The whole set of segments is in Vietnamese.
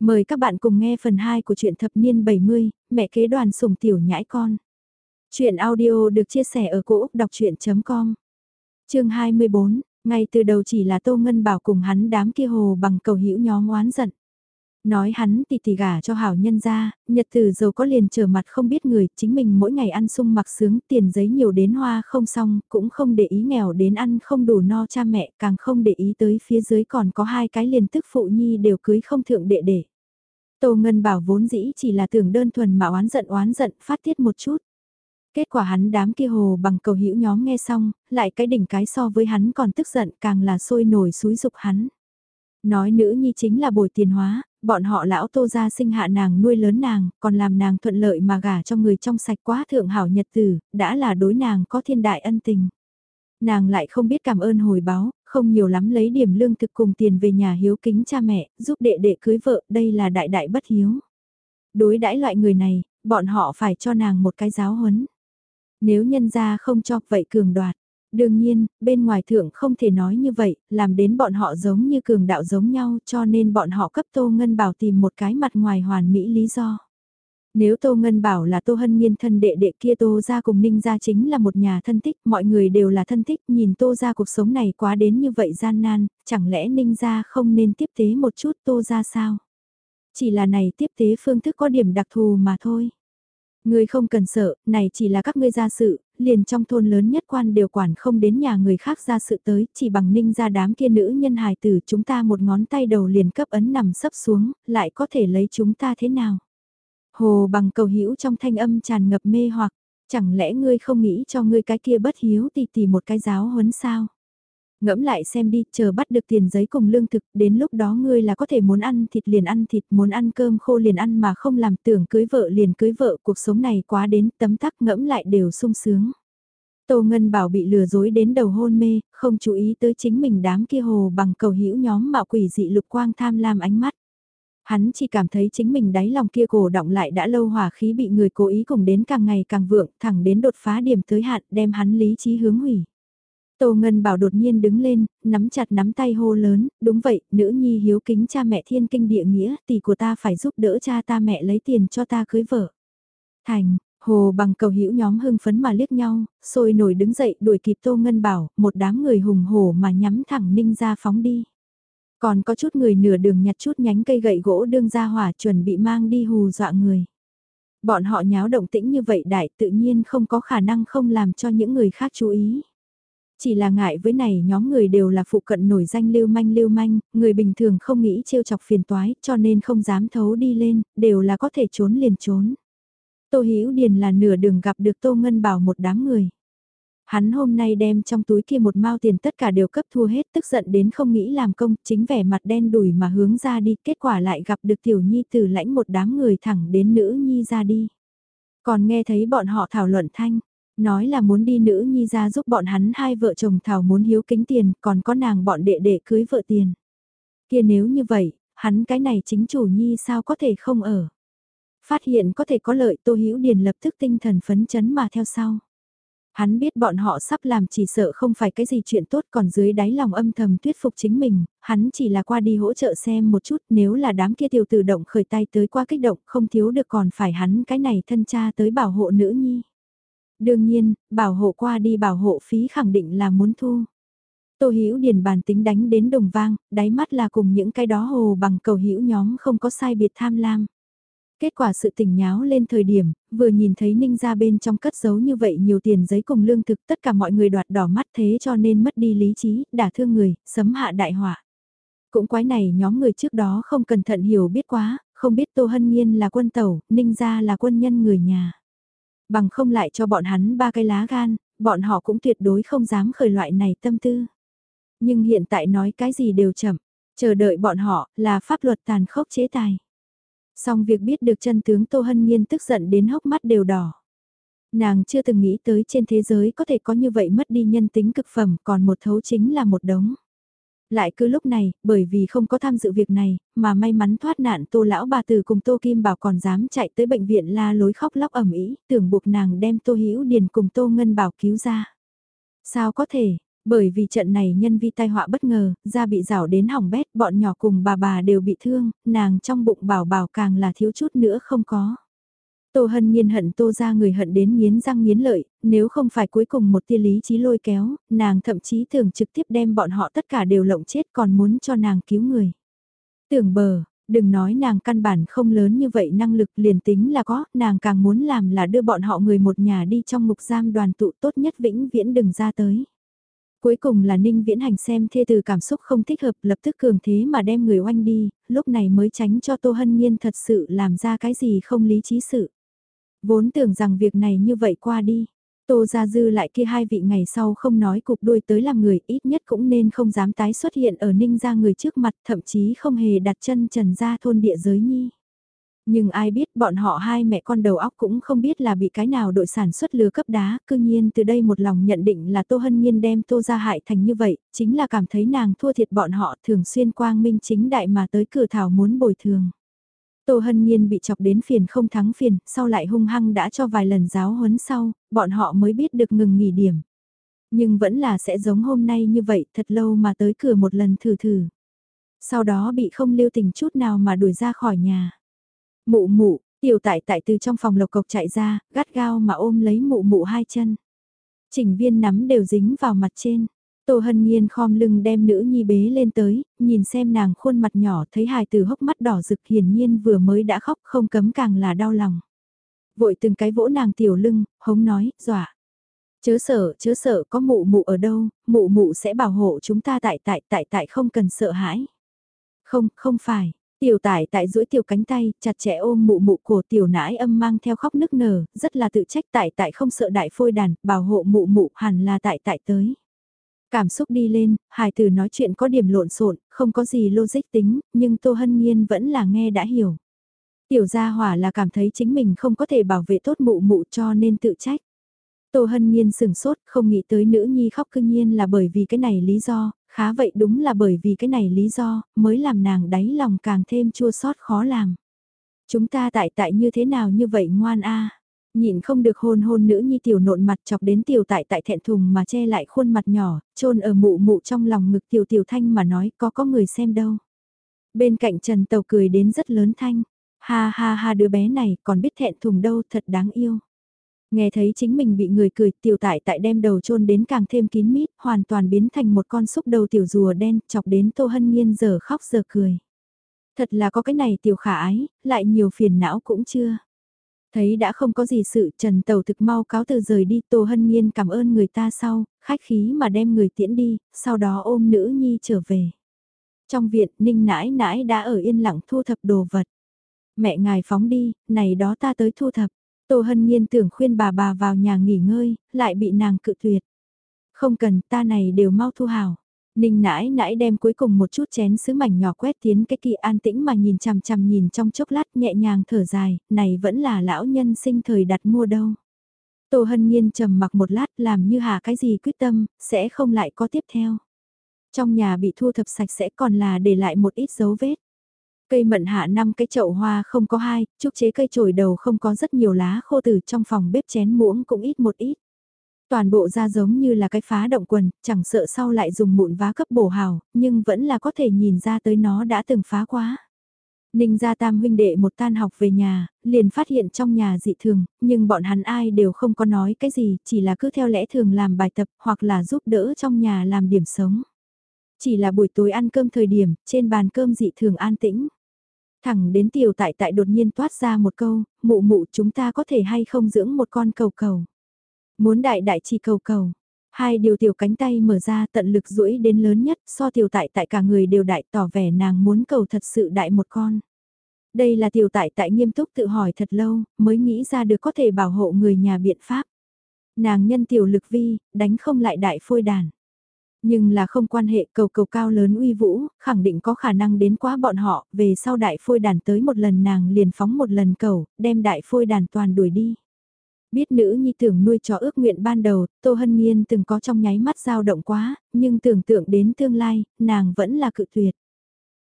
Mời các bạn cùng nghe phần 2 của truyện thập niên 70, mẹ kế đoàn sủng tiểu nhãi con. Chuyện audio được chia sẻ ở cỗ đọc chuyện.com Chương 24, ngay từ đầu chỉ là Tô Ngân Bảo cùng hắn đám kia hồ bằng cầu hữu nhóm oán giận. Nói hắn tì tì gả cho hảo nhân ra, nhật từ giàu có liền trở mặt không biết người, chính mình mỗi ngày ăn sung mặc sướng, tiền giấy nhiều đến hoa không xong, cũng không để ý nghèo đến ăn không đủ no cha mẹ, càng không để ý tới phía dưới còn có hai cái liền tức phụ nhi đều cưới không thượng đệ đệ. Tô Ngân bảo vốn dĩ chỉ là tưởng đơn thuần mà oán giận oán giận phát tiết một chút. Kết quả hắn đám kia hồ bằng cầu hữu nhóm nghe xong, lại cái đỉnh cái so với hắn còn tức giận càng là sôi nổi xúi dục hắn. Nói nữ nhi chính là bồi tiền hóa, bọn họ lão tô ra sinh hạ nàng nuôi lớn nàng, còn làm nàng thuận lợi mà gả cho người trong sạch quá thượng hảo nhật tử, đã là đối nàng có thiên đại ân tình. Nàng lại không biết cảm ơn hồi báo, không nhiều lắm lấy điểm lương thực cùng tiền về nhà hiếu kính cha mẹ, giúp đệ đệ cưới vợ, đây là đại đại bất hiếu. Đối đãi loại người này, bọn họ phải cho nàng một cái giáo huấn. Nếu nhân gia không cho vậy cường đoạt. Đương nhiên, bên ngoài thượng không thể nói như vậy, làm đến bọn họ giống như cường đạo giống nhau cho nên bọn họ cấp Tô Ngân Bảo tìm một cái mặt ngoài hoàn mỹ lý do. Nếu Tô Ngân bảo là Tô Hân Nhiên thân đệ đệ kia Tô ra cùng Ninh ra chính là một nhà thân thích, mọi người đều là thân thích, nhìn Tô ra cuộc sống này quá đến như vậy gian nan, chẳng lẽ Ninh ra không nên tiếp tế một chút Tô ra sao? Chỉ là này tiếp tế phương thức có điểm đặc thù mà thôi. Người không cần sợ, này chỉ là các ngươi gia sự, liền trong thôn lớn nhất quan đều quản không đến nhà người khác ra sự tới, chỉ bằng ninh ra đám kia nữ nhân hài tử chúng ta một ngón tay đầu liền cấp ấn nằm sấp xuống, lại có thể lấy chúng ta thế nào? Hồ bằng cầu hữu trong thanh âm tràn ngập mê hoặc, chẳng lẽ ngươi không nghĩ cho ngươi cái kia bất hiếu thì tì một cái giáo huấn sao? Ngẫm lại xem đi, chờ bắt được tiền giấy cùng lương thực, đến lúc đó ngươi là có thể muốn ăn thịt liền ăn thịt, muốn ăn cơm khô liền ăn mà không làm tưởng cưới vợ liền cưới vợ, cuộc sống này quá đến tấm tắc ngẫm lại đều sung sướng. Tô Ngân Bảo bị lừa dối đến đầu hôn mê, không chú ý tới chính mình đám kia hồ bằng cầu hữu nhóm mạo quỷ dị lục quang tham lam ánh mắt. Hắn chỉ cảm thấy chính mình đáy lòng kia cổ động lại đã lâu hỏa khí bị người cố ý cùng đến càng ngày càng vượng, thẳng đến đột phá điểm tới hạn đem hắn lý trí hướng hủy. Tô Ngân Bảo đột nhiên đứng lên, nắm chặt nắm tay hô lớn, đúng vậy, nữ nhi hiếu kính cha mẹ thiên kinh địa nghĩa, tỷ của ta phải giúp đỡ cha ta mẹ lấy tiền cho ta cưới vợ. Thành, hồ bằng cầu hữu nhóm hưng phấn mà liếc nhau, sôi nổi đứng dậy đuổi kịp Tô Ngân Bảo, một đám người hùng hổ mà nhắm thẳng ninh ra phóng đi. Còn có chút người nửa đường nhặt chút nhánh cây gậy gỗ đương ra hỏa chuẩn bị mang đi hù dọa người. Bọn họ nháo động tĩnh như vậy đại tự nhiên không có khả năng không làm cho những người khác chú ý. Chỉ là ngại với này nhóm người đều là phụ cận nổi danh lưu manh lưu manh, người bình thường không nghĩ trêu chọc phiền toái cho nên không dám thấu đi lên, đều là có thể trốn liền trốn. Tô Hữu Điền là nửa đường gặp được Tô Ngân Bảo một đám người. Hắn hôm nay đem trong túi kia một mao tiền tất cả đều cấp thua hết tức giận đến không nghĩ làm công, chính vẻ mặt đen đủi mà hướng ra đi, kết quả lại gặp được tiểu nhi từ lãnh một đám người thẳng đến nữ nhi ra đi. Còn nghe thấy bọn họ thảo luận thanh, nói là muốn đi nữ nhi ra giúp bọn hắn hai vợ chồng thảo muốn hiếu kính tiền, còn có nàng bọn đệ đệ cưới vợ tiền. Kia nếu như vậy, hắn cái này chính chủ nhi sao có thể không ở. Phát hiện có thể có lợi Tô Hữu Điền lập tức tinh thần phấn chấn mà theo sau. Hắn biết bọn họ sắp làm chỉ sợ không phải cái gì chuyện tốt còn dưới đáy lòng âm thầm thuyết phục chính mình, hắn chỉ là qua đi hỗ trợ xem một chút nếu là đám kia tiểu tự động khởi tay tới qua kích động không thiếu được còn phải hắn cái này thân cha tới bảo hộ nữ nhi. Đương nhiên, bảo hộ qua đi bảo hộ phí khẳng định là muốn thu. Tô Hữu Điền bàn tính đánh đến đồng vang, đáy mắt là cùng những cái đó hồ bằng cầu hữu nhóm không có sai biệt tham lam. Kết quả sự tình nháo lên thời điểm, vừa nhìn thấy Ninh ra bên trong cất giấu như vậy nhiều tiền giấy cùng lương thực tất cả mọi người đoạt đỏ mắt thế cho nên mất đi lý trí, đả thương người, sấm hạ đại họa. Cũng quái này nhóm người trước đó không cẩn thận hiểu biết quá, không biết Tô Hân Nhiên là quân tàu, Ninh ra là quân nhân người nhà. Bằng không lại cho bọn hắn ba cái lá gan, bọn họ cũng tuyệt đối không dám khởi loại này tâm tư. Nhưng hiện tại nói cái gì đều chậm, chờ đợi bọn họ là pháp luật tàn khốc chế tài. Song việc biết được chân tướng Tô Hân Nhiên tức giận đến hốc mắt đều đỏ. Nàng chưa từng nghĩ tới trên thế giới có thể có như vậy mất đi nhân tính cực phẩm còn một thấu chính là một đống. Lại cứ lúc này, bởi vì không có tham dự việc này, mà may mắn thoát nạn tô lão bà từ cùng tô kim bảo còn dám chạy tới bệnh viện la lối khóc lóc ẩm ý, tưởng buộc nàng đem tô hữu điền cùng tô ngân bảo cứu ra. Sao có thể, bởi vì trận này nhân vi tai họa bất ngờ, da bị rảo đến hỏng bét, bọn nhỏ cùng bà bà đều bị thương, nàng trong bụng bảo bảo càng là thiếu chút nữa không có. Tô Hân Nhiên hận Tô ra người hận đến miến răng miến lợi, nếu không phải cuối cùng một tia lý trí lôi kéo, nàng thậm chí thường trực tiếp đem bọn họ tất cả đều lộng chết còn muốn cho nàng cứu người. Tưởng bờ, đừng nói nàng căn bản không lớn như vậy năng lực liền tính là có, nàng càng muốn làm là đưa bọn họ người một nhà đi trong mục giam đoàn tụ tốt nhất vĩnh viễn đừng ra tới. Cuối cùng là Ninh Viễn Hành xem thê từ cảm xúc không thích hợp lập tức cường thế mà đem người oanh đi, lúc này mới tránh cho Tô Hân Nhiên thật sự làm ra cái gì không lý trí sự. Vốn tưởng rằng việc này như vậy qua đi. Tô Gia Dư lại kia hai vị ngày sau không nói cục đuôi tới làm người ít nhất cũng nên không dám tái xuất hiện ở ninh gia người trước mặt thậm chí không hề đặt chân trần ra thôn địa giới nhi. Nhưng ai biết bọn họ hai mẹ con đầu óc cũng không biết là bị cái nào đội sản xuất lừa cấp đá, cư nhiên từ đây một lòng nhận định là Tô Hân Nhiên đem Tô ra hại thành như vậy, chính là cảm thấy nàng thua thiệt bọn họ thường xuyên quang minh chính đại mà tới cửa thảo muốn bồi thường. Tô Hân Nhiên bị chọc đến phiền không thắng phiền, sau lại hung hăng đã cho vài lần giáo huấn sau, bọn họ mới biết được ngừng nghỉ điểm. Nhưng vẫn là sẽ giống hôm nay như vậy thật lâu mà tới cửa một lần thử thử. Sau đó bị không lưu tình chút nào mà đuổi ra khỏi nhà. Mụ mụ, tiểu tại tại từ trong phòng lộc cộc chạy ra, gắt gao mà ôm lấy mụ mụ hai chân. Chỉnh viên nắm đều dính vào mặt trên. Tô Hân Nhiên khom lưng đem nữ nhi bế lên tới, nhìn xem nàng khuôn mặt nhỏ thấy hài từ hốc mắt đỏ rực hiển nhiên vừa mới đã khóc không cấm càng là đau lòng. Vội từng cái vỗ nàng tiểu lưng, hống nói, dọa. Chớ sợ, chớ sợ có mụ mụ ở đâu, mụ mụ sẽ bảo hộ chúng ta tại tại tại tại không cần sợ hãi. Không, không phải. Tiểu tải tại duỗi tiểu cánh tay, chặt chẽ ôm mụ mụ cổ tiểu nãi âm mang theo khóc nức nở, rất là tự trách tại tại không sợ đại phôi đàn, bảo hộ mụ mụ hẳn là tại tại tới. Cảm xúc đi lên, hài tử nói chuyện có điểm lộn xộn, không có gì logic tính, nhưng Tô Hân Nhiên vẫn là nghe đã hiểu. Tiểu gia hỏa là cảm thấy chính mình không có thể bảo vệ tốt mụ mụ cho nên tự trách. Tô Hân Nhiên sừng sốt, không nghĩ tới nữ nhi khóc cương nhiên là bởi vì cái này lý do, khá vậy đúng là bởi vì cái này lý do, mới làm nàng đáy lòng càng thêm chua xót khó làm. Chúng ta tại tại như thế nào như vậy ngoan a Nhịn không được hôn hôn nữ nhi tiểu nộn mặt chọc đến tiểu tại tại thẹn thùng mà che lại khuôn mặt nhỏ, trôn ở mụ mụ trong lòng ngực tiểu tiểu thanh mà nói có có người xem đâu. Bên cạnh Trần Tàu cười đến rất lớn thanh, ha ha ha đứa bé này còn biết thẹn thùng đâu thật đáng yêu. Nghe thấy chính mình bị người cười tiểu tại tại đem đầu trôn đến càng thêm kín mít, hoàn toàn biến thành một con xúc đầu tiểu rùa đen, chọc đến Tô Hân Nhiên giờ khóc giờ cười. Thật là có cái này tiểu khả ái, lại nhiều phiền não cũng chưa. Thấy đã không có gì sự Trần Tàu thực mau cáo từ rời đi Tô Hân Nhiên cảm ơn người ta sau, khách khí mà đem người tiễn đi, sau đó ôm nữ nhi trở về. Trong viện Ninh nãi nãi đã ở yên lặng thu thập đồ vật. Mẹ ngài phóng đi, này đó ta tới thu thập. Tô Hân Nhiên tưởng khuyên bà bà vào nhà nghỉ ngơi, lại bị nàng cự tuyệt. Không cần, ta này đều mau thu hào. Ninh nãi nãi đem cuối cùng một chút chén sứ mảnh nhỏ quét tiến cái kỳ an tĩnh mà nhìn chằm chằm nhìn trong chốc lát nhẹ nhàng thở dài, này vẫn là lão nhân sinh thời đặt mua đâu. Tô Hân Nhiên trầm mặc một lát làm như hà cái gì quyết tâm, sẽ không lại có tiếp theo. Trong nhà bị thu thập sạch sẽ còn là để lại một ít dấu vết. Cây mận hạ năm cái chậu hoa không có hai, trúc chế cây trồi đầu không có rất nhiều lá khô từ trong phòng bếp chén muỗng cũng ít một ít. Toàn bộ ra giống như là cái phá động quần, chẳng sợ sau lại dùng mụn vá cấp bổ hào, nhưng vẫn là có thể nhìn ra tới nó đã từng phá quá. Ninh gia tam huynh đệ một tan học về nhà, liền phát hiện trong nhà dị thường, nhưng bọn hắn ai đều không có nói cái gì, chỉ là cứ theo lẽ thường làm bài tập hoặc là giúp đỡ trong nhà làm điểm sống. Chỉ là buổi tối ăn cơm thời điểm, trên bàn cơm dị thường an tĩnh. Thẳng đến tiểu tại tại đột nhiên toát ra một câu, mụ mụ chúng ta có thể hay không dưỡng một con cầu cầu. Muốn đại đại chỉ cầu cầu. Hai điều tiểu cánh tay mở ra tận lực duỗi đến lớn nhất so tiểu tại tại cả người đều đại tỏ vẻ nàng muốn cầu thật sự đại một con. Đây là tiểu tại tại nghiêm túc tự hỏi thật lâu, mới nghĩ ra được có thể bảo hộ người nhà biện pháp. Nàng nhân tiểu lực vi, đánh không lại đại phôi đàn. Nhưng là không quan hệ cầu cầu cao lớn uy vũ, khẳng định có khả năng đến quá bọn họ, về sau đại phôi đàn tới một lần nàng liền phóng một lần cầu, đem đại phôi đàn toàn đuổi đi. Biết nữ nhi tưởng nuôi chó ước nguyện ban đầu, Tô Hân Nhiên từng có trong nháy mắt dao động quá, nhưng tưởng tượng đến tương lai, nàng vẫn là cự tuyệt.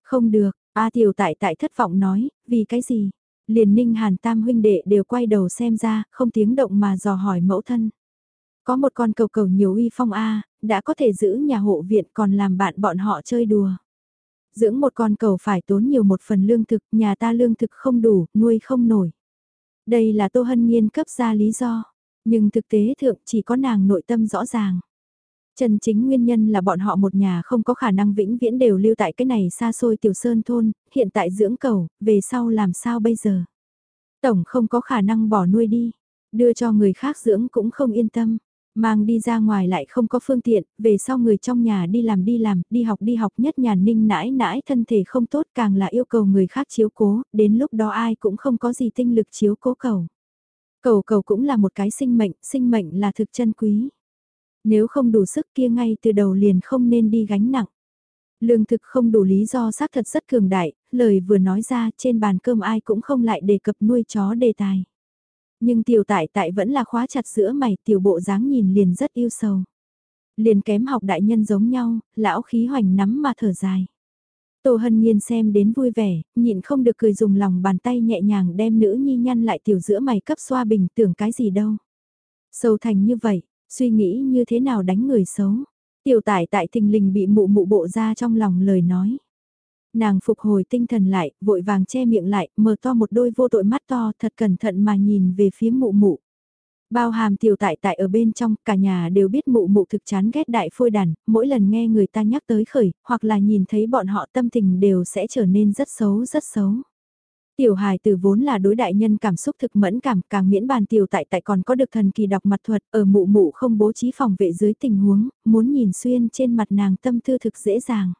Không được, A Tiểu tại tại thất vọng nói, vì cái gì? Liền ninh hàn tam huynh đệ đều quay đầu xem ra, không tiếng động mà dò hỏi mẫu thân. Có một con cầu cầu nhiều uy phong A, đã có thể giữ nhà hộ viện còn làm bạn bọn họ chơi đùa. Dưỡng một con cầu phải tốn nhiều một phần lương thực, nhà ta lương thực không đủ, nuôi không nổi. Đây là Tô Hân Nhiên cấp ra lý do, nhưng thực tế thượng chỉ có nàng nội tâm rõ ràng. Chân chính nguyên nhân là bọn họ một nhà không có khả năng vĩnh viễn đều lưu tại cái này xa xôi tiểu sơn thôn, hiện tại dưỡng cầu, về sau làm sao bây giờ. Tổng không có khả năng bỏ nuôi đi, đưa cho người khác dưỡng cũng không yên tâm. Mang đi ra ngoài lại không có phương tiện, về sau người trong nhà đi làm đi làm, đi học đi học nhất nhà ninh nãi nãi thân thể không tốt càng là yêu cầu người khác chiếu cố, đến lúc đó ai cũng không có gì tinh lực chiếu cố cầu. Cầu cầu cũng là một cái sinh mệnh, sinh mệnh là thực chân quý. Nếu không đủ sức kia ngay từ đầu liền không nên đi gánh nặng. Lương thực không đủ lý do xác thật rất cường đại, lời vừa nói ra trên bàn cơm ai cũng không lại đề cập nuôi chó đề tài. Nhưng tiểu tại tại vẫn là khóa chặt giữa mày tiểu bộ dáng nhìn liền rất yêu sầu. Liền kém học đại nhân giống nhau, lão khí hoành nắm mà thở dài. Tô Hân Nhiên xem đến vui vẻ, nhịn không được cười dùng lòng bàn tay nhẹ nhàng đem nữ nhi nhăn lại tiểu giữa mày cấp xoa bình tưởng cái gì đâu. Sâu thành như vậy, suy nghĩ như thế nào đánh người xấu. Tiểu tải tại thình lình bị mụ mụ bộ ra trong lòng lời nói. Nàng phục hồi tinh thần lại, vội vàng che miệng lại, mở to một đôi vô tội mắt to thật cẩn thận mà nhìn về phía mụ mụ. Bao hàm tiểu tại tại ở bên trong, cả nhà đều biết mụ mụ thực chán ghét đại phôi đàn, mỗi lần nghe người ta nhắc tới khởi, hoặc là nhìn thấy bọn họ tâm tình đều sẽ trở nên rất xấu rất xấu. Tiểu hài từ vốn là đối đại nhân cảm xúc thực mẫn cảm, càng miễn bàn tiểu tại tại còn có được thần kỳ đọc mặt thuật, ở mụ mụ không bố trí phòng vệ dưới tình huống, muốn nhìn xuyên trên mặt nàng tâm tư thực dễ dàng.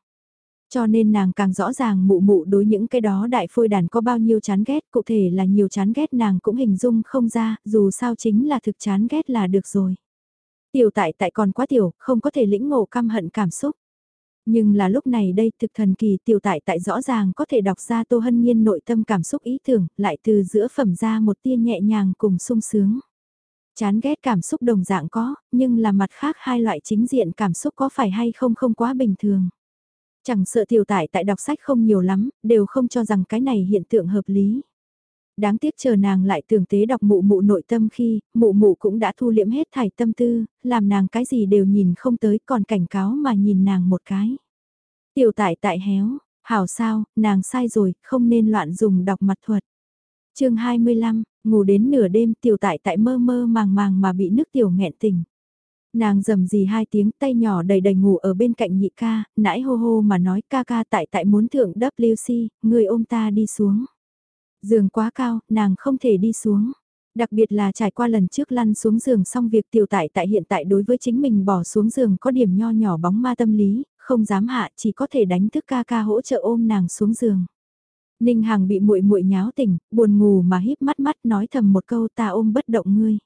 Cho nên nàng càng rõ ràng mụ mụ đối những cái đó đại phôi đàn có bao nhiêu chán ghét, cụ thể là nhiều chán ghét nàng cũng hình dung không ra, dù sao chính là thực chán ghét là được rồi. Tiểu tại tại còn quá tiểu, không có thể lĩnh ngộ căm hận cảm xúc. Nhưng là lúc này đây thực thần kỳ tiểu tại tại rõ ràng có thể đọc ra Tô Hân Nhiên nội tâm cảm xúc ý tưởng, lại từ giữa phẩm ra một tia nhẹ nhàng cùng sung sướng. Chán ghét cảm xúc đồng dạng có, nhưng là mặt khác hai loại chính diện cảm xúc có phải hay không không quá bình thường. Chẳng sợ tiểu tại tại đọc sách không nhiều lắm, đều không cho rằng cái này hiện tượng hợp lý. Đáng tiếc chờ nàng lại tưởng tế đọc mụ mụ nội tâm khi, mụ mụ cũng đã thu liễm hết thải tâm tư, làm nàng cái gì đều nhìn không tới còn cảnh cáo mà nhìn nàng một cái. Tiểu tại tại héo, hảo sao, nàng sai rồi, không nên loạn dùng đọc mặt thuật. chương 25, ngủ đến nửa đêm tiểu tại tại mơ mơ màng màng mà bị nước tiểu nghẹn tình. Nàng rầm gì hai tiếng tay nhỏ đầy đầy ngủ ở bên cạnh nhị ca, nãi hô hô mà nói ca ca tại tại muốn thượng WC, người ôm ta đi xuống. Giường quá cao, nàng không thể đi xuống. Đặc biệt là trải qua lần trước lăn xuống giường xong việc tiểu tại tại hiện tại đối với chính mình bỏ xuống giường có điểm nho nhỏ bóng ma tâm lý, không dám hạ chỉ có thể đánh thức ca ca hỗ trợ ôm nàng xuống giường. Ninh Hằng bị muội muội nháo tỉnh, buồn ngủ mà híp mắt mắt nói thầm một câu ta ôm bất động ngươi.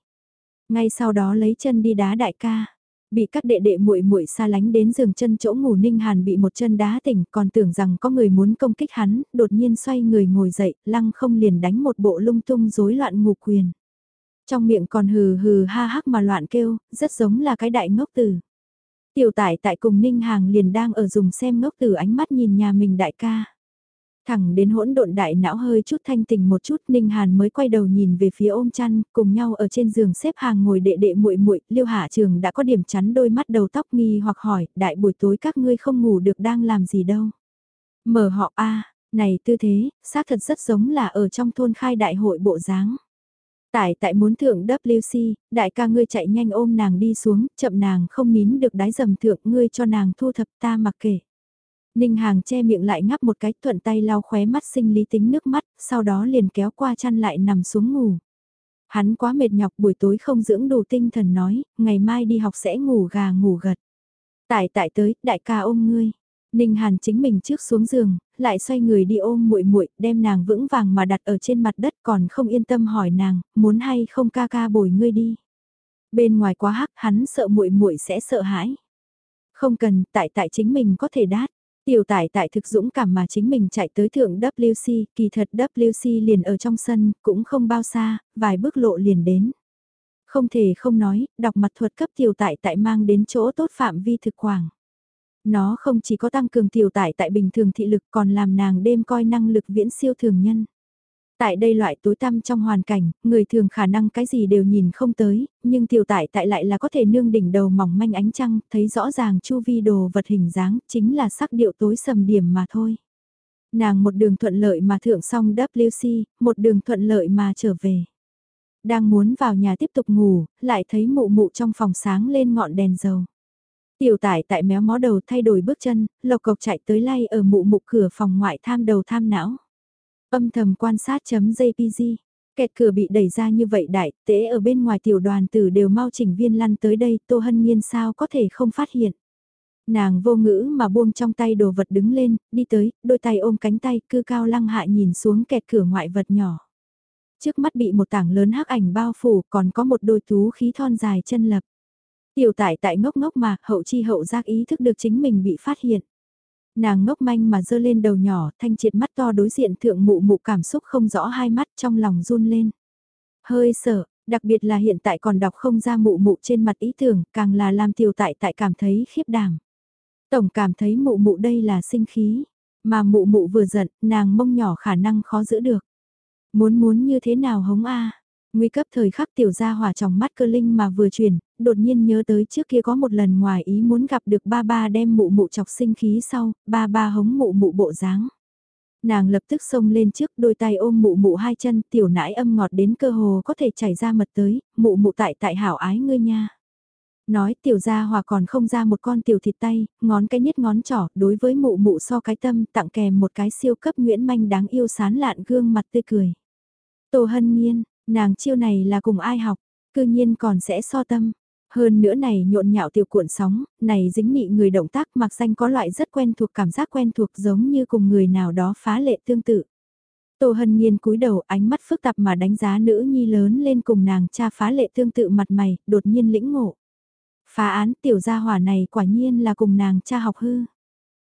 Ngay sau đó lấy chân đi đá đại ca. Bị các đệ đệ muội muội xa lánh đến giường chân chỗ ngủ Ninh Hàn bị một chân đá tỉnh còn tưởng rằng có người muốn công kích hắn, đột nhiên xoay người ngồi dậy, lăng không liền đánh một bộ lung tung rối loạn ngủ quyền. Trong miệng còn hừ hừ ha hắc mà loạn kêu, rất giống là cái đại ngốc tử. Tiểu tải tại cùng Ninh Hàng liền đang ở dùng xem ngốc tử ánh mắt nhìn nhà mình đại ca. Thẳng đến hỗn độn đại não hơi chút thanh tình một chút Ninh Hàn mới quay đầu nhìn về phía ôm chăn, cùng nhau ở trên giường xếp hàng ngồi đệ đệ muội muội Liêu Hạ Trường đã có điểm chắn đôi mắt đầu tóc nghi hoặc hỏi, đại buổi tối các ngươi không ngủ được đang làm gì đâu. Mở họ a này tư thế, xác thật rất giống là ở trong thôn khai đại hội bộ dáng. Tại tại muốn thượng WC, đại ca ngươi chạy nhanh ôm nàng đi xuống, chậm nàng không nín được đái dầm thượng ngươi cho nàng thu thập ta mặc kệ. Ninh Hàng che miệng lại ngắp một cái thuận tay lau khóe mắt sinh lý tính nước mắt, sau đó liền kéo qua chăn lại nằm xuống ngủ. Hắn quá mệt nhọc buổi tối không dưỡng đủ tinh thần nói, ngày mai đi học sẽ ngủ gà ngủ gật. Tại tại tới, đại ca ôm ngươi. Ninh Hàn chính mình trước xuống giường, lại xoay người đi ôm muội muội, đem nàng vững vàng mà đặt ở trên mặt đất còn không yên tâm hỏi nàng, muốn hay không ca ca bồi ngươi đi. Bên ngoài quá hắc, hắn sợ muội muội sẽ sợ hãi. Không cần, tại tại chính mình có thể đát. Tiểu tải tại thực dũng cảm mà chính mình chạy tới thượng WC, kỳ thật WC liền ở trong sân, cũng không bao xa, vài bước lộ liền đến. Không thể không nói, đọc mặt thuật cấp tiểu tải tại mang đến chỗ tốt phạm vi thực quảng. Nó không chỉ có tăng cường tiểu tải tại bình thường thị lực còn làm nàng đêm coi năng lực viễn siêu thường nhân. Tại đây loại tối tăm trong hoàn cảnh, người thường khả năng cái gì đều nhìn không tới, nhưng tiểu tại tại lại là có thể nương đỉnh đầu mỏng manh ánh trăng, thấy rõ ràng chu vi đồ vật hình dáng, chính là sắc điệu tối sầm điểm mà thôi. Nàng một đường thuận lợi mà thượng xong WC, một đường thuận lợi mà trở về. Đang muốn vào nhà tiếp tục ngủ, lại thấy mụ mụ trong phòng sáng lên ngọn đèn dầu. Tiểu tải tại méo mó đầu thay đổi bước chân, lộc cộc chạy tới lay ở mụ mụ cửa phòng ngoại tham đầu tham não. Âm thầm quan sát chấm JPG. Kẹt cửa bị đẩy ra như vậy đại, tế ở bên ngoài tiểu đoàn tử đều mau chỉnh viên lăn tới đây, Tô Hân Nhiên sao có thể không phát hiện. Nàng vô ngữ mà buông trong tay đồ vật đứng lên, đi tới, đôi tay ôm cánh tay, cư cao lăng hạ nhìn xuống kẹt cửa ngoại vật nhỏ. Trước mắt bị một tảng lớn hắc ảnh bao phủ, còn có một đôi tú khí thon dài chân lập. Tiểu tại tại ngốc ngốc mà, hậu chi hậu giác ý thức được chính mình bị phát hiện. Nàng ngốc manh mà dơ lên đầu nhỏ, thanh triệt mắt to đối diện thượng mụ mụ cảm xúc không rõ hai mắt trong lòng run lên. Hơi sợ, đặc biệt là hiện tại còn đọc không ra mụ mụ trên mặt ý tưởng, càng là làm tiểu tại tại cảm thấy khiếp đảm. Tổng cảm thấy mụ mụ đây là sinh khí, mà mụ mụ vừa giận, nàng mông nhỏ khả năng khó giữ được. Muốn muốn như thế nào hống a Nguy cấp thời khắc tiểu gia hỏa trong mắt cơ linh mà vừa chuyển, đột nhiên nhớ tới trước kia có một lần ngoài ý muốn gặp được ba ba đem mụ mụ chọc sinh khí sau, ba ba hống mụ mụ bộ dáng. Nàng lập tức xông lên trước đôi tay ôm mụ mụ hai chân tiểu nãi âm ngọt đến cơ hồ có thể chảy ra mật tới, mụ mụ tại tại hảo ái ngươi nha. Nói tiểu gia hòa còn không ra một con tiểu thịt tay, ngón cái nhất ngón trỏ, đối với mụ mụ so cái tâm tặng kèm một cái siêu cấp Nguyễn Manh đáng yêu sán lạn gương mặt tươi cười. Tô hân nhiên, nàng chiêu này là cùng ai học, cư nhiên còn sẽ so tâm. Hơn nữa này nhộn nhạo tiểu cuộn sóng, này dính nị người động tác mặc danh có loại rất quen thuộc cảm giác quen thuộc giống như cùng người nào đó phá lệ tương tự. Tô Hân Nhiên cúi đầu ánh mắt phức tạp mà đánh giá nữ nhi lớn lên cùng nàng cha phá lệ tương tự mặt mày, đột nhiên lĩnh ngộ. Phá án tiểu gia hỏa này quả nhiên là cùng nàng cha học hư.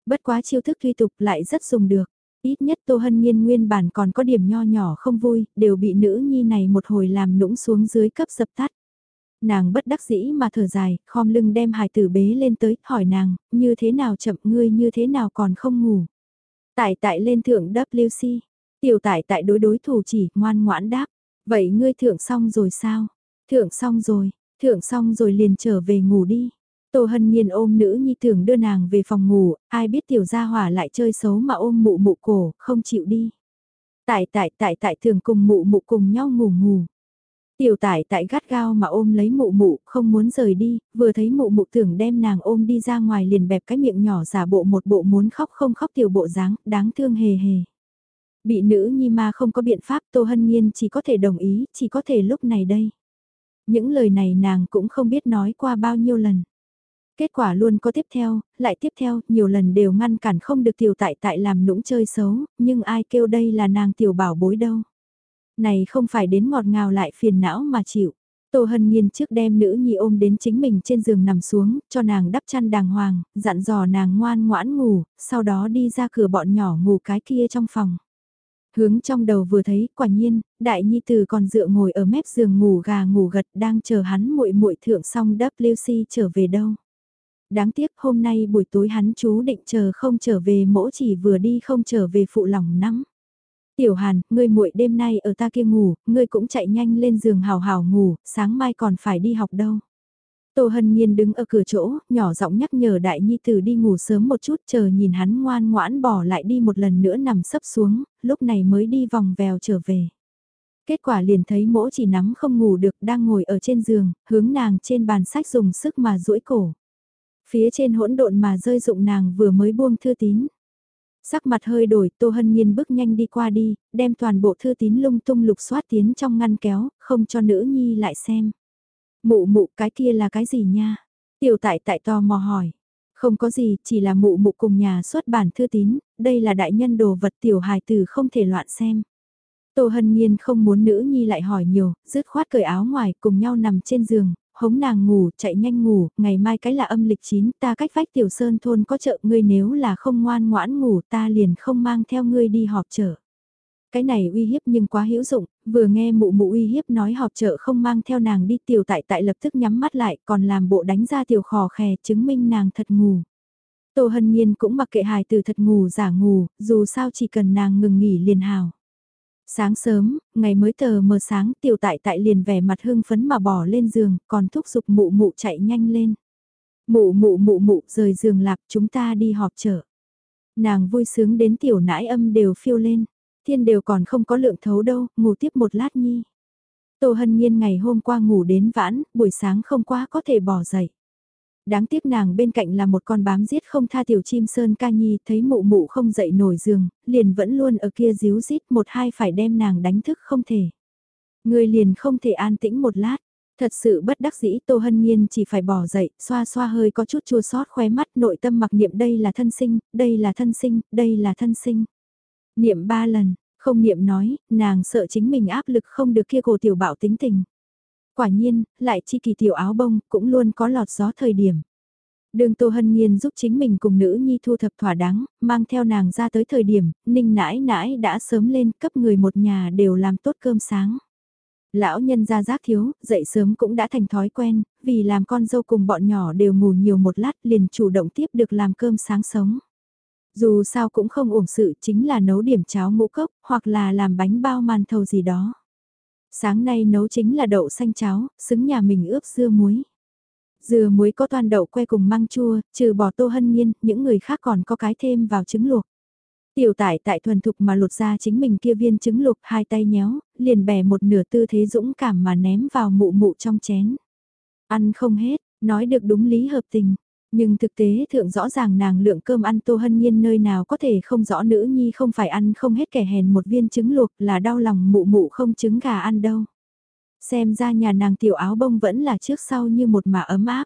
Bất quá chiêu thức tuy tục lại rất dùng được. Ít nhất Tô Hân Nhiên nguyên bản còn có điểm nho nhỏ không vui, đều bị nữ nhi này một hồi làm nũng xuống dưới cấp dập tắt. Nàng bất đắc dĩ mà thở dài, khom lưng đem hài tử bế lên tới, hỏi nàng, như thế nào chậm ngươi như thế nào còn không ngủ. Tại tại lên thượng WC, tiểu tại tại đối đối thủ chỉ, ngoan ngoãn đáp, vậy ngươi thượng xong rồi sao? Thượng xong rồi, thượng xong rồi liền trở về ngủ đi. Tô Hân Nhiên ôm nữ nhi tưởng đưa nàng về phòng ngủ, ai biết tiểu gia hỏa lại chơi xấu mà ôm mụ mụ cổ, không chịu đi. Tại tại tại tại thường cùng mụ mụ cùng nhau ngủ ngủ. Tiểu tại tại gắt gao mà ôm lấy mụ mụ, không muốn rời đi, vừa thấy mụ mụ tưởng đem nàng ôm đi ra ngoài liền bẹp cái miệng nhỏ giả bộ một bộ muốn khóc không khóc tiểu bộ dáng, đáng thương hề hề. Bị nữ nhi ma không có biện pháp Tô Hân Nhiên chỉ có thể đồng ý, chỉ có thể lúc này đây. Những lời này nàng cũng không biết nói qua bao nhiêu lần. Kết quả luôn có tiếp theo, lại tiếp theo, nhiều lần đều ngăn cản không được tiểu tại tại làm nũng chơi xấu, nhưng ai kêu đây là nàng tiểu bảo bối đâu. Này không phải đến ngọt ngào lại phiền não mà chịu. Tô Hân Nhiên trước đem nữ nhi ôm đến chính mình trên giường nằm xuống, cho nàng đắp chăn đàng hoàng, dặn dò nàng ngoan ngoãn ngủ, sau đó đi ra cửa bọn nhỏ ngủ cái kia trong phòng. Hướng trong đầu vừa thấy, quả nhiên, đại nhi tử còn dựa ngồi ở mép giường ngủ gà ngủ gật đang chờ hắn muội muội thượng xong WC trở về đâu. Đáng tiếc hôm nay buổi tối hắn chú định chờ không trở về mỗ chỉ vừa đi không trở về phụ lòng nắng. Tiểu Hàn, ngươi muội đêm nay ở ta kia ngủ, ngươi cũng chạy nhanh lên giường hào hào ngủ, sáng mai còn phải đi học đâu. Tô Hân Nhiên đứng ở cửa chỗ, nhỏ giọng nhắc nhở đại nhi tử đi ngủ sớm một chút chờ nhìn hắn ngoan ngoãn bỏ lại đi một lần nữa nằm sấp xuống, lúc này mới đi vòng vèo trở về. Kết quả liền thấy mỗ chỉ nắm không ngủ được đang ngồi ở trên giường, hướng nàng trên bàn sách dùng sức mà duỗi cổ. Phía trên hỗn độn mà rơi dụng nàng vừa mới buông thư tín. Sắc mặt hơi đổi, Tô Hân Nhiên bước nhanh đi qua đi, đem toàn bộ thư tín lung tung lục xoát tiến trong ngăn kéo, không cho nữ nhi lại xem. Mụ mụ cái kia là cái gì nha? Tiểu tại tại to mò hỏi. Không có gì, chỉ là mụ mụ cùng nhà xuất bản thư tín, đây là đại nhân đồ vật tiểu hài tử không thể loạn xem. Tô Hân Nhiên không muốn nữ nhi lại hỏi nhiều, dứt khoát cởi áo ngoài cùng nhau nằm trên giường, hống nàng ngủ, chạy nhanh ngủ, ngày mai cái là âm lịch chín, ta cách vách tiểu sơn thôn có chợ, ngươi nếu là không ngoan ngoãn ngủ ta liền không mang theo ngươi đi họp chợ. Cái này uy hiếp nhưng quá hữu dụng, vừa nghe mụ mụ uy hiếp nói họp chợ không mang theo nàng đi tiểu tại tại lập tức nhắm mắt lại còn làm bộ đánh ra tiểu khò khè chứng minh nàng thật ngủ. Tô hân nhiên cũng mặc kệ hài từ thật ngủ giả ngủ, dù sao chỉ cần nàng ngừng nghỉ liền hào. Sáng sớm, ngày mới tờ mờ sáng tiểu tại tại liền vẻ mặt hưng phấn mà bỏ lên giường, còn thúc giục mụ mụ chạy nhanh lên. Mụ mụ mụ mụ rời giường lạp chúng ta đi họp chợ. Nàng vui sướng đến tiểu nãi âm đều phiêu lên, thiên đều còn không có lượng thấu đâu, ngủ tiếp một lát nhi. Tô Hân Nhiên ngày hôm qua ngủ đến vãn, buổi sáng không quá có thể bỏ dậy. Đáng tiếc nàng bên cạnh là một con bám giết không tha tiểu chim sơn ca nhi thấy mụ mụ không dậy nổi giường, liền vẫn luôn ở kia díu rít một hai phải đem nàng đánh thức không thể. Người liền không thể an tĩnh một lát, Thật sự bất đắc dĩ Tô Hân Nhiên chỉ phải bỏ dậy, xoa xoa hơi có chút chua sót khóe mắt nội tâm mặc niệm đây là thân sinh, đây là thân sinh, đây là thân sinh. Niệm ba lần, không niệm nói, nàng sợ chính mình áp lực không được kia cổ tiểu bạo tính tình. Quả nhiên, lại chi kỳ tiểu áo bông, cũng luôn có lọt gió thời điểm. Đường Tô Hân Nhiên giúp chính mình cùng nữ nhi thu thập thỏa đáng, mang theo nàng ra tới thời điểm, ninh nãi nãi đã sớm lên cấp người một nhà đều làm tốt cơm sáng. Lão nhân ra giác thiếu, dậy sớm cũng đã thành thói quen, vì làm con dâu cùng bọn nhỏ đều ngủ nhiều một lát liền chủ động tiếp được làm cơm sáng sống. Dù sao cũng không uổng sự chính là nấu điểm cháo ngũ cốc, hoặc là làm bánh bao màn thầu gì đó. Sáng nay nấu chính là đậu xanh cháo, xứng nhà mình ướp dưa muối. Dưa muối có toàn đậu que cùng măng chua, trừ bỏ tô hân nhiên, những người khác còn có cái thêm vào trứng luộc. Tiểu tải tại thuần thục mà lột ra chính mình kia viên trứng luộc hai tay nhéo, liền bẻ một nửa tư thế dũng cảm mà ném vào mụ mụ trong chén. Ăn không hết, nói được đúng lý hợp tình. Nhưng thực tế thượng rõ ràng nàng lượng cơm ăn tô hân nhiên nơi nào có thể không rõ nữ nhi không phải ăn không hết kẻ hèn một viên trứng luộc là đau lòng mụ mụ không trứng gà ăn đâu. Xem ra nhà nàng tiểu áo bông vẫn là trước sau như một mà ấm áp.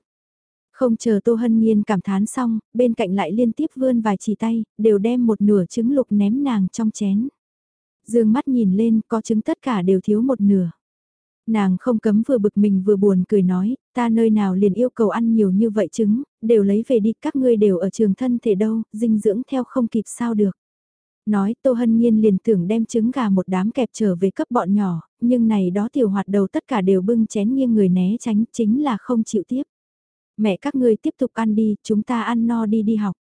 Không chờ Tô Hân Nhiên cảm thán xong, bên cạnh lại liên tiếp vươn vài chỉ tay, đều đem một nửa trứng lục ném nàng trong chén. Dương mắt nhìn lên, có trứng tất cả đều thiếu một nửa. Nàng không cấm vừa bực mình vừa buồn cười nói, ta nơi nào liền yêu cầu ăn nhiều như vậy trứng, đều lấy về đi, các ngươi đều ở trường thân thể đâu, dinh dưỡng theo không kịp sao được. Nói Tô Hân Nhiên liền tưởng đem trứng gà một đám kẹp trở về cấp bọn nhỏ, nhưng này đó tiểu hoạt đầu tất cả đều bưng chén nghiêng người né tránh chính là không chịu tiếp. Mẹ các ngươi tiếp tục ăn đi, chúng ta ăn no đi đi học.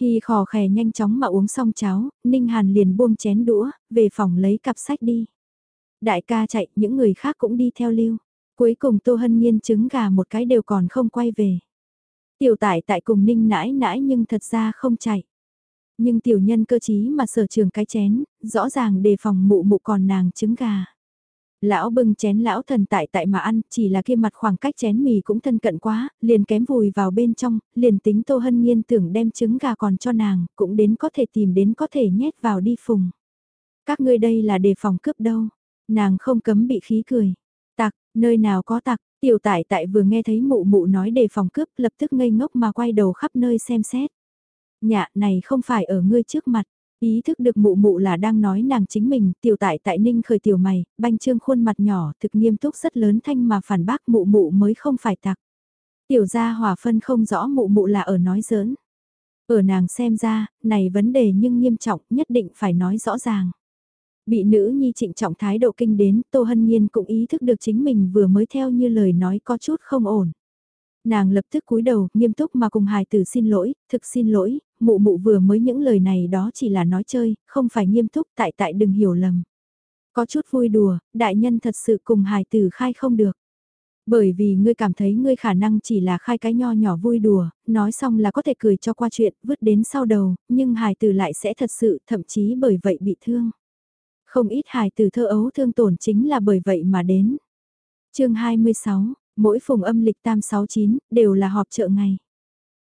Hi khò khè nhanh chóng mà uống xong cháo, Ninh Hàn liền buông chén đũa, về phòng lấy cặp sách đi. Đại ca chạy, những người khác cũng đi theo lưu. Cuối cùng Tô Hân Nhiên trứng gà một cái đều còn không quay về. Tiểu tải tại cùng Ninh nãi nãi nhưng thật ra không chạy. Nhưng tiểu nhân cơ chí mà sở trường cái chén, rõ ràng đề phòng mụ mụ còn nàng trứng gà. Lão bưng chén lão thần tại tại mà ăn, chỉ là kia mặt khoảng cách chén mì cũng thân cận quá, liền kém vùi vào bên trong, liền tính Tô Hân Nhiên tưởng đem trứng gà còn cho nàng, cũng đến có thể tìm đến có thể nhét vào đi phùng. Các ngươi đây là đề phòng cướp đâu, nàng không cấm bị khí cười. Tặc, nơi nào có tặc, tiểu tại tại vừa nghe thấy mụ mụ nói đề phòng cướp lập tức ngây ngốc mà quay đầu khắp nơi xem xét. Nhạ này không phải ở ngươi trước mặt, Ý thức được mụ mụ là đang nói nàng chính mình, tiểu tại tại ninh khởi tiểu mày, banh trương khuôn mặt nhỏ thực nghiêm túc rất lớn thanh mà phản bác mụ mụ mới không phải tặc. Tiểu gia hòa phân không rõ mụ mụ là ở nói giỡn. Ở nàng xem ra, này vấn đề nhưng nghiêm trọng nhất định phải nói rõ ràng. Bị nữ nhi trịnh trọng thái độ kinh đến, Tô Hân Nhiên cũng ý thức được chính mình vừa mới theo như lời nói có chút không ổn. Nàng lập tức cúi đầu, nghiêm túc mà cùng hài tử xin lỗi, thực xin lỗi, mụ mụ vừa mới những lời này đó chỉ là nói chơi, không phải nghiêm túc tại tại đừng hiểu lầm. Có chút vui đùa, đại nhân thật sự cùng hài tử khai không được. Bởi vì ngươi cảm thấy ngươi khả năng chỉ là khai cái nho nhỏ vui đùa, nói xong là có thể cười cho qua chuyện, vứt đến sau đầu, nhưng hài tử lại sẽ thật sự, thậm chí bởi vậy bị thương. Không ít hài từ thơ ấu thương tổn chính là bởi vậy mà đến. chương 26, mỗi phùng âm lịch tam 69, đều là họp chợ ngày.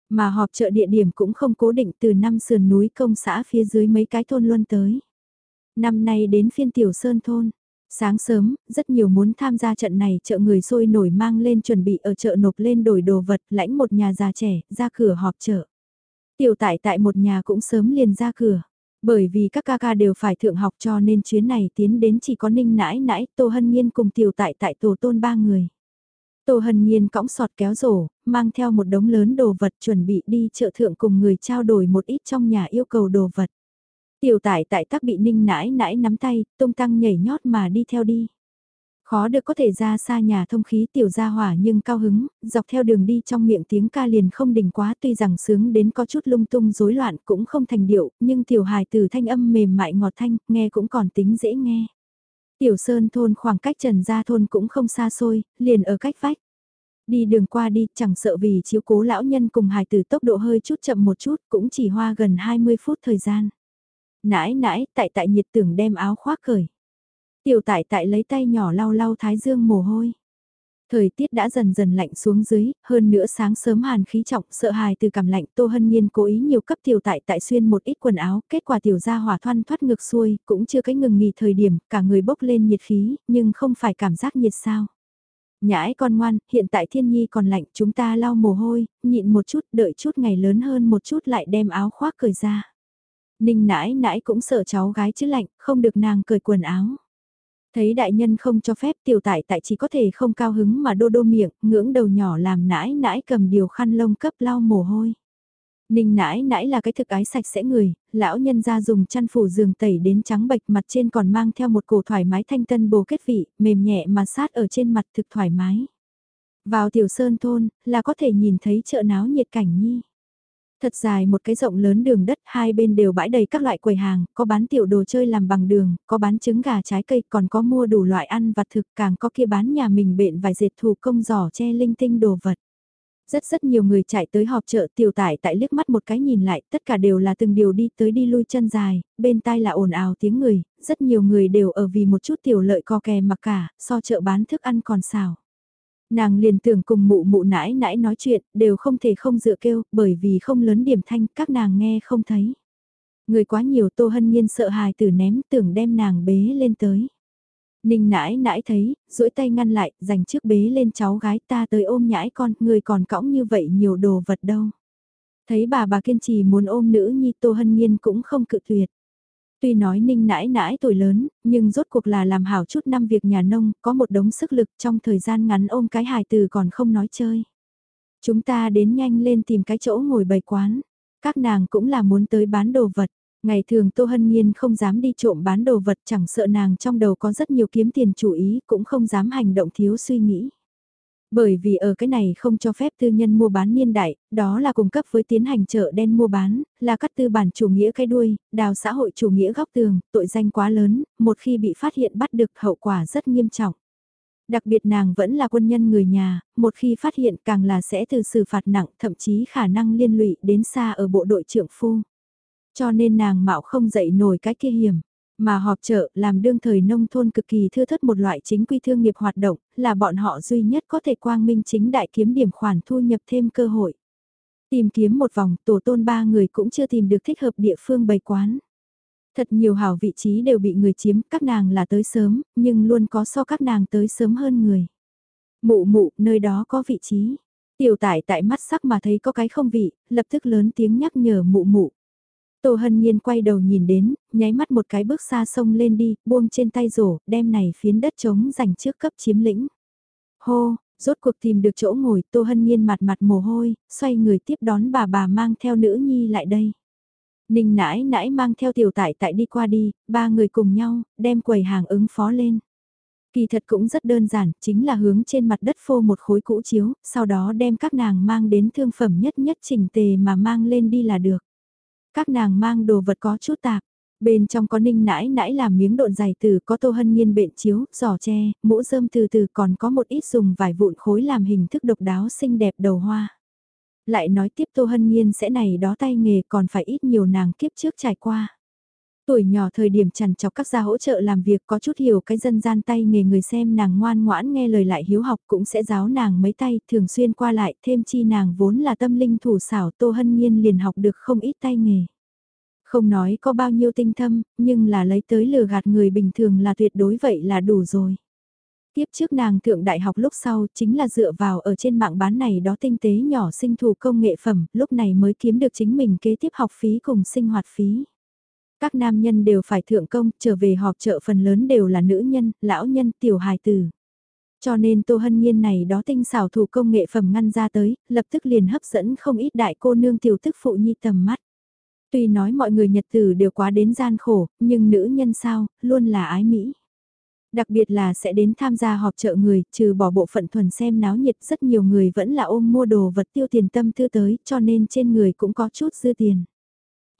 Mà họp chợ địa điểm cũng không cố định từ năm sườn núi công xã phía dưới mấy cái thôn luân tới. Năm nay đến phiên tiểu sơn thôn. Sáng sớm, rất nhiều muốn tham gia trận này chợ người sôi nổi mang lên chuẩn bị ở chợ nộp lên đổi đồ vật lãnh một nhà già trẻ ra cửa họp chợ. Tiểu tại tại một nhà cũng sớm liền ra cửa. Bởi vì các ca ca đều phải thượng học cho nên chuyến này tiến đến chỉ có ninh nãi nãi Tô Hân Nhiên cùng tiểu tại tại tổ tôn ba người. Tô Hân Nhiên cõng sọt kéo rổ, mang theo một đống lớn đồ vật chuẩn bị đi chợ thượng cùng người trao đổi một ít trong nhà yêu cầu đồ vật. Tiểu tải tại tắc bị ninh nãi nãi nắm tay, tung tăng nhảy nhót mà đi theo đi. Khó được có thể ra xa nhà thông khí tiểu gia hỏa nhưng cao hứng, dọc theo đường đi trong miệng tiếng ca liền không đỉnh quá tuy rằng sướng đến có chút lung tung rối loạn cũng không thành điệu, nhưng tiểu hài từ thanh âm mềm mại ngọt thanh, nghe cũng còn tính dễ nghe. Tiểu Sơn thôn khoảng cách Trần Gia thôn cũng không xa xôi, liền ở cách vách. Đi đường qua đi, chẳng sợ vì chiếu cố lão nhân cùng hài tử tốc độ hơi chút chậm một chút, cũng chỉ hoa gần 20 phút thời gian. Nãi nãi, tại tại nhiệt tưởng đem áo khoác cởi. Tiểu tại tại lấy tay nhỏ lau lau thái dương mồ hôi. Thời tiết đã dần dần lạnh xuống dưới, hơn nữa sáng sớm hàn khí trọng sợ hài từ cảm lạnh Tô Hân Nhiên cố ý nhiều cấp tiểu tại tại xuyên một ít quần áo, kết quả tiểu ra hỏa thoăn thoát ngược xuôi, cũng chưa cái ngừng nghỉ thời điểm, cả người bốc lên nhiệt khí, nhưng không phải cảm giác nhiệt sao. Nhãi con ngoan, hiện tại thiên nhi còn lạnh, chúng ta lau mồ hôi, nhịn một chút, đợi chút ngày lớn hơn một chút lại đem áo khoác cởi ra. Ninh nãi nãi cũng sợ cháu gái chứ lạnh, không được nàng cởi quần áo. Thấy đại nhân không cho phép tiểu tại tại chỉ có thể không cao hứng mà đô đô miệng, ngưỡng đầu nhỏ làm nãi nãi cầm điều khăn lông cấp lau mồ hôi. Ninh nãi nãi là cái thực ái sạch sẽ người, lão nhân ra dùng chăn phủ giường tẩy đến trắng bạch mặt trên còn mang theo một cổ thoải mái thanh tân bồ kết vị, mềm nhẹ mà sát ở trên mặt thực thoải mái. Vào tiểu sơn thôn, là có thể nhìn thấy chợ náo nhiệt cảnh nhi. Thật dài một cái rộng lớn đường đất, hai bên đều bãi đầy các loại quầy hàng, có bán tiểu đồ chơi làm bằng đường, có bán trứng gà trái cây, còn có mua đủ loại ăn vặt thực, càng có kia bán nhà mình bện vài dệt thủ công giỏ che linh tinh đồ vật. Rất rất nhiều người chạy tới họp chợ tiểu tải tại liếc mắt một cái nhìn lại, tất cả đều là từng điều đi tới đi lui chân dài, bên tai là ồn ào tiếng người, rất nhiều người đều ở vì một chút tiểu lợi co kè mặc cả, so chợ bán thức ăn còn xào. Nàng liền tưởng cùng mụ mụ nãi nãi nói chuyện, đều không thể không dựa kêu, bởi vì không lớn điểm thanh, các nàng nghe không thấy. Người quá nhiều Tô Hân Nhiên sợ hài tử ném tưởng đem nàng bế lên tới. Ninh nãi nãi thấy, duỗi tay ngăn lại, dành trước bế lên cháu gái ta tới ôm nhãi con, người còn cõng như vậy nhiều đồ vật đâu. Thấy bà bà kiên trì muốn ôm nữ nhi Tô Hân Nhiên cũng không cự tuyệt. Tuy nói ninh nãi nãi tuổi lớn, nhưng rốt cuộc là làm hảo chút năm việc nhà nông, có một đống sức lực trong thời gian ngắn ôm cái hài từ còn không nói chơi. Chúng ta đến nhanh lên tìm cái chỗ ngồi bày quán. Các nàng cũng là muốn tới bán đồ vật. Ngày thường Tô Hân Nhiên không dám đi trộm bán đồ vật chẳng sợ nàng trong đầu có rất nhiều kiếm tiền chủ ý cũng không dám hành động thiếu suy nghĩ. Bởi vì ở cái này không cho phép tư nhân mua bán niên đại, đó là cung cấp với tiến hành chợ đen mua bán, là cắt tư bản chủ nghĩa cái đuôi, đào xã hội chủ nghĩa góc tường, tội danh quá lớn, một khi bị phát hiện bắt được hậu quả rất nghiêm trọng. Đặc biệt nàng vẫn là quân nhân người nhà, một khi phát hiện càng là sẽ từ xử phạt nặng thậm chí khả năng liên lụy đến xa ở bộ đội trưởng phu. Cho nên nàng mạo không dậy nổi cái kia hiểm. Mà họp chợ làm đương thời nông thôn cực kỳ thưa thất một loại chính quy thương nghiệp hoạt động, là bọn họ duy nhất có thể quang minh chính đại kiếm điểm khoản thu nhập thêm cơ hội. Tìm kiếm một vòng, tổ tôn ba người cũng chưa tìm được thích hợp địa phương bày quán. Thật nhiều hảo vị trí đều bị người chiếm, các nàng là tới sớm, nhưng luôn có so các nàng tới sớm hơn người. Mụ mụ, nơi đó có vị trí. Tiểu tải tại mắt sắc mà thấy có cái không vị, lập tức lớn tiếng nhắc nhở mụ mụ. Tô Hân Nhiên quay đầu nhìn đến, nháy mắt một cái bước xa sông lên đi, buông trên tay rổ, đem này phiến đất trống dành trước cấp chiếm lĩnh. Hô, rốt cuộc tìm được chỗ ngồi, Tô Hân Nhiên mặt mặt mồ hôi, xoay người tiếp đón bà bà mang theo nữ nhi lại đây. Ninh nãi nãi mang theo tiểu tại tại đi qua đi, ba người cùng nhau, đem quầy hàng ứng phó lên. Kỳ thật cũng rất đơn giản, chính là hướng trên mặt đất phô một khối cũ chiếu, sau đó đem các nàng mang đến thương phẩm nhất nhất chỉnh tề mà mang lên đi là được. Các nàng mang đồ vật có chút tạp. Bên trong có ninh nãi nãi làm miếng độn dày từ có tô hân nhiên bện chiếu, giỏ tre, mũ rơm từ từ còn có một ít dùng vài vụn khối làm hình thức độc đáo xinh đẹp đầu hoa. Lại nói tiếp tô hân nhiên sẽ này đó tay nghề còn phải ít nhiều nàng kiếp trước trải qua. Tuổi nhỏ thời điểm chằn chọc các gia hỗ trợ làm việc có chút hiểu cái dân gian tay nghề người xem nàng ngoan ngoãn nghe lời lại hiếu học cũng sẽ giáo nàng mấy tay thường xuyên qua lại thêm chi nàng vốn là tâm linh thủ xảo Tô Hân Nhiên liền học được không ít tay nghề. Không nói có bao nhiêu tinh thâm, nhưng là lấy tới lừa gạt người bình thường là tuyệt đối vậy là đủ rồi. Tiếp trước nàng thượng đại học lúc sau chính là dựa vào ở trên mạng bán này đó tinh tế nhỏ sinh thủ công nghệ phẩm, lúc này mới kiếm được chính mình kế tiếp học phí cùng sinh hoạt phí. Các nam nhân đều phải thượng công, trở về họp chợ phần lớn đều là nữ nhân, lão nhân, tiểu hài tử. Cho nên Tô Hân Nhiên này đó tinh xảo thủ công nghệ phẩm ngăn ra tới, lập tức liền hấp dẫn không ít đại cô nương tiểu tức phụ nhi tầm mắt. Tuy nói mọi người nhật tử đều quá đến gian khổ, nhưng nữ nhân sao, luôn là ái mỹ. Đặc biệt là sẽ đến tham gia họp chợ người, trừ bỏ bộ phận thuần xem náo nhiệt rất nhiều người vẫn là ôm mua đồ vật tiêu tiền tâm tư tới, cho nên trên người cũng có chút dư tiền.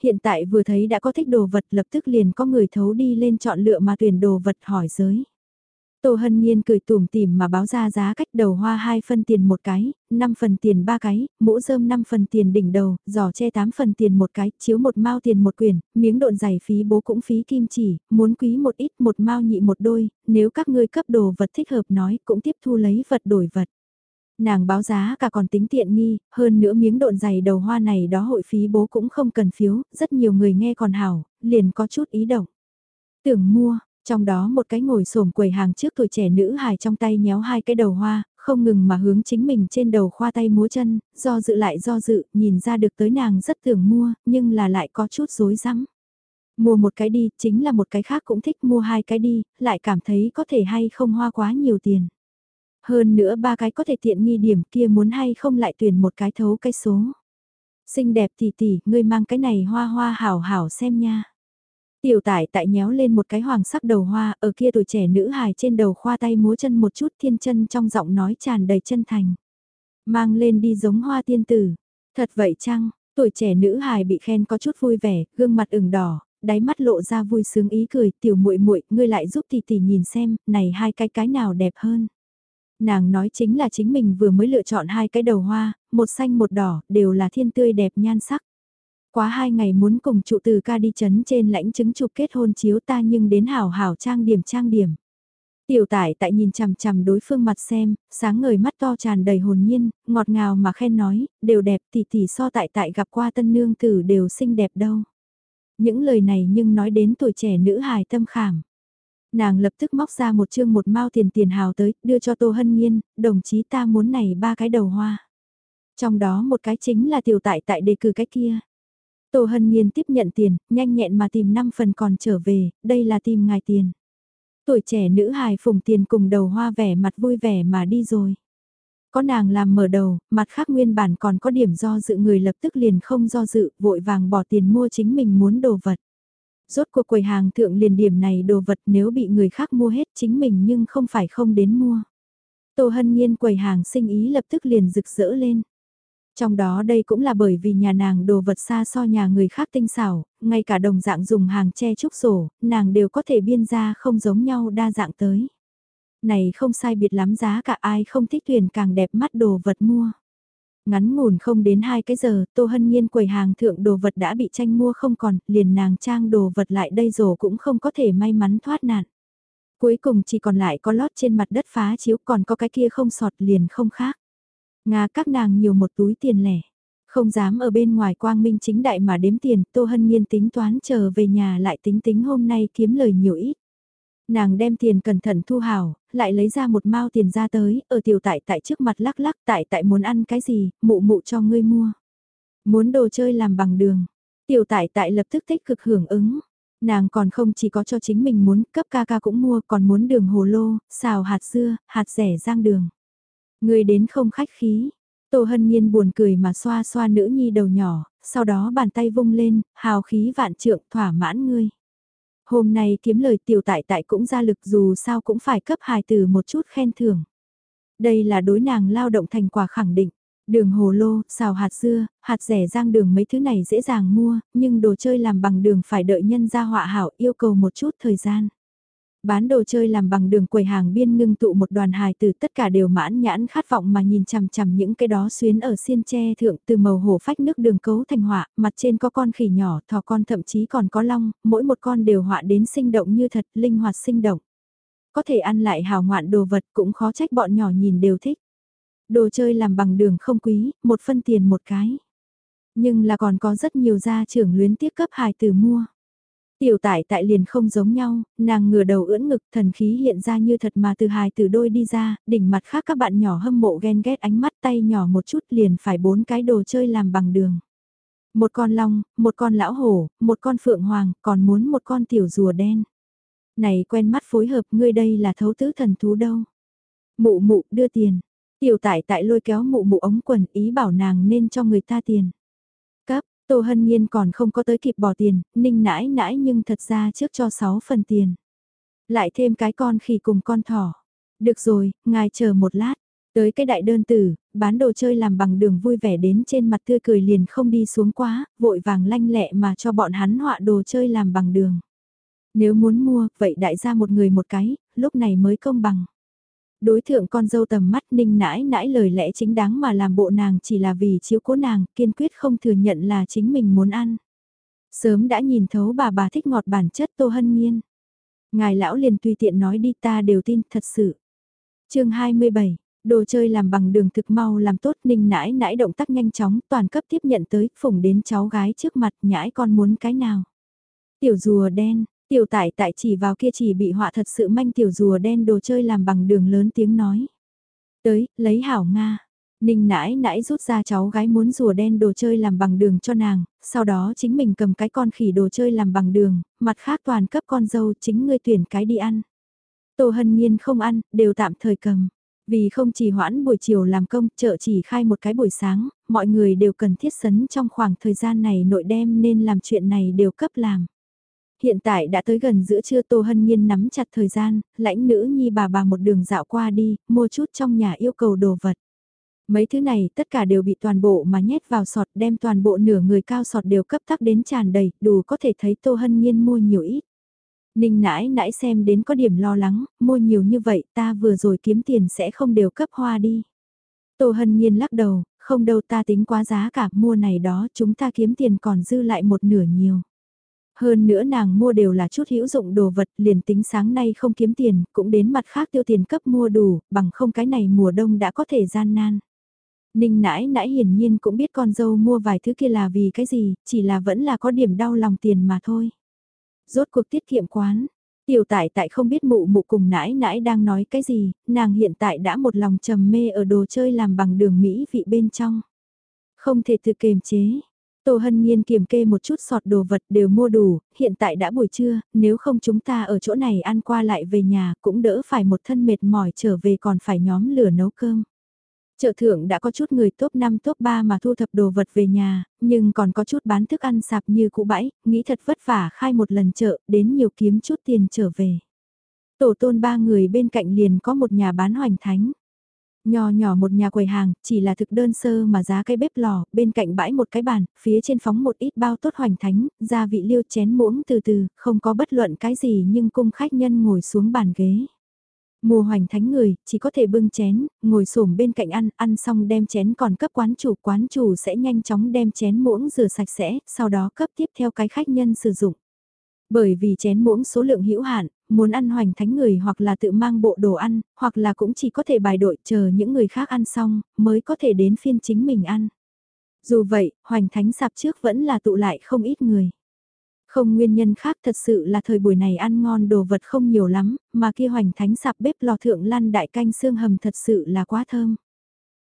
Hiện tại vừa thấy đã có thích đồ vật lập tức liền có người thấu đi lên chọn lựa mà tuyển đồ vật hỏi giới. Tô Hân Nhiên cười tủm tỉm mà báo ra giá cách đầu hoa 2 phân tiền một cái, 5 phần tiền ba cái, mũ rơm 5 phần tiền đỉnh đầu, giỏ che 8 phần tiền một cái, chiếu một mao tiền một quyển, miếng độn giày phí bố cũng phí kim chỉ, muốn quý một ít một mao nhị một đôi, nếu các ngươi cấp đồ vật thích hợp nói cũng tiếp thu lấy vật đổi vật. Nàng báo giá cả còn tính tiện nghi, hơn nữa miếng độn giày đầu hoa này đó hội phí bố cũng không cần phiếu, rất nhiều người nghe còn hảo, liền có chút ý động. Tưởng mua, trong đó một cái ngồi xổm quầy hàng trước tuổi trẻ nữ hài trong tay nhéo hai cái đầu hoa, không ngừng mà hướng chính mình trên đầu khoa tay múa chân, do dự lại do dự, nhìn ra được tới nàng rất tưởng mua, nhưng là lại có chút rối rắm. Mua một cái đi, chính là một cái khác cũng thích mua hai cái đi, lại cảm thấy có thể hay không hoa quá nhiều tiền. Hơn nữa ba cái có thể tiện nghi điểm kia muốn hay không lại tuyển một cái thấu cái số. Xinh đẹp tỷ tỷ, ngươi mang cái này hoa hoa hảo hảo xem nha. Tiểu tải tại nhéo lên một cái hoàng sắc đầu hoa, ở kia tuổi trẻ nữ hài trên đầu khoa tay múa chân một chút thiên chân trong giọng nói tràn đầy chân thành. Mang lên đi giống hoa tiên tử. Thật vậy chăng, tuổi trẻ nữ hài bị khen có chút vui vẻ, gương mặt ửng đỏ, đáy mắt lộ ra vui sướng ý cười, tiểu muội muội, ngươi lại giúp tỷ tỷ nhìn xem, này hai cái cái nào đẹp hơn. Nàng nói chính là chính mình vừa mới lựa chọn hai cái đầu hoa, một xanh một đỏ, đều là thiên tươi đẹp nhan sắc. Quá hai ngày muốn cùng trụ từ ca đi chấn trên lãnh chứng chụp kết hôn chiếu ta nhưng đến hảo hảo trang điểm trang điểm. Tiểu tải tại nhìn chằm chằm đối phương mặt xem, sáng ngời mắt to tràn đầy hồn nhiên, ngọt ngào mà khen nói, đều đẹp tỷ tỷ so tại tại gặp qua tân nương tử đều xinh đẹp đâu. Những lời này nhưng nói đến tuổi trẻ nữ hài tâm khảm. Nàng lập tức móc ra một chương một mao tiền tiền hào tới, đưa cho Tô Hân Nhiên, đồng chí ta muốn này ba cái đầu hoa. Trong đó một cái chính là tiểu tại tại đề cử cái kia. Tô Hân Nhiên tiếp nhận tiền, nhanh nhẹn mà tìm 5 phần còn trở về, đây là tìm ngài tiền. Tuổi trẻ nữ hài phùng tiền cùng đầu hoa vẻ mặt vui vẻ mà đi rồi. Có nàng làm mở đầu, mặt khác nguyên bản còn có điểm do dự người lập tức liền không do dự, vội vàng bỏ tiền mua chính mình muốn đồ vật. Rốt cuộc quầy hàng thượng liền điểm này đồ vật nếu bị người khác mua hết chính mình nhưng không phải không đến mua. Tô Hân Nhiên quầy hàng sinh ý lập tức liền rực rỡ lên. Trong đó đây cũng là bởi vì nhà nàng đồ vật xa so nhà người khác tinh xảo, ngay cả đồng dạng dùng hàng che trúc sổ, nàng đều có thể biên ra không giống nhau đa dạng tới. Này không sai biệt lắm giá cả ai không thích tuyển càng đẹp mắt đồ vật mua. Ngắn ngủn không đến hai cái giờ, Tô Hân Nhiên quầy hàng thượng đồ vật đã bị tranh mua không còn, liền nàng trang đồ vật lại đây rồi cũng không có thể may mắn thoát nạn. Cuối cùng chỉ còn lại có lót trên mặt đất phá chiếu còn có cái kia không sọt liền không khác. Nga các nàng nhiều một túi tiền lẻ. Không dám ở bên ngoài quang minh chính đại mà đếm tiền, Tô Hân Nhiên tính toán chờ về nhà lại tính tính hôm nay kiếm lời nhiều ít. Nàng đem tiền cẩn thận thu hào, lại lấy ra một mao tiền ra tới, ở tiểu tại tại trước mặt lắc lắc tại tại muốn ăn cái gì, mụ mụ cho ngươi mua. Muốn đồ chơi làm bằng đường. Tiểu tại tại lập tức tích cực hưởng ứng. Nàng còn không chỉ có cho chính mình muốn, cấp ca ca cũng mua, còn muốn đường hồ lô, xào hạt dưa, hạt rẻ rang đường. Ngươi đến không khách khí. Tô Hân Nhiên buồn cười mà xoa xoa nữ nhi đầu nhỏ, sau đó bàn tay vung lên, hào khí vạn trượng thỏa mãn ngươi. Hôm nay kiếm lời tiểu tại tại cũng ra lực dù sao cũng phải cấp hài từ một chút khen thưởng. Đây là đối nàng lao động thành quả khẳng định. Đường hồ lô, xào hạt dưa, hạt rẻ rang đường mấy thứ này dễ dàng mua, nhưng đồ chơi làm bằng đường phải đợi nhân ra họa hảo yêu cầu một chút thời gian. Bán đồ chơi làm bằng đường quầy hàng biên ngưng tụ một đoàn hài từ tất cả đều mãn nhãn khát vọng mà nhìn chằm chằm những cái đó xuyến ở xiên tre thượng từ màu hổ phách nước đường cấu thành họa, mặt trên có con khỉ nhỏ, thò con thậm chí còn có long, mỗi một con đều họa đến sinh động như thật, linh hoạt sinh động. Có thể ăn lại hào ngoạn đồ vật cũng khó trách bọn nhỏ nhìn đều thích. Đồ chơi làm bằng đường không quý, một phân tiền một cái. Nhưng là còn có rất nhiều gia trưởng luyến tiếc cấp hài từ mua. Tiểu tại tại liền không giống nhau, nàng ngửa đầu ưỡn ngực thần khí hiện ra như thật mà từ hài từ đôi đi ra, đỉnh mặt khác các bạn nhỏ hâm mộ ghen ghét ánh mắt tay nhỏ một chút liền phải bốn cái đồ chơi làm bằng đường. Một con long, một con lão hổ, một con phượng hoàng, còn muốn một con tiểu rùa đen. Này quen mắt phối hợp ngươi đây là thấu tứ thần thú đâu. Mụ mụ đưa tiền, tiểu tại tại lôi kéo mụ mụ ống quần ý bảo nàng nên cho người ta tiền. Tô Hân Nhiên còn không có tới kịp bỏ tiền, ninh nãi nãi nhưng thật ra trước cho 6 phần tiền. Lại thêm cái con khỉ cùng con thỏ. Được rồi, ngài chờ một lát. Tới cái đại đơn tử, bán đồ chơi làm bằng đường vui vẻ đến trên mặt tươi cười liền không đi xuống quá, vội vàng lanh lẹ mà cho bọn hắn họa đồ chơi làm bằng đường. Nếu muốn mua, vậy đại gia một người một cái, lúc này mới công bằng. Đối thượng con dâu tầm mắt ninh nãi nãi lời lẽ chính đáng mà làm bộ nàng chỉ là vì chiếu cố nàng, kiên quyết không thừa nhận là chính mình muốn ăn. Sớm đã nhìn thấu bà bà thích ngọt bản chất Tô Hân Nhiên. Ngài lão liền tùy tiện nói đi ta đều tin thật sự. chương 27, đồ chơi làm bằng đường thực mau làm tốt ninh nãi nãi động tác nhanh chóng toàn cấp tiếp nhận tới phủng đến cháu gái trước mặt nhãi con muốn cái nào. Tiểu rùa đen, tiểu tại tại chỉ vào kia chỉ bị họa thật sự manh tiểu rùa đen đồ chơi làm bằng đường lớn tiếng nói. Tới, lấy hảo Nga, Ninh nãi nãi rút ra cháu gái muốn rùa đen đồ chơi làm bằng đường cho nàng, sau đó chính mình cầm cái con khỉ đồ chơi làm bằng đường, mặt khác toàn cấp con dâu chính ngươi tuyển cái đi ăn. Tô Hân Nhiên không ăn, đều tạm thời cầm. Vì không chỉ hoãn buổi chiều làm công, chợ chỉ khai một cái buổi sáng, mọi người đều cần thiết sấn trong khoảng thời gian này nội đem nên làm chuyện này đều cấp làm. Hiện tại đã tới gần giữa trưa Tô Hân Nhiên nắm chặt thời gian, lãnh nữ nhi bà bà một đường dạo qua đi, mua chút trong nhà yêu cầu đồ vật. Mấy thứ này tất cả đều bị toàn bộ mà nhét vào sọt đem toàn bộ nửa người cao sọt đều cấp tắc đến tràn đầy, đủ có thể thấy Tô Hân Nhiên mua nhiều ít. Ninh nãi nãi xem đến có điểm lo lắng, mua nhiều như vậy ta vừa rồi kiếm tiền sẽ không đều cấp hoa đi. Tô Hân Nhiên lắc đầu, không đâu ta tính quá giá cả mua này đó chúng ta kiếm tiền còn dư lại một nửa nhiều. Hơn nữa nàng mua đều là chút hữu dụng đồ vật liền tính sáng nay không kiếm tiền, cũng đến mặt khác tiêu tiền cấp mua đủ, bằng không cái này mùa đông đã có thể gian nan. Ninh nãi nãi hiển nhiên cũng biết con dâu mua vài thứ kia là vì cái gì, chỉ là vẫn là có điểm đau lòng tiền mà thôi. Rốt cuộc tiết kiệm quán, tiểu tại tại không biết mụ mụ cùng nãi nãi đang nói cái gì, nàng hiện tại đã một lòng trầm mê ở đồ chơi làm bằng đường Mỹ vị bên trong. Không thể tự kềm chế. Tô Hân Nhiên kiểm kê một chút sọt đồ vật đều mua đủ, hiện tại đã buổi trưa, nếu không chúng ta ở chỗ này ăn qua lại về nhà cũng đỡ phải một thân mệt mỏi trở về còn phải nhóm lửa nấu cơm. Chợ thượng đã có chút người top 5 top 3 mà thu thập đồ vật về nhà, nhưng còn có chút bán thức ăn sạp như cũ bãi, nghĩ thật vất vả khai một lần chợ, đến nhiều kiếm chút tiền trở về. Tổ tôn ba người bên cạnh liền có một nhà bán hoành thánh. Nhỏ nhỏ một nhà quầy hàng, chỉ là thực đơn sơ mà giá cái bếp lò, bên cạnh bãi một cái bàn, phía trên phóng một ít bao tốt hoành thánh, gia vị liêu chén muỗng từ từ, không có bất luận cái gì nhưng cung khách nhân ngồi xuống bàn ghế. Mùa hoành thánh người, chỉ có thể bưng chén, ngồi xổm bên cạnh ăn, ăn xong đem chén còn cấp quán chủ, quán chủ sẽ nhanh chóng đem chén muỗng rửa sạch sẽ, sau đó cấp tiếp theo cái khách nhân sử dụng. Bởi vì chén muỗng số lượng hữu hạn, muốn ăn hoành thánh người hoặc là tự mang bộ đồ ăn, hoặc là cũng chỉ có thể bài đội chờ những người khác ăn xong, mới có thể đến phiên chính mình ăn. Dù vậy, hoành thánh sạp trước vẫn là tụ lại không ít người. Không nguyên nhân khác thật sự là thời buổi này ăn ngon đồ vật không nhiều lắm, mà kia hoành thánh sạp bếp lò thượng lăn đại canh xương hầm thật sự là quá thơm.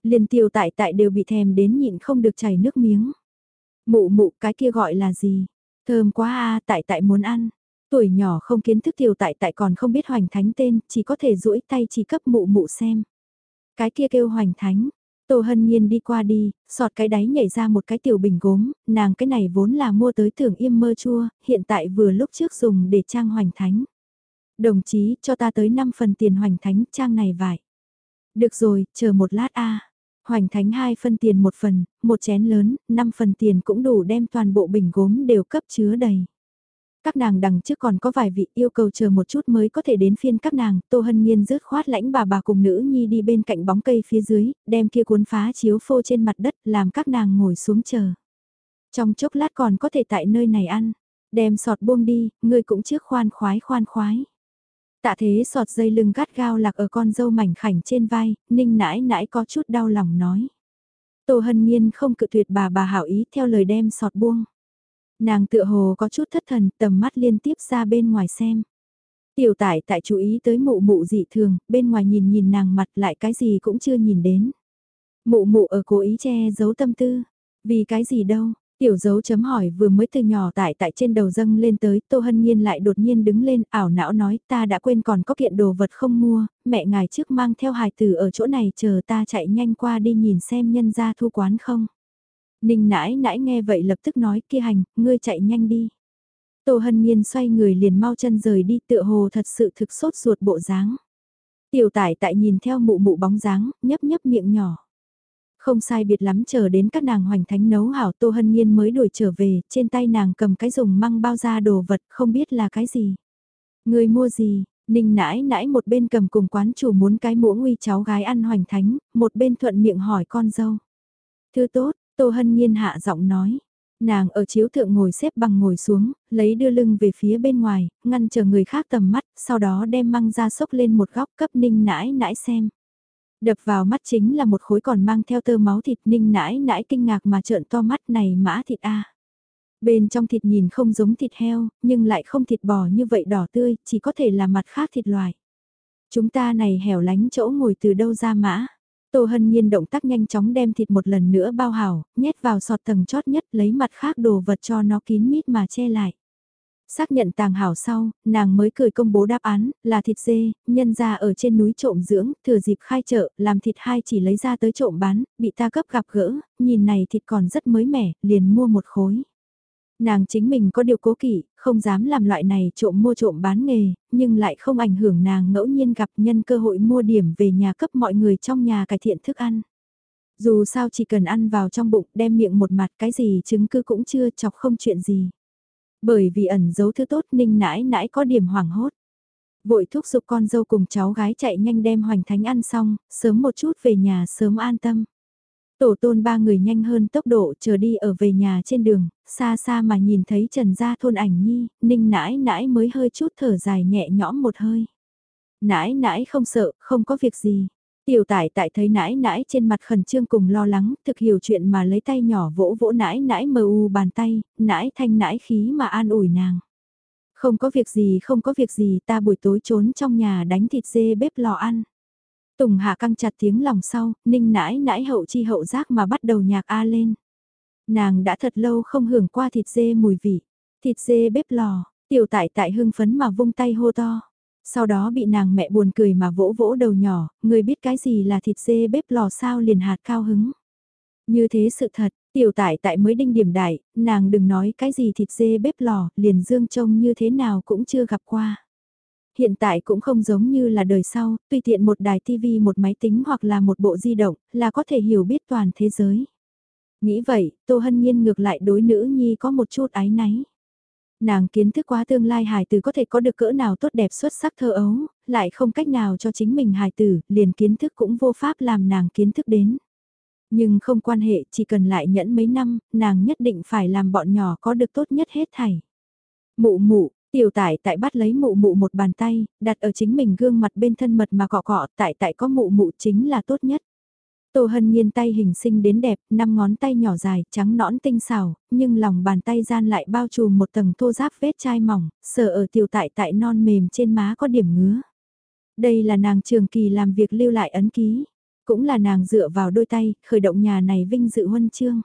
Liền tiêu tại tại đều bị thèm đến nhịn không được chảy nước miếng. Mụ mụ cái kia gọi là gì? Thơm quá a tại tại muốn ăn. Tuổi nhỏ không kiến thức tiểu tại tại còn không biết hoành thánh tên, chỉ có thể duỗi tay chỉ cấp mụ mụ xem. Cái kia kêu hoành thánh, Tô Hân Nhiên đi qua đi, sọt cái đáy nhảy ra một cái tiểu bình gốm, nàng cái này vốn là mua tới tưởng im mơ chua, hiện tại vừa lúc trước dùng để trang hoành thánh. Đồng chí, cho ta tới 5 phần tiền hoành thánh trang này vải. Được rồi, chờ một lát a. Hoành thánh hai phân tiền một phần, một chén lớn, 5 phần tiền cũng đủ đem toàn bộ bình gốm đều cấp chứa đầy các nàng đằng trước còn có vài vị yêu cầu chờ một chút mới có thể đến phiên các nàng, Tô Hân Nhiên rớt khoát lãnh bà bà cùng nữ nhi đi bên cạnh bóng cây phía dưới, đem kia cuốn phá chiếu phô trên mặt đất làm các nàng ngồi xuống chờ. Trong chốc lát còn có thể tại nơi này ăn, đem sọt buông đi, người cũng trước khoan khoái khoan khoái. Tạ thế sọt dây lưng gắt gao lạc ở con dâu mảnh khảnh trên vai, ninh nãi nãi có chút đau lòng nói. Tô Hân Nhiên không cự tuyệt bà bà hảo ý theo lời đem sọt buông. Nàng tựa hồ có chút thất thần, tầm mắt liên tiếp ra bên ngoài xem. Tiểu tải tại chú ý tới mụ mụ dị thường, bên ngoài nhìn nhìn nàng mặt lại cái gì cũng chưa nhìn đến. Mụ mụ ở cố ý che giấu tâm tư. Vì cái gì đâu, Tiểu dấu chấm hỏi vừa mới từ nhỏ tại tại trên đầu dâng lên tới, Tô Hân Nhiên lại đột nhiên đứng lên, ảo não nói ta đã quên còn có kiện đồ vật không mua, mẹ ngài trước mang theo hài tử ở chỗ này chờ ta chạy nhanh qua đi nhìn xem nhân gia thu quán không. Ninh nãi nãi nghe vậy lập tức nói kia hành, ngươi chạy nhanh đi. Tô Hân Nhiên xoay người liền mau chân rời đi tựa hồ thật sự thực sốt ruột bộ dáng. Tiểu tải tại nhìn theo mụ mụ bóng dáng, nhấp nhấp miệng nhỏ. Không sai biệt lắm chờ đến các nàng hoành thánh nấu hảo Tô Hân Nhiên mới đuổi trở về, trên tay nàng cầm cái dùng măng bao ra đồ vật không biết là cái gì. Người mua gì? Ninh nãi nãi một bên cầm cùng quán chủ muốn cái mũ nguy cháu gái ăn hoành thánh, một bên thuận miệng hỏi con dâu. Thứ tốt, Tô Hân Nhiên hạ giọng nói. Nàng ở chiếu thượng ngồi xếp bằng ngồi xuống, lấy đưa lưng về phía bên ngoài, ngăn chờ người khác tầm mắt, sau đó đem măng ra sốc lên một góc cấp ninh nãi nãi xem. Đập vào mắt chính là một khối còn mang theo tơ máu thịt ninh nãi nãi kinh ngạc mà trợn to mắt này mã thịt a Bên trong thịt nhìn không giống thịt heo, nhưng lại không thịt bò như vậy đỏ tươi, chỉ có thể là mặt khác thịt loài. Chúng ta này hẻo lánh chỗ ngồi từ đâu ra mã. Tô Hân Nhiên động tác nhanh chóng đem thịt một lần nữa bao hảo, nhét vào sọt tầng chót nhất lấy mặt khác đồ vật cho nó kín mít mà che lại. Xác nhận tàng hảo sau, nàng mới cười công bố đáp án, là thịt dê, nhân ra ở trên núi trộm dưỡng, thừa dịp khai chợ, làm thịt hai chỉ lấy ra tới trộm bán, bị ta cấp gặp gỡ, nhìn này thịt còn rất mới mẻ, liền mua một khối. Nàng chính mình có điều cố kỵ, không dám làm loại này trộm mua trộm bán nghề, nhưng lại không ảnh hưởng nàng ngẫu nhiên gặp nhân cơ hội mua điểm về nhà cấp mọi người trong nhà cải thiện thức ăn. Dù sao chỉ cần ăn vào trong bụng đem miệng một mặt cái gì chứng cứ cũng chưa chọc không chuyện gì. Bởi vì ẩn giấu thứ tốt ninh nãi nãi có điểm hoảng hốt. Vội thúc giục con dâu cùng cháu gái chạy nhanh đem hoành thánh ăn xong, sớm một chút về nhà sớm an tâm. Tổ tôn ba người nhanh hơn tốc độ chờ đi ở về nhà trên đường, xa xa mà nhìn thấy trần gia thôn ảnh nhi, ninh nãi nãi mới hơi chút thở dài nhẹ nhõm một hơi. Nãi nãi không sợ, không có việc gì. Tiểu tải tại thấy nãi nãi trên mặt khẩn trương cùng lo lắng, thực hiểu chuyện mà lấy tay nhỏ vỗ vỗ nãi nãi mờ u bàn tay, nãi thanh nãi khí mà an ủi nàng. Không có việc gì không có việc gì ta buổi tối trốn trong nhà đánh thịt dê bếp lò ăn. Tùng Hạ căng chặt tiếng lòng sau, ninh nãi nãi hậu chi hậu giác mà bắt đầu nhạc A lên. Nàng đã thật lâu không hưởng qua thịt dê mùi vị. Thịt dê bếp lò, tiểu tại tại hưng phấn mà vung tay hô to. Sau đó bị nàng mẹ buồn cười mà vỗ vỗ đầu nhỏ, người biết cái gì là thịt dê bếp lò sao liền hạt cao hứng. Như thế sự thật, tiểu tại tại mới đinh điểm đại, nàng đừng nói cái gì thịt dê bếp lò, liền dương trông như thế nào cũng chưa gặp qua. Hiện tại cũng không giống như là đời sau, tùy tiện một đài TV một máy tính hoặc là một bộ di động, là có thể hiểu biết toàn thế giới. Nghĩ vậy, Tô Hân Nhiên ngược lại đối nữ nhi có một chút ái náy. Nàng kiến thức quá tương lai hài tử có thể có được cỡ nào tốt đẹp xuất sắc thơ ấu, lại không cách nào cho chính mình hài tử, liền kiến thức cũng vô pháp làm nàng kiến thức đến. Nhưng không quan hệ, chỉ cần lại nhẫn mấy năm, nàng nhất định phải làm bọn nhỏ có được tốt nhất hết thảy. Mụ mụ, Tiểu tại tại bắt lấy mụ mụ một bàn tay, đặt ở chính mình gương mặt bên thân mật mà cọ cọ, tại tại có mụ mụ chính là tốt nhất. Tô Hân Nhiên tay hình sinh đến đẹp, năm ngón tay nhỏ dài, trắng nõn tinh xảo, nhưng lòng bàn tay gian lại bao trùm một tầng thô giáp vết chai mỏng, sờ ở tiểu tại tại non mềm trên má có điểm ngứa. Đây là nàng trường kỳ làm việc lưu lại ấn ký, cũng là nàng dựa vào đôi tay, khởi động nhà này vinh dự huân chương.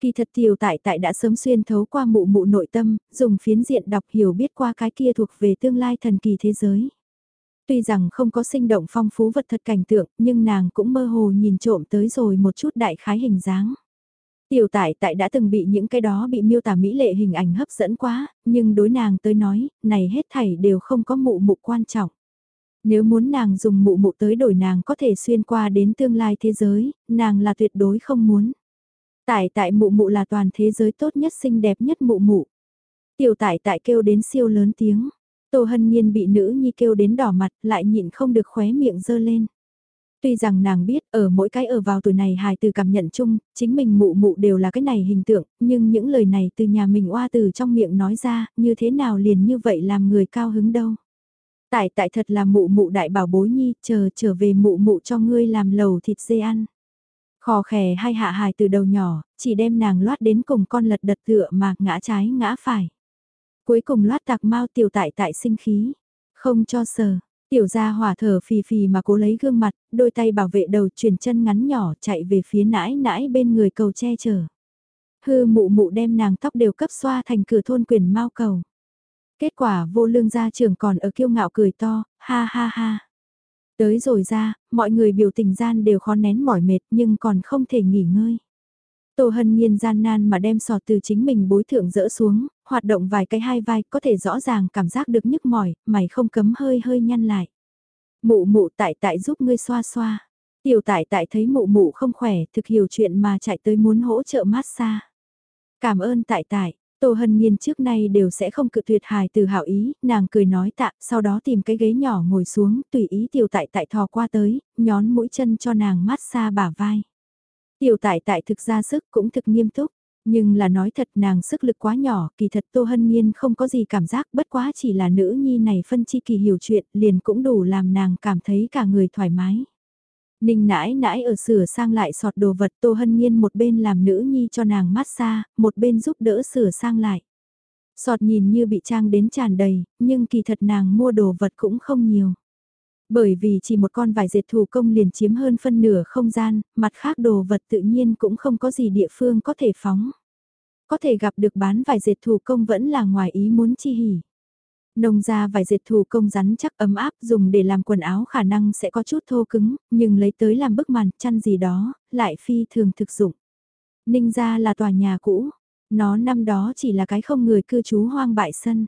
Kỳ thật tiểu tại tại đã sớm xuyên thấu qua mụ mụ nội tâm, dùng phiến diện đọc hiểu biết qua cái kia thuộc về tương lai thần kỳ thế giới. Tuy rằng không có sinh động phong phú vật thật cảnh tượng, nhưng nàng cũng mơ hồ nhìn trộm tới rồi một chút đại khái hình dáng. Tiểu tại tại đã từng bị những cái đó bị miêu tả mỹ lệ hình ảnh hấp dẫn quá, nhưng đối nàng tới nói, này hết thảy đều không có mụ mụ quan trọng. Nếu muốn nàng dùng mụ mụ tới đổi nàng có thể xuyên qua đến tương lai thế giới, nàng là tuyệt đối không muốn. Tại tại mụ mụ là toàn thế giới tốt nhất xinh đẹp nhất mụ mụ. Tiểu tại tại kêu đến siêu lớn tiếng. Tô Hân Nhiên bị nữ nhi kêu đến đỏ mặt lại nhịn không được khóe miệng dơ lên. Tuy rằng nàng biết ở mỗi cái ở vào tuổi này hài từ cảm nhận chung, chính mình mụ mụ đều là cái này hình tượng, nhưng những lời này từ nhà mình oa từ trong miệng nói ra, như thế nào liền như vậy làm người cao hứng đâu. Tại tại thật là mụ mụ đại bảo bối nhi, chờ trở về mụ mụ cho ngươi làm lầu thịt dê ăn. Khò khè hai hạ hài từ đầu nhỏ, chỉ đem nàng loát đến cùng con lật đật tựa mà ngã trái ngã phải. Cuối cùng loát tạc mau tiểu tại tại sinh khí. Không cho sờ. Tiểu gia hỏa thở phì phì mà cố lấy gương mặt, đôi tay bảo vệ đầu chuyển chân ngắn nhỏ chạy về phía nãi nãi bên người cầu che chở. Hư mụ mụ đem nàng tóc đều cấp xoa thành cửa thôn quyền mau cầu. Kết quả vô lương gia trưởng còn ở kiêu ngạo cười to, ha ha ha. Tới rồi ra, mọi người biểu tình gian đều khó nén mỏi mệt nhưng còn không thể nghỉ ngơi. Tô Hân Nhiên gian nan mà đem sọt từ chính mình bối thượng dỡ xuống, hoạt động vài cái hai vai có thể rõ ràng cảm giác được nhức mỏi, mày không cấm hơi hơi nhăn lại. Mụ mụ tại tại giúp ngươi xoa xoa. Tiểu tại tại thấy mụ mụ không khỏe, thực hiểu chuyện mà chạy tới muốn hỗ trợ massage. Cảm ơn tại tại, Tô Hân Nhiên trước nay đều sẽ không cự tuyệt hài từ hảo ý, nàng cười nói tạ, sau đó tìm cái ghế nhỏ ngồi xuống, tùy ý tiểu tại tại thò qua tới, nhón mũi chân cho nàng mát xa bả vai. Tiểu tại tại thực ra sức cũng thực nghiêm túc, nhưng là nói thật nàng sức lực quá nhỏ, kỳ thật Tô Hân Nhiên không có gì cảm giác bất quá chỉ là nữ nhi này phân chi kỳ hiểu chuyện liền cũng đủ làm nàng cảm thấy cả người thoải mái. Ninh nãi nãi ở sửa sang lại sọt đồ vật Tô Hân Nhiên một bên làm nữ nhi cho nàng massage, một bên giúp đỡ sửa sang lại. Sọt nhìn như bị trang đến tràn đầy, nhưng kỳ thật nàng mua đồ vật cũng không nhiều. Bởi vì chỉ một con vải dệt thủ công liền chiếm hơn phân nửa không gian, mặt khác đồ vật tự nhiên cũng không có gì địa phương có thể phóng. Có thể gặp được bán vải dệt thủ công vẫn là ngoài ý muốn chi hỉ. Nông ra vài dệt thủ công rắn chắc ấm áp dùng để làm quần áo khả năng sẽ có chút thô cứng, nhưng lấy tới làm bức màn chăn gì đó, lại phi thường thực dụng. Ninh ra là tòa nhà cũ, nó năm đó chỉ là cái không người cư trú hoang bại sân.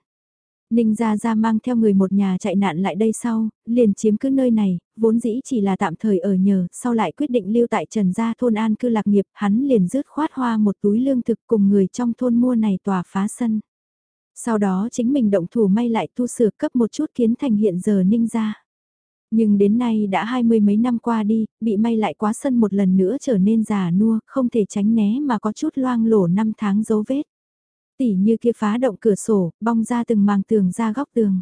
Ninh Gia Gia mang theo người một nhà chạy nạn lại đây sau, liền chiếm cứ nơi này, vốn dĩ chỉ là tạm thời ở nhờ, sau lại quyết định lưu tại Trần Gia thôn an cư lạc nghiệp, hắn liền rước khoát hoa một túi lương thực cùng người trong thôn mua này tòa phá sân. Sau đó chính mình động thủ may lại tu sửa cấp một chút kiến thành hiện giờ ninh ra. Nhưng đến nay đã hai mươi mấy năm qua đi, bị may lại quá sân một lần nữa trở nên già nua, không thể tránh né mà có chút loang lổ năm tháng dấu vết. Tỉ như kia phá động cửa sổ, bong ra từng màng tường ra góc tường.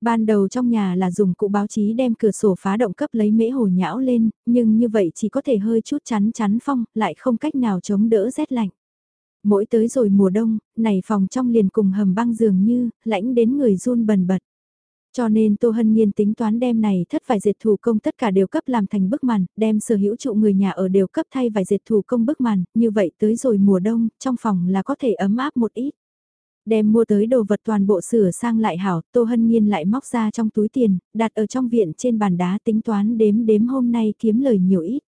Ban đầu trong nhà là dùng cụ báo chí đem cửa sổ phá động cấp lấy mễ hồ nhão lên, nhưng như vậy chỉ có thể hơi chút chắn chắn phong, lại không cách nào chống đỡ rét lạnh. Mỗi tới rồi mùa đông, này phòng trong liền cùng hầm băng dường như, lãnh đến người run bần bật. Cho nên Tô Hân Nhiên tính toán đem này thất vải dệt thủ công tất cả đều cấp làm thành bức màn, đem sở hữu trụ người nhà ở đều cấp thay vải dệt thủ công bức màn, như vậy tới rồi mùa đông, trong phòng là có thể ấm áp một ít. Đem mua tới đồ vật toàn bộ sửa sang lại hảo, Tô Hân Nhiên lại móc ra trong túi tiền, đặt ở trong viện trên bàn đá tính toán đếm đếm hôm nay kiếm lời nhiều ít.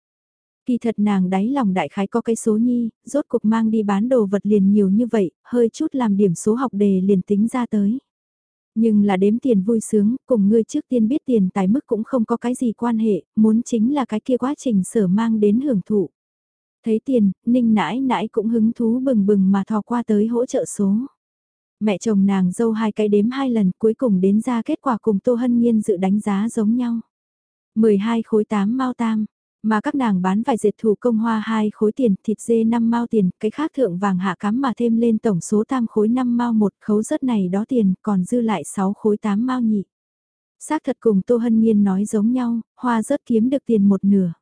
Kỳ thật nàng đáy lòng đại khái có cái số nhi, rốt cuộc mang đi bán đồ vật liền nhiều như vậy, hơi chút làm điểm số học đề liền tính ra tới. Nhưng là đếm tiền vui sướng, cùng ngươi trước tiên biết tiền tài mức cũng không có cái gì quan hệ, muốn chính là cái kia quá trình sở mang đến hưởng thụ. Thấy tiền, ninh nãi nãi cũng hứng thú bừng bừng mà thò qua tới hỗ trợ số. Mẹ chồng nàng dâu hai cái đếm hai lần cuối cùng đến ra kết quả cùng Tô Hân Nhiên dự đánh giá giống nhau. 12 khối 8 mau tam, mà các nàng bán vài dệt thủ công hoa hai khối tiền, thịt dê 5 mao tiền, cái khác thượng vàng hạ cắm mà thêm lên tổng số tam khối 5 mao một khấu rớt này đó tiền, còn dư lại 6 khối 8 mao nhị. Xác thật cùng Tô Hân Nhiên nói giống nhau, hoa rớt kiếm được tiền một nửa.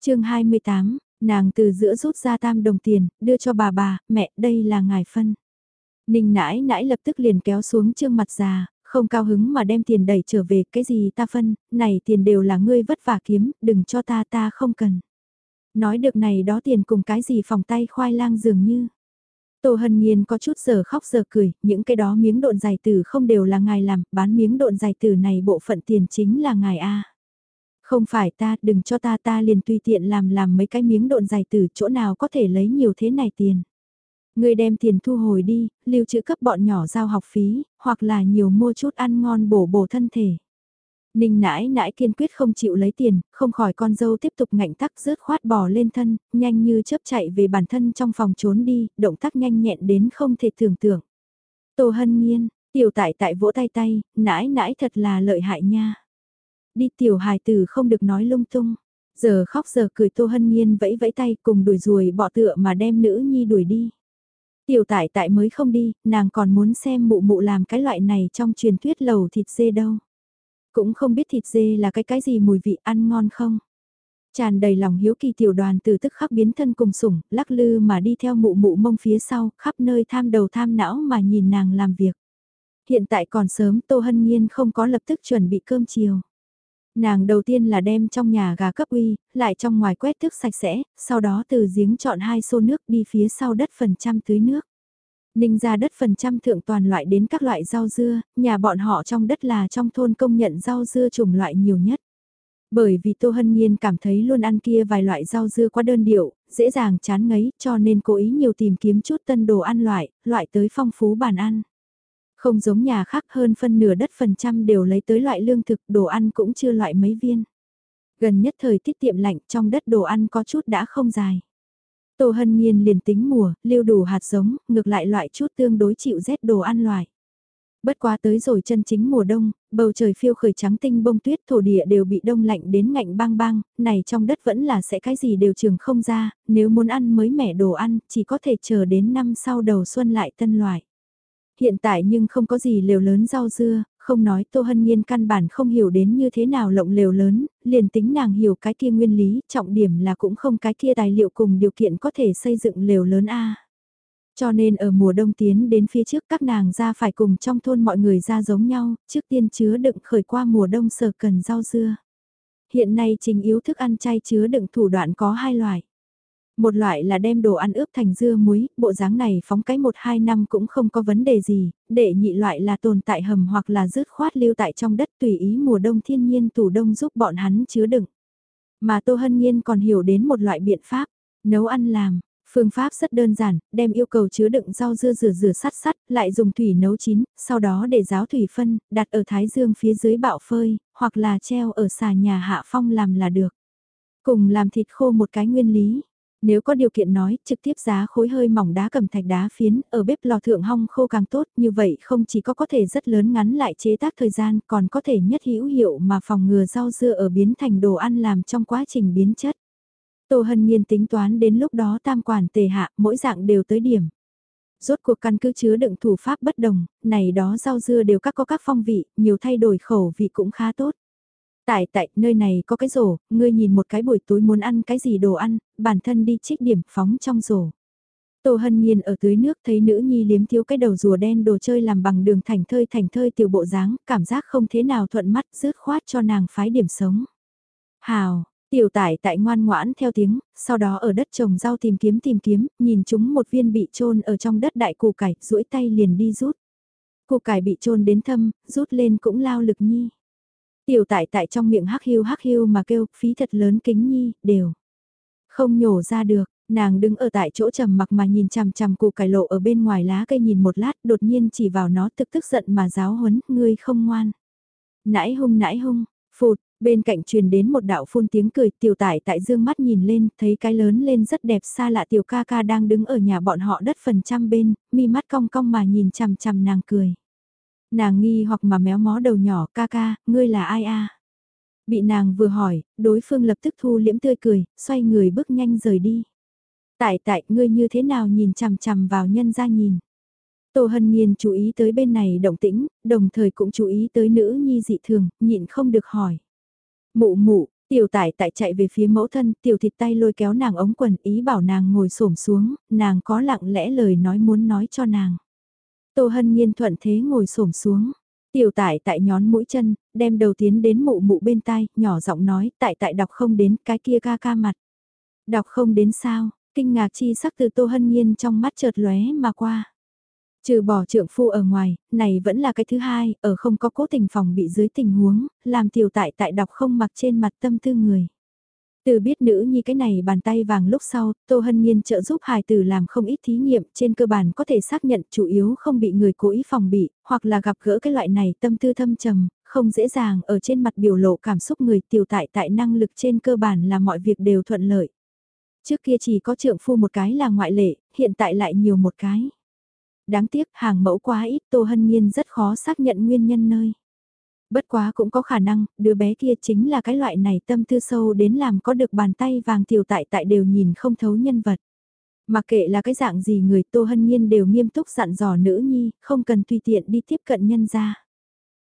chương 28, nàng từ giữa rút ra tam đồng tiền, đưa cho bà bà, mẹ đây là ngài phân. Ninh nãi nãi lập tức liền kéo xuống trương mặt già, không cao hứng mà đem tiền đẩy trở về, cái gì ta phân, này tiền đều là ngươi vất vả kiếm, đừng cho ta ta không cần. Nói được này đó tiền cùng cái gì phòng tay khoai lang dường như. Tô Hân Nhiên có chút giờ khóc giờ cười, những cái đó miếng độn dài tử không đều là ngài làm, bán miếng độn dài tử này bộ phận tiền chính là ngài A. Không phải ta, đừng cho ta ta liền tùy tiện làm làm mấy cái miếng độn dài tử chỗ nào có thể lấy nhiều thế này tiền. Người đem tiền thu hồi đi, lưu trữ cấp bọn nhỏ giao học phí, hoặc là nhiều mua chút ăn ngon bổ bổ thân thể. Ninh nãi nãi kiên quyết không chịu lấy tiền, không khỏi con dâu tiếp tục ngạnh tắc rớt khoát bò lên thân, nhanh như chớp chạy về bản thân trong phòng trốn đi, động tác nhanh nhẹn đến không thể tưởng tượng. Tô hân nhiên, tiểu tại tại vỗ tay tay, nãi nãi thật là lợi hại nha. Đi tiểu hài tử không được nói lung tung. Giờ khóc giờ cười Tô Hân Nhiên vẫy vẫy tay cùng đuổi ruồi bỏ tựa mà đem nữ nhi đuổi đi. Tiểu tại tại mới không đi, nàng còn muốn xem mụ mụ làm cái loại này trong truyền thuyết lầu thịt dê đâu. Cũng không biết thịt dê là cái cái gì mùi vị ăn ngon không. Tràn đầy lòng hiếu kỳ tiểu đoàn từ tức khắc biến thân cùng sủng, lắc lư mà đi theo mụ mụ mông phía sau, khắp nơi tham đầu tham não mà nhìn nàng làm việc. Hiện tại còn sớm Tô Hân Nhiên không có lập tức chuẩn bị cơm chiều. Nàng đầu tiên là đem trong nhà gà cấp uy, lại trong ngoài quét thức sạch sẽ, sau đó từ giếng chọn hai xô nước đi phía sau đất phần trăm tưới nước. Ninh ra đất phần trăm thượng toàn loại đến các loại rau dưa, nhà bọn họ trong đất là trong thôn công nhận rau dưa chủng loại nhiều nhất. Bởi vì Tô Hân Nhiên cảm thấy luôn ăn kia vài loại rau dưa quá đơn điệu, dễ dàng chán ngấy cho nên cố ý nhiều tìm kiếm chút tân đồ ăn loại, loại tới phong phú bàn ăn. Không giống nhà khác hơn phân nửa đất phần trăm đều lấy tới loại lương thực, đồ ăn cũng chưa loại mấy viên. Gần nhất thời tiết tiệm lạnh trong đất đồ ăn có chút đã không dài. Tô Hân Nhiên liền tính mùa, lưu đủ hạt giống, ngược lại loại chút tương đối chịu rét đồ ăn loại. Bất quá tới rồi chân chính mùa đông, bầu trời phiêu khởi trắng tinh bông tuyết thổ địa đều bị đông lạnh đến ngạnh băng băng, này trong đất vẫn là sẽ cái gì đều trường không ra, nếu muốn ăn mới mẻ đồ ăn, chỉ có thể chờ đến năm sau đầu xuân lại tân loại. Hiện tại nhưng không có gì lều lớn rau dưa, không nói Tô Hân Nhiên căn bản không hiểu đến như thế nào lộng lều lớn, liền tính nàng hiểu cái kia nguyên lý, trọng điểm là cũng không cái kia tài liệu cùng điều kiện có thể xây dựng lều lớn A. Cho nên ở mùa đông tiến đến phía trước các nàng ra phải cùng trong thôn mọi người ra giống nhau, trước tiên chứa đựng khởi qua mùa đông sở cần rau dưa. Hiện nay trình yếu thức ăn chay chứa đựng thủ đoạn có hai loại. Một loại là đem đồ ăn ướp thành dưa muối, bộ dáng này phóng cái 1-2 năm cũng không có vấn đề gì, để nhị loại là tồn tại hầm hoặc là rứt khoát lưu tại trong đất tùy ý mùa đông thiên nhiên tủ đông giúp bọn hắn chứa đựng. Mà Tô Hân Nhiên còn hiểu đến một loại biện pháp, nấu ăn làm, Phương pháp rất đơn giản, đem yêu cầu chứa đựng rau dưa rửa rửa sắt sắt, lại dùng thủy nấu chín, sau đó để ráo thủy phân, đặt ở thái dương phía dưới bạo phơi, hoặc là treo ở xà nhà hạ phong làm là được. Cùng làm thịt khô một cái nguyên lý. Nếu có điều kiện nói, trực tiếp giá khối hơi mỏng đá cầm thạch đá phiến, ở bếp lò thượng hong khô càng tốt, như vậy không chỉ có có thể rất lớn ngắn lại chế tác thời gian, còn có thể nhất hữu hiệu mà phòng ngừa rau dưa ở biến thành đồ ăn làm trong quá trình biến chất. Tô Hân Nhiên tính toán đến lúc đó tam quản tề hạ, mỗi dạng đều tới điểm. Rốt cuộc căn cứ chứa đựng thủ pháp bất đồng, này đó rau dưa đều các có các phong vị, nhiều thay đổi khẩu vị cũng khá tốt. Tại tại, nơi này có cái rổ, ngươi nhìn một cái buổi tối muốn ăn cái gì đồ ăn, bản thân đi trích điểm phóng trong rổ. Tô Hân Nhiên ở tưới nước thấy nữ nhi liếm thiếu cái đầu rùa đen đồ chơi làm bằng đường thành thơi thành thơi tiểu bộ dáng, cảm giác không thế nào thuận mắt rớt khoát cho nàng phái điểm sống. Hào, Tiểu tải tại ngoan ngoãn theo tiếng, sau đó ở đất trồng rau tìm kiếm tìm kiếm, nhìn chúng một viên bị trôn ở trong đất đại củ cải, duỗi tay liền đi rút. Củ cải bị trôn đến thâm, rút lên cũng lao lực nhi. Tiểu tải tại trong miệng hắc hiu hắc hiu mà kêu, phí thật lớn kính nhi, đều. Không nhổ ra được, nàng đứng ở tại chỗ trầm mặc mà nhìn chằm chằm củ cải lộ ở bên ngoài lá cây nhìn một lát, đột nhiên chỉ vào nó thực tức giận mà giáo huấn, ngươi không ngoan. Nãi hung nãi hung, phụt, Bên cạnh truyền đến một đạo phun tiếng cười tiểu tải tại dương mắt nhìn lên, thấy cái lớn lên rất đẹp xa lạ tiểu ca ca đang đứng ở nhà bọn họ đất phần trăm bên, mi mắt cong cong mà nhìn chằm chằm nàng cười. Nàng nghi hoặc mà méo mó đầu nhỏ ca ca, ngươi là ai a? Bị nàng vừa hỏi, đối phương lập tức thu liễm tươi cười, xoay người bước nhanh rời đi. Tại tại, ngươi như thế nào nhìn chằm chằm vào nhân ra nhìn. Tô Hân Nhiên chú ý tới bên này động tĩnh, đồng thời cũng chú ý tới nữ nhi dị thường, nhịn không được hỏi. Mụ mụ, tiểu tải tại chạy về phía mẫu thân, tiểu thịt tay lôi kéo nàng ống quần ý bảo nàng ngồi xổm xuống, nàng có lặng lẽ lời nói muốn nói cho nàng. Tô hân nhiên thuận thế ngồi xổm xuống. Tiểu tại tại nhón mũi chân, đem đầu tiến đến mụ mụ bên tai, nhỏ giọng nói, tại tại đọc không đến, cái kia ca ca mặt. Đọc không đến sao, kinh ngạc chi sắc từ tô hân nhiên trong mắt chợt lóe mà qua. Trừ bỏ trượng phu ở ngoài, này vẫn là cái thứ hai, ở không có cố tình phòng bị dưới tình huống, làm tiểu tại tại đọc không mặc trên mặt tâm tư người. Từ biết nữ nhi cái này bàn tay vàng lúc sau, Tô Hân Nhiên trợ giúp hài tử làm không ít thí nghiệm, trên cơ bản có thể xác nhận chủ yếu không bị người cố ý phòng bị, hoặc là gặp gỡ cái loại này tâm tư thâm trầm, không dễ dàng ở trên mặt biểu lộ cảm xúc người tiểu tại tại năng lực trên cơ bản là mọi việc đều thuận lợi. Trước kia chỉ có trượng phu một cái là ngoại lệ, hiện tại lại nhiều một cái đáng tiếc hàng mẫu quá ít Tô Hân Nhiên rất khó xác nhận nguyên nhân nơi. Bất quá cũng có khả năng, đứa bé kia chính là cái loại này tâm tư sâu đến làm có được bàn tay vàng tiểu tại tại đều nhìn không thấu nhân vật. Mặc kệ là cái dạng gì người Tô Hân Nhiên đều nghiêm túc dặn dò nữ nhi, không cần tùy tiện đi tiếp cận nhân ra.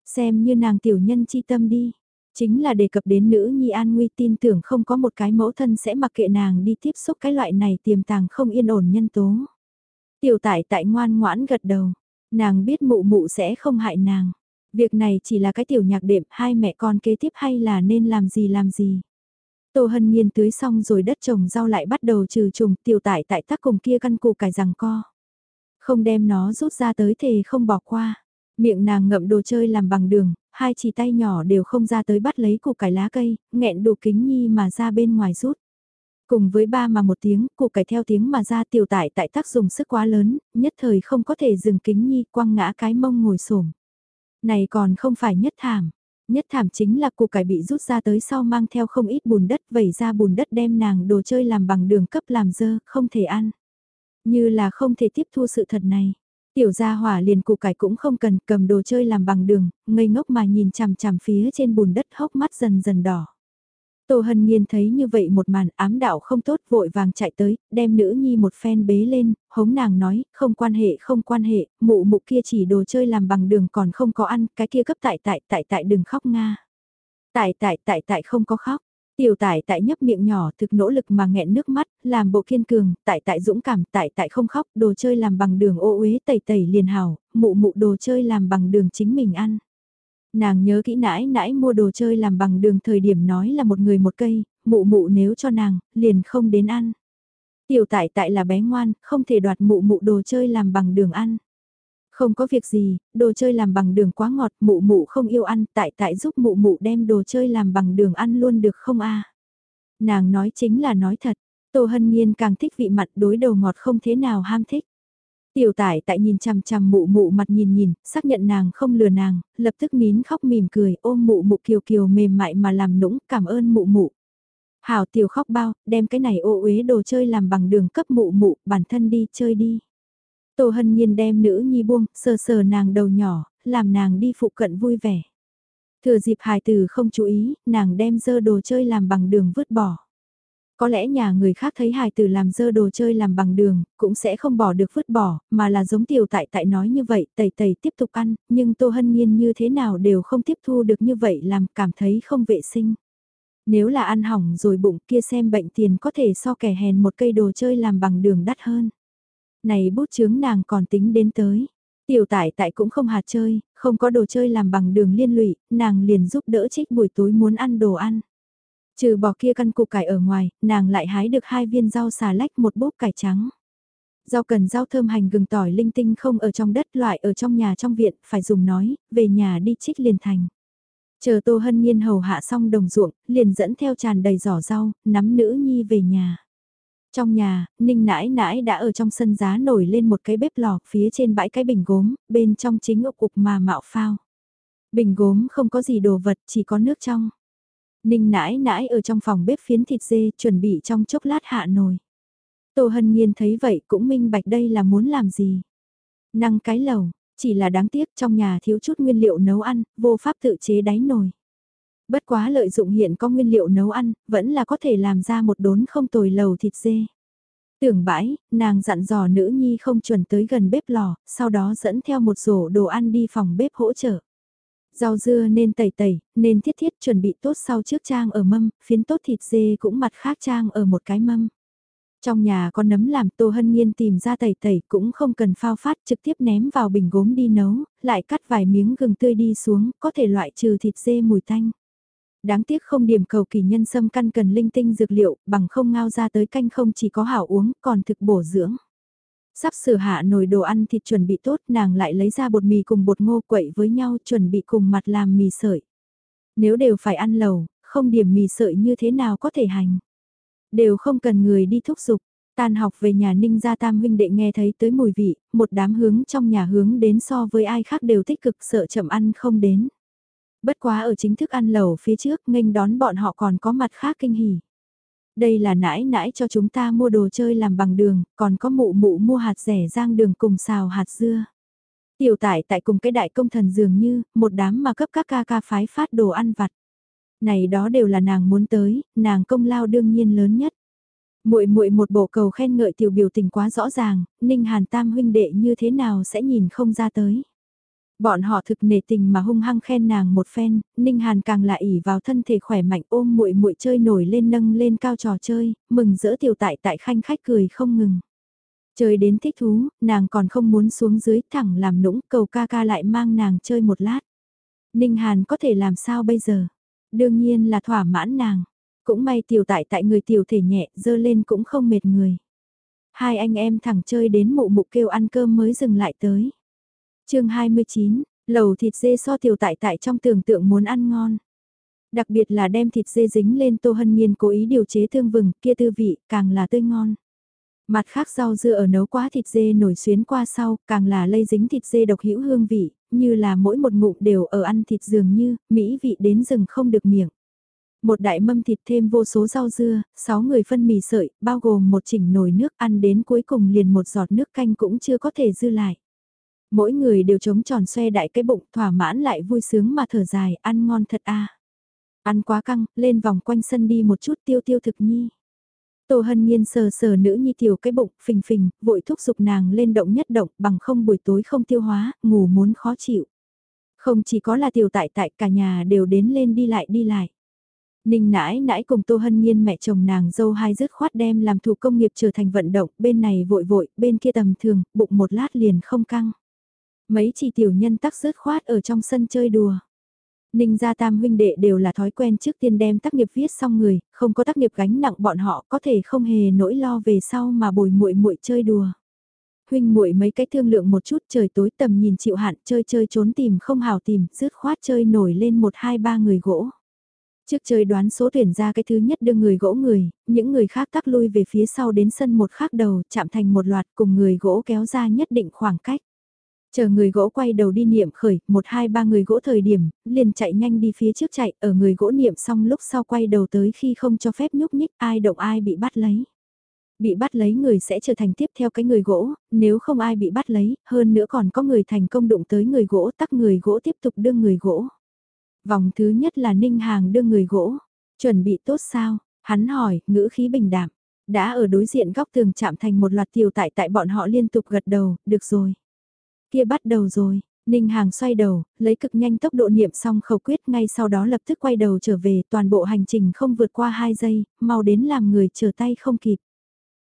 Xem như nàng tiểu nhân chi tâm đi. Chính là đề cập đến nữ nhi an nguy tin tưởng không có một cái mẫu thân sẽ mặc kệ nàng đi tiếp xúc cái loại này tiềm tàng không yên ổn nhân tố. Tiểu tải tại ngoan ngoãn gật đầu, nàng biết mụ mụ sẽ không hại nàng. Việc này chỉ là cái tiểu nhạc đệm, hai mẹ con kế tiếp hay là nên làm gì làm gì. Tô Hân Nhiên tưới xong rồi đất trồng rau lại bắt đầu trừ trùng tiểu tải tại tác cùng kia căn cụ cải rằng co. Không đem nó rút ra tới thì không bỏ qua. Miệng nàng ngậm đồ chơi làm bằng đường, hai chỉ tay nhỏ đều không ra tới bắt lấy củ cải lá cây, nghẹn đủ kính nhi mà ra bên ngoài rút. Cùng với ba mà một tiếng, củ cải theo tiếng mà ra tiểu tải tại tác dùng sức quá lớn, nhất thời không có thể dừng kính nhi quăng ngã cái mông ngồi xổm này còn không phải nhất thảm. Nhất thảm chính là củ cải bị rút ra tới sau mang theo không ít bùn đất vẩy ra bùn đất đem nàng đồ chơi làm bằng đường cấp làm dơ, không thể ăn. Như là không thể tiếp thu sự thật này. Tiểu gia hỏa liền củ cải cũng không cần cầm đồ chơi làm bằng đường, ngây ngốc mà nhìn chằm chằm phía trên bùn đất hốc mắt dần dần đỏ. Tô Hân Nhiên thấy như vậy một màn ám đạo không tốt vội vàng chạy tới, đem nữ nhi một phen bế lên, hống nàng nói, không quan hệ không quan hệ, mụ mụ kia chỉ đồ chơi làm bằng đường còn không có ăn, cái kia cấp tại tại tại tại đừng khóc nga. Tại tại tại tại không có khóc, tiểu tại tại nhấp miệng nhỏ thực nỗ lực mà nghẹn nước mắt, làm bộ kiên cường, tại tại dũng cảm, tại tại không khóc, đồ chơi làm bằng đường ô uế tẩy tẩy liền hào mụ mụ đồ chơi làm bằng đường chính mình ăn. Nàng nhớ kỹ nãi nãi mua đồ chơi làm bằng đường thời điểm nói là một người một cây, mụ mụ nếu cho nàng, liền không đến ăn. Tiểu tại tại là bé ngoan, không thể đoạt mụ mụ đồ chơi làm bằng đường ăn. Không có việc gì, đồ chơi làm bằng đường quá ngọt, mụ mụ không yêu ăn, tại tại giúp mụ mụ đem đồ chơi làm bằng đường ăn luôn được không a? Nàng nói chính là nói thật, Tô Hân Nhiên càng thích vị mặt đối đầu ngọt không thế nào ham thích. Tiểu tải tại nhìn chằm chằm mụ mụ mặt nhìn nhìn, xác nhận nàng không lừa nàng, lập tức nín khóc mỉm cười ôm mụ mụ kiều kiều mềm mại mà làm nũng cảm ơn mụ mụ. Hảo tiểu khóc bao, đem cái này ô uế đồ chơi làm bằng đường cấp mụ mụ, bản thân đi chơi đi. Tô hân nhiên đem nữ nhi buông, sờ sờ nàng đầu nhỏ, làm nàng đi phụ cận vui vẻ. Thừa dịp hài tử không chú ý, nàng đem dơ đồ chơi làm bằng đường vứt bỏ. Có lẽ nhà người khác thấy hài tử làm dơ đồ chơi làm bằng đường, cũng sẽ không bỏ được vứt bỏ, mà là giống tiểu tại tại nói như vậy, tẩy tẩy tiếp tục ăn, nhưng Tô Hân Nhiên như thế nào đều không tiếp thu được như vậy làm cảm thấy không vệ sinh. Nếu là ăn hỏng rồi bụng kia xem bệnh tiền có thể so kẻ hèn một cây đồ chơi làm bằng đường đắt hơn. Này bút chướng nàng còn tính đến tới. Tiểu tại tại cũng không hạt chơi, không có đồ chơi làm bằng đường liên lụy, nàng liền giúp đỡ trích buổi tối muốn ăn đồ ăn. Trừ bỏ kia căn củ cải ở ngoài, nàng lại hái được hai viên rau xà lách một bốp cải trắng. Rau cần rau thơm hành gừng tỏi linh tinh không ở trong đất loại ở trong nhà trong viện, phải dùng nói, về nhà đi trích liền thành. Chờ Tô Hân Nhiên hầu hạ xong đồng ruộng, liền dẫn theo tràn đầy giỏ rau, nắm nữ nhi về nhà. Trong nhà, Ninh nãi nãi đã ở trong sân giá nổi lên một cái bếp lò, phía trên bãi cái bình gốm, bên trong chính ốc cục mà mạo phao. Bình gốm không có gì đồ vật, chỉ có nước trong. Ninh nãi nãi ở trong phòng bếp phiến thịt dê chuẩn bị trong chốc lát hạ nồi. Tô Hân Nhiên thấy vậy cũng minh bạch đây là muốn làm gì. Năng cái lầu, chỉ là đáng tiếc trong nhà thiếu chút nguyên liệu nấu ăn, vô pháp tự chế đáy nồi. Bất quá lợi dụng hiện có nguyên liệu nấu ăn, vẫn là có thể làm ra một đốn không tồi lầu thịt dê. Tưởng bãi, nàng dặn dò nữ nhi không chuẩn tới gần bếp lò, sau đó dẫn theo một rổ đồ ăn đi phòng bếp hỗ trợ. Rau dưa nên tẩy tẩy, nên thiết thiết chuẩn bị tốt sau trước trang ở mâm, phiến tốt thịt dê cũng mặt khác trang ở một cái mâm. Trong nhà có nấm làm Tô Hân Nhiên tìm ra tẩy tẩy cũng không cần phao phát trực tiếp ném vào bình gốm đi nấu, lại cắt vài miếng gừng tươi đi xuống, có thể loại trừ thịt dê mùi tanh. Đáng tiếc không điểm cầu kỳ nhân sâm căn cần linh tinh dược liệu, bằng không ngao ra tới canh không chỉ có hảo uống, còn thực bổ dưỡng. Sắp sửa hạ nồi đồ ăn thịt chuẩn bị tốt, nàng lại lấy ra bột mì cùng bột ngô quậy với nhau chuẩn bị cùng mặt làm mì sợi. Nếu đều phải ăn lầu, không điểm mì sợi như thế nào có thể hành. Đều không cần người đi thúc giục. Tan học về nhà Ninh gia tam huynh đệ nghe thấy tới mùi vị, một đám hướng trong nhà hướng đến so với ai khác đều tích cực sợ chậm ăn không đến. Bất quá ở chính thức ăn lầu phía trước nghênh đón bọn họ còn có mặt khác kinh hỉ. Đây là nãi nãi cho chúng ta mua đồ chơi làm bằng đường, còn có mụ mụ mua hạt rẻ rang đường cùng xào hạt dưa. Tiểu tải tại cùng cái đại công thần dường như, một đám mà cấp các ca ca phái phát đồ ăn vặt. Này đó đều là nàng muốn tới, nàng công lao đương nhiên lớn nhất. Muội muội một bộ cầu khen ngợi tiểu biểu tình quá rõ ràng, Ninh Hàn Tam huynh đệ như thế nào sẽ nhìn không ra tới. Bọn họ thực nể tình mà hung hăng khen nàng một phen, Ninh Hàn càng lại ỉ vào thân thể khỏe mạnh ôm muội muội chơi nổi lên nâng lên cao trò chơi, mừng rỡ tiểu tại tại khanh khách cười không ngừng. Chơi đến thích thú, nàng còn không muốn xuống dưới thẳng làm nũng cầu ca ca lại mang nàng chơi một lát. Ninh Hàn có thể làm sao bây giờ? Đương nhiên là thỏa mãn nàng. Cũng may tiểu tại tại người tiểu thể nhẹ, dơ lên cũng không mệt người. Hai anh em thẳng chơi đến mụ mụ kêu ăn cơm mới dừng lại tới chương 29, lầu thịt dê so tiểu tại tại trong tưởng tượng muốn ăn ngon. Đặc biệt là đem thịt dê dính lên tô hân nhiên cố ý điều chế thương vừng kia tư vị càng là tươi ngon. Mặt khác rau dưa ở nấu quá thịt dê nổi xuyến qua sau, càng là lây dính thịt dê độc hữu hương vị, như là mỗi một ngụm đều ở ăn thịt dường như, mỹ vị đến rừng không được miệng. Một đại mâm thịt thêm vô số rau dưa, 6 người phân mì sợi, bao gồm một chỉnh nồi nước ăn đến cuối cùng liền một giọt nước canh cũng chưa có thể dư lại. Mỗi người đều trống tròn xoe đại cái bụng thỏa mãn lại vui sướng mà thở dài, ăn ngon thật a Ăn quá căng, lên vòng quanh sân đi một chút tiêu tiêu thực nhi. Tô Hân Nhiên sờ sờ nữ nhi tiểu cái bụng, phình phình, vội thúc giục nàng lên động nhất động, bằng không buổi tối không tiêu hóa, ngủ muốn khó chịu. Không chỉ có là tiểu tại tại cả nhà đều đến lên đi lại đi lại. Ninh nãi nãi cùng Tô Hân Nhiên mẹ chồng nàng dâu hai dứt khoát đem làm thủ công nghiệp trở thành vận động, bên này vội vội, bên kia tầm thường, bụng một lát liền không căng. Mấy chỉ tiểu nhân tắc rớt khoát ở trong sân chơi đùa. Ninh gia tam huynh đệ đều là thói quen trước tiên đem tác nghiệp viết xong người, không có tác nghiệp gánh nặng bọn họ có thể không hề nỗi lo về sau mà bồi muội muội chơi đùa. Huynh muội mấy cái thương lượng một chút trời tối tầm nhìn chịu hạn chơi chơi trốn tìm không hào tìm, rứt khoát chơi nổi lên một hai ba người gỗ. Trước chơi đoán số tuyển ra cái thứ nhất đưa người gỗ người, những người khác tắc lui về phía sau đến sân một khác đầu, chạm thành một loạt cùng người gỗ kéo ra nhất định khoảng cách. Chờ người gỗ quay đầu đi niệm khởi, một hai ba người gỗ thời điểm, liền chạy nhanh đi phía trước chạy, ở người gỗ niệm xong lúc sau quay đầu tới khi không cho phép nhúc nhích ai động ai bị bắt lấy. Bị bắt lấy người sẽ trở thành tiếp theo cái người gỗ, nếu không ai bị bắt lấy, hơn nữa còn có người thành công đụng tới người gỗ tắc người gỗ tiếp tục đưa người gỗ. Vòng thứ nhất là Ninh Hàng đưa người gỗ, chuẩn bị tốt sao, hắn hỏi, ngữ khí bình đạm, đã ở đối diện góc tường chạm thành một loạt tiểu tại tại bọn họ liên tục gật đầu, được rồi. Kia bắt đầu rồi, Ninh Hàng xoay đầu, lấy cực nhanh tốc độ niệm xong khẩu quyết ngay sau đó lập tức quay đầu trở về toàn bộ hành trình không vượt qua 2 giây, mau đến làm người chờ tay không kịp.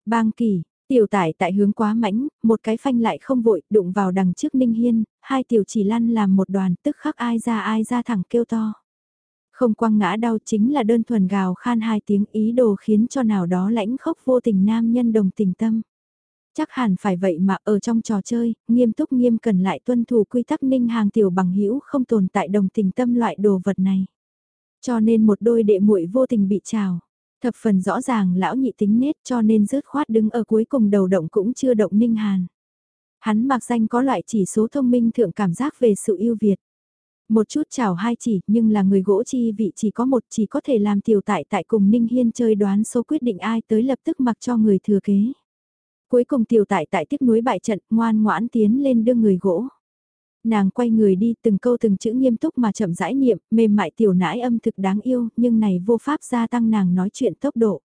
Bang kỳ, tiểu tải tại hướng quá mãnh, một cái phanh lại không vội, đụng vào đằng trước Ninh Hiên, hai tiểu chỉ lăn làm một đoàn tức khắc ai ra ai ra thẳng kêu to. Không quăng ngã đau chính là đơn thuần gào khan hai tiếng ý đồ khiến cho nào đó lãnh khốc vô tình nam nhân đồng tình tâm. Chắc hẳn phải vậy mà ở trong trò chơi, nghiêm túc nghiêm cần lại tuân thủ quy tắc ninh hàng tiểu bằng hữu không tồn tại đồng tình tâm loại đồ vật này. Cho nên một đôi đệ muội vô tình bị trào. Thập phần rõ ràng lão nhị tính nết cho nên rớt khoát đứng ở cuối cùng đầu động cũng chưa động ninh hàn. Hắn mặc danh có loại chỉ số thông minh thượng cảm giác về sự yêu Việt. Một chút chào hai chỉ nhưng là người gỗ chi vị chỉ có một chỉ có thể làm tiểu tại tại cùng Ninh Hiên chơi đoán số quyết định ai tới lập tức mặc cho người thừa kế. Cuối cùng tiểu tại tại tiếc núi bại trận ngoan ngoãn tiến lên đưa người gỗ. Nàng quay người đi từng câu từng chữ nghiêm túc mà chậm rãi niệm, mềm mại tiểu nãi âm thực đáng yêu, nhưng này vô pháp gia tăng nàng nói chuyện tốc độ.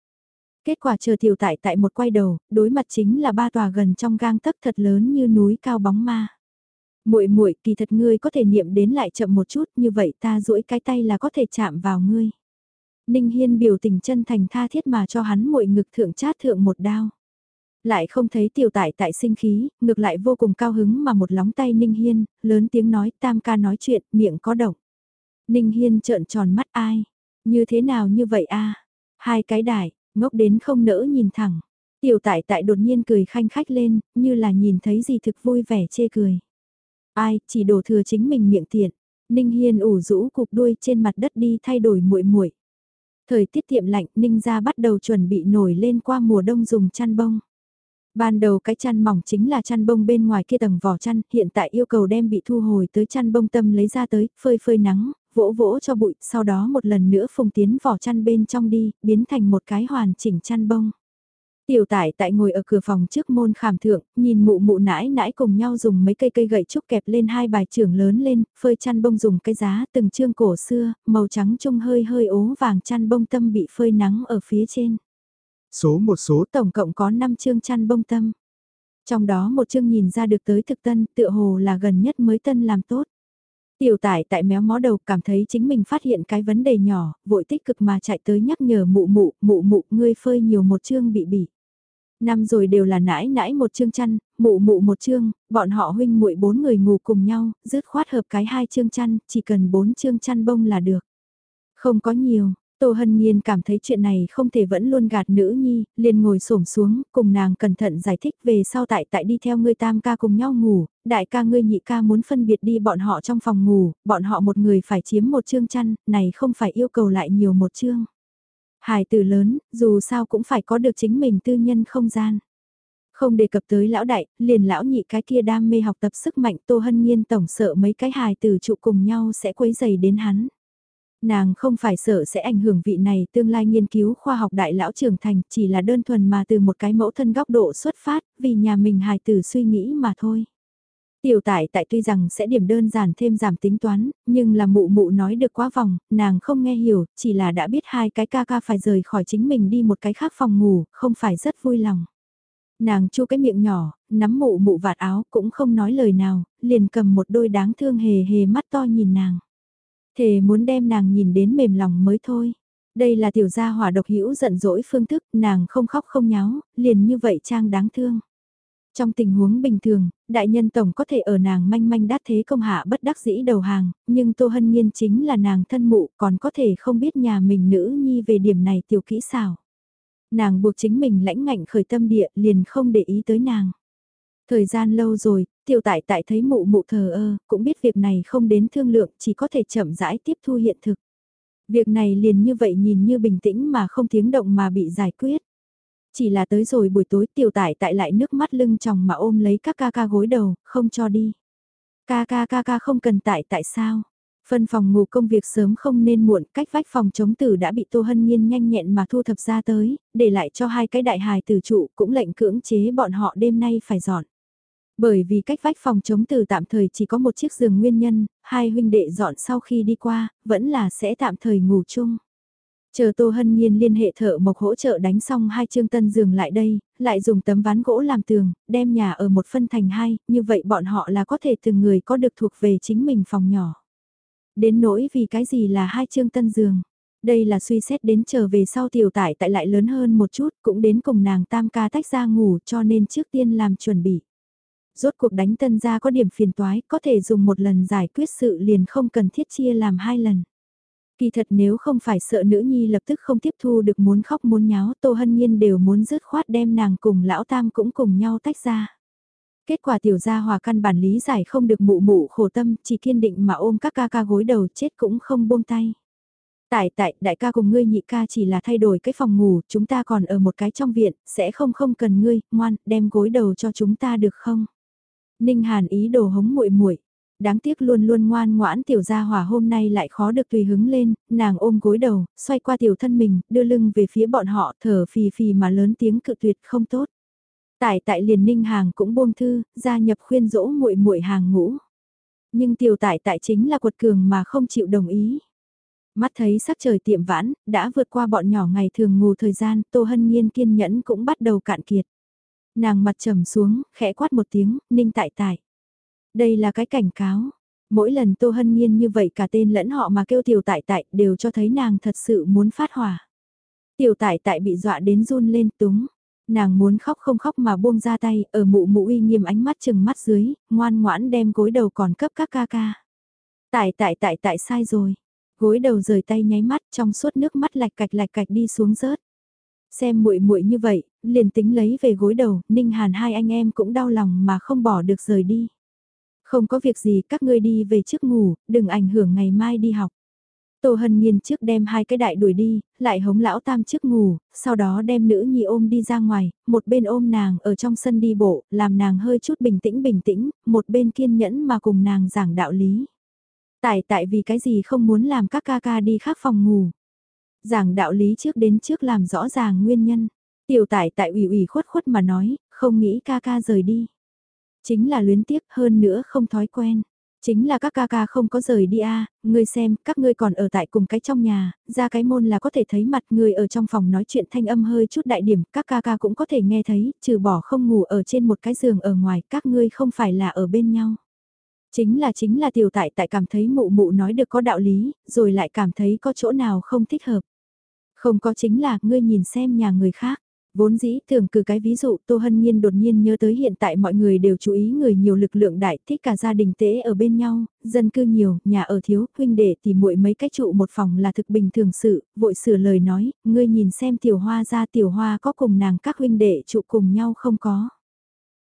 Kết quả chờ tiểu tại tại một quay đầu, đối mặt chính là ba tòa gần trong gang tấc thật lớn như núi cao bóng ma. Muội muội, kỳ thật ngươi có thể niệm đến lại chậm một chút, như vậy ta duỗi cái tay là có thể chạm vào ngươi. Ninh Hiên biểu tình chân thành tha thiết mà cho hắn muội ngực thượng chát thượng một đao lại không thấy tiểu tại tại sinh khí, ngược lại vô cùng cao hứng mà một lóng tay Ninh Hiên, lớn tiếng nói tam ca nói chuyện, miệng có độc Ninh Hiên trợn tròn mắt ai, như thế nào như vậy a Hai cái đại, ngốc đến không nỡ nhìn thẳng. Tiểu tại tại đột nhiên cười khanh khách lên, như là nhìn thấy gì thực vui vẻ chê cười. Ai, chỉ đổ thừa chính mình miệng tiện. Ninh Hiên ủ rũ cục đuôi trên mặt đất đi thay đổi muội muội. Thời tiết tiệm lạnh, Ninh gia bắt đầu chuẩn bị nổi lên qua mùa đông dùng chăn bông. Ban đầu cái chăn mỏng chính là chăn bông bên ngoài kia tầng vỏ chăn, hiện tại yêu cầu đem bị thu hồi tới chăn bông tâm lấy ra tới, phơi phơi nắng, vỗ vỗ cho bụi, sau đó một lần nữa phùng tiến vỏ chăn bên trong đi, biến thành một cái hoàn chỉnh chăn bông. Tiểu tải tại ngồi ở cửa phòng trước môn khảm thượng, nhìn mụ mụ nãi nãi cùng nhau dùng mấy cây cây gậy trúc kẹp lên hai bài trưởng lớn lên, phơi chăn bông dùng cái giá từng chương cổ xưa, màu trắng trung hơi hơi ố vàng chăn bông tâm bị phơi nắng ở phía trên. Số một số tổng cộng có 5 chương chăn bông tâm. Trong đó một chương nhìn ra được tới thực tân, tựa hồ là gần nhất mới tân làm tốt. Tiểu tải tại méo mó đầu cảm thấy chính mình phát hiện cái vấn đề nhỏ, vội tích cực mà chạy tới nhắc nhở mụ mụ, mụ mụ, ngươi phơi nhiều một chương bị bị. Năm rồi đều là nãi nãi một chương chăn, mụ mụ một chương, bọn họ huynh muội bốn người ngủ cùng nhau, dứt khoát hợp cái hai chương chăn, chỉ cần bốn chương chăn bông là được. Không có nhiều, Tô Hân Nhiên cảm thấy chuyện này không thể vẫn luôn gạt nữ nhi, liền ngồi xổm xuống, cùng nàng cẩn thận giải thích về sau tại tại đi theo ngươi tam ca cùng nhau ngủ, đại ca ngươi nhị ca muốn phân biệt đi bọn họ trong phòng ngủ, bọn họ một người phải chiếm một chương chăn, này không phải yêu cầu lại nhiều một chương. Hài tử lớn, dù sao cũng phải có được chính mình tư nhân không gian. Không đề cập tới lão đại, liền lão nhị cái kia đam mê học tập sức mạnh Tô Hân Nhiên tổng sợ mấy cái hài tử trụ cùng nhau sẽ quấy dày đến hắn. Nàng không phải sợ sẽ ảnh hưởng vị này tương lai nghiên cứu khoa học đại lão trưởng thành chỉ là đơn thuần mà từ một cái mẫu thân góc độ xuất phát vì nhà mình hài tử suy nghĩ mà thôi. Tiểu tại tại tuy rằng sẽ điểm đơn giản thêm giảm tính toán, nhưng là mụ mụ nói được quá vòng, nàng không nghe hiểu, chỉ là đã biết hai cái ca ca phải rời khỏi chính mình đi một cái khác phòng ngủ, không phải rất vui lòng. Nàng chu cái miệng nhỏ, nắm mụ mụ vạt áo cũng không nói lời nào, liền cầm một đôi đáng thương hề hề mắt to nhìn nàng. Thề muốn đem nàng nhìn đến mềm lòng mới thôi. Đây là tiểu gia hỏa độc hữu giận dỗi phương thức, nàng không khóc không nháo, liền như vậy trang đáng thương. Trong tình huống bình thường, đại nhân tổng có thể ở nàng manh manh đát thế công hạ bất đắc dĩ đầu hàng, nhưng Tô Hân Nhiên chính là nàng thân mụ còn có thể không biết nhà mình nữ nhi về điểm này tiểu kỹ xảo. Nàng buộc chính mình lãnh ngạnh khởi tâm địa liền không để ý tới nàng. Thời gian lâu rồi, tiểu tại tại thấy mụ mụ thờ ơ, cũng biết việc này không đến thương lượng chỉ có thể chậm rãi tiếp thu hiện thực. Việc này liền như vậy nhìn như bình tĩnh mà không tiếng động mà bị giải quyết. Chỉ là tới rồi buổi tối tiểu tải tại lại nước mắt lưng tròng mà ôm lấy các ca ca gối đầu, không cho đi. Ca ca ca ca không cần tại tại sao? Phân phòng ngủ công việc sớm không nên muộn, cách vách phòng chống tử đã bị Tô Hân Nhiên nhanh nhẹn mà thu thập ra tới, để lại cho hai cái đại hài tử trụ cũng lệnh cưỡng chế bọn họ đêm nay phải dọn. Bởi vì cách vách phòng chống từ tạm thời chỉ có một chiếc giường nguyên nhân, hai huynh đệ dọn sau khi đi qua, vẫn là sẽ tạm thời ngủ chung. Chờ Tô Hân Nhiên liên hệ thợ mộc hỗ trợ đánh xong hai chương tân giường lại đây, lại dùng tấm ván gỗ làm tường, đem nhà ở một phân thành hai, như vậy bọn họ là có thể từng người có được thuộc về chính mình phòng nhỏ. Đến nỗi vì cái gì là hai chương tân giường. Đây là suy xét đến trở về sau tiểu tải tại lại lớn hơn một chút, cũng đến cùng nàng tam ca tách ra ngủ cho nên trước tiên làm chuẩn bị. Rốt cuộc đánh tân gia có điểm phiền toái, có thể dùng một lần giải quyết sự liền không cần thiết chia làm hai lần. Kỳ thật nếu không phải sợ nữ nhi lập tức không tiếp thu được muốn khóc muốn nháo Tô Hân Nhiên đều muốn dứt khoát đem nàng cùng lão tam cũng cùng nhau tách ra. Kết quả tiểu gia hòa căn bản lý giải không được mụ mụ khổ tâm chỉ kiên định mà ôm các ca ca gối đầu chết cũng không buông tay. Tại tại đại ca cùng ngươi nhị ca chỉ là thay đổi cái phòng ngủ chúng ta còn ở một cái trong viện sẽ không không cần ngươi ngoan đem gối đầu cho chúng ta được không? Ninh Hàn ý đồ hống muội muội Đáng tiếc luôn luôn ngoan ngoãn tiểu gia hỏa hôm nay lại khó được tùy hứng lên, nàng ôm gối đầu, xoay qua tiểu thân mình, đưa lưng về phía bọn họ thở phì phì mà lớn tiếng cự tuyệt không tốt. Tại tại liền ninh hàng cũng buông thư, gia nhập khuyên dỗ muội muội hàng ngũ. Nhưng tiểu tại tại chính là quật cường mà không chịu đồng ý. Mắt thấy sắc trời tiệm vãn, đã vượt qua bọn nhỏ ngày thường ngủ thời gian, Tô Hân Nhiên kiên nhẫn cũng bắt đầu cạn kiệt. Nàng mặt trầm xuống, khẽ quát một tiếng, ninh tại tại. Đây là cái cảnh cáo. Mỗi lần Tô Hân Nhiên như vậy cả tên lẫn họ mà kêu tiểu tại tại đều cho thấy nàng thật sự muốn phát hỏa. Tiểu tại tại bị dọa đến run lên túng. Nàng muốn khóc không khóc mà buông ra tay, ở mụ mụ uy nghiêm ánh mắt chừng mắt dưới, ngoan ngoãn đem gối đầu còn cấp các ca ca. Tại tại tại tại sai rồi. Gối đầu rời tay nháy mắt trong suốt nước mắt lạch cạch lạch cạch đi xuống rớt. Xem muội muội như vậy, liền tính lấy về gối đầu, Ninh Hàn hai anh em cũng đau lòng mà không bỏ được rời đi. Không có việc gì các ngươi đi về trước ngủ, đừng ảnh hưởng ngày mai đi học. Tô Hân Nhiên trước đem hai cái đại đuổi đi, lại hống lão tam trước ngủ, sau đó đem nữ nhi ôm đi ra ngoài, một bên ôm nàng ở trong sân đi bộ, làm nàng hơi chút bình tĩnh bình tĩnh, một bên kiên nhẫn mà cùng nàng giảng đạo lý. Tại tại vì cái gì không muốn làm các ca ca đi khác phòng ngủ. Giảng đạo lý trước đến trước làm rõ ràng nguyên nhân. Tiểu tại tại ủy ủy khuất khuất mà nói, không nghĩ ca ca rời đi. Chính là luyến tiếc hơn nữa không thói quen. Chính là các ca ca không có rời đi a à, ngươi xem, các ngươi còn ở tại cùng cái trong nhà, ra cái môn là có thể thấy mặt người ở trong phòng nói chuyện thanh âm hơi chút đại điểm, các ca ca cũng có thể nghe thấy, trừ bỏ không ngủ ở trên một cái giường ở ngoài, các ngươi không phải là ở bên nhau. Chính là chính là tiểu tại tại cảm thấy mụ mụ nói được có đạo lý, rồi lại cảm thấy có chỗ nào không thích hợp. Không có chính là, ngươi nhìn xem nhà người khác. Vốn dĩ thường cử cái ví dụ Tô Hân Nhiên đột nhiên nhớ tới hiện tại mọi người đều chú ý người nhiều lực lượng đại thích cả gia đình tế ở bên nhau, dân cư nhiều, nhà ở thiếu, huynh đệ thì muội mấy cái trụ một phòng là thực bình thường sự, vội sửa lời nói, ngươi nhìn xem tiểu hoa ra tiểu hoa có cùng nàng các huynh đệ trụ cùng nhau không có.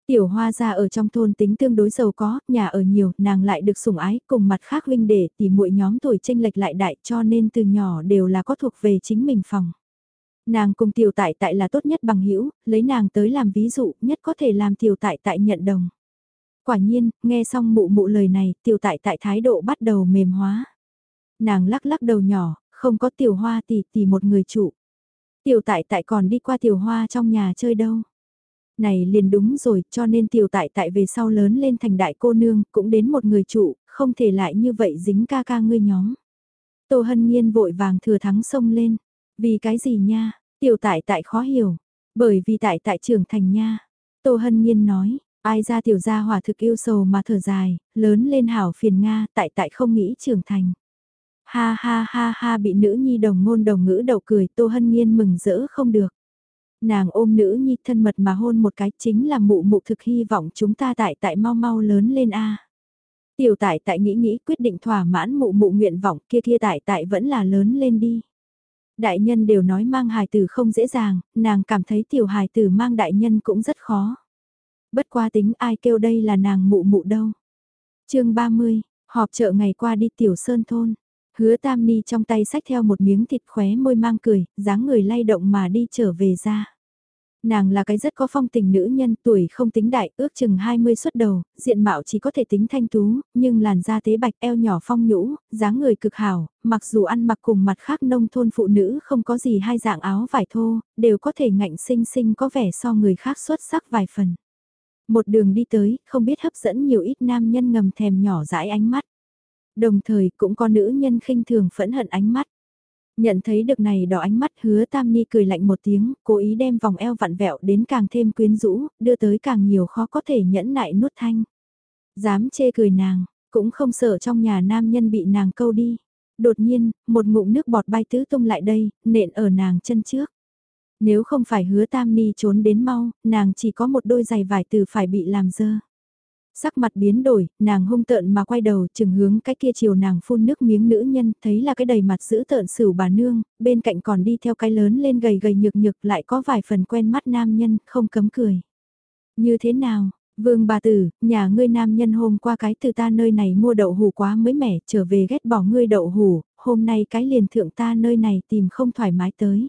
Tiểu hoa ra ở trong thôn tính tương đối giàu có, nhà ở nhiều, nàng lại được sủng ái, cùng mặt khác huynh đệ thì muội nhóm tuổi tranh lệch lại đại cho nên từ nhỏ đều là có thuộc về chính mình phòng. Nàng cùng tiểu tại tại là tốt nhất bằng hữu lấy nàng tới làm ví dụ nhất có thể làm tiểu tại tại nhận đồng. Quả nhiên, nghe xong mụ mụ lời này, tiểu tại tại thái độ bắt đầu mềm hóa. Nàng lắc lắc đầu nhỏ, không có tiểu hoa tỷ tỷ một người chủ. Tiểu tại tại còn đi qua tiểu hoa trong nhà chơi đâu. Này liền đúng rồi, cho nên tiểu tại tại về sau lớn lên thành đại cô nương, cũng đến một người chủ, không thể lại như vậy dính ca ca ngươi nhóm. Tô Hân Nhiên vội vàng thừa thắng sông lên. Vì cái gì nha? Tiểu tại tại khó hiểu. Bởi vì tại tại trưởng thành nha. Tô Hân Nhiên nói, ai ra tiểu gia hỏa thực yêu sầu mà thở dài, lớn lên hảo phiền Nga, tại tại không nghĩ trưởng thành. Ha ha ha ha bị nữ nhi đồng ngôn đồng ngữ đầu cười Tô Hân Nhiên mừng rỡ không được. Nàng ôm nữ nhi thân mật mà hôn một cái chính là mụ mụ thực hy vọng chúng ta tại tại mau mau lớn lên a. Tiểu tại tại nghĩ nghĩ quyết định thỏa mãn mụ mụ nguyện vọng kia kia tại tại vẫn là lớn lên đi. Đại nhân đều nói mang hài tử không dễ dàng, nàng cảm thấy tiểu hài tử mang đại nhân cũng rất khó. Bất qua tính ai kêu đây là nàng mụ mụ đâu. chương 30, họp chợ ngày qua đi tiểu sơn thôn. Hứa Tam Ni trong tay sách theo một miếng thịt khóe môi mang cười, dáng người lay động mà đi trở về ra. Nàng là cái rất có phong tình nữ nhân tuổi không tính đại, ước chừng 20 xuất đầu, diện mạo chỉ có thể tính thanh tú, nhưng làn da tế bạch eo nhỏ phong nhũ, dáng người cực hảo, mặc dù ăn mặc cùng mặt khác nông thôn phụ nữ không có gì hai dạng áo vải thô, đều có thể ngạnh sinh sinh có vẻ so người khác xuất sắc vài phần. Một đường đi tới, không biết hấp dẫn nhiều ít nam nhân ngầm thèm nhỏ dãi ánh mắt. Đồng thời cũng có nữ nhân khinh thường phẫn hận ánh mắt. Nhận thấy được này đỏ ánh mắt hứa tam ni cười lạnh một tiếng, cố ý đem vòng eo vặn vẹo đến càng thêm quyến rũ, đưa tới càng nhiều khó có thể nhẫn nại nuốt thanh. Dám chê cười nàng, cũng không sợ trong nhà nam nhân bị nàng câu đi. Đột nhiên, một ngụm nước bọt bay tứ tung lại đây, nện ở nàng chân trước. Nếu không phải hứa tam ni trốn đến mau, nàng chỉ có một đôi giày vải từ phải bị làm dơ. Sắc mặt biến đổi, nàng hung tợn mà quay đầu chừng hướng cái kia chiều nàng phun nước miếng nữ nhân, thấy là cái đầy mặt giữ tợn sửu bà nương, bên cạnh còn đi theo cái lớn lên gầy gầy nhược nhược lại có vài phần quen mắt nam nhân, không cấm cười. Như thế nào, vương bà tử, nhà ngươi nam nhân hôm qua cái từ ta nơi này mua đậu hủ quá mới mẻ, trở về ghét bỏ ngươi đậu hủ, hôm nay cái liền thượng ta nơi này tìm không thoải mái tới.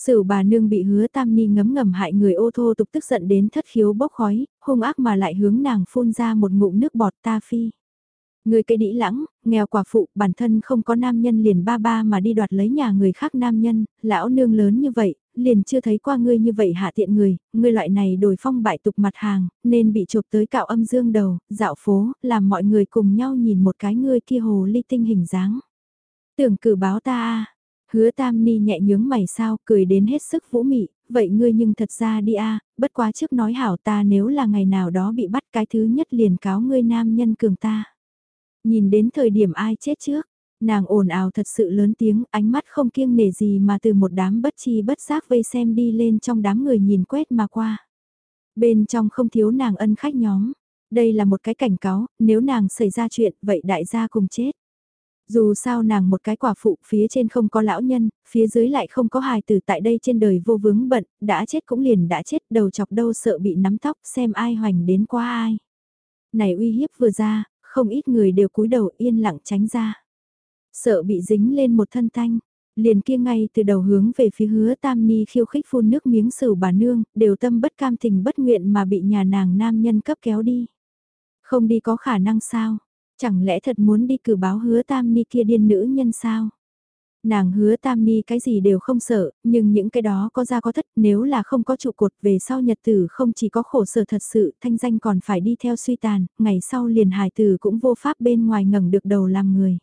Sửu bà nương bị hứa tam ni ngấm ngầm hại người ô thô tục tức giận đến thất khiếu bốc khói, hung ác mà lại hướng nàng phun ra một ngụm nước bọt ta phi. Người cây đĩ lãng, nghèo quả phụ, bản thân không có nam nhân liền ba ba mà đi đoạt lấy nhà người khác nam nhân, lão nương lớn như vậy, liền chưa thấy qua ngươi như vậy hạ tiện người, ngươi loại này đổi phong bại tục mặt hàng, nên bị chụp tới cạo âm dương đầu, dạo phố, làm mọi người cùng nhau nhìn một cái ngươi kia hồ ly tinh hình dáng. Tưởng cử báo ta a Hứa Tam Ni nhẹ nhướng mày sao, cười đến hết sức vũ mị, vậy ngươi nhưng thật ra đi a, bất quá trước nói hảo ta nếu là ngày nào đó bị bắt cái thứ nhất liền cáo ngươi nam nhân cường ta. Nhìn đến thời điểm ai chết trước, nàng ồn ào thật sự lớn tiếng, ánh mắt không kiêng nể gì mà từ một đám bất chi bất giác vây xem đi lên trong đám người nhìn quét mà qua. Bên trong không thiếu nàng ân khách nhóm, đây là một cái cảnh cáo, nếu nàng xảy ra chuyện vậy đại gia cùng chết. Dù sao nàng một cái quả phụ phía trên không có lão nhân, phía dưới lại không có hài tử tại đây trên đời vô vướng bận, đã chết cũng liền đã chết đầu chọc đâu sợ bị nắm tóc xem ai hoành đến qua ai. Này uy hiếp vừa ra, không ít người đều cúi đầu yên lặng tránh ra. Sợ bị dính lên một thân thanh liền kia ngay từ đầu hướng về phía hứa tam ni khiêu khích phun nước miếng sửu bà nương, đều tâm bất cam tình bất nguyện mà bị nhà nàng nam nhân cấp kéo đi. Không đi có khả năng sao? Chẳng lẽ thật muốn đi cử báo hứa tam ni kia điên nữ nhân sao? Nàng hứa tam ni cái gì đều không sợ, nhưng những cái đó có ra có thất nếu là không có trụ cột về sau nhật tử không chỉ có khổ sở thật sự, thanh danh còn phải đi theo suy tàn, ngày sau liền hài tử cũng vô pháp bên ngoài ngẩng được đầu làm người.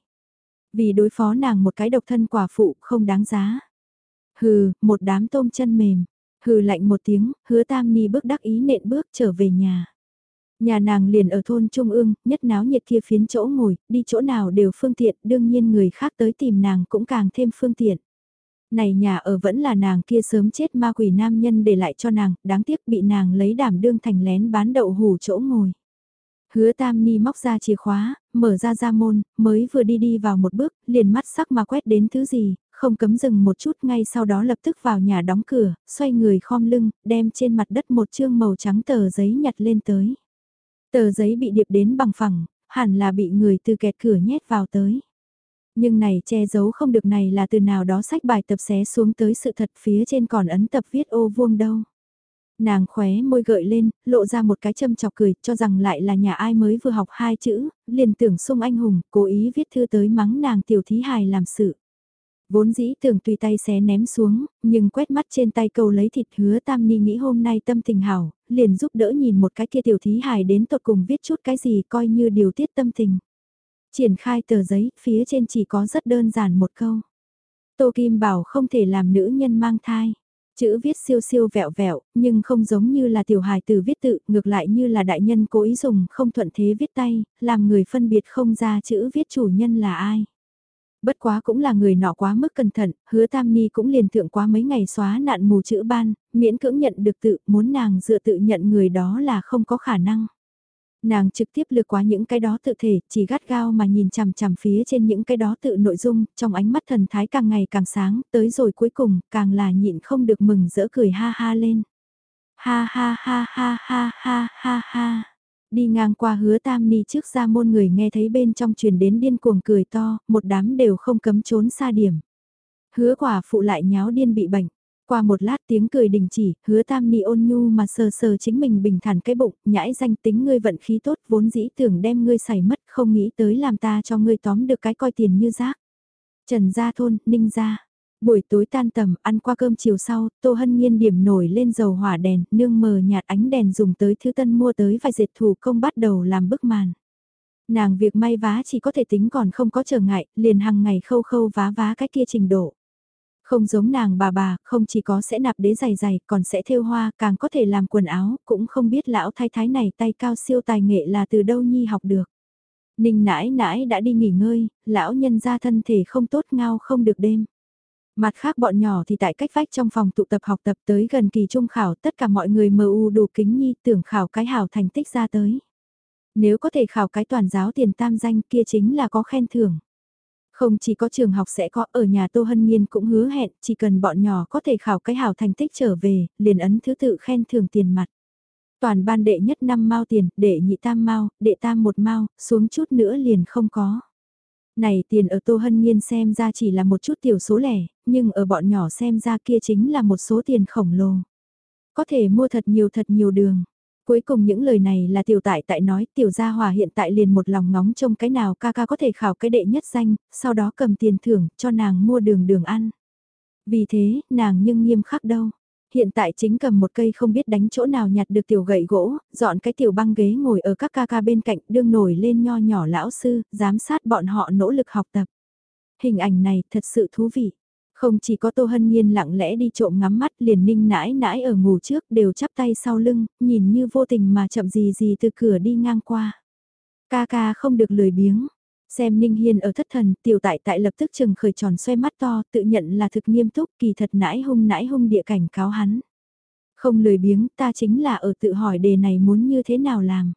Vì đối phó nàng một cái độc thân quả phụ không đáng giá. Hừ, một đám tôm chân mềm. Hừ lạnh một tiếng, hứa tam ni bước đắc ý nện bước trở về nhà. Nhà nàng liền ở thôn Trung ương, nhất náo nhiệt kia phiến chỗ ngồi, đi chỗ nào đều phương tiện, đương nhiên người khác tới tìm nàng cũng càng thêm phương tiện. Này nhà ở vẫn là nàng kia sớm chết ma quỷ nam nhân để lại cho nàng, đáng tiếc bị nàng lấy đảm đương thành lén bán đậu hủ chỗ ngồi. Hứa Tam Ni móc ra chìa khóa, mở ra ra môn, mới vừa đi đi vào một bước, liền mắt sắc mà quét đến thứ gì, không cấm dừng một chút ngay sau đó lập tức vào nhà đóng cửa, xoay người khom lưng, đem trên mặt đất một chương màu trắng tờ giấy nhặt lên tới. Tờ giấy bị điệp đến bằng phẳng, hẳn là bị người từ kẹt cửa nhét vào tới. Nhưng này che giấu không được này là từ nào đó sách bài tập xé xuống tới sự thật phía trên còn ấn tập viết ô vuông đâu. Nàng khóe môi gợi lên, lộ ra một cái châm chọc cười, cho rằng lại là nhà ai mới vừa học hai chữ, liền tưởng sung anh hùng, cố ý viết thư tới mắng nàng tiểu thí hài làm sự. Vốn dĩ tưởng tùy tay xé ném xuống, nhưng quét mắt trên tay cầu lấy thịt hứa tam ni nghĩ hôm nay tâm tình hảo, liền giúp đỡ nhìn một cái kia tiểu thí hài đến tột cùng viết chút cái gì coi như điều tiết tâm tình. Triển khai tờ giấy, phía trên chỉ có rất đơn giản một câu. Tô Kim bảo không thể làm nữ nhân mang thai. Chữ viết siêu siêu vẹo vẹo, nhưng không giống như là tiểu hài từ viết tự, ngược lại như là đại nhân cố ý dùng không thuận thế viết tay, làm người phân biệt không ra chữ viết chủ nhân là ai. Bất quá cũng là người nọ quá mức cẩn thận, hứa tam ni cũng liền thượng quá mấy ngày xóa nạn mù chữ ban, miễn cưỡng nhận được tự, muốn nàng dựa tự nhận người đó là không có khả năng. Nàng trực tiếp lừa qua những cái đó tự thể, chỉ gắt gao mà nhìn chằm chằm phía trên những cái đó tự nội dung, trong ánh mắt thần thái càng ngày càng sáng, tới rồi cuối cùng, càng là nhịn không được mừng rỡ cười ha ha lên. Ha ha ha ha ha ha ha ha. Đi ngang qua hứa tam ni trước ra môn người nghe thấy bên trong truyền đến điên cuồng cười to, một đám đều không cấm trốn xa điểm. Hứa quả phụ lại nháo điên bị bệnh. Qua một lát tiếng cười đình chỉ, hứa tam ni ôn nhu mà sờ sờ chính mình bình thản cái bụng, nhãi danh tính ngươi vận khí tốt vốn dĩ tưởng đem ngươi xảy mất không nghĩ tới làm ta cho ngươi tóm được cái coi tiền như rác. Trần gia thôn, ninh gia. Buổi tối tan tầm, ăn qua cơm chiều sau, Tô Hân Nhiên điểm nổi lên dầu hỏa đèn, nương mờ nhạt ánh đèn dùng tới thứ tân mua tới vài dệt thủ công bắt đầu làm bức màn. Nàng việc may vá chỉ có thể tính còn không có trở ngại, liền hàng ngày khâu khâu vá vá cái kia trình độ. Không giống nàng bà bà, không chỉ có sẽ nạp đế dày dày, còn sẽ thêu hoa, càng có thể làm quần áo, cũng không biết lão thái thái này tay cao siêu tài nghệ là từ đâu nhi học được. Ninh nãi nãi đã đi nghỉ ngơi, lão nhân ra thân thể không tốt ngao không được đêm. Mặt khác bọn nhỏ thì tại cách vách trong phòng tụ tập học tập tới gần kỳ trung khảo tất cả mọi người mơ u đủ kính nhi tưởng khảo cái hảo thành tích ra tới. Nếu có thể khảo cái toàn giáo tiền tam danh kia chính là có khen thưởng. Không chỉ có trường học sẽ có ở nhà Tô Hân Nhiên cũng hứa hẹn chỉ cần bọn nhỏ có thể khảo cái hảo thành tích trở về, liền ấn thứ tự khen thưởng tiền mặt. Toàn ban đệ nhất năm mau tiền, đệ nhị tam mau đệ tam một mau xuống chút nữa liền không có. Này tiền ở Tô Hân Nhiên xem ra chỉ là một chút tiểu số lẻ, nhưng ở bọn nhỏ xem ra kia chính là một số tiền khổng lồ. Có thể mua thật nhiều thật nhiều đường. Cuối cùng những lời này là tiểu tại tại nói tiểu gia hòa hiện tại liền một lòng ngóng trông cái nào ca ca có thể khảo cái đệ nhất danh, sau đó cầm tiền thưởng cho nàng mua đường đường ăn. Vì thế, nàng nhưng nghiêm khắc đâu. Hiện tại chính cầm một cây không biết đánh chỗ nào nhặt được tiểu gậy gỗ, dọn cái tiểu băng ghế ngồi ở các ca ca bên cạnh đương nổi lên nho nhỏ lão sư, giám sát bọn họ nỗ lực học tập. Hình ảnh này thật sự thú vị. Không chỉ có Tô Hân Nhiên lặng lẽ đi trộm ngắm mắt liền ninh nãi nãi ở ngủ trước đều chắp tay sau lưng, nhìn như vô tình mà chậm gì gì từ cửa đi ngang qua. Ca ca không được lười biếng. Xem Ninh Hiên ở thất thần, tiểu tại tại lập tức chừng khởi tròn xoay mắt to, tự nhận là thực nghiêm túc, kỳ thật nãi hung nãi hung địa cảnh cáo hắn. Không lười biếng, ta chính là ở tự hỏi đề này muốn như thế nào làm.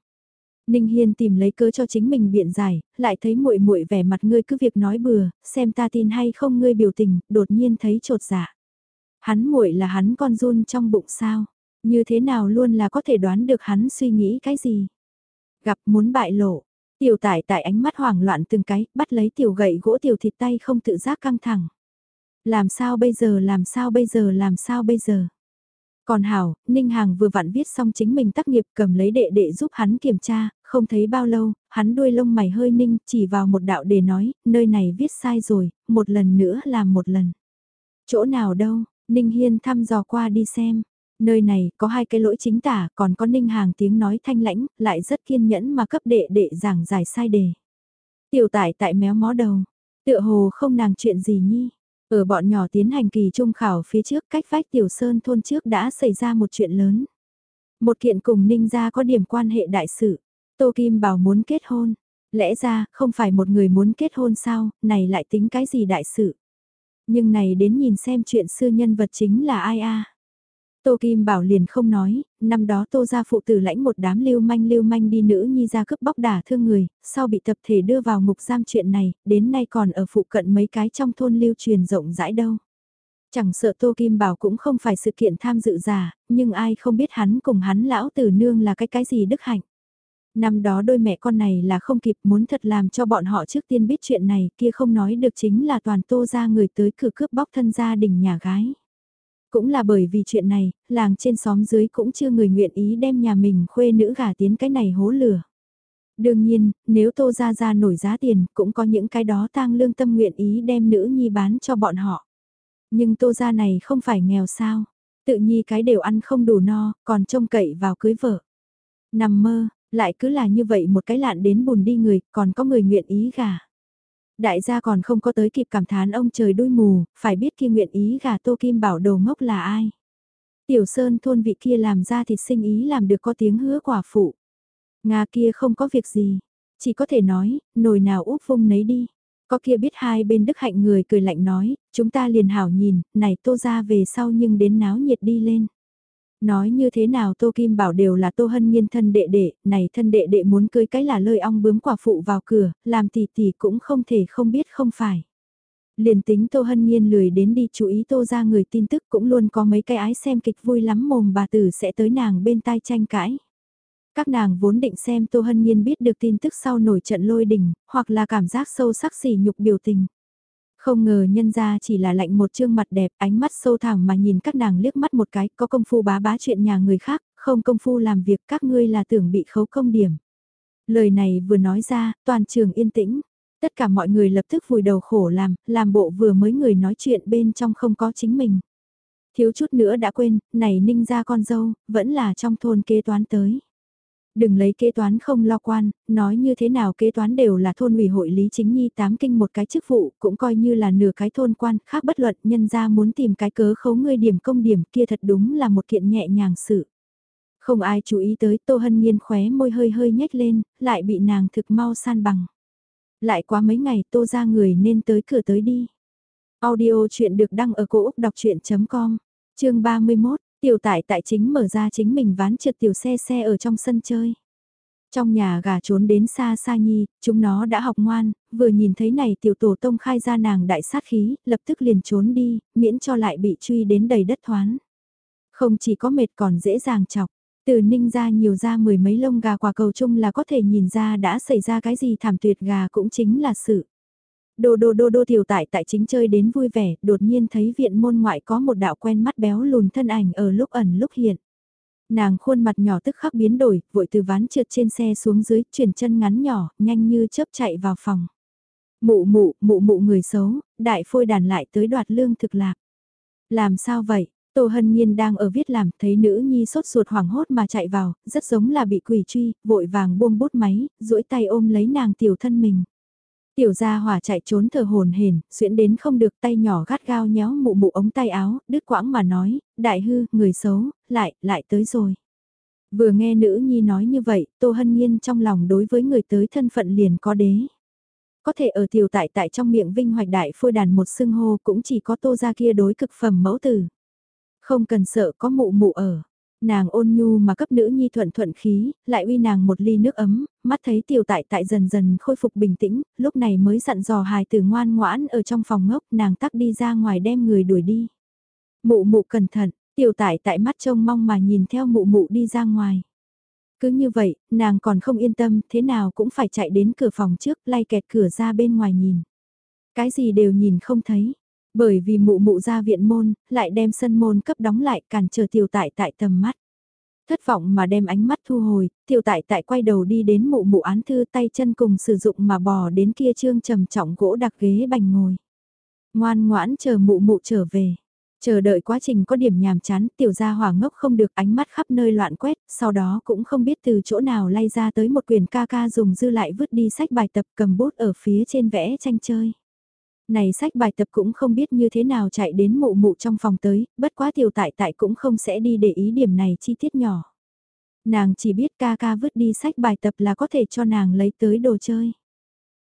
Ninh Hiên tìm lấy cớ cho chính mình biện giải, lại thấy muội muội vẻ mặt ngươi cứ việc nói bừa, xem ta tin hay không ngươi biểu tình, đột nhiên thấy trột dạ. Hắn muội là hắn con run trong bụng sao? Như thế nào luôn là có thể đoán được hắn suy nghĩ cái gì? Gặp muốn bại lộ, tiểu tải tại ánh mắt hoảng loạn từng cái, bắt lấy tiểu gậy gỗ tiểu thịt tay không tự giác căng thẳng. Làm sao bây giờ làm sao bây giờ làm sao bây giờ? Còn Hảo, Ninh Hàng vừa vặn viết xong chính mình tác nghiệp cầm lấy đệ đệ giúp hắn kiểm tra, không thấy bao lâu, hắn đuôi lông mày hơi ninh, chỉ vào một đạo để nói, nơi này viết sai rồi, một lần nữa làm một lần. Chỗ nào đâu, Ninh Hiên thăm dò qua đi xem. Nơi này có hai cái lỗi chính tả, còn có Ninh Hàng tiếng nói thanh lãnh, lại rất kiên nhẫn mà cấp đệ đệ giảng giải sai đề. Tiểu tải tại méo mó đầu, tựa hồ không nàng chuyện gì nhi. Ở bọn nhỏ tiến hành kỳ trung khảo phía trước cách vách tiểu sơn thôn trước đã xảy ra một chuyện lớn. Một kiện cùng ninh gia có điểm quan hệ đại sự. Tô Kim bảo muốn kết hôn. Lẽ ra, không phải một người muốn kết hôn sao, này lại tính cái gì đại sự. Nhưng này đến nhìn xem chuyện xưa nhân vật chính là ai a Tô Kim Bảo liền không nói, năm đó Tô gia phụ tử lãnh một đám lưu manh lưu manh đi nữ nhi ra cướp bóc đả thương người, sau bị tập thể đưa vào ngục giam chuyện này, đến nay còn ở phụ cận mấy cái trong thôn lưu truyền rộng rãi đâu. Chẳng sợ Tô Kim Bảo cũng không phải sự kiện tham dự giả, nhưng ai không biết hắn cùng hắn lão tử nương là cái cái gì đức hạnh. Năm đó đôi mẹ con này là không kịp muốn thật làm cho bọn họ trước tiên biết chuyện này kia không nói được chính là toàn tô ra người tới cửa cướp bóc thân gia đình nhà gái. Cũng là bởi vì chuyện này, làng trên xóm dưới cũng chưa người nguyện ý đem nhà mình khuê nữ gả tiến cái này hố lửa. Đương nhiên, nếu tô gia gia nổi giá tiền, cũng có những cái đó tang lương tâm nguyện ý đem nữ nhi bán cho bọn họ. Nhưng tô gia này không phải nghèo sao, tự nhi cái đều ăn không đủ no, còn trông cậy vào cưới vợ. Nằm mơ, lại cứ là như vậy một cái lạn đến bùn đi người, còn có người nguyện ý gả. Đại gia còn không có tới kịp cảm thán ông trời đuôi mù, phải biết kia nguyện ý gả Tô Kim Bảo đầu ngốc là ai. Tiểu Sơn thôn vị kia làm ra thịt sinh ý làm được có tiếng hứa quả phụ. Nga kia không có việc gì, chỉ có thể nói, nồi nào úp vung nấy đi. Có kia biết hai bên đức hạnh người cười lạnh nói, chúng ta liền hảo nhìn, này tô ra về sau nhưng đến náo nhiệt đi lên. Nói như thế nào Tô Kim Bảo đều là Tô Hân Nhiên thân đệ đệ, này thân đệ đệ muốn cưới cái là lời ong bướm quả phụ vào cửa, làm tỷ tỷ cũng không thể không biết không phải. Liền tính Tô Hân Nhiên lười đến đi chú ý Tô ra người tin tức cũng luôn có mấy cái ái xem kịch vui lắm mồm bà tử sẽ tới nàng bên tai tranh cãi. Các nàng vốn định xem Tô Hân Nhiên biết được tin tức sau nổi trận lôi đình, hoặc là cảm giác sâu sắc xỉ nhục biểu tình. Không ngờ nhân ra chỉ là lạnh một trương mặt đẹp, ánh mắt sâu thẳm mà nhìn các nàng liếc mắt một cái, có công phu bá bá chuyện nhà người khác, không công phu làm việc các ngươi là tưởng bị khấu công điểm. Lời này vừa nói ra, toàn trường yên tĩnh. Tất cả mọi người lập tức vùi đầu khổ làm, làm bộ vừa mới người nói chuyện bên trong không có chính mình. Thiếu chút nữa đã quên, này ninh ra con dâu, vẫn là trong thôn kế toán tới. Đừng lấy kế toán không lo quan, nói như thế nào kế toán đều là thôn ủy hội Lý Chính Nhi tám kinh một cái chức vụ, cũng coi như là nửa cái thôn quan, khác bất luận nhân ra muốn tìm cái cớ khấu ngươi điểm công điểm kia thật đúng là một kiện nhẹ nhàng sự. Không ai chú ý tới Tô Hân Nhiên khóe môi hơi hơi nhếch lên, lại bị nàng thực mau san bằng. Lại quá mấy ngày Tô ra người nên tới cửa tới đi. Audio chuyện được đăng ở cổ Úc đọc chuyện.com, chương 31. Tiểu tại tại chính mở ra chính mình ván trượt tiểu xe xe ở trong sân chơi. Trong nhà gà trốn đến xa xa nhi, chúng nó đã học ngoan, vừa nhìn thấy này tiểu tổ tông khai ra nàng đại sát khí, lập tức liền trốn đi, miễn cho lại bị truy đến đầy đất thoán. Không chỉ có mệt còn dễ dàng chọc, từ ninh ra nhiều ra mười mấy lông gà quả cầu chung là có thể nhìn ra đã xảy ra cái gì thảm tuyệt gà cũng chính là sự. Đô đô đô đô tiểu tại tại chính chơi đến vui vẻ, đột nhiên thấy viện môn ngoại có một đạo quen mắt béo lùn thân ảnh ở lúc ẩn lúc hiện. Nàng khuôn mặt nhỏ tức khắc biến đổi, vội từ ván trượt trên xe xuống dưới, chuyển chân ngắn nhỏ, nhanh như chớp chạy vào phòng. Mụ mụ, mụ mụ người xấu, đại phôi đàn lại tới đoạt lương thực lạc. Làm sao vậy? Tô Hân Nhiên đang ở viết làm, thấy nữ nhi sốt ruột hoảng hốt mà chạy vào, rất giống là bị quỷ truy, vội vàng buông bút máy, duỗi tay ôm lấy nàng tiểu thân mình. Tiểu gia hỏa chạy trốn thở hồn hển, xuyễn đến không được tay nhỏ gắt gao nhéo mụ mụ ống tay áo, đứt quãng mà nói, đại hư, người xấu, lại, lại tới rồi. Vừa nghe nữ nhi nói như vậy, Tô Hân Nhiên trong lòng đối với người tới thân phận liền có đế. Có thể ở tiểu tại tại trong miệng vinh hoạch đại phôi đàn một xưng hô cũng chỉ có tô ra kia đối cực phẩm mẫu tử. Không cần sợ có mụ mụ ở, Nàng ôn nhu mà cấp nữ nhi thuận thuận khí, lại uy nàng một ly nước ấm, mắt thấy tiểu tại tại dần dần khôi phục bình tĩnh, lúc này mới dặn dò hài tử ngoan ngoãn ở trong phòng ngốc, nàng tắc đi ra ngoài đem người đuổi đi. Mụ mụ cẩn thận, tiểu tại tại mắt trông mong mà nhìn theo mụ mụ đi ra ngoài. Cứ như vậy, nàng còn không yên tâm, thế nào cũng phải chạy đến cửa phòng trước, lay kẹt cửa ra bên ngoài nhìn. Cái gì đều nhìn không thấy, bởi vì mụ mụ ra viện môn, lại đem sân môn cấp đóng lại cản trở tiểu tại tại tầm mắt. Thất vọng mà đem ánh mắt thu hồi, tiểu tại tại quay đầu đi đến mụ mụ án thư tay chân cùng sử dụng mà bò đến kia trương trầm trọng gỗ đặc ghế bành ngồi. Ngoan ngoãn chờ mụ mụ trở về. Chờ đợi quá trình có điểm nhàm chán, tiểu gia hỏa ngốc không được ánh mắt khắp nơi loạn quét, sau đó cũng không biết từ chỗ nào lay ra tới một quyển ca ca dùng dư lại vứt đi sách bài tập cầm bút ở phía trên vẽ tranh chơi. Này sách bài tập cũng không biết như thế nào chạy đến mụ mụ trong phòng tới, bất quá tiểu tại tại cũng không sẽ đi để ý điểm này chi tiết nhỏ. Nàng chỉ biết ca ca vứt đi sách bài tập là có thể cho nàng lấy tới đồ chơi.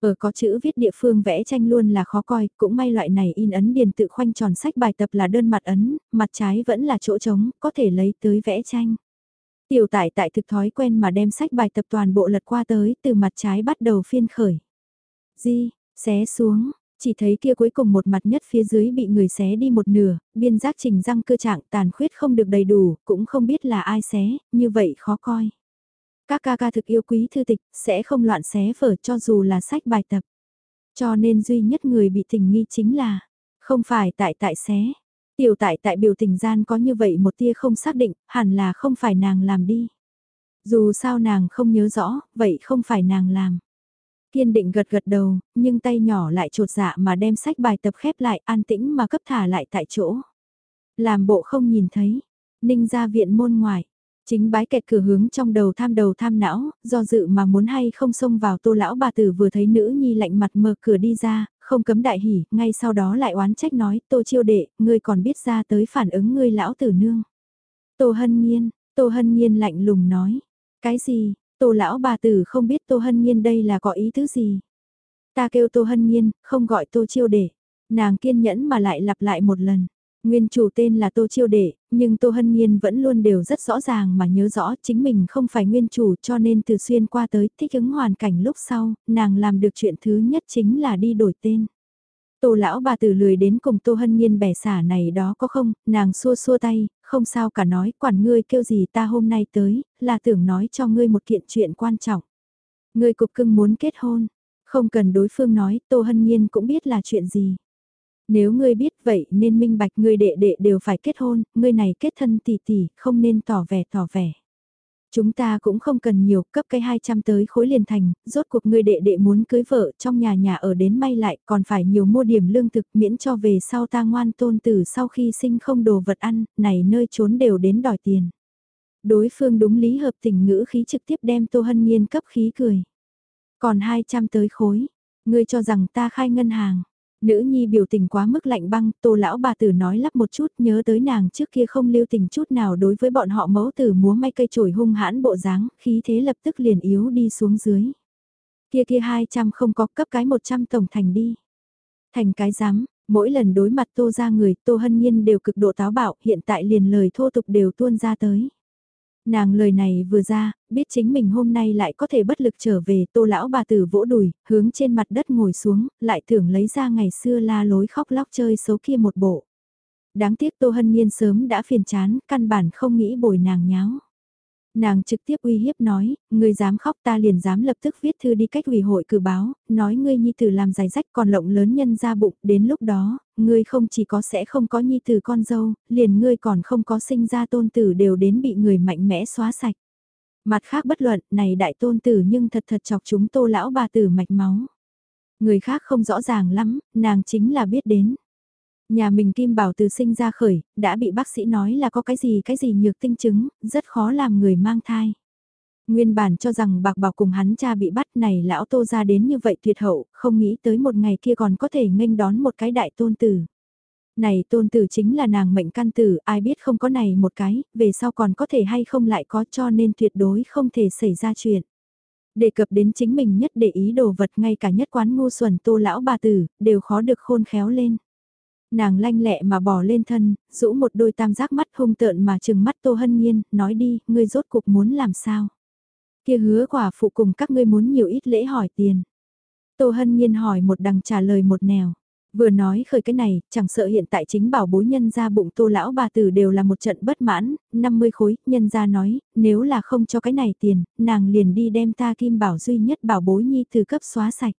Ở có chữ viết địa phương vẽ tranh luôn là khó coi, cũng may loại này in ấn điền tự khoanh tròn sách bài tập là đơn mặt ấn, mặt trái vẫn là chỗ trống, có thể lấy tới vẽ tranh. Tiểu tại tại thực thói quen mà đem sách bài tập toàn bộ lật qua tới, từ mặt trái bắt đầu phiên khởi. Di, xé xuống, chỉ thấy kia cuối cùng một mặt nhất phía dưới bị người xé đi một nửa, biên giác trình răng cơ trạng tàn khuyết không được đầy đủ, cũng không biết là ai xé, như vậy khó coi. Các ca ca thực yêu quý thư tịch, sẽ không loạn xé vở cho dù là sách bài tập. Cho nên duy nhất người bị tình nghi chính là, không phải tại tại xé. Tiểu tại tại biểu tình gian có như vậy một tia không xác định, hẳn là không phải nàng làm đi. Dù sao nàng không nhớ rõ, vậy không phải nàng làm. Kiên định gật gật đầu, nhưng tay nhỏ lại trột dạ mà đem sách bài tập khép lại an tĩnh mà cấp thả lại tại chỗ. Làm bộ không nhìn thấy, ninh ra viện môn ngoài, Chính bái kẹt cửa hướng trong đầu tham đầu tham não, do dự mà muốn hay không xông vào tô lão bà tử vừa thấy nữ nhi lạnh mặt mở cửa đi ra, không cấm đại hỉ, ngay sau đó lại oán trách nói, tô chiêu đệ, ngươi còn biết ra tới phản ứng ngươi lão tử nương. Tô hân nhiên, tô hân nhiên lạnh lùng nói, cái gì, tô lão bà tử không biết tô hân nhiên đây là có ý thứ gì. Ta kêu tô hân nhiên, không gọi tô chiêu đệ, nàng kiên nhẫn mà lại lặp lại một lần. Nguyên chủ tên là Tô Chiêu Đệ, nhưng Tô Hân Nhiên vẫn luôn đều rất rõ ràng mà nhớ rõ chính mình không phải nguyên chủ cho nên từ xuyên qua tới thích ứng hoàn cảnh lúc sau, nàng làm được chuyện thứ nhất chính là đi đổi tên. Tô lão bà tử lười đến cùng Tô Hân Nhiên bẻ xả này đó có không, nàng xua xua tay, không sao cả nói, quản ngươi kêu gì ta hôm nay tới, là tưởng nói cho ngươi một kiện chuyện quan trọng. Ngươi cục cưng muốn kết hôn, không cần đối phương nói, Tô Hân Nhiên cũng biết là chuyện gì. Nếu ngươi biết vậy nên minh bạch ngươi đệ đệ đều phải kết hôn, ngươi này kết thân tỷ tỷ, không nên tỏ vẻ tỏ vẻ. Chúng ta cũng không cần nhiều, cấp cái 200 tới khối liền thành, rốt cuộc người đệ đệ muốn cưới vợ trong nhà nhà ở đến may lại còn phải nhiều mua điểm lương thực miễn cho về sau ta ngoan tôn tử sau khi sinh không đồ vật ăn, này nơi trốn đều đến đòi tiền. Đối phương đúng lý hợp tình ngữ khí trực tiếp đem Tô Hân Nhiên cấp khí cười. Còn 200 tới khối, ngươi cho rằng ta khai ngân hàng. Nữ nhi biểu tình quá mức lạnh băng, tô lão bà tử nói lắp một chút nhớ tới nàng trước kia không lưu tình chút nào đối với bọn họ mẫu tử múa may cây chổi hung hãn bộ dáng, khí thế lập tức liền yếu đi xuống dưới. Kia kia 200 không có cấp cái 100 tổng thành đi. Thành cái dám, mỗi lần đối mặt tô ra người tô hân nhiên đều cực độ táo bạo hiện tại liền lời thô tục đều tuôn ra tới. Nàng lời này vừa ra, biết chính mình hôm nay lại có thể bất lực trở về, tô lão bà tử vỗ đùi, hướng trên mặt đất ngồi xuống, lại tưởng lấy ra ngày xưa la lối khóc lóc chơi xấu kia một bộ. Đáng tiếc tô hân nhiên sớm đã phiền chán, căn bản không nghĩ bồi nàng nháo. Nàng trực tiếp uy hiếp nói, ngươi dám khóc ta liền dám lập tức viết thư đi cách ủy hội cử báo, nói ngươi nhi tử làm dài rách còn lộng lớn nhân ra bụng, đến lúc đó, ngươi không chỉ có sẽ không có nhi tử con dâu, liền ngươi còn không có sinh ra tôn tử đều đến bị người mạnh mẽ xóa sạch. Mặt khác bất luận, này đại tôn tử nhưng thật thật chọc chúng tô lão bà tử mạch máu. Người khác không rõ ràng lắm, nàng chính là biết đến. Nhà mình Kim Bảo từ sinh ra khởi, đã bị bác sĩ nói là có cái gì cái gì nhược tinh chứng, rất khó làm người mang thai. Nguyên bản cho rằng bạc bảo cùng hắn cha bị bắt này lão tô ra đến như vậy tuyệt hậu, không nghĩ tới một ngày kia còn có thể nghênh đón một cái đại tôn tử. Này tôn tử chính là nàng mệnh căn tử, ai biết không có này một cái, về sau còn có thể hay không lại có cho nên tuyệt đối không thể xảy ra chuyện. Đề cập đến chính mình nhất để ý đồ vật ngay cả nhất quán ngu xuẩn tô lão bà tử, đều khó được khôn khéo lên. Nàng lanh lẹ mà bỏ lên thân, rũ một đôi tam giác mắt hung tợn mà chừng mắt Tô Hân Nhiên, nói đi, ngươi rốt cuộc muốn làm sao? Kia hứa quả phụ cùng các ngươi muốn nhiều ít lễ hỏi tiền. Tô Hân Nhiên hỏi một đằng trả lời một nẻo. Vừa nói khởi cái này, chẳng sợ hiện tại chính bảo bối nhân ra bụng tô lão bà tử đều là một trận bất mãn, 50 khối, nhân ra nói, nếu là không cho cái này tiền, nàng liền đi đem ta kim bảo duy nhất bảo bối nhi từ cấp xóa sạch.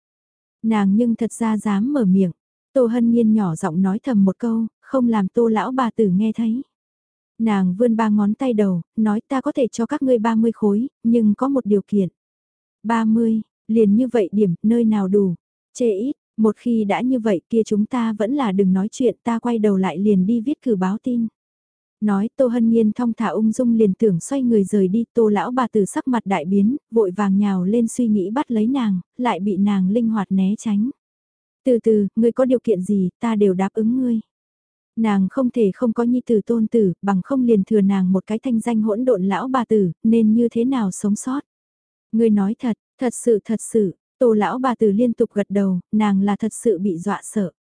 Nàng nhưng thật ra dám mở miệng, Tô Hân Nhiên nhỏ giọng nói thầm một câu, không làm tô lão bà tử nghe thấy. Nàng vươn ba ngón tay đầu, nói ta có thể cho các ngươi 30 khối, nhưng có một điều kiện. 30, liền như vậy điểm, nơi nào đủ, chê ít, một khi đã như vậy kia chúng ta vẫn là đừng nói chuyện ta quay đầu lại liền đi viết cử báo tin. Nói Tô Hân Nhiên thong thả ung dung liền tưởng xoay người rời đi Tô lão bà tử sắc mặt đại biến, vội vàng nhào lên suy nghĩ bắt lấy nàng, lại bị nàng linh hoạt né tránh. Từ từ, ngươi có điều kiện gì, ta đều đáp ứng ngươi. Nàng không thể không có nhi tử tôn tử, bằng không liền thừa nàng một cái thanh danh hỗn độn lão bà tử, nên như thế nào sống sót. Ngươi nói thật, thật sự thật sự, tô lão bà tử liên tục gật đầu, nàng là thật sự bị dọa sợ.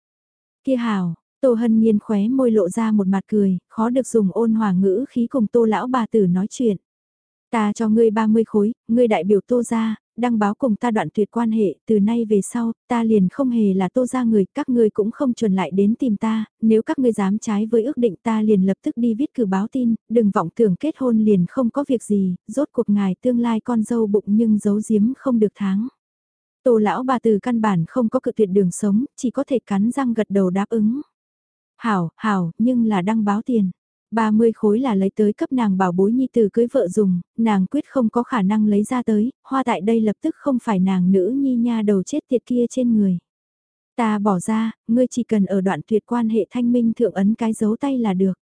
Kia hào, tô hân nhiên khóe môi lộ ra một mặt cười, khó được dùng ôn hòa ngữ khí cùng tô lão bà tử nói chuyện. Ta cho ngươi 30 khối, ngươi đại biểu tô ra, đăng báo cùng ta đoạn tuyệt quan hệ, từ nay về sau, ta liền không hề là tô ra người, các ngươi cũng không chuẩn lại đến tìm ta, nếu các ngươi dám trái với ước định ta liền lập tức đi viết cử báo tin, đừng vọng tưởng kết hôn liền không có việc gì, rốt cuộc ngài tương lai con dâu bụng nhưng giấu giếm không được tháng. Tô lão bà từ căn bản không có cự tuyệt đường sống, chỉ có thể cắn răng gật đầu đáp ứng. Hảo, hảo, nhưng là đăng báo tiền. 30 khối là lấy tới cấp nàng bảo bối nhi từ cưới vợ dùng, nàng quyết không có khả năng lấy ra tới, hoa tại đây lập tức không phải nàng nữ nhi nha đầu chết tiệt kia trên người. Ta bỏ ra, ngươi chỉ cần ở đoạn tuyệt quan hệ thanh minh thượng ấn cái dấu tay là được.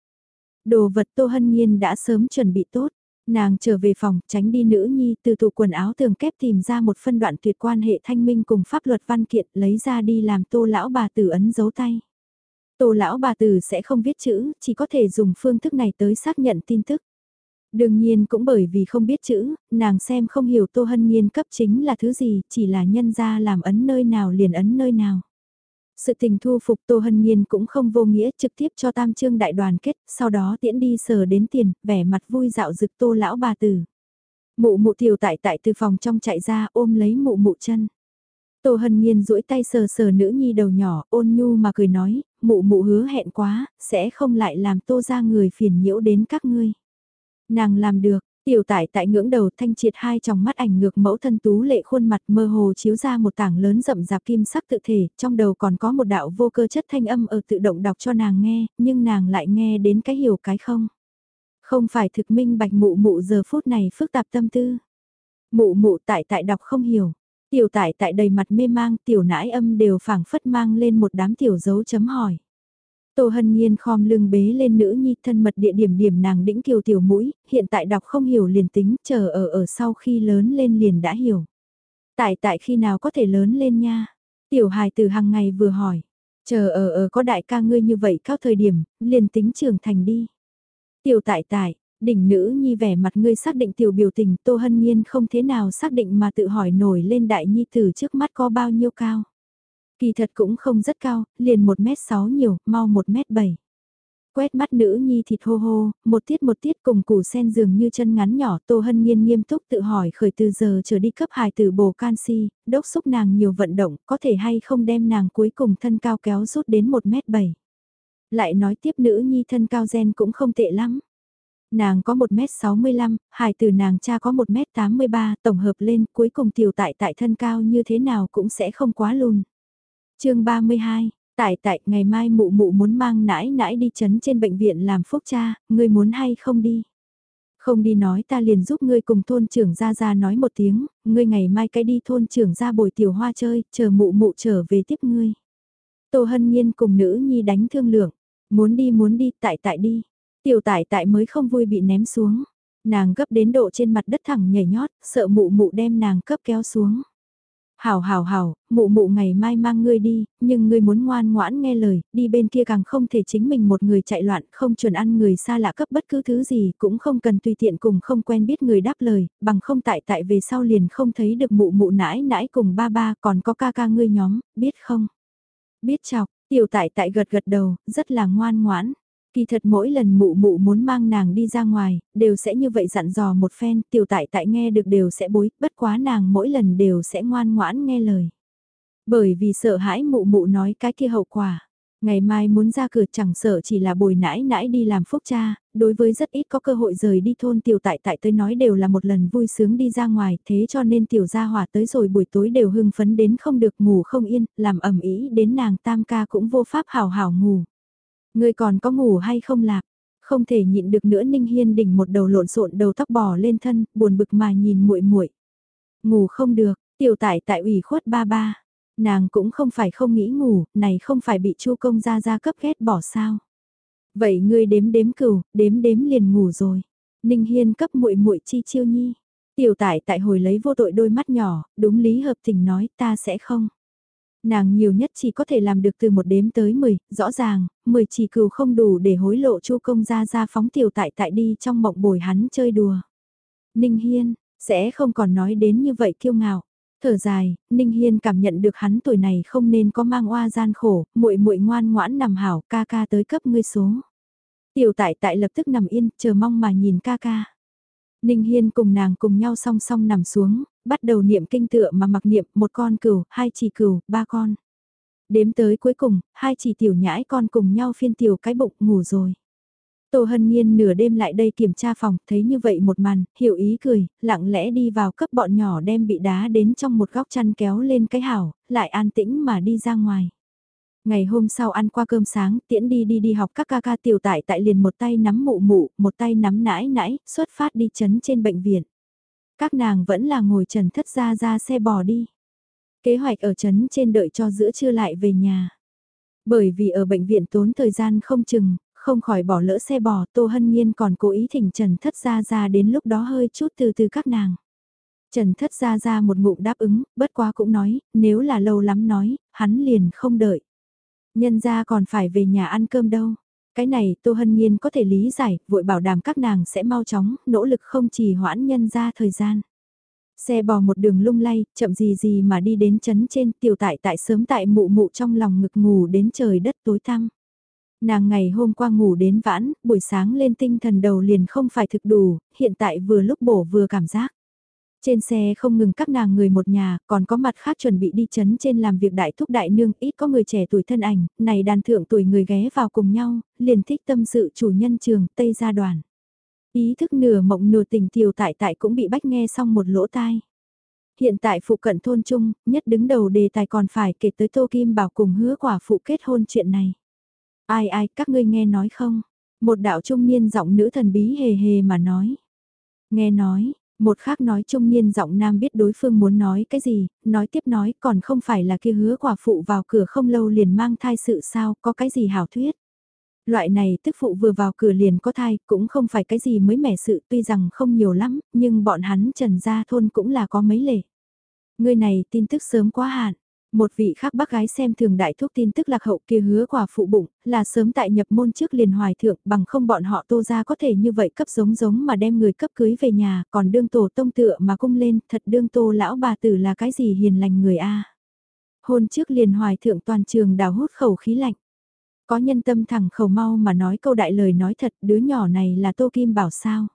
Đồ vật Tô Hân Nhiên đã sớm chuẩn bị tốt, nàng trở về phòng tránh đi nữ nhi từ tủ quần áo tường kép tìm ra một phân đoạn tuyệt quan hệ thanh minh cùng pháp luật văn kiện lấy ra đi làm tô lão bà tử ấn dấu tay. Tô lão bà tử sẽ không viết chữ, chỉ có thể dùng phương thức này tới xác nhận tin tức. Đương nhiên cũng bởi vì không biết chữ, nàng xem không hiểu Tô Hân Nhiên cấp chính là thứ gì, chỉ là nhân ra làm ấn nơi nào liền ấn nơi nào. Sự tình thu phục Tô Hân Nhiên cũng không vô nghĩa trực tiếp cho tam trương đại đoàn kết, sau đó tiễn đi sờ đến tiền, vẻ mặt vui dạo rực Tô lão bà tử. Mụ mụ tiểu tại tại từ phòng trong chạy ra ôm lấy mụ mụ chân. Tô Hân Nhiên duỗi tay sờ sờ nữ nhi đầu nhỏ, ôn nhu mà cười nói, mụ mụ hứa hẹn quá, sẽ không lại làm tô ra người phiền nhiễu đến các ngươi. Nàng làm được, tiểu tải tại ngưỡng đầu thanh triệt hai tròng mắt ảnh ngược mẫu thân tú lệ khuôn mặt mơ hồ chiếu ra một tảng lớn rậm rạp kim sắc tự thể, trong đầu còn có một đạo vô cơ chất thanh âm ở tự động đọc cho nàng nghe, nhưng nàng lại nghe đến cái hiểu cái không. Không phải thực minh bạch mụ mụ giờ phút này phức tạp tâm tư. Mụ mụ tại tại đọc không hiểu. Tiểu tải tại đầy mặt mê mang tiểu nãi âm đều phảng phất mang lên một đám tiểu dấu chấm hỏi. Tô Hân Nhiên khom lưng bế lên nữ nhi thân mật địa điểm điểm nàng đĩnh kiều tiểu mũi, hiện tại đọc không hiểu liền tính, chờ ở ở sau khi lớn lên liền đã hiểu. Tại tại khi nào có thể lớn lên nha? Tiểu hài từ hàng ngày vừa hỏi, chờ ở ở có đại ca ngươi như vậy cao thời điểm, liền tính trưởng thành đi. Tiểu tại tại, đỉnh nữ nhi vẻ mặt ngươi xác định tiểu biểu tình Tô Hân Nhiên không thế nào xác định mà tự hỏi nổi lên đại nhi từ trước mắt có bao nhiêu cao. Kỳ thật cũng không rất cao, liền 1m6 nhiều, mau 1m7. Quét mắt nữ nhi thịt hô hô, một tiết một tiết cùng củ sen dường như chân ngắn nhỏ Tô Hân Nhiên nghiêm túc tự hỏi khởi từ giờ trở đi cấp hài từ bổ canxi, đốc xúc nàng nhiều vận động, có thể hay không đem nàng cuối cùng thân cao kéo rút đến 1m7. Lại nói tiếp nữ nhi thân cao gen cũng không tệ lắm. Nàng có 1m65, hài từ nàng cha có 1m83, tổng hợp lên cuối cùng tiểu tại tại thân cao như thế nào cũng sẽ không quá lùn. chương 32, tại tại ngày mai mụ mụ muốn mang nãi nãi đi chấn trên bệnh viện làm phúc cha, ngươi muốn hay không đi? Không đi nói ta liền giúp ngươi cùng thôn trưởng ra ra nói một tiếng, ngươi ngày mai cái đi thôn trưởng ra bồi tiểu hoa chơi, chờ mụ mụ trở về tiếp ngươi. Tô Hân Nhiên cùng nữ nhi đánh thương lượng, muốn đi muốn đi, tại tại đi. Tiểu tại tại mới không vui bị ném xuống. Nàng gấp đến độ trên mặt đất thẳng nhảy nhót, sợ mụ mụ đem nàng cấp kéo xuống. Hảo hảo hảo, mụ mụ ngày mai mang ngươi đi, nhưng ngươi muốn ngoan ngoãn nghe lời, đi bên kia càng không thể chính mình một người chạy loạn, không chuẩn ăn người xa lạ cấp bất cứ thứ gì, cũng không cần tùy tiện cùng không quen biết người đáp lời, bằng không tại tại về sau liền không thấy được mụ mụ nãi nãi cùng ba ba còn có ca ca ngươi nhóm, biết không? Biết chọc, tiểu tại tại gật gật đầu, rất là ngoan ngoãn. Kỳ thật mỗi lần mụ mụ muốn mang nàng đi ra ngoài, đều sẽ như vậy dặn dò một phen, tiểu tại tại nghe được đều sẽ bối, bất quá nàng mỗi lần đều sẽ ngoan ngoãn nghe lời. Bởi vì sợ hãi mụ mụ nói cái kia hậu quả. Ngày mai muốn ra cửa chẳng sợ chỉ là bồi nãi nãi đi làm phúc cha, đối với rất ít có cơ hội rời đi thôn tiểu tại tại tới nói đều là một lần vui sướng đi ra ngoài, thế cho nên tiểu gia hỏa tới rồi buổi tối đều hưng phấn đến không được ngủ không yên, làm ẩm ý đến nàng tam ca cũng vô pháp hào hào ngủ. Ngươi còn có ngủ hay không lạc? Không thể nhịn được nữa Ninh Hiên đỉnh một đầu lộn xộn đầu tóc bò lên thân, buồn bực mà nhìn muội muội. Ngủ không được, tiểu tại tại ủy khuất ba ba. Nàng cũng không phải không nghĩ ngủ, này không phải bị chu công gia gia cấp ghét bỏ sao. Vậy ngươi đếm đếm cừu, đếm đếm liền ngủ rồi. Ninh Hiên cấp muội muội chi chiêu nhi. Tiểu tại tại hồi lấy vô tội đôi mắt nhỏ, đúng lý hợp tình nói ta sẽ không. Nàng nhiều nhất chỉ có thể làm được từ một đếm tới 10, rõ ràng, 10 chỉ cừu không đủ để hối lộ chu công ra ra phóng tiểu tại tại đi trong mộng bồi hắn chơi đùa. Ninh Hiên, sẽ không còn nói đến như vậy kiêu ngạo. Thở dài, Ninh Hiên cảm nhận được hắn tuổi này không nên có mang oa gian khổ, muội muội ngoan ngoãn nằm hảo, ca ca tới cấp ngươi số. Tiểu tại tại lập tức nằm yên, chờ mong mà nhìn ca ca. Ninh Hiên cùng nàng cùng nhau song song nằm xuống, bắt đầu niệm kinh tựa mà mặc niệm một con cừu, hai chỉ cừu, ba con. Đếm tới cuối cùng, hai chỉ tiểu nhãi con cùng nhau phiên tiểu cái bụng ngủ rồi. Tô Hân Nhiên nửa đêm lại đây kiểm tra phòng, thấy như vậy một màn, hiểu ý cười, lặng lẽ đi vào cấp bọn nhỏ đem bị đá đến trong một góc chăn kéo lên cái hảo, lại an tĩnh mà đi ra ngoài. Ngày hôm sau ăn qua cơm sáng, tiễn đi đi đi học các ca ca tiểu tại tại liền một tay nắm mụ mụ, một tay nắm nãi nãi, xuất phát đi chấn trên bệnh viện. Các nàng vẫn là ngồi trần thất ra ra xe bò đi. Kế hoạch ở chấn trên đợi cho giữa trưa lại về nhà. Bởi vì ở bệnh viện tốn thời gian không chừng, không khỏi bỏ lỡ xe bò, Tô Hân Nhiên còn cố ý thỉnh Trần Thất Gia Gia đến lúc đó hơi chút từ từ các nàng. Trần Thất Gia Gia một ngụm đáp ứng, bất quá cũng nói, nếu là lâu lắm nói, hắn liền không đợi. Nhân gia còn phải về nhà ăn cơm đâu. Cái này Tô Hân Nhiên có thể lý giải, vội bảo đảm các nàng sẽ mau chóng, nỗ lực không trì hoãn nhân ra thời gian. Xe bò một đường lung lay, chậm gì gì mà đi đến chấn trên tiểu tại tại sớm tại mụ mụ trong lòng ngực ngủ đến trời đất tối tăm. Nàng ngày hôm qua ngủ đến vãn, buổi sáng lên tinh thần đầu liền không phải thực đủ, hiện tại vừa lúc bổ vừa cảm giác. Trên xe không ngừng các nàng người một nhà, còn có mặt khác chuẩn bị đi chấn trên làm việc đại thúc đại nương, ít có người trẻ tuổi thân ảnh, này đàn thượng tuổi người ghé vào cùng nhau, liền thích tâm sự chủ nhân trường Tây gia đoàn. Ý thức nửa mộng nửa tình tiểu tại tại cũng bị bách nghe xong một lỗ tai. Hiện tại phụ cận thôn trung, nhất đứng đầu đề tài còn phải kể tới Tô Kim Bảo cùng hứa quả phụ kết hôn chuyện này. Ai ai, các ngươi nghe nói không? Một đạo trung niên giọng nữ thần bí hề hề mà nói. Nghe nói, một khác nói trung niên giọng nam biết đối phương muốn nói cái gì, nói tiếp nói còn không phải là kia hứa quả phụ vào cửa không lâu liền mang thai sự sao, có cái gì hảo thuyết. Loại này tức phụ vừa vào cửa liền có thai, cũng không phải cái gì mới mẻ sự tuy rằng không nhiều lắm, nhưng bọn hắn trần gia thôn cũng là có mấy lệ. Người này tin tức sớm quá hạn, một vị khác bác gái xem thường đại thúc tin tức lạc hậu kia hứa quả phụ bụng, là sớm tại nhập môn trước liền hoài thượng bằng không bọn họ tô ra có thể như vậy cấp giống giống mà đem người cấp cưới về nhà, còn đương tổ tông tựa mà cung lên, thật đương tô lão bà tử là cái gì hiền lành người a Hôn trước liền hoài thượng toàn trường đào hút khẩu khí lạnh. Có nhân tâm thẳng khẩu mau mà nói câu đại lời nói thật đứa nhỏ này là tô kim bảo sao.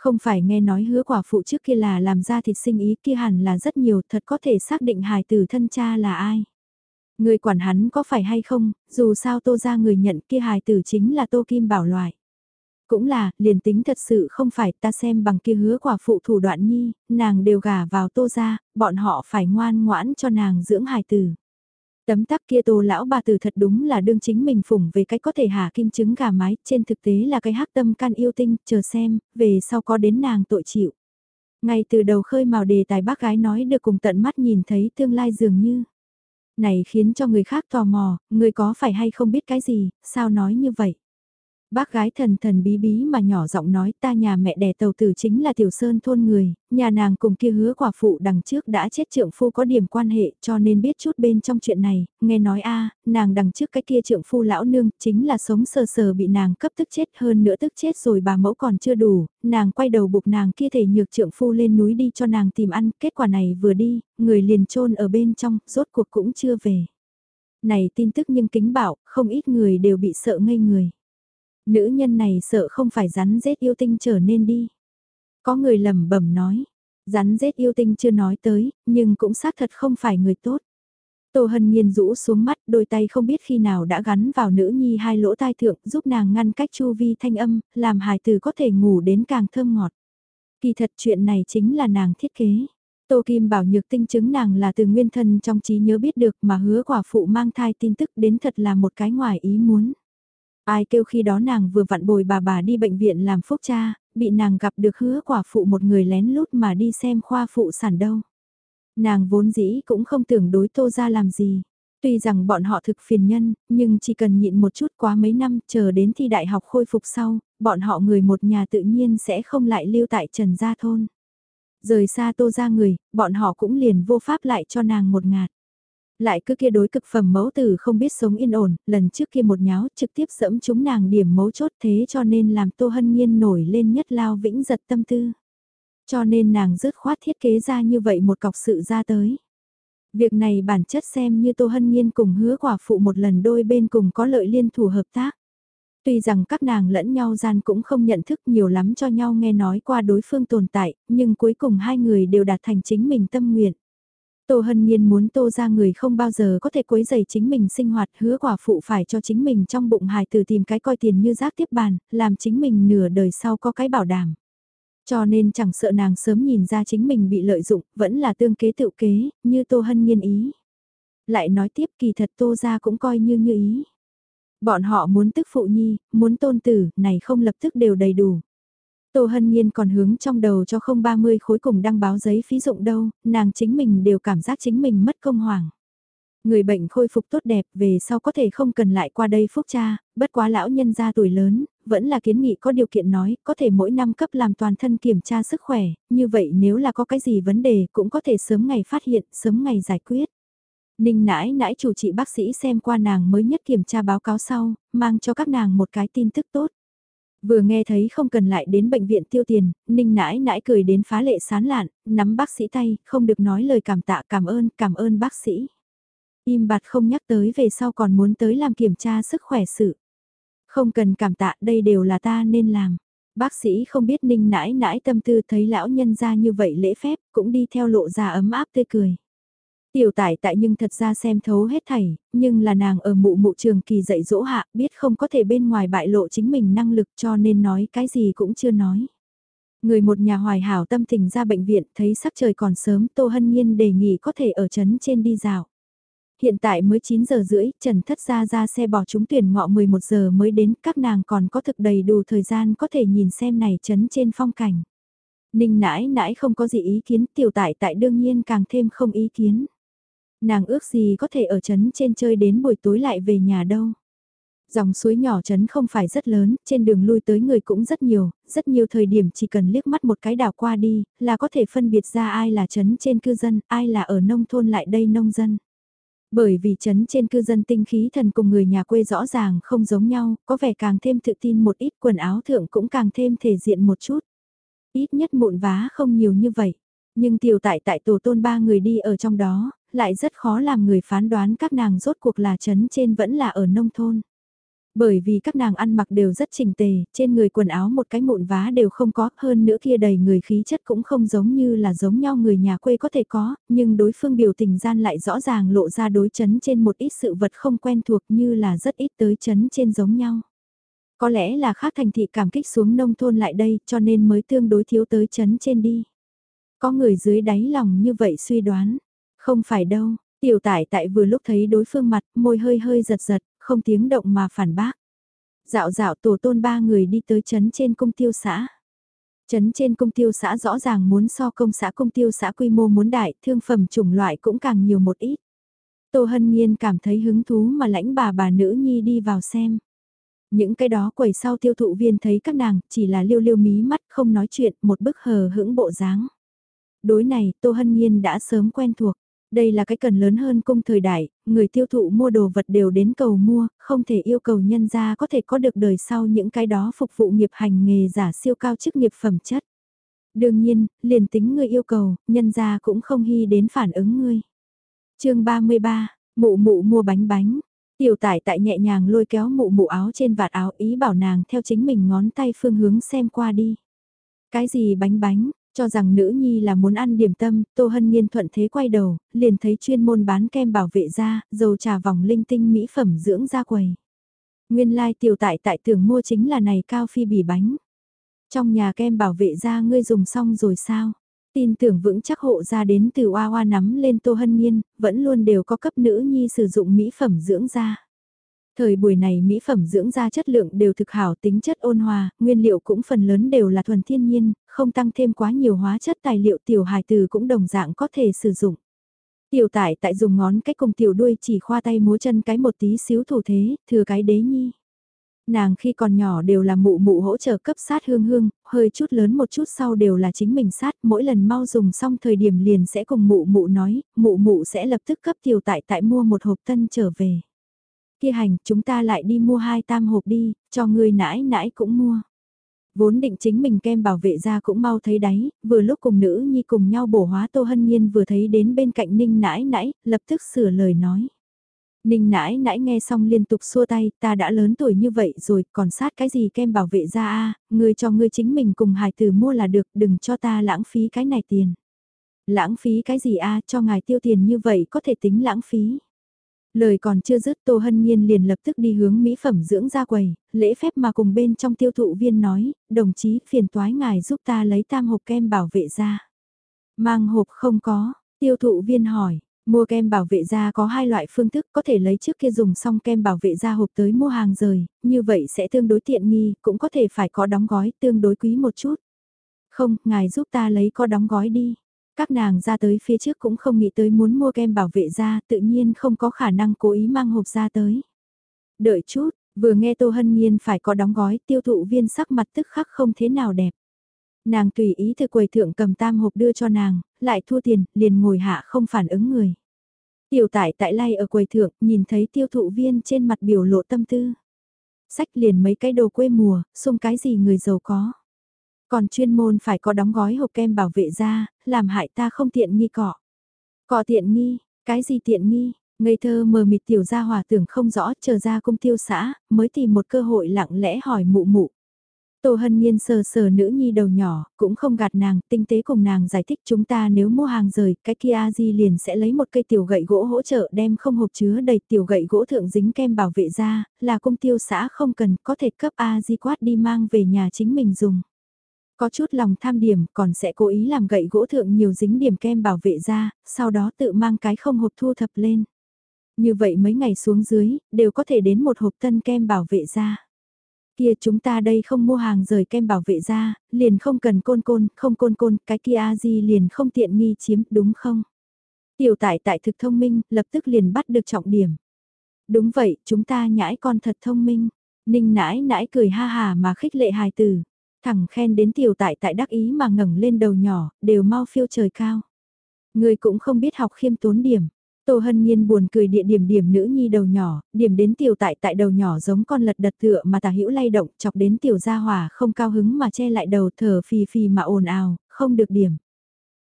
Không phải nghe nói hứa quả phụ trước kia là làm ra thịt sinh ý kia hẳn là rất nhiều thật có thể xác định hài tử thân cha là ai. Người quản hắn có phải hay không, dù sao tô ra người nhận kia hài tử chính là tô kim bảo loại. Cũng là, liền tính thật sự không phải ta xem bằng kia hứa quả phụ thủ đoạn nhi, nàng đều gả vào tô ra, bọn họ phải ngoan ngoãn cho nàng dưỡng hài tử. Tấm tắc kia tô lão bà tử thật đúng là đương chính mình phủng về cách có thể hạ kim trứng gà mái, trên thực tế là cái hắc tâm can yêu tinh, chờ xem, về sau có đến nàng tội chịu. Ngay từ đầu khơi màu đề tài bác gái nói được cùng tận mắt nhìn thấy tương lai dường như. Này khiến cho người khác tò mò, người có phải hay không biết cái gì, sao nói như vậy. Bác gái thần thần bí bí mà nhỏ giọng nói ta nhà mẹ đẻ tàu tử chính là tiểu sơn thôn người, nhà nàng cùng kia hứa quả phụ đằng trước đã chết trượng phu có điểm quan hệ cho nên biết chút bên trong chuyện này, nghe nói a nàng đằng trước cái kia trượng phu lão nương chính là sống sờ sờ bị nàng cấp tức chết hơn nữa tức chết rồi bà mẫu còn chưa đủ, nàng quay đầu buộc nàng kia thể nhược trượng phu lên núi đi cho nàng tìm ăn, kết quả này vừa đi, người liền trôn ở bên trong, rốt cuộc cũng chưa về. Này tin tức nhưng kính bảo, không ít người đều bị sợ ngây người. Nữ nhân này sợ không phải rắn rết yêu tinh trở nên đi. Có người lầm bẩm nói, rắn rết yêu tinh chưa nói tới, nhưng cũng xác thật không phải người tốt. Tô Hân Nhiên rũ xuống mắt, đôi tay không biết khi nào đã gắn vào nữ nhi hai lỗ tai thượng, giúp nàng ngăn cách chu vi thanh âm, làm hài từ có thể ngủ đến càng thơm ngọt. Kỳ thật chuyện này chính là nàng thiết kế. Tô Kim bảo nhược tinh chứng nàng là từ nguyên thân trong trí nhớ biết được mà hứa quả phụ mang thai tin tức đến thật là một cái ngoài ý muốn. Ai kêu khi đó nàng vừa vặn bồi bà bà đi bệnh viện làm phúc cha, bị nàng gặp được hứa quả phụ một người lén lút mà đi xem khoa phụ sản đâu. Nàng vốn dĩ cũng không tưởng đối tô ra làm gì. Tuy rằng bọn họ thực phiền nhân, nhưng chỉ cần nhịn một chút quá mấy năm chờ đến thi đại học khôi phục sau, bọn họ người một nhà tự nhiên sẽ không lại lưu tại Trần Gia Thôn. Rời xa tô ra người, bọn họ cũng liền vô pháp lại cho nàng một ngạt lại cứ kia đối cực phẩm mẫu tử không biết sống yên ổn, lần trước kia một nháo trực tiếp dẫm chúng nàng điểm mấu chốt thế cho nên làm Tô Hân Nhiên nổi lên nhất lao vĩnh giật tâm tư. Cho nên nàng dứt khoát thiết kế ra như vậy một cọc sự ra tới. Việc này bản chất xem như Tô Hân Nhiên cùng hứa quả phụ một lần đôi bên cùng có lợi liên thủ hợp tác. Tuy rằng các nàng lẫn nhau gian cũng không nhận thức nhiều lắm cho nhau nghe nói qua đối phương tồn tại, nhưng cuối cùng hai người đều đạt thành chính mình tâm nguyện. Tô Hân Nhiên muốn Tô ra người không bao giờ có thể quấy dày chính mình sinh hoạt hứa quả phụ phải cho chính mình trong bụng hài từ tìm cái coi tiền như rác tiếp bàn, làm chính mình nửa đời sau có cái bảo đảm. Cho nên chẳng sợ nàng sớm nhìn ra chính mình bị lợi dụng, vẫn là tương kế tự kế, như Tô Hân Nhiên ý. Lại nói tiếp kỳ thật Tô ra cũng coi như như ý. Bọn họ muốn tức phụ nhi, muốn tôn tử, này không lập tức đều đầy đủ. Tô Hân Nhiên còn hướng trong đầu cho không 30 khối cùng đăng báo giấy phí dụng đâu, nàng chính mình đều cảm giác chính mình mất công hoàng. Người bệnh khôi phục tốt đẹp về sau có thể không cần lại qua đây phúc cha, bất quá lão nhân gia tuổi lớn, vẫn là kiến nghị có điều kiện nói, có thể mỗi năm cấp làm toàn thân kiểm tra sức khỏe, như vậy nếu là có cái gì vấn đề cũng có thể sớm ngày phát hiện, sớm ngày giải quyết. Ninh nãi nãi chủ trị bác sĩ xem qua nàng mới nhất kiểm tra báo cáo sau, mang cho các nàng một cái tin tức tốt. Vừa nghe thấy không cần lại đến bệnh viện tiêu tiền, Ninh nãi nãi cười đến phá lệ sán lạn, nắm bác sĩ tay, không được nói lời cảm tạ cảm ơn, cảm ơn bác sĩ. Im bặt không nhắc tới về sau còn muốn tới làm kiểm tra sức khỏe sự. Không cần cảm tạ đây đều là ta nên làm. Bác sĩ không biết ninh nãi nãi tâm tư thấy lão nhân ra như vậy lễ phép, cũng đi theo lộ ra ấm áp tươi cười. Tiểu tải tại nhưng thật ra xem thấu hết thảy, nhưng là nàng ở mụ mụ trường kỳ dạy dỗ hạ, biết không có thể bên ngoài bại lộ chính mình năng lực cho nên nói cái gì cũng chưa nói. Người một nhà hoài hảo tâm tình ra bệnh viện thấy sắc trời còn sớm Tô Hân Nhiên đề nghị có thể ở trấn trên đi dạo. Hiện tại mới 9 giờ rưỡi, Trần Thất ra ra xe bỏ chúng tuyển ngọ 11 giờ mới đến, các nàng còn có thực đầy đủ thời gian có thể nhìn xem này trấn trên phong cảnh. Ninh nãi nãi không có gì ý kiến, tiểu tại tại đương nhiên càng thêm không ý kiến. Nàng ước gì có thể ở trấn trên chơi đến buổi tối lại về nhà đâu. Dòng suối nhỏ trấn không phải rất lớn, trên đường lui tới người cũng rất nhiều, rất nhiều thời điểm chỉ cần liếc mắt một cái đảo qua đi, là có thể phân biệt ra ai là trấn trên cư dân, ai là ở nông thôn lại đây nông dân. Bởi vì chấn trên cư dân tinh khí thần cùng người nhà quê rõ ràng không giống nhau, có vẻ càng thêm tự tin một ít quần áo thượng cũng càng thêm thể diện một chút. Ít nhất mụn vá không nhiều như vậy. Nhưng tiểu tại tại tổ tôn ba người đi ở trong đó, lại rất khó làm người phán đoán các nàng rốt cuộc là chấn trên vẫn là ở nông thôn. Bởi vì các nàng ăn mặc đều rất chỉnh tề, trên người quần áo một cái mụn vá đều không có, hơn nữa kia đầy người khí chất cũng không giống như là giống nhau người nhà quê có thể có, nhưng đối phương biểu tình gian lại rõ ràng lộ ra đối chấn trên một ít sự vật không quen thuộc như là rất ít tới chấn trên giống nhau. Có lẽ là khác thành thị cảm kích xuống nông thôn lại đây cho nên mới tương đối thiếu tới chấn trên đi. Có người dưới đáy lòng như vậy suy đoán, không phải đâu, tiểu tải tại vừa lúc thấy đối phương mặt, môi hơi hơi giật giật, không tiếng động mà phản bác. Dạo dạo tổ tôn ba người đi tới chấn trên công tiêu xã. Chấn trên công tiêu xã rõ ràng muốn so công xã công tiêu xã quy mô muốn đại, thương phẩm chủng loại cũng càng nhiều một ít. Tô Hân Nhiên cảm thấy hứng thú mà lãnh bà bà nữ nhi đi vào xem. Những cái đó quầy sau tiêu thụ viên thấy các nàng chỉ là liêu liêu mí mắt không nói chuyện một bức hờ hững bộ dáng. Đối này Tô Hân Nhiên đã sớm quen thuộc. Đây là cái cần lớn hơn cung thời đại, người tiêu thụ mua đồ vật đều đến cầu mua, không thể yêu cầu nhân gia có thể có được đời sau những cái đó phục vụ nghiệp hành nghề giả siêu cao chức nghiệp phẩm chất. Đương nhiên, liền tính người yêu cầu, nhân gia cũng không hy đến phản ứng ngươi. chương 33, mụ mụ mua bánh bánh. Tiểu tải tại nhẹ nhàng lôi kéo mụ mụ áo trên vạt áo ý bảo nàng theo chính mình ngón tay phương hướng xem qua đi. Cái gì bánh bánh, cho rằng nữ nhi là muốn ăn điểm tâm, Tô Hân Nhiên thuận thế quay đầu, liền thấy chuyên môn bán kem bảo vệ da, dầu trà vòng linh tinh mỹ phẩm dưỡng da quầy. Nguyên lai like tiểu tại tại tưởng mua chính là này cao phi bì bánh. Trong nhà kem bảo vệ da ngươi dùng xong rồi sao? Tin tưởng vững chắc hộ ra đến từ oa oa nắm lên Tô Hân Nhiên, vẫn luôn đều có cấp nữ nhi sử dụng mỹ phẩm dưỡng da. Thời buổi này mỹ phẩm dưỡng da chất lượng đều thực hảo tính chất ôn hòa, nguyên liệu cũng phần lớn đều là thuần thiên nhiên, không tăng thêm quá nhiều hóa chất tài liệu tiểu hài từ cũng đồng dạng có thể sử dụng. Tiểu tải tại dùng ngón cách cùng tiểu đuôi chỉ khoa tay múa chân cái một tí xíu thủ thế, thừa cái đế nhi. Nàng khi còn nhỏ đều là mụ mụ hỗ trợ cấp sát hương hương, hơi chút lớn một chút sau đều là chính mình sát, mỗi lần mau dùng xong thời điểm liền sẽ cùng mụ mụ nói, mụ mụ sẽ lập tức cấp tiểu tại tại mua một hộp tân trở về. Kia hành, chúng ta lại đi mua hai tam hộp đi, cho người nãi nãi cũng mua. Vốn định chính mình kem bảo vệ ra cũng mau thấy đáy, vừa lúc cùng nữ nhi cùng nhau bổ hóa Tô Hân Nhiên vừa thấy đến bên cạnh ninh nãi nãi, lập tức sửa lời nói. Ninh nãi nãi nghe xong liên tục xua tay, ta đã lớn tuổi như vậy rồi, còn sát cái gì kem bảo vệ ra a ngươi cho ngươi chính mình cùng hài tử mua là được, đừng cho ta lãng phí cái này tiền. Lãng phí cái gì a cho ngài tiêu tiền như vậy có thể tính lãng phí. Lời còn chưa dứt Tô Hân Nhiên liền lập tức đi hướng mỹ phẩm dưỡng ra quầy, lễ phép mà cùng bên trong tiêu thụ viên nói, đồng chí phiền toái ngài giúp ta lấy tam hộp kem bảo vệ da Mang hộp không có, tiêu thụ viên hỏi, Mua kem bảo vệ da có hai loại phương thức có thể lấy trước kia dùng xong kem bảo vệ da hộp tới mua hàng rời, như vậy sẽ tương đối tiện nghi, cũng có thể phải có đóng gói tương đối quý một chút. Không, ngài giúp ta lấy có đóng gói đi. Các nàng ra tới phía trước cũng không nghĩ tới muốn mua kem bảo vệ da, tự nhiên không có khả năng cố ý mang hộp ra tới. Đợi chút, vừa nghe Tô Hân Nhiên phải có đóng gói tiêu thụ viên sắc mặt tức khắc không thế nào đẹp. Nàng tùy ý từ quầy thượng cầm tam hộp đưa cho nàng, lại thua tiền, liền ngồi hạ không phản ứng người. Tiểu tại tại lay ở quầy thượng, nhìn thấy tiêu thụ viên trên mặt biểu lộ tâm tư. Sách liền mấy cái đồ quê mùa, xung cái gì người giàu có. Còn chuyên môn phải có đóng gói hộp kem bảo vệ da, làm hại ta không tiện nghi cọ. Cọ tiện nghi, cái gì tiện nghi, ngây thơ mờ mịt tiểu gia hòa tưởng không rõ chờ ra cung tiêu xã, mới tìm một cơ hội lặng lẽ hỏi mụ mụ. Tô Hân Nhiên sờ sờ nữ nhi đầu nhỏ, cũng không gạt nàng, tinh tế cùng nàng giải thích chúng ta nếu mua hàng rời, cái kia A-di liền sẽ lấy một cây tiểu gậy gỗ hỗ trợ đem không hộp chứa đầy tiểu gậy gỗ thượng dính kem bảo vệ ra, là công tiêu xã không cần, có thể cấp A-di quát đi mang về nhà chính mình dùng. Có chút lòng tham điểm còn sẽ cố ý làm gậy gỗ thượng nhiều dính điểm kem bảo vệ ra, sau đó tự mang cái không hộp thu thập lên. Như vậy mấy ngày xuống dưới, đều có thể đến một hộp tân kem bảo vệ ra. Kia chúng ta đây không mua hàng rời kem bảo vệ ra, liền không cần côn côn, không côn côn, cái kia a di liền không tiện nghi chiếm, đúng không? Tiểu tại tại thực thông minh, lập tức liền bắt được trọng điểm. Đúng vậy, chúng ta nhãi con thật thông minh. Ninh nãi nãi cười ha hà mà khích lệ hài tử. Thẳng khen đến tiểu tại tại đắc ý mà ngẩng lên đầu nhỏ, đều mau phiêu trời cao. Người cũng không biết học khiêm tốn điểm. Tô Hân Nhiên buồn cười địa điểm điểm nữ nhi đầu nhỏ, điểm đến tiểu tại tại đầu nhỏ giống con lật đật tựa mà tà hữu lay động chọc đến tiểu gia hòa không cao hứng mà che lại đầu thở phì phì mà ồn ào, không được điểm.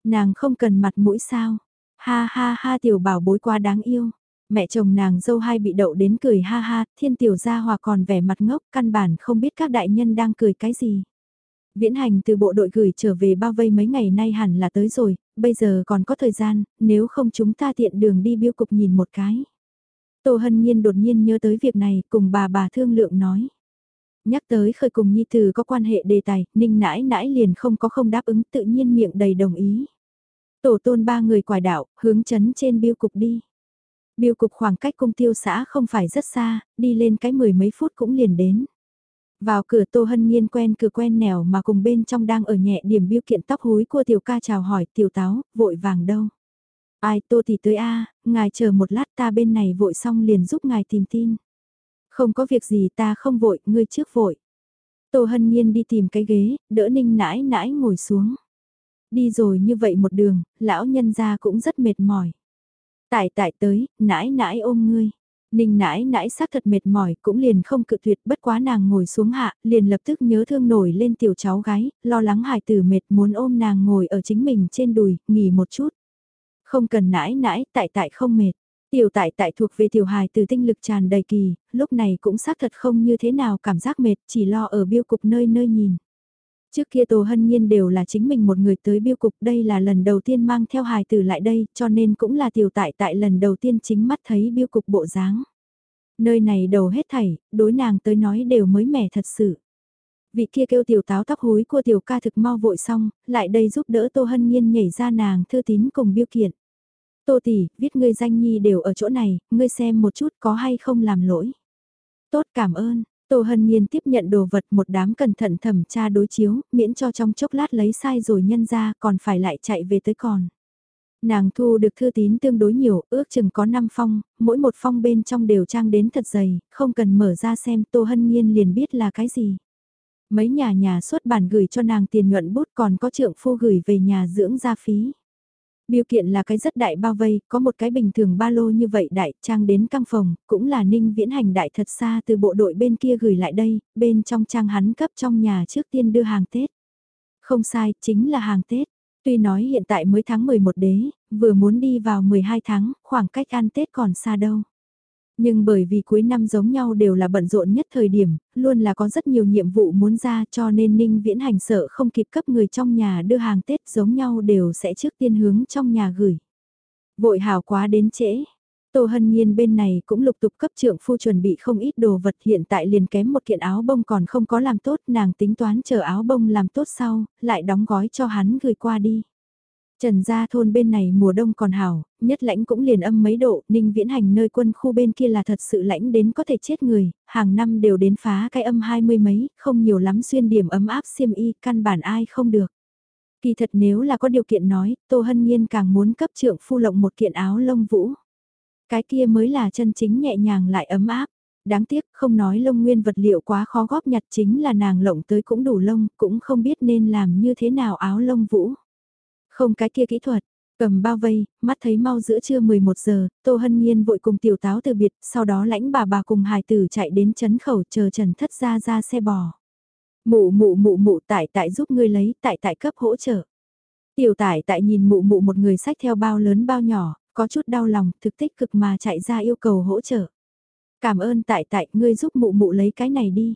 Nàng không cần mặt mũi sao, ha ha ha tiểu bảo bối quá đáng yêu. Mẹ chồng nàng dâu hai bị đậu đến cười ha ha, thiên tiểu gia hòa còn vẻ mặt ngốc căn bản không biết các đại nhân đang cười cái gì. Viễn hành từ bộ đội gửi trở về bao vây mấy ngày nay hẳn là tới rồi, bây giờ còn có thời gian, nếu không chúng ta tiện đường đi biêu cục nhìn một cái. Tô Hân Nhiên đột nhiên nhớ tới việc này, cùng bà bà thương lượng nói. Nhắc tới khởi cùng Nhi Tử có quan hệ đề tài, ninh nãi nãi liền không có không đáp ứng tự nhiên miệng đầy đồng ý. Tổ tôn ba người quải đạo, hướng chấn trên biêu cục đi. Biêu cục khoảng cách cung tiêu xã không phải rất xa, đi lên cái mười mấy phút cũng liền đến. Vào cửa Tô Hân Nhiên quen cửa quen nẻo mà cùng bên trong đang ở nhẹ điểm biêu kiện tóc húi của tiểu ca chào hỏi tiểu táo, vội vàng đâu. Ai Tô thì tới a ngài chờ một lát ta bên này vội xong liền giúp ngài tìm tin. Không có việc gì ta không vội, ngươi trước vội. Tô Hân Nhiên đi tìm cái ghế, đỡ ninh nãi nãi ngồi xuống. Đi rồi như vậy một đường, lão nhân gia cũng rất mệt mỏi. Tại tại tới, nãi nãi ôm ngươi. Ninh nãi nãi xác thật mệt mỏi cũng liền không cự tuyệt bất quá nàng ngồi xuống hạ, liền lập tức nhớ thương nổi lên tiểu cháu gái, lo lắng hài tử mệt muốn ôm nàng ngồi ở chính mình trên đùi, nghỉ một chút. Không cần nãi nãi, tại tại không mệt. Tiểu tại tại thuộc về tiểu hài từ tinh lực tràn đầy kỳ, lúc này cũng xác thật không như thế nào cảm giác mệt, chỉ lo ở biêu cục nơi nơi nhìn. Trước kia Tô Hân Nhiên đều là chính mình một người tới biêu cục, đây là lần đầu tiên mang theo hài tử lại đây, cho nên cũng là tiểu tại tại lần đầu tiên chính mắt thấy biêu cục bộ dáng. Nơi này đầu hết thảy, đối nàng tới nói đều mới mẻ thật sự. Vị kia kêu tiểu táo tóc húi của tiểu ca thực mau vội xong, lại đây giúp đỡ Tô Hân Nhiên nhảy ra nàng thư tín cùng biêu kiện. Tô tỷ, viết ngươi danh nhi đều ở chỗ này, ngươi xem một chút có hay không làm lỗi. Tốt cảm ơn, Tô Hân Nhiên tiếp nhận đồ vật một đám cẩn thận thẩm tra đối chiếu, miễn cho trong chốc lát lấy sai rồi nhân ra còn phải lại chạy về tới còn. Nàng thu được thư tín tương đối nhiều, ước chừng có 5 phong, mỗi một phong bên trong đều trang đến thật dày, không cần mở ra xem Tô Hân Nhiên liền biết là cái gì. Mấy nhà nhà xuất bản gửi cho nàng tiền nhuận bút còn có trượng phu gửi về nhà dưỡng gia phí. Biêu kiện là cái rất đại bao vây, có một cái bình thường ba lô như vậy đại trang đến căng phòng, cũng là ninh viễn hành đại thật xa từ bộ đội bên kia gửi lại đây, bên trong trang hắn cấp trong nhà trước tiên đưa hàng Tết. Không sai, chính là hàng Tết. Tuy nói hiện tại mới tháng 11 đế, vừa muốn đi vào 12 tháng, khoảng cách ăn Tết còn xa đâu. Nhưng bởi vì cuối năm giống nhau đều là bận rộn nhất thời điểm, luôn là có rất nhiều nhiệm vụ muốn ra cho nên Ninh Viễn Hành sợ không kịp cấp người trong nhà đưa hàng Tết giống nhau đều sẽ trước tiên hướng trong nhà gửi. Vội hào quá đến trễ. Tô Hân Nhiên bên này cũng lục tục cấp trưởng phu chuẩn bị không ít đồ vật hiện tại liền kém một kiện áo bông còn không có làm tốt nàng tính toán chờ áo bông làm tốt sau, lại đóng gói cho hắn gửi qua đi. Trần gia thôn bên này mùa đông còn hảo, nhất lãnh cũng liền âm mấy độ, ninh viễn hành nơi quân khu bên kia là thật sự lãnh đến có thể chết người, hàng năm đều đến phá cái âm hai mươi mấy, không nhiều lắm xuyên điểm ấm áp xiêm y, căn bản ai không được. Kỳ thật nếu là có điều kiện nói, Tô Hân Nhiên càng muốn cấp trưởng phu lộng một kiện áo lông vũ. Cái kia mới là chân chính nhẹ nhàng lại ấm áp. Đáng tiếc không nói lông nguyên vật liệu quá khó góp nhặt chính là nàng lộng tới cũng đủ lông, cũng không biết nên làm như thế nào áo lông vũ. Không cái kia kỹ thuật, cầm bao vây, mắt thấy mau giữa trưa 11 giờ, Tô Hân Nhiên vội cùng tiểu táo từ biệt, sau đó lãnh bà bà cùng hài tử chạy đến chấn khẩu chờ Trần Thất ra ra xe bò. Mụ mụ mụ mụ tại tại giúp ngươi lấy, tại tại cấp hỗ trợ. Tiểu tải tại nhìn mụ mụ một người sách theo bao lớn bao nhỏ, có chút đau lòng, thực tích cực mà chạy ra yêu cầu hỗ trợ. Cảm ơn tại tại, ngươi giúp mụ mụ lấy cái này đi.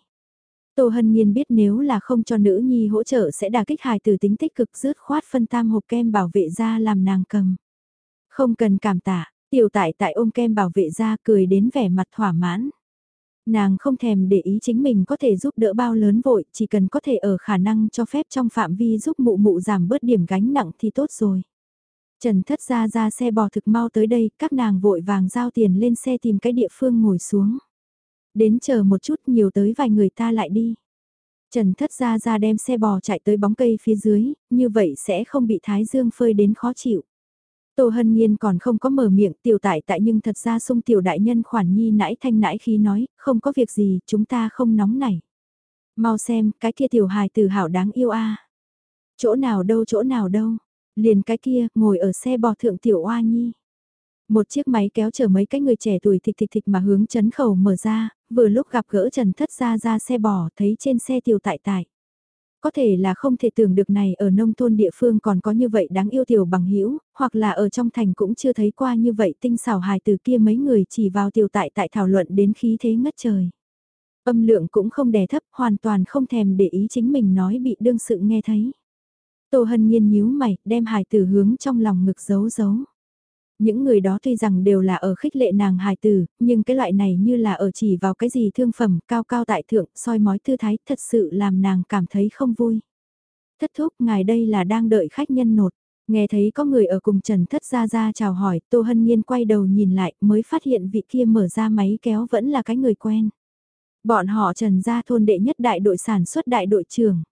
Tô Hân Nhiên biết nếu là không cho nữ nhi hỗ trợ sẽ đả kích hài từ tính tích cực rớt khoát phân tam hộp kem bảo vệ ra làm nàng cầm. Không cần cảm tạ, tiểu tại tại ôm kem bảo vệ ra cười đến vẻ mặt thỏa mãn. Nàng không thèm để ý chính mình có thể giúp đỡ bao lớn vội, chỉ cần có thể ở khả năng cho phép trong phạm vi giúp mụ mụ giảm bớt điểm gánh nặng thì tốt rồi. Trần thất ra ra xe bò thực mau tới đây, các nàng vội vàng giao tiền lên xe tìm cái địa phương ngồi xuống. Đến chờ một chút nhiều tới vài người ta lại đi. Trần thất ra ra đem xe bò chạy tới bóng cây phía dưới, như vậy sẽ không bị thái dương phơi đến khó chịu. Tô Hân Nhiên còn không có mở miệng tiểu tại tại nhưng thật ra sung tiểu đại nhân khoản nhi nãi thanh nãi khi nói, không có việc gì, chúng ta không nóng nảy. Mau xem, cái kia tiểu hài tử hảo đáng yêu a Chỗ nào đâu chỗ nào đâu, liền cái kia, ngồi ở xe bò thượng tiểu oa nhi. Một chiếc máy kéo chở mấy cái người trẻ tuổi thịt thịt thịt mà hướng chấn khẩu mở ra, vừa lúc gặp gỡ Trần Thất ra ra xe bò thấy trên xe tiểu tại tại. Có thể là không thể tưởng được này ở nông thôn địa phương còn có như vậy đáng yêu tiểu bằng hữu hoặc là ở trong thành cũng chưa thấy qua như vậy tinh xảo hài từ kia mấy người chỉ vào tiểu tại tại thảo luận đến khí thế ngất trời. Âm lượng cũng không đè thấp, hoàn toàn không thèm để ý chính mình nói bị đương sự nghe thấy. Tô hân nhiên nhíu mày, đem hài tử hướng trong lòng ngực giấu giấu. Những người đó tuy rằng đều là ở khích lệ nàng hài tử, nhưng cái loại này như là ở chỉ vào cái gì thương phẩm cao cao tại thượng, soi mói tư thái thật sự làm nàng cảm thấy không vui. Thất thúc, ngài đây là đang đợi khách nhân nột. Nghe thấy có người ở cùng Trần Thất Gia Gia chào hỏi, Tô Hân Nhiên quay đầu nhìn lại mới phát hiện vị kia mở ra máy kéo vẫn là cái người quen. Bọn họ Trần Gia thôn đệ nhất đại đội sản xuất đại đội trưởng.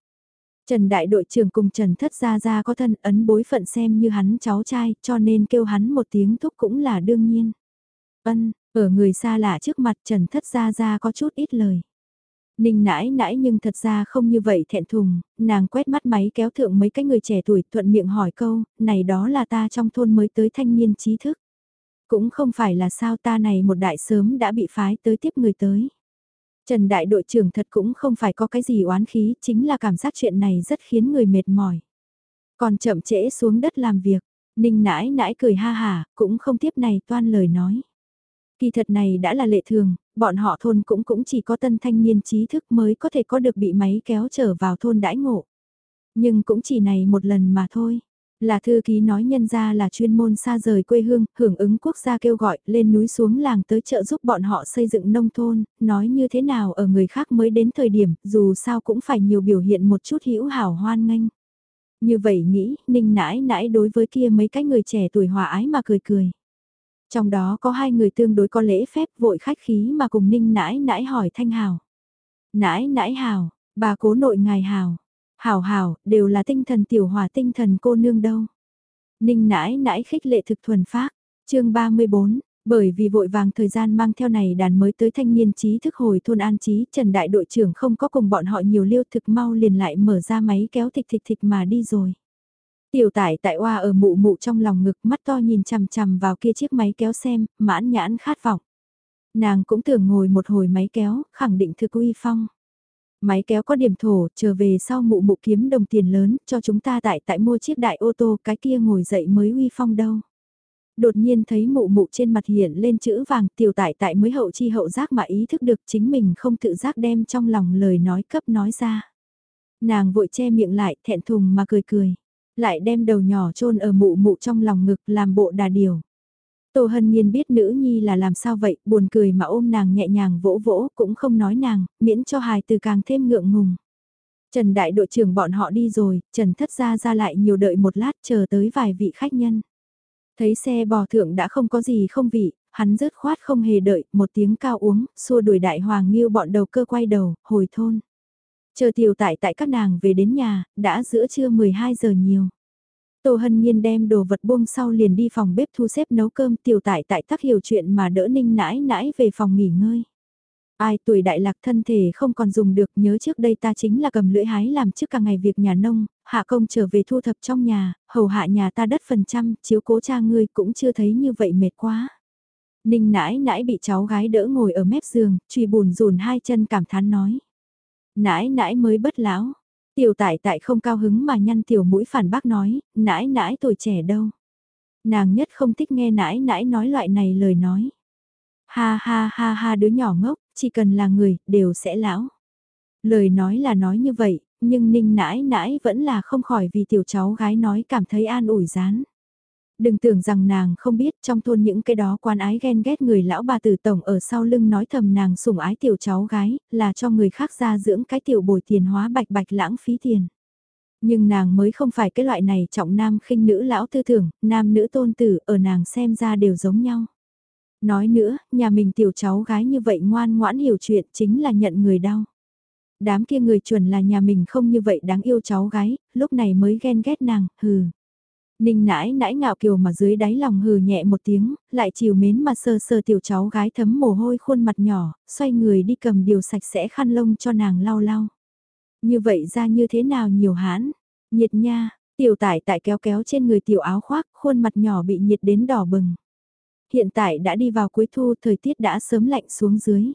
Trần đại đội trưởng cùng Trần thất gia gia có thân ấn bối phận xem như hắn cháu trai, cho nên kêu hắn một tiếng thúc cũng là đương nhiên. Ân, ở người xa lạ trước mặt Trần thất gia gia có chút ít lời. Ninh nãi nãi nhưng thật ra không như vậy thẹn thùng, nàng quét mắt máy kéo thượng mấy cái người trẻ tuổi thuận miệng hỏi câu, này đó là ta trong thôn mới tới thanh niên trí thức. Cũng không phải là sao ta này một đại sớm đã bị phái tới tiếp người tới. Trần đại đội trưởng thật cũng không phải có cái gì oán khí, chính là cảm giác chuyện này rất khiến người mệt mỏi. Còn chậm trễ xuống đất làm việc, ninh nãi nãi cười ha hà, cũng không tiếp này toan lời nói. Kỳ thật này đã là lệ thường, bọn họ thôn cũng cũng chỉ có tân thanh niên trí thức mới có thể có được bị máy kéo trở vào thôn đãi ngộ. Nhưng cũng chỉ này một lần mà thôi. Là thư ký nói nhân ra là chuyên môn xa rời quê hương, hưởng ứng quốc gia kêu gọi lên núi xuống làng tới trợ giúp bọn họ xây dựng nông thôn, nói như thế nào ở người khác mới đến thời điểm, dù sao cũng phải nhiều biểu hiện một chút hữu hảo hoan nghênh. Như vậy nghĩ, ninh nãi nãi đối với kia mấy cái người trẻ tuổi hòa ái mà cười cười. Trong đó có hai người tương đối có lễ phép vội khách khí mà cùng ninh nãi nãi hỏi thanh hào. Nãi nãi hào, bà cố nội ngài hào, Hảo hảo, đều là tinh thần tiểu hòa tinh thần cô nương đâu. Ninh nãi nãi khích lệ thực thuần phác, chương 34, bởi vì vội vàng thời gian mang theo này đàn mới tới thanh niên trí thức hồi thôn an trí, Trần Đại đội trưởng không có cùng bọn họ nhiều liêu thực mau liền lại mở ra máy kéo thịch thịch thịch mà đi rồi. Tiểu tải tại oa ở mụ mụ trong lòng ngực mắt to nhìn chằm chằm vào kia chiếc máy kéo xem, mãn nhãn khát vọng. Nàng cũng tưởng ngồi một hồi máy kéo, khẳng định thực uy phong. Máy kéo có điểm thổ, trở về sau mụ mụ kiếm đồng tiền lớn, cho chúng ta tại tại mua chiếc đại ô tô, cái kia ngồi dậy mới uy phong đâu. Đột nhiên thấy mụ mụ trên mặt hiện lên chữ vàng tiểu tại tại mới hậu chi hậu giác mà ý thức được chính mình không tự giác đem trong lòng lời nói cấp nói ra. Nàng vội che miệng lại thẹn thùng mà cười cười. Lại đem đầu nhỏ chôn ở mụ mụ trong lòng ngực làm bộ đà điều. Tô Hân Nhiên biết nữ nhi là làm sao vậy, buồn cười mà ôm nàng nhẹ nhàng vỗ vỗ, cũng không nói nàng, miễn cho hài từ càng thêm ngượng ngùng. Trần đại đội trưởng bọn họ đi rồi, Trần thất ra ra lại nhiều đợi một lát chờ tới vài vị khách nhân. Thấy xe bò thượng đã không có gì không vị, hắn rớt khoát không hề đợi, một tiếng cao uống, xua đuổi đại hoàng nghiêu bọn đầu cơ quay đầu, hồi thôn. Chờ tiểu tại tại các nàng về đến nhà, đã giữa trưa 12 giờ nhiều. Tô Hân Nhiên đem đồ vật buông sau liền đi phòng bếp thu xếp nấu cơm tiểu tại tại tác hiểu chuyện mà đỡ ninh nãi nãi về phòng nghỉ ngơi. Ai tuổi đại lạc thân thể không còn dùng được nhớ trước đây ta chính là cầm lưỡi hái làm trước cả ngày việc nhà nông, hạ công trở về thu thập trong nhà, hầu hạ nhà ta đất phần trăm, chiếu cố cha ngươi cũng chưa thấy như vậy mệt quá. Ninh nãi nãi bị cháu gái đỡ ngồi ở mép giường, truy bùn rùn hai chân cảm thán nói. Nãi nãi mới bất lão, tiểu tại tại không cao hứng mà nhăn tiểu mũi phản bác nói, nãi nãi tuổi trẻ đâu. Nàng nhất không thích nghe nãi nãi nói loại này lời nói. Ha ha ha ha đứa nhỏ ngốc, chỉ cần là người, đều sẽ lão. Lời nói là nói như vậy, nhưng ninh nãi nãi vẫn là không khỏi vì tiểu cháu gái nói cảm thấy an ủi rán. Đừng tưởng rằng nàng không biết trong thôn những cái đó quan ái ghen ghét người lão bà tử tổng ở sau lưng nói thầm nàng sủng ái tiểu cháu gái, là cho người khác ra dưỡng cái tiểu bồi tiền hóa bạch bạch lãng phí tiền. Nhưng nàng mới không phải cái loại này trọng nam khinh nữ lão tư tưởng, nam nữ tôn tử ở nàng xem ra đều giống nhau. Nói nữa, nhà mình tiểu cháu gái như vậy ngoan ngoãn hiểu chuyện chính là nhận người đau. Đám kia người chuẩn là nhà mình không như vậy đáng yêu cháu gái, lúc này mới ghen ghét nàng, hừ. Ninh nãi nãi ngạo kiều mà dưới đáy lòng hừ nhẹ một tiếng, lại chiều mến mà sơ sơ tiểu cháu gái thấm mồ hôi khuôn mặt nhỏ, xoay người đi cầm điều sạch sẽ khăn lông cho nàng lau lau. Như vậy ra như thế nào nhiều hãn, nhiệt nha, tiểu tải tại kéo kéo trên người tiểu áo khoác, khuôn mặt nhỏ bị nhiệt đến đỏ bừng hiện tại đã đi vào cuối thu thời tiết đã sớm lạnh xuống dưới.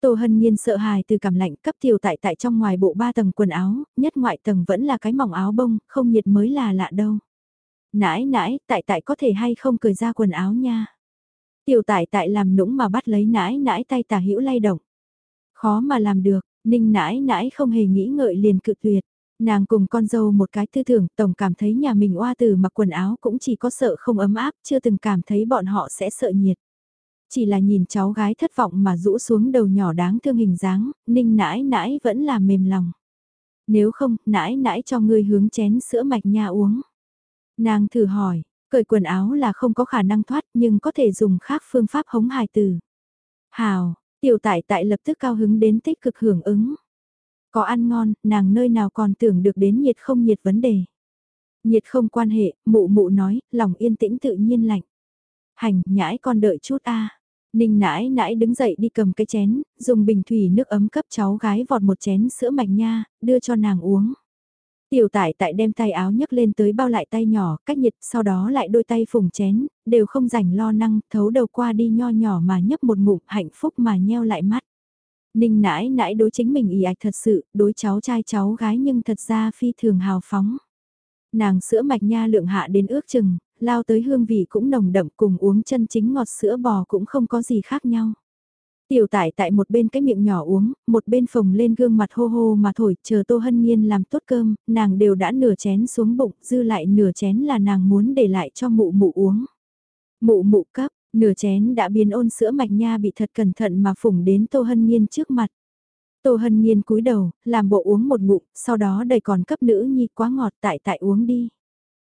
Tô Hân Nhiên sợ hài từ cảm lạnh cấp tiểu tại tại trong ngoài bộ ba tầng quần áo, nhất ngoại tầng vẫn là cái mỏng áo bông, không nhiệt mới là lạ đâu. Nãi nãi, tại tại có thể hay không cười ra quần áo nha. Tiểu tại tại làm nũng mà bắt lấy nãi nãi tay tả hữu lay động. Khó mà làm được, ninh nãi nãi không hề nghĩ ngợi liền cự tuyệt. Nàng cùng con dâu một cái tư tưởng tổng cảm thấy nhà mình oa từ mặc quần áo cũng chỉ có sợ không ấm áp, chưa từng cảm thấy bọn họ sẽ sợ nhiệt. Chỉ là nhìn cháu gái thất vọng mà rũ xuống đầu nhỏ đáng thương hình dáng, ninh nãi nãi vẫn là mềm lòng. Nếu không, nãi nãi cho ngươi hướng chén sữa mạch nha uống. Nàng thử hỏi, cởi quần áo là không có khả năng thoát nhưng có thể dùng khác phương pháp hống hài từ. Hào, tiểu tại tại lập tức cao hứng đến tích cực hưởng ứng. Có ăn ngon, nàng nơi nào còn tưởng được đến nhiệt không nhiệt vấn đề. Nhiệt không quan hệ, mụ mụ nói, lòng yên tĩnh tự nhiên lạnh. Hành, nhãi con đợi chút a. Ninh nãi nãi đứng dậy đi cầm cái chén, dùng bình thủy nước ấm cấp cháu gái vọt một chén sữa mạch nha, đưa cho nàng uống. Tiểu tải tại đem tay áo nhấc lên tới bao lại tay nhỏ, cách nhiệt, sau đó lại đôi tay phùng chén, đều không rảnh lo năng, thấu đầu qua đi nho nhỏ mà nhấp một ngụm hạnh phúc mà nheo lại mắt. Ninh nãi nãi đối chính mình ỉ ạch thật sự, đối cháu trai cháu gái nhưng thật ra phi thường hào phóng. Nàng sữa mạch nha lượng hạ đến ước chừng, lao tới hương vị cũng nồng đậm cùng uống chân chính ngọt sữa bò cũng không có gì khác nhau. Tiểu tải tại một bên cái miệng nhỏ uống, một bên phồng lên gương mặt hô hô mà thổi, chờ Tô Hân Nhiên làm tốt cơm, nàng đều đã nửa chén xuống bụng, dư lại nửa chén là nàng muốn để lại cho mụ mụ uống. Mụ mụ cấp, Nửa chén đã biến ôn sữa mạch nha bị thật cẩn thận mà phủng đến Tô Hân Nhiên trước mặt. Tô Hân Nhiên cúi đầu, làm bộ uống một ngụm, sau đó đầy còn cấp nữ nhi quá ngọt tại tại uống đi.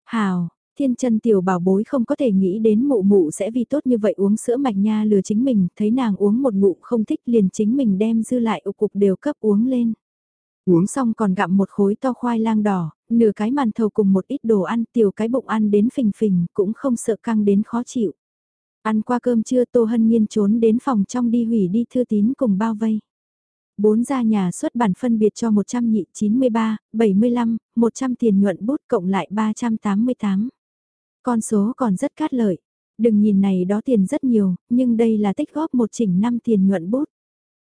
Hào, thiên chân tiểu bảo bối không có thể nghĩ đến mụ mụ sẽ vì tốt như vậy uống sữa mạch nha lừa chính mình, thấy nàng uống một ngụm không thích liền chính mình đem dư lại ụ cục đều cấp uống lên. Uống xong còn gặm một khối to khoai lang đỏ, nửa cái màn thầu cùng một ít đồ ăn tiểu cái bụng ăn đến phình phình cũng không sợ căng đến khó chịu. Ăn qua cơm trưa Tô Hân Nhiên trốn đến phòng trong đi hủy đi thư tín cùng bao vây. Bốn gia nhà xuất bản phân biệt cho 100 nhị 93, 75, 100 tiền nhuận bút cộng lại 388. Con số còn rất cát lợi. Đừng nhìn này đó tiền rất nhiều, nhưng đây là tích góp một chỉnh năm tiền nhuận bút.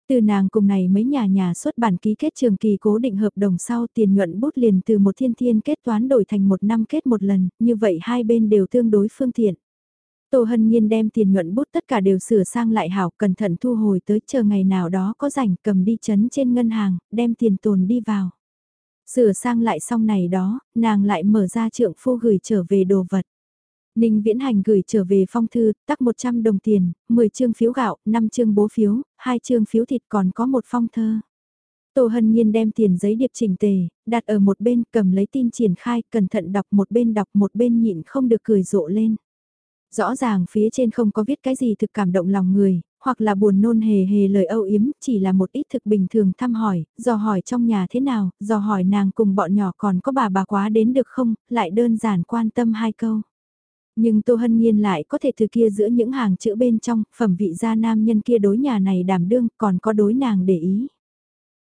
Từ nàng cùng này mấy nhà nhà xuất bản ký kết trường kỳ cố định hợp đồng sau tiền nhuận bút liền từ một thiên thiên kết toán đổi thành một năm kết một lần, như vậy hai bên đều tương đối phương tiện. Tô Hân Nhiên đem tiền nhuận bút tất cả đều sửa sang lại hảo, cẩn thận thu hồi tới chờ ngày nào đó có rảnh cầm đi chấn trên ngân hàng, đem tiền tồn đi vào. Sửa sang lại xong này đó, nàng lại mở ra trượng phu gửi trở về đồ vật. Ninh Viễn Hành gửi trở về phong thư, tắc 100 đồng tiền, 10 chương phiếu gạo, 5 chương bố phiếu, 2 chương phiếu thịt còn có một phong thơ. Tô Hân Nhiên đem tiền giấy điệp chỉnh tề, đặt ở một bên cầm lấy tin triển khai, cẩn thận đọc một bên đọc một bên nhịn không được cười rộ lên. Rõ ràng phía trên không có viết cái gì thực cảm động lòng người, hoặc là buồn nôn hề hề lời âu yếm, chỉ là một ít thực bình thường thăm hỏi, dò hỏi trong nhà thế nào, dò hỏi nàng cùng bọn nhỏ còn có bà bà quá đến được không, lại đơn giản quan tâm hai câu. Nhưng Tô Hân Nhiên lại có thể từ kia giữa những hàng chữ bên trong, phẩm vị gia nam nhân kia đối nhà này đảm đương, còn có đối nàng để ý.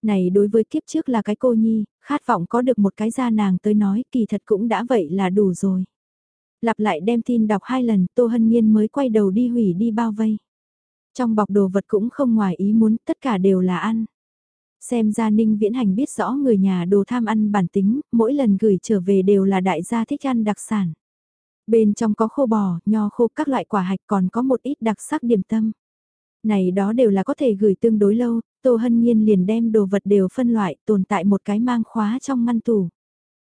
Này đối với kiếp trước là cái cô nhi, khát vọng có được một cái gia nàng tới nói kỳ thật cũng đã vậy là đủ rồi. Lặp lại đem tin đọc hai lần Tô Hân Nhiên mới quay đầu đi hủy đi bao vây. Trong bọc đồ vật cũng không ngoài ý muốn, tất cả đều là ăn. Xem ra Ninh Viễn Hành biết rõ người nhà đồ tham ăn bản tính, mỗi lần gửi trở về đều là đại gia thích ăn đặc sản. Bên trong có khô bò, nho khô các loại quả hạch còn có một ít đặc sắc điểm tâm. Này đó đều là có thể gửi tương đối lâu, Tô Hân Nhiên liền đem đồ vật đều phân loại tồn tại một cái mang khóa trong ngăn tủ.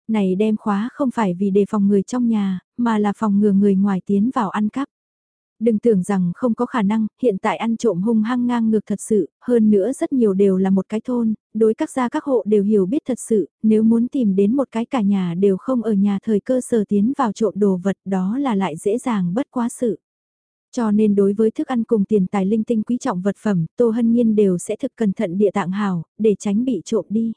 Này đem khóa không phải vì đề phòng người trong nhà, mà là phòng ngừa người ngoài tiến vào ăn cắp. Đừng tưởng rằng không có khả năng, hiện tại ăn trộm hung hăng ngang ngược thật sự, hơn nữa rất nhiều đều là một cái thôn, đối các gia các hộ đều hiểu biết thật sự, nếu muốn tìm đến một cái cả nhà đều không ở nhà thời cơ sở tiến vào trộm đồ vật đó là lại dễ dàng bất quá sự. Cho nên đối với thức ăn cùng tiền tài linh tinh quý trọng vật phẩm, Tô Hân Nhiên đều sẽ thực cẩn thận địa tạng hào, để tránh bị trộm đi.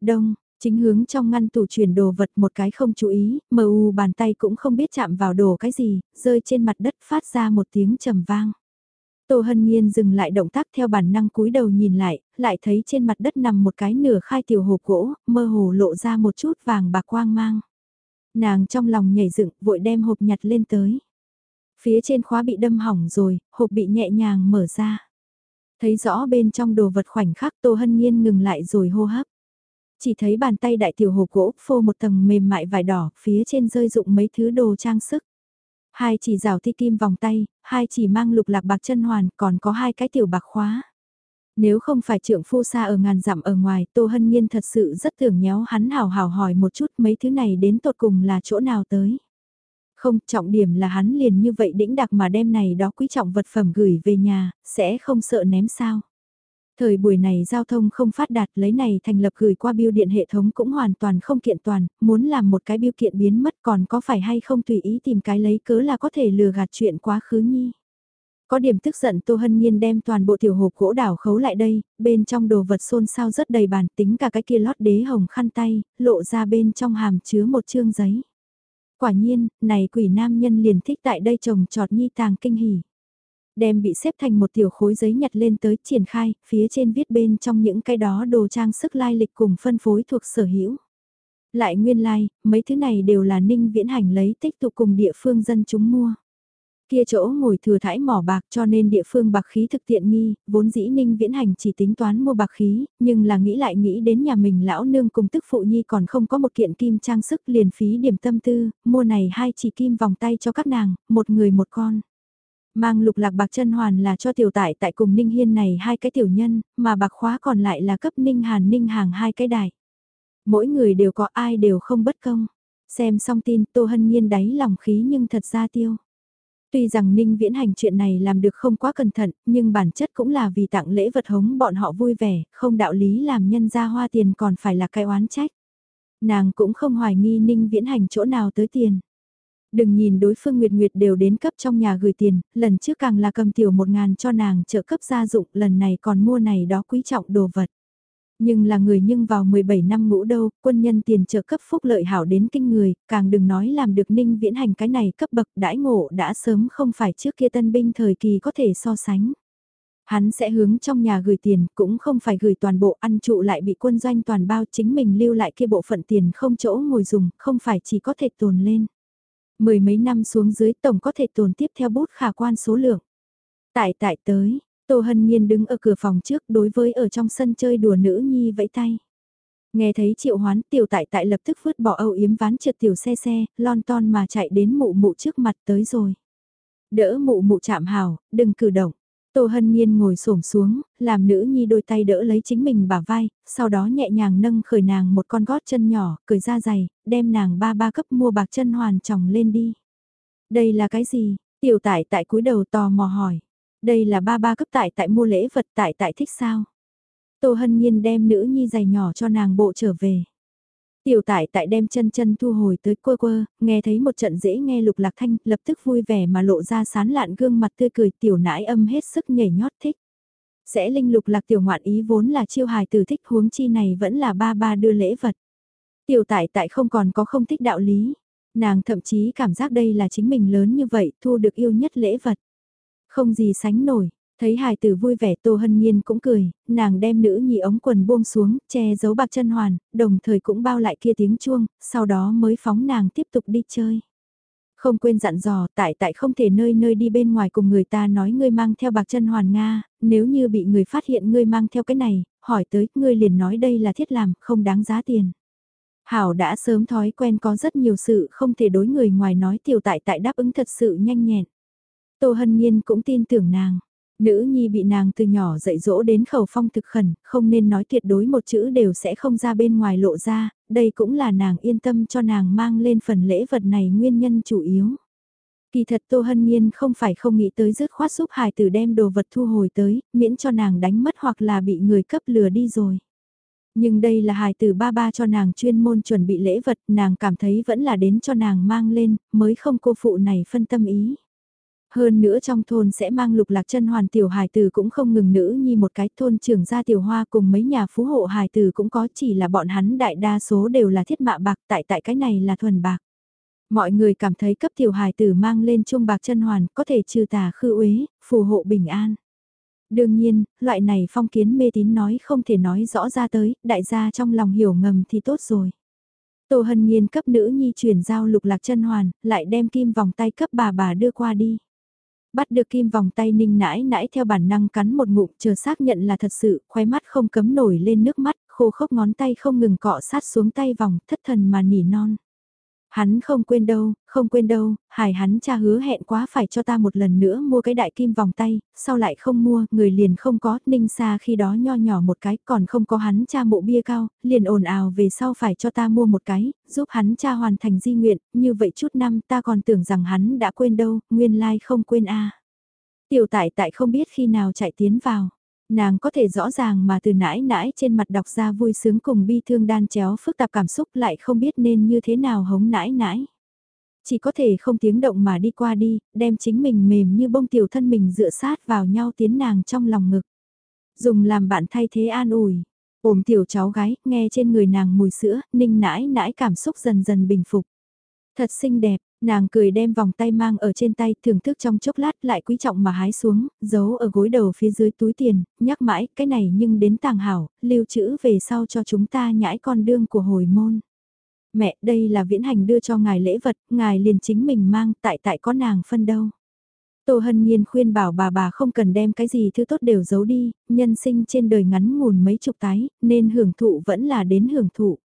Đông, chính hướng trong ngăn tủ chuyển đồ vật một cái không chú ý, mờ u bàn tay cũng không biết chạm vào đồ cái gì, rơi trên mặt đất phát ra một tiếng trầm vang. Tô Hân Nhiên dừng lại động tác theo bản năng cúi đầu nhìn lại, lại thấy trên mặt đất nằm một cái nửa khai tiểu hộp gỗ, mơ hồ lộ ra một chút vàng bạc quang mang. Nàng trong lòng nhảy dựng, vội đem hộp nhặt lên tới. Phía trên khóa bị đâm hỏng rồi, hộp bị nhẹ nhàng mở ra. Thấy rõ bên trong đồ vật khoảnh khắc Tô Hân Nhiên ngừng lại rồi hô hấp. Chỉ thấy bàn tay đại tiểu hồ gỗ phô một tầng mềm mại vải đỏ, phía trên rơi dụng mấy thứ đồ trang sức. Hai chỉ rào thi kim vòng tay, hai chỉ mang lục lạc bạc chân hoàn, còn có hai cái tiểu bạc khóa. Nếu không phải trượng phu xa ở ngàn dặm ở ngoài, Tô Hân Nhiên thật sự rất tưởng nhéo hắn hào hào hỏi một chút mấy thứ này đến tột cùng là chỗ nào tới. Không, trọng điểm là hắn liền như vậy đĩnh đặc mà đem này đó quý trọng vật phẩm gửi về nhà, sẽ không sợ ném sao. Thời buổi này giao thông không phát đạt lấy này thành lập gửi qua biêu điện hệ thống cũng hoàn toàn không kiện toàn, muốn làm một cái biêu kiện biến mất còn có phải hay không tùy ý tìm cái lấy cớ là có thể lừa gạt chuyện quá khứ nhi. Có điểm tức giận Tô Hân Nhiên đem toàn bộ tiểu hộp gỗ đảo khấu lại đây, bên trong đồ vật xôn xao rất đầy bản tính cả cái kia lót đế hồng khăn tay, lộ ra bên trong hàm chứa một chương giấy. Quả nhiên, này quỷ nam nhân liền thích tại đây trồng trọt nhi tàng kinh hỉ. Đem bị xếp thành một tiểu khối giấy nhặt lên tới triển khai, phía trên viết bên trong những cái đó đồ trang sức lai lịch cùng phân phối thuộc sở hữu. Lại nguyên lai, like, mấy thứ này đều là ninh viễn hành lấy tích tụ cùng địa phương dân chúng mua. Kia chỗ ngồi thừa thải mỏ bạc cho nên địa phương bạc khí thực tiện nghi, vốn dĩ ninh viễn hành chỉ tính toán mua bạc khí, nhưng là nghĩ lại nghĩ đến nhà mình lão nương cùng tức phụ nhi còn không có một kiện kim trang sức liền phí điểm tâm tư, mua này hai chỉ kim vòng tay cho các nàng, một người một con. Mang lục lạc bạc chân hoàn là cho tiểu tại tại cùng ninh hiên này hai cái tiểu nhân, mà bạc khóa còn lại là cấp ninh hàn ninh hàng hai cái đài. Mỗi người đều có ai đều không bất công. Xem xong tin Tô Hân Nhiên đáy lòng khí nhưng thật ra tiêu. Tuy rằng Ninh Viễn Hành chuyện này làm được không quá cẩn thận, nhưng bản chất cũng là vì tặng lễ vật hống bọn họ vui vẻ, không đạo lý làm nhân ra hoa tiền còn phải là cái oán trách. Nàng cũng không hoài nghi Ninh Viễn Hành chỗ nào tới tiền. Đừng nhìn đối phương Nguyệt Nguyệt đều đến cấp trong nhà gửi tiền, lần trước càng là cầm tiểu một ngàn cho nàng trợ cấp gia dụng, lần này còn mua này đó quý trọng đồ vật. Nhưng là người nhưng vào 17 năm ngũ đâu, quân nhân tiền trợ cấp phúc lợi hảo đến kinh người, càng đừng nói làm được ninh viễn hành cái này cấp bậc đãi ngộ đã sớm không phải trước kia tân binh thời kỳ có thể so sánh. Hắn sẽ hướng trong nhà gửi tiền, cũng không phải gửi toàn bộ ăn trụ lại bị quân doanh toàn bao chính mình lưu lại kia bộ phận tiền không chỗ ngồi dùng, không phải chỉ có thể tồn lên. Mười mấy năm xuống dưới tổng có thể tồn tiếp theo bút khả quan số lượng. Tại tại tới, Tô Hân Nhiên đứng ở cửa phòng trước đối với ở trong sân chơi đùa nữ nhi vẫy tay. Nghe thấy triệu hoán tiểu tại tại lập tức vứt bỏ âu yếm ván trượt tiểu xe xe, lon ton mà chạy đến mụ mụ trước mặt tới rồi. Đỡ mụ mụ chạm hào, đừng cử động. Tô Hân Nhiên ngồi xổm xuống, làm nữ nhi đôi tay đỡ lấy chính mình bả vai, sau đó nhẹ nhàng nâng khởi nàng một con gót chân nhỏ, cười ra giày, đem nàng ba ba cấp mua bạc chân hoàn tròng lên đi. Đây là cái gì? Tiểu tại tại cúi đầu tò mò hỏi. Đây là ba ba cấp tại tại mua lễ vật tại tại thích sao? Tô Hân Nhiên đem nữ nhi giày nhỏ cho nàng bộ trở về. Tiểu tại tại đem chân chân thu hồi tới quơ quơ, nghe thấy một trận dễ nghe lục lạc thanh, lập tức vui vẻ mà lộ ra sán lạn gương mặt tươi cười tiểu nãi âm hết sức nhảy nhót thích. Sẽ linh lục lạc tiểu ngoạn ý vốn là chiêu hài từ thích huống chi này vẫn là ba ba đưa lễ vật. Tiểu tại tại không còn có không thích đạo lý, nàng thậm chí cảm giác đây là chính mình lớn như vậy thu được yêu nhất lễ vật. Không gì sánh nổi, Thấy hài tử vui vẻ Tô Hân Nhiên cũng cười, nàng đem nữ nhị ống quần buông xuống, che giấu bạc chân hoàn, đồng thời cũng bao lại kia tiếng chuông, sau đó mới phóng nàng tiếp tục đi chơi. Không quên dặn dò, tại tại không thể nơi nơi đi bên ngoài cùng người ta nói ngươi mang theo bạc chân hoàn Nga, nếu như bị người phát hiện ngươi mang theo cái này, hỏi tới, ngươi liền nói đây là thiết làm, không đáng giá tiền. Hảo đã sớm thói quen có rất nhiều sự không thể đối người ngoài nói tiểu tại tại đáp ứng thật sự nhanh nhẹn. Tô Hân Nhiên cũng tin tưởng nàng. Nữ nhi bị nàng từ nhỏ dạy dỗ đến khẩu phong thực khẩn, không nên nói tuyệt đối một chữ đều sẽ không ra bên ngoài lộ ra, đây cũng là nàng yên tâm cho nàng mang lên phần lễ vật này nguyên nhân chủ yếu. Kỳ thật Tô Hân Nhiên không phải không nghĩ tới dứt khoát giúp hài tử đem đồ vật thu hồi tới, miễn cho nàng đánh mất hoặc là bị người cấp lừa đi rồi. Nhưng đây là hài tử ba ba cho nàng chuyên môn chuẩn bị lễ vật, nàng cảm thấy vẫn là đến cho nàng mang lên, mới không cô phụ này phân tâm ý. Hơn nữa trong thôn sẽ mang lục lạc chân hoàn tiểu hài tử cũng không ngừng nữ như một cái thôn trưởng gia tiểu hoa cùng mấy nhà phú hộ hài tử cũng có chỉ là bọn hắn đại đa số đều là thiết mạ bạc tại tại cái này là thuần bạc. Mọi người cảm thấy cấp tiểu hài tử mang lên trung bạc chân hoàn có thể trừ tà khư uế, phù hộ bình an. Đương nhiên, loại này phong kiến mê tín nói không thể nói rõ ra tới, đại gia trong lòng hiểu ngầm thì tốt rồi. Tô Hân Nhiên cấp nữ nhi chuyển giao lục lạc chân hoàn, lại đem kim vòng tay cấp bà bà đưa qua đi. Bắt được kim vòng tay ninh nãi nãi theo bản năng cắn một ngụm chờ xác nhận là thật sự, khoe mắt không cấm nổi lên nước mắt, khô khốc ngón tay không ngừng cọ sát xuống tay vòng, thất thần mà nỉ non. Hắn không quên đâu, không quên đâu, hài hắn cha hứa hẹn quá phải cho ta một lần nữa mua cái đại kim vòng tay, sau lại không mua, người liền không có, ninh xa khi đó nho nhỏ một cái, còn không có hắn cha mộ bia cao, liền ồn ào về sau phải cho ta mua một cái, giúp hắn cha hoàn thành di nguyện, như vậy chút năm ta còn tưởng rằng hắn đã quên đâu, nguyên lai không quên a Tiểu tại tại không biết khi nào chạy tiến vào. Nàng có thể rõ ràng mà từ nãi nãi trên mặt đọc ra vui sướng cùng bi thương đan chéo phức tạp cảm xúc lại không biết nên như thế nào hống nãi nãi. Chỉ có thể không tiếng động mà đi qua đi, đem chính mình mềm như bông tiểu thân mình dựa sát vào nhau tiến nàng trong lòng ngực. Dùng làm bạn thay thế an ủi. Ôm tiểu cháu gái, nghe trên người nàng mùi sữa, ninh nãi nãi cảm xúc dần dần bình phục. Thật xinh đẹp, Nàng cười đem vòng tay mang ở trên tay, thưởng thức trong chốc lát lại quý trọng mà hái xuống, giấu ở gối đầu phía dưới túi tiền, nhắc mãi, cái này nhưng đến tàng hảo, lưu trữ về sau cho chúng ta nhãi con đương của hồi môn. Mẹ, đây là viễn hành đưa cho ngài lễ vật, ngài liền chính mình mang, tại tại có nàng phân đâu. Tô Hân Nhiên khuyên bảo bà bà không cần đem cái gì thứ tốt đều giấu đi, nhân sinh trên đời ngắn ngủn mấy chục tái, nên hưởng thụ vẫn là đến hưởng thụ.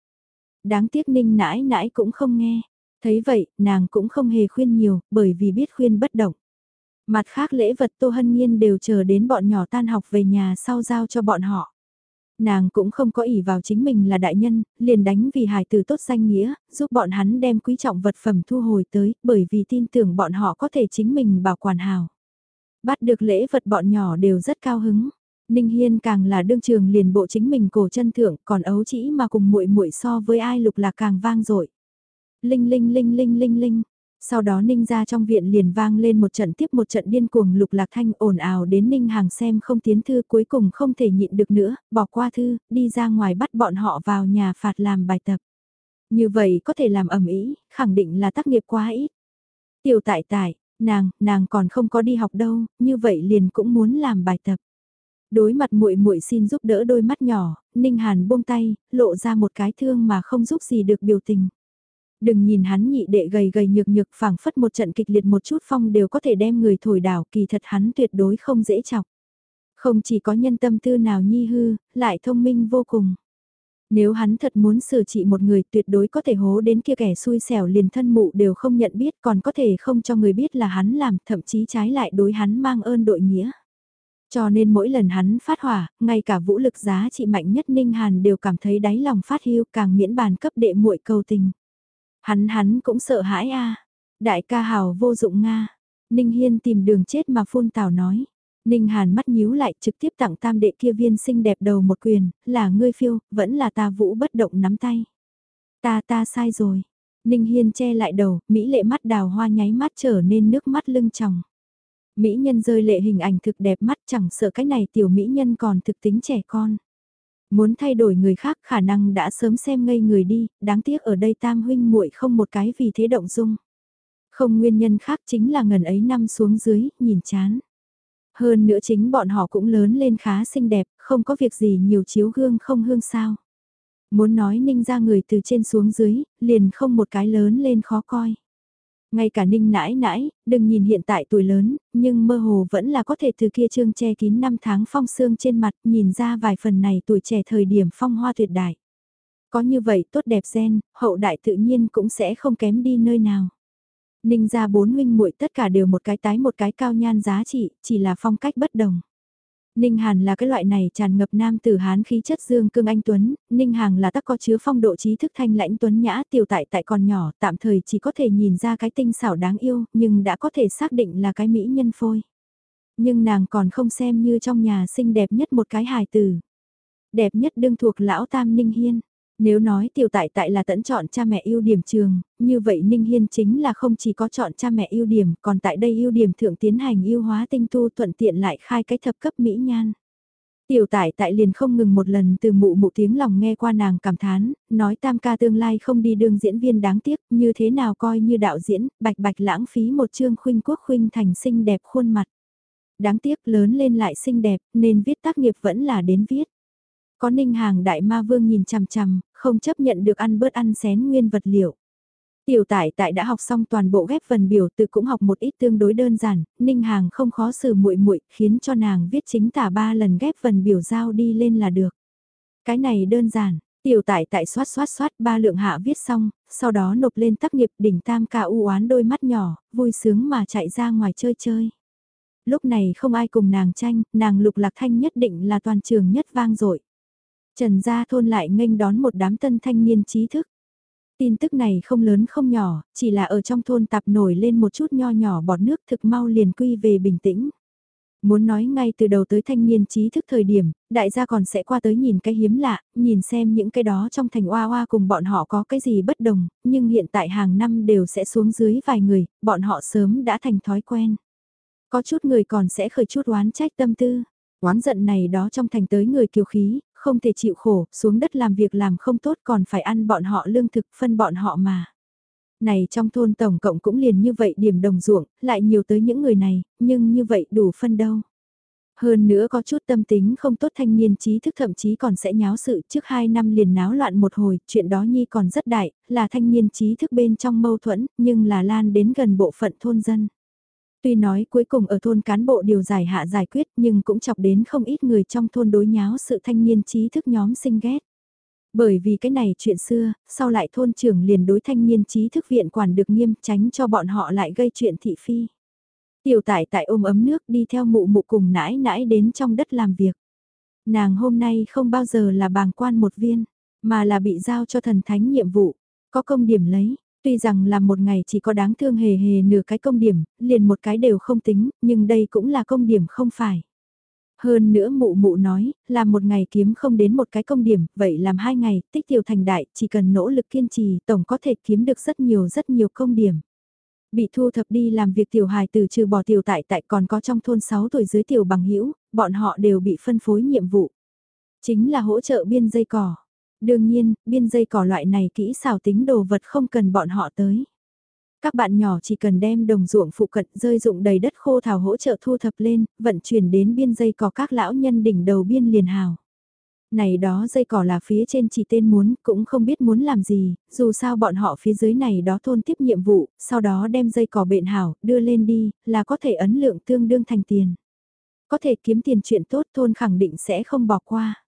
Đáng tiếc ninh nãi nãi cũng không nghe, Thấy vậy, nàng cũng không hề khuyên nhiều, bởi vì biết khuyên bất động. Mặt khác lễ vật Tô Hân Nhiên đều chờ đến bọn nhỏ tan học về nhà sau giao cho bọn họ. Nàng cũng không có ỷ vào chính mình là đại nhân, liền đánh vì hài tử tốt danh nghĩa, giúp bọn hắn đem quý trọng vật phẩm thu hồi tới, bởi vì tin tưởng bọn họ có thể chính mình bảo quản hào. Bắt được lễ vật bọn nhỏ đều rất cao hứng. Ninh Hiên càng là đương trường liền bộ chính mình cổ chân thượng, còn ấu chỉ mà cùng muội muội so với ai lục là càng vang dội. Linh linh linh linh linh linh. Sau đó Ninh ra trong viện liền vang lên một trận tiếp một trận điên cuồng lục lạc thanh ồn ào đến Ninh hàng xem không tiến thư cuối cùng không thể nhịn được nữa, bỏ qua thư, đi ra ngoài bắt bọn họ vào nhà phạt làm bài tập. Như vậy có thể làm ẩm ý, khẳng định là tác nghiệp quá ít. Tiểu tại tại, nàng, nàng còn không có đi học đâu, như vậy liền cũng muốn làm bài tập. Đối mặt muội muội xin giúp đỡ đôi mắt nhỏ, Ninh Hàn buông tay, lộ ra một cái thương mà không giúp gì được biểu tình. Đừng nhìn hắn nhị đệ gầy gầy nhược nhược phảng phất một trận kịch liệt một chút phong đều có thể đem người thổi đảo kỳ thật hắn tuyệt đối không dễ chọc. Không chỉ có nhân tâm tư nào nhi hư, lại thông minh vô cùng. Nếu hắn thật muốn xử trị một người tuyệt đối có thể hố đến kia kẻ xui xẻo liền thân mụ đều không nhận biết còn có thể không cho người biết là hắn làm thậm chí trái lại đối hắn mang ơn đội nghĩa. Cho nên mỗi lần hắn phát hỏa, ngay cả vũ lực giá trị mạnh nhất Ninh Hàn đều cảm thấy đáy lòng phát hiu càng miễn bàn cấp đệ muội cầu tình. Hắn hắn cũng sợ hãi a Đại ca hào vô dụng Nga. Ninh Hiên tìm đường chết mà phun tào nói. Ninh Hàn mắt nhíu lại trực tiếp tặng tam đệ kia viên xinh đẹp đầu một quyền, là ngươi phiêu, vẫn là ta vũ bất động nắm tay. Ta ta sai rồi. Ninh Hiên che lại đầu, Mỹ lệ mắt đào hoa nháy mắt trở nên nước mắt lưng tròng. Mỹ nhân rơi lệ hình ảnh thực đẹp mắt chẳng sợ cái này tiểu Mỹ nhân còn thực tính trẻ con. Muốn thay đổi người khác khả năng đã sớm xem ngây người đi, đáng tiếc ở đây tam huynh muội không một cái vì thế động dung. Không nguyên nhân khác chính là ngần ấy năm xuống dưới, nhìn chán. Hơn nữa chính bọn họ cũng lớn lên khá xinh đẹp, không có việc gì nhiều chiếu gương không hương sao. Muốn nói ninh ra người từ trên xuống dưới, liền không một cái lớn lên khó coi. Ngay cả ninh nãi nãi, đừng nhìn hiện tại tuổi lớn, nhưng mơ hồ vẫn là có thể từ kia trương che kín năm tháng phong sương trên mặt nhìn ra vài phần này tuổi trẻ thời điểm phong hoa tuyệt đại. Có như vậy tốt đẹp gen, hậu đại tự nhiên cũng sẽ không kém đi nơi nào. Ninh ra bốn huynh muội tất cả đều một cái tái một cái cao nhan giá trị, chỉ là phong cách bất đồng. Ninh Hàn là cái loại này tràn ngập nam tử hán khí chất dương cương anh Tuấn, Ninh Hàng là tắc có chứa phong độ trí thức thanh lãnh Tuấn nhã tiểu tại tại còn nhỏ, tạm thời chỉ có thể nhìn ra cái tinh xảo đáng yêu, nhưng đã có thể xác định là cái mỹ nhân phôi. Nhưng nàng còn không xem như trong nhà xinh đẹp nhất một cái hài tử. Đẹp nhất đương thuộc lão tam Ninh Hiên. Nếu nói tiểu tại tại là tẫn chọn cha mẹ ưu điểm trường, như vậy Ninh Hiên chính là không chỉ có chọn cha mẹ ưu điểm, còn tại đây ưu điểm thượng tiến hành ưu hóa tinh tu thuận tiện lại khai cái thập cấp mỹ nhan. Tiểu tại tại liền không ngừng một lần từ mụ mụ tiếng lòng nghe qua nàng cảm thán, nói tam ca tương lai không đi đường diễn viên đáng tiếc, như thế nào coi như đạo diễn, bạch bạch lãng phí một chương khuynh quốc khuynh thành xinh đẹp khuôn mặt. Đáng tiếc lớn lên lại xinh đẹp, nên viết tác nghiệp vẫn là đến viết. Có ninh hàng đại ma vương nhìn chằm chằm, không chấp nhận được ăn bớt ăn xén nguyên vật liệu. Tiểu tải tại đã học xong toàn bộ ghép phần biểu từ cũng học một ít tương đối đơn giản, ninh hàng không khó xử muội muội khiến cho nàng viết chính tả ba lần ghép phần biểu giao đi lên là được. Cái này đơn giản, tiểu tải tại xoát xoát xoát ba lượng hạ viết xong, sau đó nộp lên tác nghiệp đỉnh tam ca u oán đôi mắt nhỏ, vui sướng mà chạy ra ngoài chơi chơi. Lúc này không ai cùng nàng tranh, nàng lục lạc thanh nhất định là toàn trường nhất vang dội Trần Gia Thôn lại nghênh đón một đám tân thanh niên trí thức. Tin tức này không lớn không nhỏ, chỉ là ở trong thôn tạp nổi lên một chút nho nhỏ bọt nước thực mau liền quy về bình tĩnh. Muốn nói ngay từ đầu tới thanh niên trí thức thời điểm, đại gia còn sẽ qua tới nhìn cái hiếm lạ, nhìn xem những cái đó trong thành oa oa cùng bọn họ có cái gì bất đồng, nhưng hiện tại hàng năm đều sẽ xuống dưới vài người, bọn họ sớm đã thành thói quen. Có chút người còn sẽ khởi chút oán trách tâm tư. Oán giận này đó trong thành tới người kiều khí, không thể chịu khổ, xuống đất làm việc làm không tốt còn phải ăn bọn họ lương thực phân bọn họ mà. Này trong thôn tổng cộng cũng liền như vậy điểm đồng ruộng, lại nhiều tới những người này, nhưng như vậy đủ phân đâu. Hơn nữa có chút tâm tính không tốt thanh niên trí thức thậm chí còn sẽ nháo sự trước hai năm liền náo loạn một hồi, chuyện đó nhi còn rất đại, là thanh niên trí thức bên trong mâu thuẫn, nhưng là lan đến gần bộ phận thôn dân. Tuy nói cuối cùng ở thôn cán bộ điều giải hạ giải quyết nhưng cũng chọc đến không ít người trong thôn đối nháo sự thanh niên trí thức nhóm sinh ghét. Bởi vì cái này chuyện xưa, sau lại thôn trưởng liền đối thanh niên trí thức viện quản được nghiêm tránh cho bọn họ lại gây chuyện thị phi. Tiểu tải tại ôm ấm nước đi theo mụ mụ cùng nãi nãi đến trong đất làm việc. Nàng hôm nay không bao giờ là bàng quan một viên, mà là bị giao cho thần thánh nhiệm vụ, có công điểm lấy, Tuy rằng là một ngày chỉ có đáng thương hề hề nửa cái công điểm, liền một cái đều không tính, nhưng đây cũng là công điểm không phải. Hơn nữa mụ mụ nói, làm một ngày kiếm không đến một cái công điểm, vậy làm hai ngày, tích tiểu thành đại, chỉ cần nỗ lực kiên trì, tổng có thể kiếm được rất nhiều rất nhiều công điểm. Bị thu thập đi làm việc tiểu hài từ trừ bỏ tiểu tại tại còn có trong thôn 6 tuổi dưới tiểu bằng hữu bọn họ đều bị phân phối nhiệm vụ. Chính là hỗ trợ biên dây cỏ. Đương nhiên, biên dây cỏ loại này kỹ xảo tính đồ vật không cần bọn họ tới. Các bạn nhỏ chỉ cần đem đồng ruộng phụ cận rơi dụng đầy đất khô thảo hỗ trợ thu thập lên, vận chuyển đến biên dây cỏ các lão nhân đỉnh đầu biên liền hào. Này đó dây cỏ là phía trên chỉ tên muốn, cũng không biết muốn làm gì, dù sao bọn họ phía dưới này đó thôn tiếp nhiệm vụ, sau đó đem dây cỏ bện hảo, đưa lên đi, là có thể ấn lượng tương đương thành tiền. Có thể kiếm tiền chuyện tốt thôn khẳng định sẽ không bỏ qua.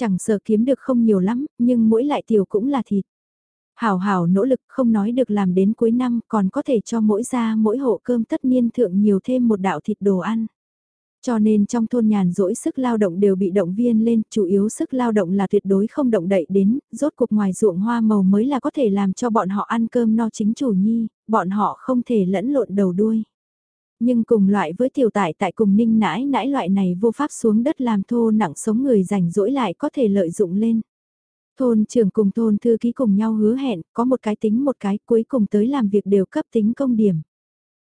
Chẳng sợ kiếm được không nhiều lắm, nhưng mỗi lại tiểu cũng là thịt. Hảo hảo nỗ lực không nói được làm đến cuối năm còn có thể cho mỗi gia mỗi hộ cơm tất niên thượng nhiều thêm một đạo thịt đồ ăn. Cho nên trong thôn nhàn rỗi sức lao động đều bị động viên lên, chủ yếu sức lao động là tuyệt đối không động đậy đến, rốt cuộc ngoài ruộng hoa màu mới là có thể làm cho bọn họ ăn cơm no chính chủ nhi, bọn họ không thể lẫn lộn đầu đuôi. Nhưng cùng loại với tiểu tại tại cùng ninh nãi nãi loại này vô pháp xuống đất làm thô nặng sống người rảnh rỗi lại có thể lợi dụng lên. Thôn trưởng cùng thôn thư ký cùng nhau hứa hẹn, có một cái tính một cái cuối cùng tới làm việc đều cấp tính công điểm.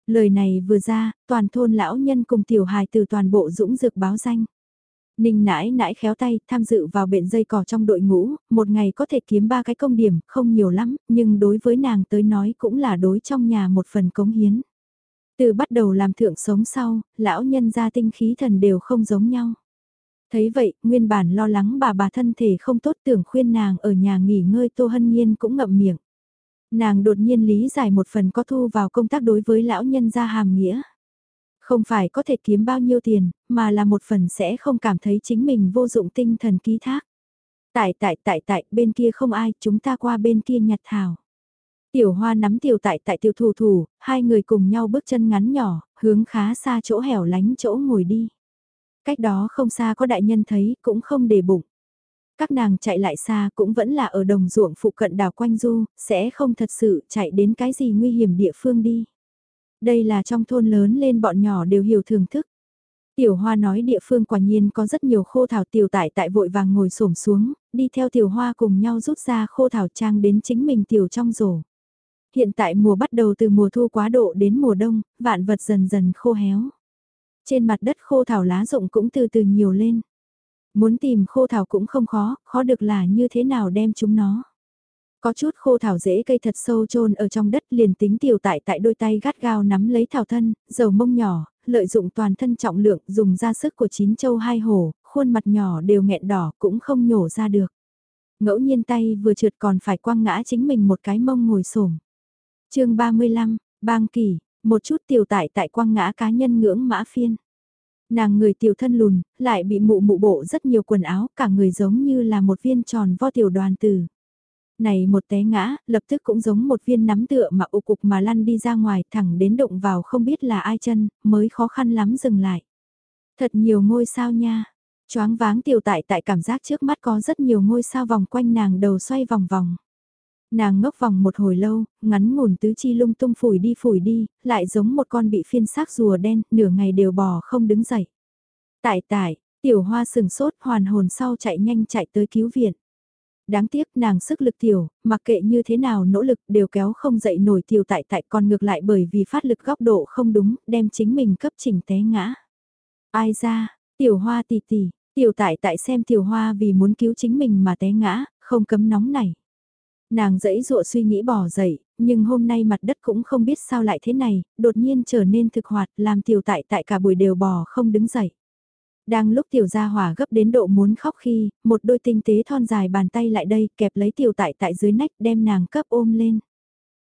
Lời này vừa ra, toàn thôn lão nhân cùng tiểu hài từ toàn bộ dũng dược báo danh. Ninh nãi nãi khéo tay tham dự vào bệnh dây cỏ trong đội ngũ, một ngày có thể kiếm ba cái công điểm, không nhiều lắm, nhưng đối với nàng tới nói cũng là đối trong nhà một phần cống hiến. Từ bắt đầu làm thượng sống sau, lão nhân gia tinh khí thần đều không giống nhau. Thấy vậy, nguyên bản lo lắng bà bà thân thể không tốt tưởng khuyên nàng ở nhà nghỉ ngơi Tô Hân Nhiên cũng ngậm miệng. Nàng đột nhiên lý giải một phần có thu vào công tác đối với lão nhân gia hàm nghĩa. Không phải có thể kiếm bao nhiêu tiền, mà là một phần sẽ không cảm thấy chính mình vô dụng tinh thần ký thác. Tại tại tại tại, bên kia không ai, chúng ta qua bên kia nhặt thảo. Tiểu hoa nắm tiểu tại tại tiểu thủ thủ, hai người cùng nhau bước chân ngắn nhỏ, hướng khá xa chỗ hẻo lánh chỗ ngồi đi. Cách đó không xa có đại nhân thấy, cũng không để bụng. Các nàng chạy lại xa cũng vẫn là ở đồng ruộng phụ cận đảo quanh du, sẽ không thật sự chạy đến cái gì nguy hiểm địa phương đi. Đây là trong thôn lớn lên bọn nhỏ đều hiểu thưởng thức. Tiểu hoa nói địa phương quả nhiên có rất nhiều khô thảo tiểu tại tại vội vàng ngồi xổm xuống, đi theo tiểu hoa cùng nhau rút ra khô thảo trang đến chính mình tiểu trong rổ. Hiện tại mùa bắt đầu từ mùa thu quá độ đến mùa đông, vạn vật dần dần khô héo. Trên mặt đất khô thảo lá rụng cũng từ từ nhiều lên. Muốn tìm khô thảo cũng không khó, khó được là như thế nào đem chúng nó. Có chút khô thảo rễ cây thật sâu chôn ở trong đất liền tính tiểu tại tại đôi tay gắt gao nắm lấy thảo thân, dầu mông nhỏ, lợi dụng toàn thân trọng lượng dùng ra sức của chín châu hai hổ, khuôn mặt nhỏ đều nghẹn đỏ cũng không nhổ ra được. Ngẫu nhiên tay vừa trượt còn phải quăng ngã chính mình một cái mông ngồi xổm chương 35, bang kỷ một chút tiểu tại tại quăng ngã cá nhân ngưỡng mã phiên. Nàng người tiểu thân lùn, lại bị mụ mụ bộ rất nhiều quần áo, cả người giống như là một viên tròn vo tiểu đoàn tử. Này một té ngã, lập tức cũng giống một viên nắm tựa mà ụ cục mà lăn đi ra ngoài thẳng đến đụng vào không biết là ai chân, mới khó khăn lắm dừng lại. Thật nhiều ngôi sao nha. Choáng váng tiểu tại tại cảm giác trước mắt có rất nhiều ngôi sao vòng quanh nàng đầu xoay vòng vòng. Nàng ngốc vòng một hồi lâu, ngắn ngủn tứ chi lung tung phủi đi phủi đi, lại giống một con bị phiên xác rùa đen, nửa ngày đều bò không đứng dậy. Tại tại, tiểu hoa sừng sốt hoàn hồn sau chạy nhanh chạy tới cứu viện. Đáng tiếc nàng sức lực tiểu, mặc kệ như thế nào nỗ lực đều kéo không dậy nổi tiểu tại tại còn ngược lại bởi vì phát lực góc độ không đúng, đem chính mình cấp chỉnh té ngã. Ai ra, tiểu hoa tì tì, tiểu tại tại xem tiểu hoa vì muốn cứu chính mình mà té ngã, không cấm nóng này. Nàng dẫy dụa suy nghĩ bỏ dậy, nhưng hôm nay mặt đất cũng không biết sao lại thế này, đột nhiên trở nên thực hoạt làm tiểu tại tại cả buổi đều bò không đứng dậy. Đang lúc tiểu gia hỏa gấp đến độ muốn khóc khi, một đôi tinh tế thon dài bàn tay lại đây kẹp lấy tiểu tại tại dưới nách đem nàng cấp ôm lên.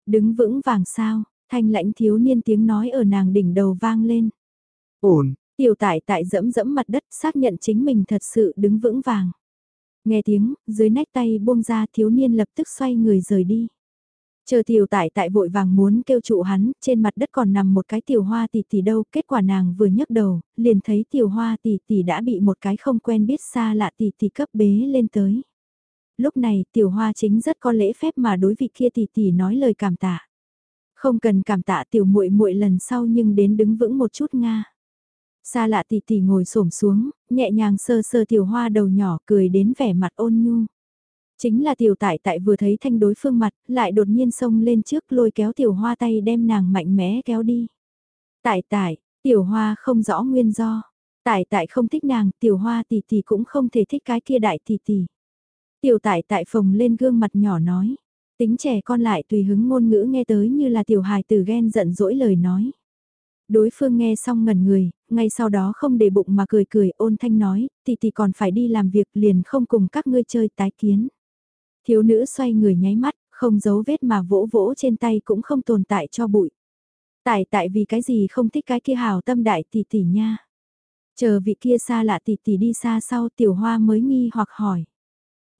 Đứng vững vàng sao, thanh lãnh thiếu niên tiếng nói ở nàng đỉnh đầu vang lên. Ổn, tiểu tại tại dẫm dẫm mặt đất xác nhận chính mình thật sự đứng vững vàng. Nghe tiếng, dưới nách tay buông ra thiếu niên lập tức xoay người rời đi. Chờ tiểu tại tại vội vàng muốn kêu trụ hắn, trên mặt đất còn nằm một cái tiểu hoa tỷ tỷ đâu, kết quả nàng vừa nhấc đầu, liền thấy tiểu hoa tỷ tỷ đã bị một cái không quen biết xa lạ tỷ tỷ cấp bế lên tới. Lúc này tiểu hoa chính rất có lễ phép mà đối vị kia tỷ tỷ nói lời cảm tạ. Không cần cảm tạ tiểu muội muội lần sau nhưng đến đứng vững một chút nga. Xa lạ tỷ tỷ ngồi xổm xuống, nhẹ nhàng sơ sơ tiểu hoa đầu nhỏ cười đến vẻ mặt ôn nhu. Chính là tiểu tại tại vừa thấy thanh đối phương mặt, lại đột nhiên xông lên trước lôi kéo tiểu hoa tay đem nàng mạnh mẽ kéo đi. Tại tại, tiểu hoa không rõ nguyên do. Tại tại không thích nàng, tiểu hoa tỷ tỷ cũng không thể thích cái kia đại tỷ tỷ. Tiểu tại tại phồng lên gương mặt nhỏ nói. Tính trẻ con lại tùy hứng ngôn ngữ nghe tới như là tiểu hài tử ghen giận dỗi lời nói. Đối phương nghe xong ngẩn người, ngay sau đó không để bụng mà cười cười ôn thanh nói, tỷ tỷ còn phải đi làm việc liền không cùng các ngươi chơi tái kiến. Thiếu nữ xoay người nháy mắt, không giấu vết mà vỗ vỗ trên tay cũng không tồn tại cho bụi. Tại tại vì cái gì không thích cái kia hào tâm đại tỷ tỷ nha. Chờ vị kia xa lạ tỷ tỷ đi xa sau tiểu hoa mới nghi hoặc hỏi.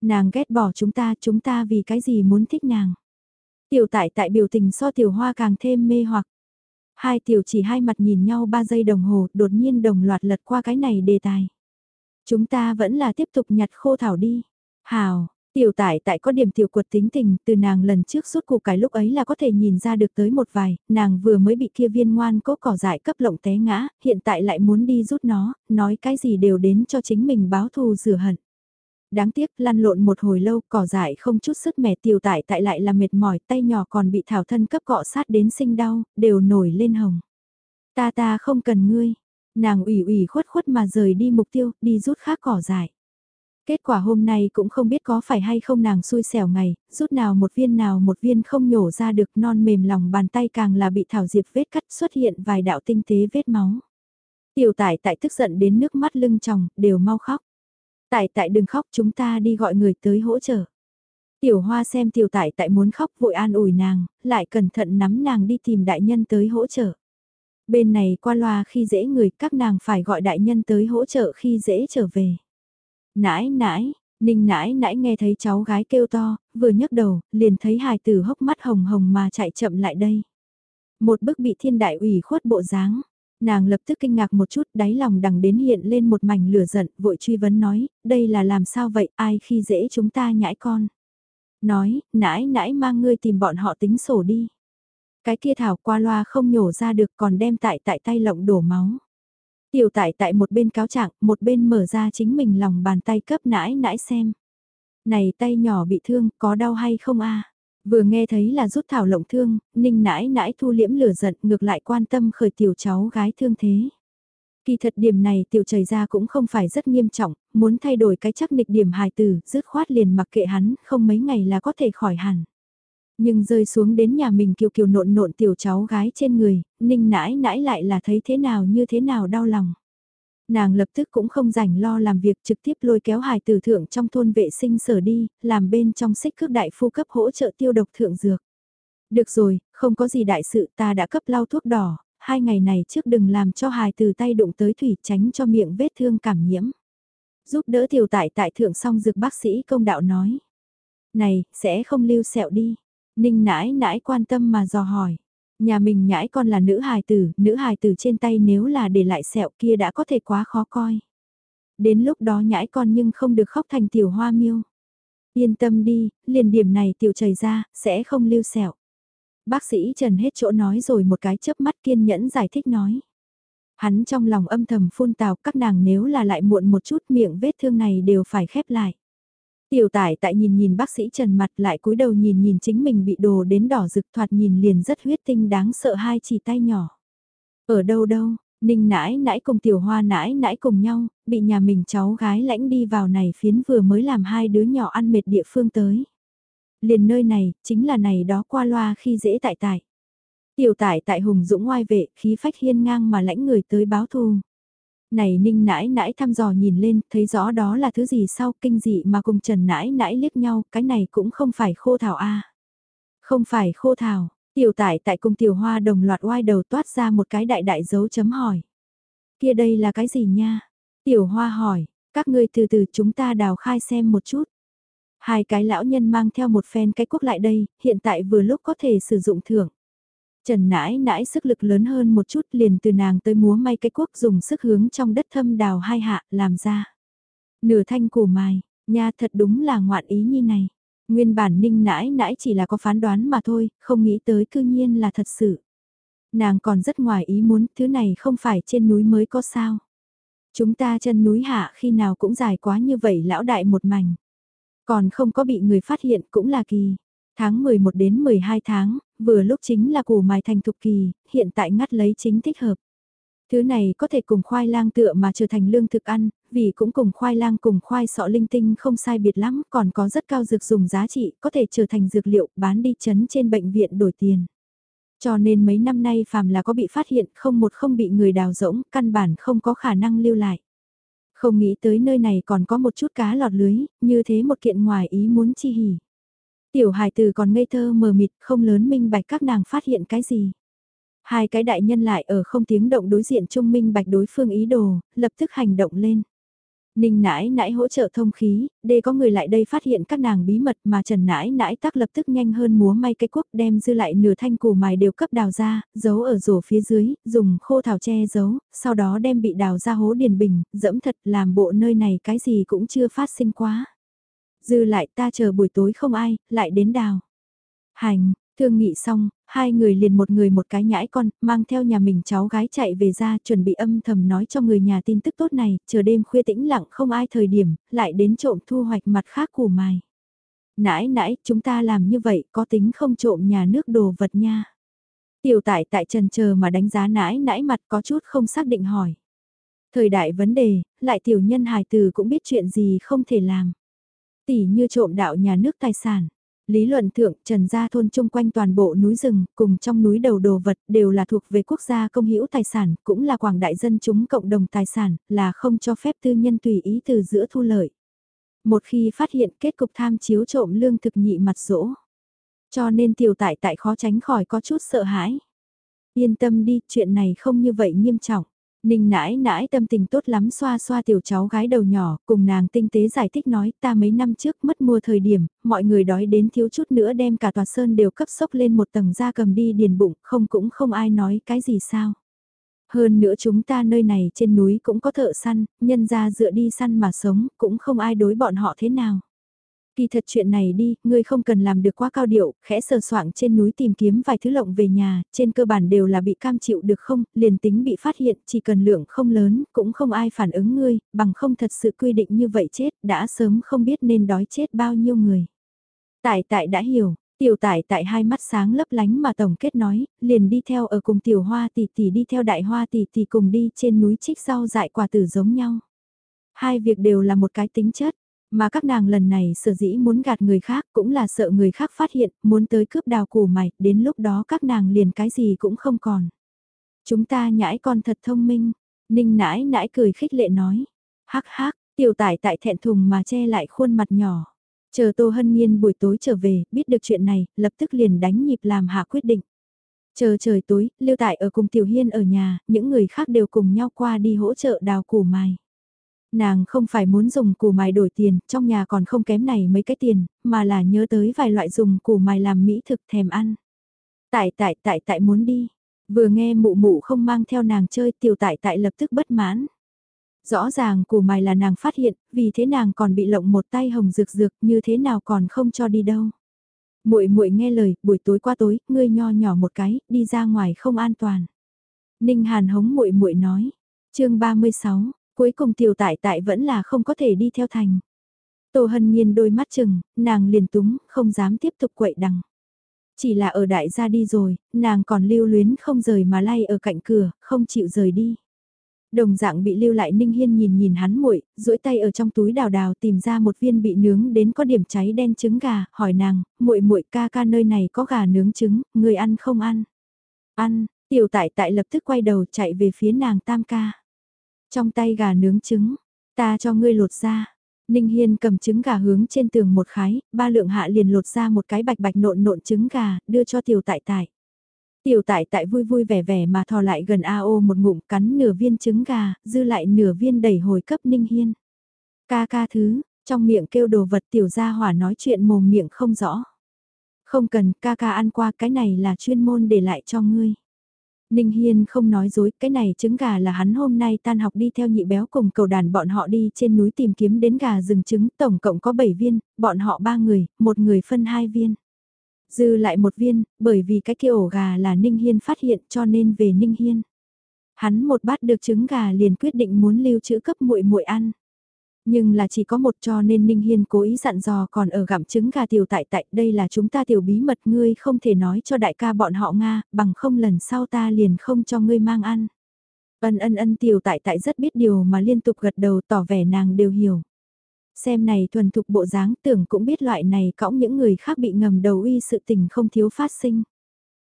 Nàng ghét bỏ chúng ta, chúng ta vì cái gì muốn thích nàng. Tiểu tại tại biểu tình so tiểu hoa càng thêm mê hoặc. Hai tiểu chỉ hai mặt nhìn nhau ba giây đồng hồ, đột nhiên đồng loạt lật qua cái này đề tài. Chúng ta vẫn là tiếp tục nhặt khô thảo đi. Hào, tiểu tại tại có điểm tiểu quật tính tình, từ nàng lần trước suốt cuộc cái lúc ấy là có thể nhìn ra được tới một vài, nàng vừa mới bị kia viên ngoan cố cỏ dại cấp lộng té ngã, hiện tại lại muốn đi rút nó, nói cái gì đều đến cho chính mình báo thù rửa hận. Đáng tiếc lăn lộn một hồi lâu cỏ dại không chút sức mẻ tiểu tại tại lại là mệt mỏi tay nhỏ còn bị thảo thân cấp cọ sát đến sinh đau, đều nổi lên hồng. Ta ta không cần ngươi, nàng ủy ủy khuất khuất mà rời đi mục tiêu, đi rút khác cỏ dại. Kết quả hôm nay cũng không biết có phải hay không nàng xui xẻo ngày, rút nào một viên nào một viên không nhổ ra được non mềm lòng bàn tay càng là bị thảo diệp vết cắt xuất hiện vài đạo tinh tế vết máu. Tiểu tải tại tức giận đến nước mắt lưng tròng, đều mau khóc. Tại tại đừng khóc chúng ta đi gọi người tới hỗ trợ. Tiểu hoa xem tiểu tại tại muốn khóc vội an ủi nàng, lại cẩn thận nắm nàng đi tìm đại nhân tới hỗ trợ. Bên này qua loa khi dễ người các nàng phải gọi đại nhân tới hỗ trợ khi dễ trở về. Nãi nãi, ninh nãi nãi nghe thấy cháu gái kêu to, vừa nhấc đầu, liền thấy hài tử hốc mắt hồng hồng mà chạy chậm lại đây. Một bức bị thiên đại ủy khuất bộ dáng, Nàng lập tức kinh ngạc một chút, đáy lòng đằng đến hiện lên một mảnh lửa giận, vội truy vấn nói, đây là làm sao vậy, ai khi dễ chúng ta nhãi con. Nói, nãi nãi mang ngươi tìm bọn họ tính sổ đi. Cái kia thảo qua loa không nhổ ra được còn đem tại tại tay lộng đổ máu. Tiểu tại tại một bên cáo trạng, một bên mở ra chính mình lòng bàn tay cấp nãi nãi xem. Này tay nhỏ bị thương, có đau hay không a Vừa nghe thấy là rút thảo lộng thương, ninh nãi nãi thu liễm lửa giận ngược lại quan tâm khởi tiểu cháu gái thương thế. Kỳ thật điểm này tiểu chảy ra cũng không phải rất nghiêm trọng, muốn thay đổi cái chắc nịch điểm hài tử, dứt khoát liền mặc kệ hắn, không mấy ngày là có thể khỏi hẳn. Nhưng rơi xuống đến nhà mình kiều kiều nộn nộn tiểu cháu gái trên người, ninh nãi nãi lại là thấy thế nào như thế nào đau lòng. Nàng lập tức cũng không rảnh lo làm việc trực tiếp lôi kéo hài tử thượng trong thôn vệ sinh sở đi, làm bên trong xích cước đại phu cấp hỗ trợ tiêu độc thượng dược. Được rồi, không có gì đại sự ta đã cấp lau thuốc đỏ, hai ngày này trước đừng làm cho hài từ tay đụng tới thủy tránh cho miệng vết thương cảm nhiễm. Giúp đỡ tiểu tại tại thượng xong dược bác sĩ công đạo nói. Này, sẽ không lưu sẹo đi. Ninh nãi nãi quan tâm mà dò hỏi. Nhà mình nhãi con là nữ hài tử, nữ hài tử trên tay nếu là để lại sẹo kia đã có thể quá khó coi. Đến lúc đó nhãi con nhưng không được khóc thành tiểu hoa miêu. Yên tâm đi, liền điểm này tiểu chảy ra, sẽ không lưu sẹo. Bác sĩ Trần hết chỗ nói rồi một cái chớp mắt kiên nhẫn giải thích nói. Hắn trong lòng âm thầm phun tào các nàng nếu là lại muộn một chút miệng vết thương này đều phải khép lại. Tiểu tải tại nhìn nhìn bác sĩ trần mặt lại cúi đầu nhìn nhìn chính mình bị đồ đến đỏ rực thoạt nhìn liền rất huyết tinh đáng sợ hai chỉ tay nhỏ. Ở đâu đâu, ninh nãi nãi cùng tiểu hoa nãi nãi cùng nhau, bị nhà mình cháu gái lãnh đi vào này phiến vừa mới làm hai đứa nhỏ ăn mệt địa phương tới. Liền nơi này, chính là này đó qua loa khi dễ tại tại. Tiểu tải tại hùng dũng ngoai vệ, khí phách hiên ngang mà lãnh người tới báo thù. Này ninh nãi nãi thăm dò nhìn lên, thấy rõ đó là thứ gì sau kinh dị mà cùng trần nãi nãi liếc nhau, cái này cũng không phải khô thảo a Không phải khô thảo, tiểu tải tại cùng tiểu hoa đồng loạt oai đầu toát ra một cái đại đại dấu chấm hỏi. Kia đây là cái gì nha? Tiểu hoa hỏi, các ngươi từ từ chúng ta đào khai xem một chút. Hai cái lão nhân mang theo một phen cái quốc lại đây, hiện tại vừa lúc có thể sử dụng thưởng. Trần nãi nãi sức lực lớn hơn một chút liền từ nàng tới múa may cái quốc dùng sức hướng trong đất thâm đào hai hạ làm ra. Nửa thanh củ mài, nha thật đúng là ngoạn ý nhi này. Nguyên bản ninh nãi nãi chỉ là có phán đoán mà thôi, không nghĩ tới cư nhiên là thật sự. Nàng còn rất ngoài ý muốn, thứ này không phải trên núi mới có sao. Chúng ta chân núi hạ khi nào cũng dài quá như vậy lão đại một mảnh. Còn không có bị người phát hiện cũng là kỳ. Tháng 11 đến 12 tháng, vừa lúc chính là củ mài thành thục kỳ, hiện tại ngắt lấy chính thích hợp. Thứ này có thể cùng khoai lang tựa mà trở thành lương thực ăn, vì cũng cùng khoai lang cùng khoai sọ linh tinh không sai biệt lắm, còn có rất cao dược dùng giá trị, có thể trở thành dược liệu bán đi chấn trên bệnh viện đổi tiền. Cho nên mấy năm nay phàm là có bị phát hiện không một không bị người đào rỗng, căn bản không có khả năng lưu lại. Không nghĩ tới nơi này còn có một chút cá lọt lưới, như thế một kiện ngoài ý muốn chi hỉ. Tiểu hài từ còn ngây thơ mờ mịt không lớn minh bạch các nàng phát hiện cái gì. Hai cái đại nhân lại ở không tiếng động đối diện trung minh bạch đối phương ý đồ, lập tức hành động lên. Ninh nãi nãi hỗ trợ thông khí, để có người lại đây phát hiện các nàng bí mật mà Trần nãi nãi tắc lập tức nhanh hơn múa may cái quốc đem dư lại nửa thanh củ mài đều cấp đào ra, giấu ở rổ phía dưới, dùng khô thảo che giấu, sau đó đem bị đào ra hố điền bình, dẫm thật làm bộ nơi này cái gì cũng chưa phát sinh quá. Dư lại ta chờ buổi tối không ai, lại đến đào. Hành, thương nghị xong, hai người liền một người một cái nhãi con, mang theo nhà mình cháu gái chạy về ra chuẩn bị âm thầm nói cho người nhà tin tức tốt này, chờ đêm khuya tĩnh lặng không ai thời điểm, lại đến trộm thu hoạch mặt khác củ mài. Nãi nãi, chúng ta làm như vậy có tính không trộm nhà nước đồ vật nha. Tiểu tại tại trần chờ mà đánh giá nãi nãi mặt có chút không xác định hỏi. Thời đại vấn đề, lại tiểu nhân hài từ cũng biết chuyện gì không thể làm. Tỷ như trộm đạo nhà nước tài sản Lý luận thượng, Trần Gia thôn chung quanh toàn bộ núi rừng, cùng trong núi đầu đồ vật đều là thuộc về quốc gia công hữu tài sản, cũng là quảng đại dân chúng cộng đồng tài sản, là không cho phép tư nhân tùy ý từ giữa thu lợi. Một khi phát hiện kết cục tham chiếu trộm lương thực nhị mặt rỗ. Cho nên tiểu tại tại khó tránh khỏi có chút sợ hãi. Yên tâm đi, chuyện này không như vậy nghiêm trọng. Ninh nãi nãi tâm tình tốt lắm xoa xoa tiểu cháu gái đầu nhỏ, cùng nàng tinh tế giải thích nói ta mấy năm trước mất mua thời điểm, mọi người đói đến thiếu chút nữa đem cả tòa sơn đều cấp sốc lên một tầng da cầm đi điền bụng, không cũng không ai nói cái gì sao. Hơn nữa chúng ta nơi này trên núi cũng có thợ săn, nhân ra dựa đi săn mà sống, cũng không ai đối bọn họ thế nào. Kỳ thật chuyện này đi, ngươi không cần làm được quá cao điệu, khẽ sờ soạng trên núi tìm kiếm vài thứ lộng về nhà, trên cơ bản đều là bị cam chịu được không, liền tính bị phát hiện, chỉ cần lượng không lớn, cũng không ai phản ứng ngươi, bằng không thật sự quy định như vậy chết, đã sớm không biết nên đói chết bao nhiêu người. Tại tại đã hiểu, tiểu tại tại hai mắt sáng lấp lánh mà tổng kết nói, liền đi theo ở cùng tiểu hoa tỷ tỷ đi theo đại hoa tỷ tỷ cùng đi trên núi trích rau dại quả tử giống nhau. Hai việc đều là một cái tính chất mà các nàng lần này sở dĩ muốn gạt người khác cũng là sợ người khác phát hiện, muốn tới cướp đào củ mày, đến lúc đó các nàng liền cái gì cũng không còn. Chúng ta nhãi con thật thông minh, ninh nãi nãi cười khích lệ nói. Hắc hắc, tiểu tải tại thẹn thùng mà che lại khuôn mặt nhỏ. Chờ Tô Hân Nhiên buổi tối trở về, biết được chuyện này, lập tức liền đánh nhịp làm hạ quyết định. Chờ trời tối, Lưu Tại ở cùng Tiểu Hiên ở nhà, những người khác đều cùng nhau qua đi hỗ trợ đào củ mài. Nàng không phải muốn dùng củ mài đổi tiền, trong nhà còn không kém này mấy cái tiền, mà là nhớ tới vài loại dùng củ mài làm mỹ thực thèm ăn. Tại tại tại tại muốn đi. Vừa nghe mụ mụ không mang theo nàng chơi tiểu tại tại lập tức bất mãn. Rõ ràng củ mài là nàng phát hiện, vì thế nàng còn bị lộng một tay hồng rực rực như thế nào còn không cho đi đâu. Muội muội nghe lời, buổi tối qua tối, ngươi nho nhỏ một cái, đi ra ngoài không an toàn. Ninh Hàn hống muội muội nói. Chương 36, Cuối cùng tiểu tại tại vẫn là không có thể đi theo thành. Tô Hân Nhiên đôi mắt chừng, nàng liền túng, không dám tiếp tục quậy đằng. Chỉ là ở đại gia đi rồi, nàng còn lưu luyến không rời mà lay ở cạnh cửa, không chịu rời đi. Đồng dạng bị lưu lại Ninh Hiên nhìn nhìn hắn muội, duỗi tay ở trong túi đào đào tìm ra một viên bị nướng đến có điểm cháy đen trứng gà, hỏi nàng, muội muội ca ca nơi này có gà nướng trứng, người ăn không ăn? Ăn, tiểu tại tại lập tức quay đầu chạy về phía nàng tam ca. Trong tay gà nướng trứng, ta cho ngươi lột ra. Ninh Hiên cầm trứng gà hướng trên tường một khái, ba lượng hạ liền lột ra một cái bạch bạch nộn nộn trứng gà, đưa cho tiểu tại tại. Tiểu tại tại vui vui vẻ vẻ mà thò lại gần AO một ngụm cắn nửa viên trứng gà, dư lại nửa viên đẩy hồi cấp Ninh Hiên. Ca ca thứ, trong miệng kêu đồ vật tiểu gia hỏa nói chuyện mồm miệng không rõ. Không cần, ca ca ăn qua cái này là chuyên môn để lại cho ngươi. Ninh Hiên không nói dối, cái này trứng gà là hắn hôm nay tan học đi theo nhị béo cùng cầu đàn bọn họ đi trên núi tìm kiếm đến gà rừng trứng, tổng cộng có 7 viên, bọn họ 3 người, một người phân 2 viên. Dư lại một viên, bởi vì cái kia ổ gà là Ninh Hiên phát hiện cho nên về Ninh Hiên. Hắn một bát được trứng gà liền quyết định muốn lưu trữ cấp muội muội ăn. Nhưng là chỉ có một cho nên Ninh Hiên cố ý dặn dò còn ở gặm trứng gà tiểu tại tại đây là chúng ta tiểu bí mật ngươi không thể nói cho đại ca bọn họ Nga, bằng không lần sau ta liền không cho ngươi mang ăn. Ân ân ân tiểu tại tại rất biết điều mà liên tục gật đầu tỏ vẻ nàng đều hiểu. Xem này thuần thục bộ dáng tưởng cũng biết loại này cõng những người khác bị ngầm đầu uy sự tình không thiếu phát sinh.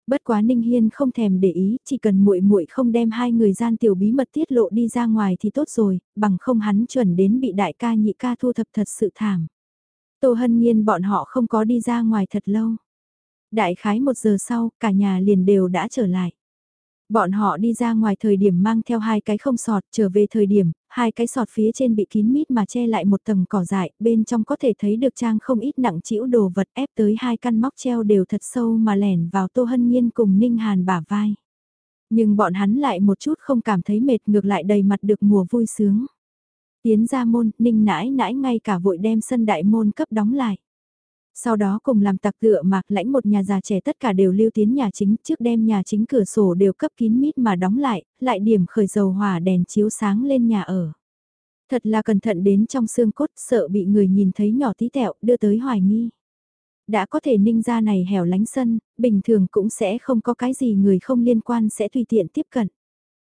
Bất quá Ninh Hiên không thèm để ý, chỉ cần muội muội không đem hai người gian tiểu bí mật tiết lộ đi ra ngoài thì tốt rồi, bằng không hắn chuẩn đến bị đại ca nhị ca thu thập thật sự thảm. Tô Hân Nhiên bọn họ không có đi ra ngoài thật lâu. Đại khái một giờ sau, cả nhà liền đều đã trở lại. Bọn họ đi ra ngoài thời điểm mang theo hai cái không sọt, trở về thời điểm, hai cái sọt phía trên bị kín mít mà che lại một tầng cỏ dại, bên trong có thể thấy được trang không ít nặng chĩu đồ vật ép tới hai căn móc treo đều thật sâu mà lẻn vào Tô Hân Nhiên cùng Ninh Hàn bả vai. Nhưng bọn hắn lại một chút không cảm thấy mệt ngược lại đầy mặt được mùa vui sướng. Tiến ra môn, Ninh nãi nãi ngay cả vội đem sân đại môn cấp đóng lại. Sau đó cùng làm tặc tựa mạc lãnh một nhà già trẻ tất cả đều lưu tiến nhà chính trước đem nhà chính cửa sổ đều cấp kín mít mà đóng lại, lại điểm khởi dầu hỏa đèn chiếu sáng lên nhà ở. Thật là cẩn thận đến trong xương cốt sợ bị người nhìn thấy nhỏ tí tẹo đưa tới hoài nghi. Đã có thể ninh ra này hẻo lánh sân, bình thường cũng sẽ không có cái gì người không liên quan sẽ tùy tiện tiếp cận.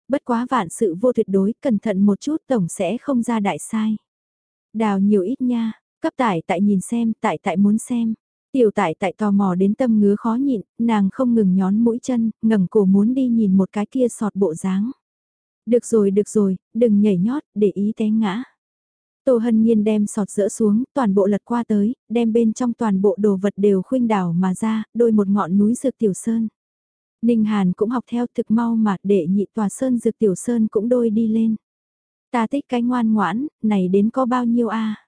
Bất quá vạn sự vô tuyệt đối, cẩn thận một chút tổng sẽ không ra đại sai. Đào nhiều ít nha, Cấp tại tại nhìn xem, tại tại muốn xem. Tiểu tại tại tò mò đến tâm ngứa khó nhịn, nàng không ngừng nhón mũi chân, ngẩng cổ muốn đi nhìn một cái kia sọt bộ dáng. Được rồi được rồi, đừng nhảy nhót, để ý té ngã. Tô Hân Nhiên đem sọt dỡ xuống, toàn bộ lật qua tới, đem bên trong toàn bộ đồ vật đều khuynh đảo mà ra, đôi một ngọn núi dược tiểu sơn. Ninh Hàn cũng học theo thực mau mà để nhị tòa sơn dược tiểu sơn cũng đôi đi lên. Ta thích cái ngoan ngoãn, này đến có bao nhiêu a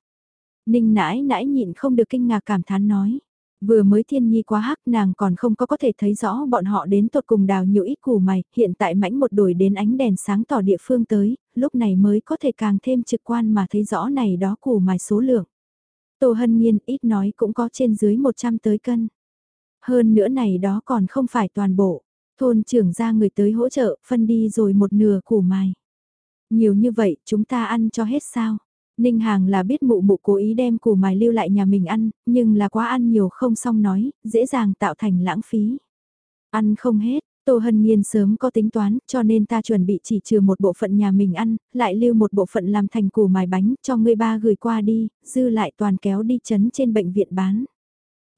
Ninh nãi nãi nhịn không được kinh ngạc cảm thán nói. Vừa mới thiên nhi quá hắc nàng còn không có có thể thấy rõ bọn họ đến tột cùng đào nhiều ít củ mày, hiện tại mãnh một đổi đến ánh đèn sáng tỏ địa phương tới, lúc này mới có thể càng thêm trực quan mà thấy rõ này đó củ mày số lượng. Tô hân nhiên ít nói cũng có trên dưới 100 tới cân. Hơn nữa này đó còn không phải toàn bộ, thôn trưởng ra người tới hỗ trợ, phân đi rồi một nửa củ mày. Nhiều như vậy chúng ta ăn cho hết sao? Ninh Hàng là biết mụ mụ cố ý đem củ mài lưu lại nhà mình ăn, nhưng là quá ăn nhiều không xong nói, dễ dàng tạo thành lãng phí. Ăn không hết, Tô Hân Nhiên sớm có tính toán, cho nên ta chuẩn bị chỉ trừ một bộ phận nhà mình ăn, lại lưu một bộ phận làm thành củ mài bánh cho người ba gửi qua đi, dư lại toàn kéo đi chấn trên bệnh viện bán.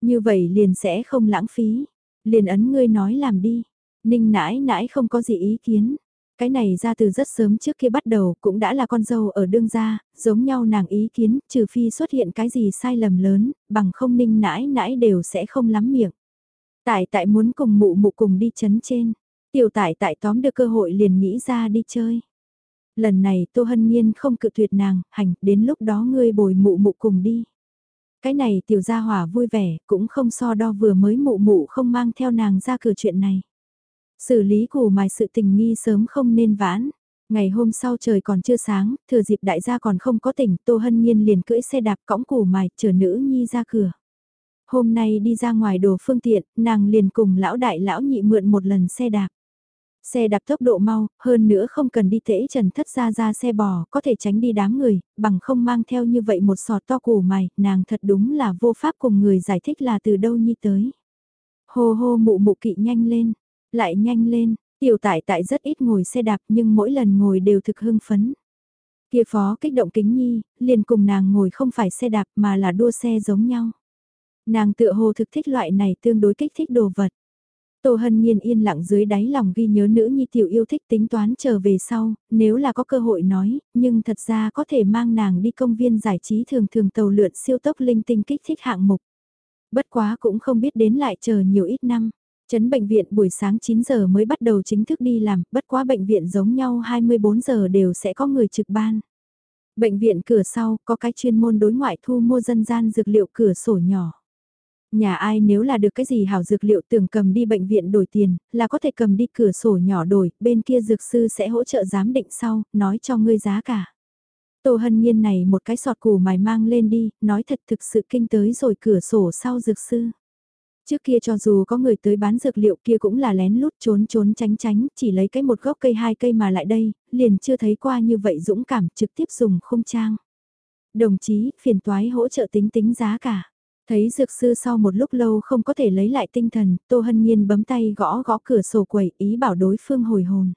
Như vậy liền sẽ không lãng phí. Liền ấn ngươi nói làm đi. Ninh nãi nãi không có gì ý kiến. Cái này ra từ rất sớm trước kia bắt đầu cũng đã là con dâu ở đương gia, giống nhau nàng ý kiến, trừ phi xuất hiện cái gì sai lầm lớn, bằng không ninh nãi nãi đều sẽ không lắm miệng. Tại tại muốn cùng mụ mụ cùng đi chấn trên, tiểu tại tại tóm được cơ hội liền nghĩ ra đi chơi. Lần này Tô Hân Nhiên không cự tuyệt nàng, hành, đến lúc đó ngươi bồi mụ mụ cùng đi. Cái này tiểu gia hỏa vui vẻ, cũng không so đo vừa mới mụ mụ không mang theo nàng ra cửa chuyện này. Xử lý củ mài sự tình nghi sớm không nên vãn. Ngày hôm sau trời còn chưa sáng, thừa dịp đại gia còn không có tỉnh, Tô Hân Nhiên liền cưỡi xe đạp cõng củ mài, chờ nữ nhi ra cửa. Hôm nay đi ra ngoài đồ phương tiện, nàng liền cùng lão đại lão nhị mượn một lần xe đạp. Xe đạp tốc độ mau, hơn nữa không cần đi tễ trần thất ra ra xe bò, có thể tránh đi đám người, bằng không mang theo như vậy một sọt to củ mài, nàng thật đúng là vô pháp cùng người giải thích là từ đâu nhi tới. Hô hô mụ mụ kỵ nhanh lên, lại nhanh lên, tiểu tại tại rất ít ngồi xe đạp nhưng mỗi lần ngồi đều thực hưng phấn. Kia phó kích động kính nhi, liền cùng nàng ngồi không phải xe đạp mà là đua xe giống nhau. Nàng tựa hồ thực thích loại này tương đối kích thích đồ vật. Tô Hân Nhiên yên lặng dưới đáy lòng ghi nhớ nữ nhi tiểu yêu thích tính toán trở về sau, nếu là có cơ hội nói, nhưng thật ra có thể mang nàng đi công viên giải trí thường thường tàu lượn siêu tốc linh tinh kích thích hạng mục. Bất quá cũng không biết đến lại chờ nhiều ít năm. Chấn bệnh viện buổi sáng 9 giờ mới bắt đầu chính thức đi làm, bất quá bệnh viện giống nhau 24 giờ đều sẽ có người trực ban. Bệnh viện cửa sau có cái chuyên môn đối ngoại thu mua dân gian dược liệu cửa sổ nhỏ. Nhà ai nếu là được cái gì hảo dược liệu tưởng cầm đi bệnh viện đổi tiền, là có thể cầm đi cửa sổ nhỏ đổi, bên kia dược sư sẽ hỗ trợ giám định sau, nói cho ngươi giá cả. Tô hân nhiên này một cái sọt củ mài mang lên đi, nói thật thực sự kinh tới rồi cửa sổ sau dược sư. Trước kia cho dù có người tới bán dược liệu kia cũng là lén lút trốn trốn tránh tránh, chỉ lấy cái một gốc cây hai cây mà lại đây, liền chưa thấy qua như vậy dũng cảm trực tiếp dùng không trang. Đồng chí, phiền toái hỗ trợ tính tính giá cả. Thấy dược sư sau một lúc lâu không có thể lấy lại tinh thần, Tô Hân Nhiên bấm tay gõ gõ cửa sổ quẩy ý bảo đối phương hồi hồn.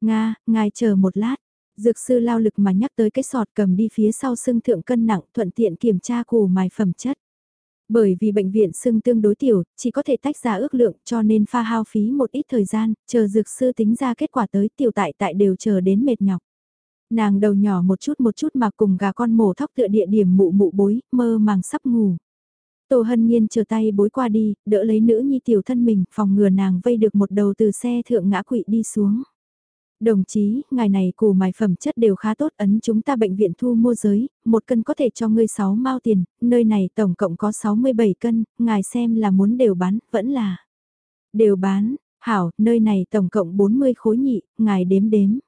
Nga, ngài chờ một lát. Dược sư lao lực mà nhắc tới cái sọt cầm đi phía sau xương thượng cân nặng thuận tiện kiểm tra củ mài phẩm chất. Bởi vì bệnh viện sưng tương đối tiểu, chỉ có thể tách ra ước lượng cho nên pha hao phí một ít thời gian, chờ dược sư tính ra kết quả tới tiểu tại tại đều chờ đến mệt nhọc. Nàng đầu nhỏ một chút một chút mà cùng gà con mổ thóc tựa địa điểm mụ mụ bối, mơ màng sắp ngủ. Tô Hân Nhiên chờ tay bối qua đi, đỡ lấy nữ nhi tiểu thân mình, phòng ngừa nàng vây được một đầu từ xe thượng ngã quỵ đi xuống. Đồng chí, ngày này củ mài phẩm chất đều khá tốt ấn chúng ta bệnh viện thu mua giới, một cân có thể cho ngươi 6 mao tiền, nơi này tổng cộng có 67 cân, ngài xem là muốn đều bán, vẫn là đều bán, hảo, nơi này tổng cộng 40 khối nhị, ngài đếm đếm.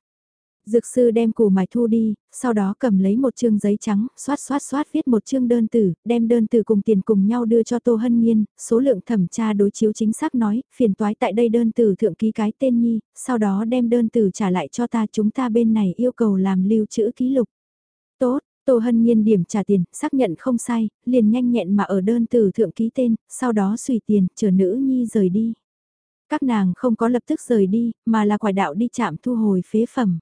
Dược sư đem củ mài thu đi, sau đó cầm lấy một chương giấy trắng, xoát xoát xoát viết một chương đơn tử, đem đơn tử cùng tiền cùng nhau đưa cho Tô Hân Nhiên, số lượng thẩm tra đối chiếu chính xác nói, phiền toái tại đây đơn tử thượng ký cái tên nhi, sau đó đem đơn tử trả lại cho ta chúng ta bên này yêu cầu làm lưu trữ ký lục. Tốt, Tô Hân Nhiên điểm trả tiền, xác nhận không sai, liền nhanh nhẹn mà ở đơn tử thượng ký tên, sau đó xùy tiền, chờ nữ nhi rời đi. Các nàng không có lập tức rời đi, mà là quải đạo đi chạm thu hồi phế phẩm.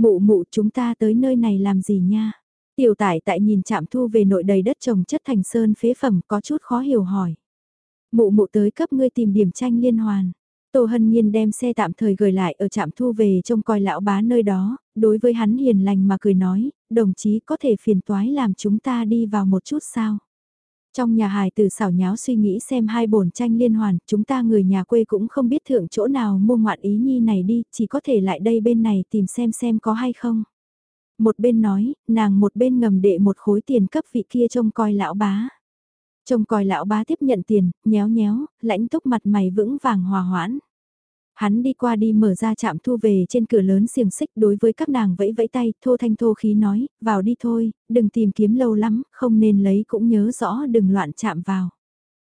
Mụ mụ chúng ta tới nơi này làm gì nha? Tiểu tải tại nhìn chạm thu về nội đầy đất trồng chất thành sơn phế phẩm có chút khó hiểu hỏi. Mụ mụ tới cấp ngươi tìm điểm tranh liên hoàn. Tô Hân Nhiên đem xe tạm thời gửi lại ở trạm thu về trông coi lão bá nơi đó, đối với hắn hiền lành mà cười nói, đồng chí có thể phiền toái làm chúng ta đi vào một chút sao? Trong nhà hài từ xảo nháo suy nghĩ xem hai bổn tranh liên hoàn, chúng ta người nhà quê cũng không biết thượng chỗ nào mua ngoạn ý nhi này đi, chỉ có thể lại đây bên này tìm xem xem có hay không. Một bên nói, nàng một bên ngầm đệ một khối tiền cấp vị kia trông coi lão bá. Trông coi lão bá tiếp nhận tiền, nhéo nhéo, lãnh túc mặt mày vững vàng hòa hoãn. Hắn đi qua đi mở ra chạm thu về trên cửa lớn xiềng xích đối với các nàng vẫy vẫy tay, thô thanh thô khí nói, vào đi thôi, đừng tìm kiếm lâu lắm, không nên lấy cũng nhớ rõ đừng loạn chạm vào.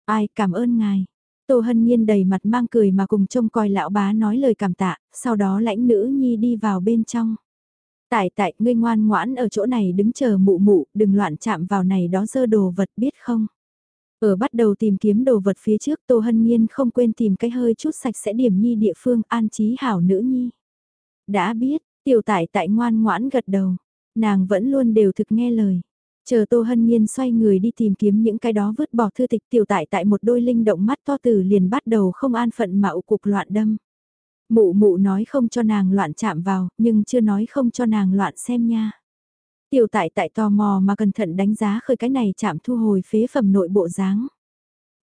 Ai cảm ơn ngài. Tô Hân Nhiên đầy mặt mang cười mà cùng trông coi lão bá nói lời cảm tạ, sau đó lãnh nữ nhi đi vào bên trong. Tại tại, ngươi ngoan ngoãn ở chỗ này đứng chờ mụ mụ, đừng loạn chạm vào này đó dơ đồ vật biết không? Ở bắt đầu tìm kiếm đồ vật phía trước Tô Hân Nhiên không quên tìm cái hơi chút sạch sẽ điểm nhi địa phương an trí hảo nữ nhi. Đã biết, tiểu tải tại ngoan ngoãn gật đầu, nàng vẫn luôn đều thực nghe lời. Chờ Tô Hân Nhiên xoay người đi tìm kiếm những cái đó vứt bỏ thư tịch tiểu tại tại một đôi linh động mắt to từ liền bắt đầu không an phận mà ụ cục loạn đâm. Mụ mụ nói không cho nàng loạn chạm vào, nhưng chưa nói không cho nàng loạn xem nha. Tiểu tại tại tò mò mà cẩn thận đánh giá khởi cái này chạm thu hồi phế phẩm nội bộ dáng.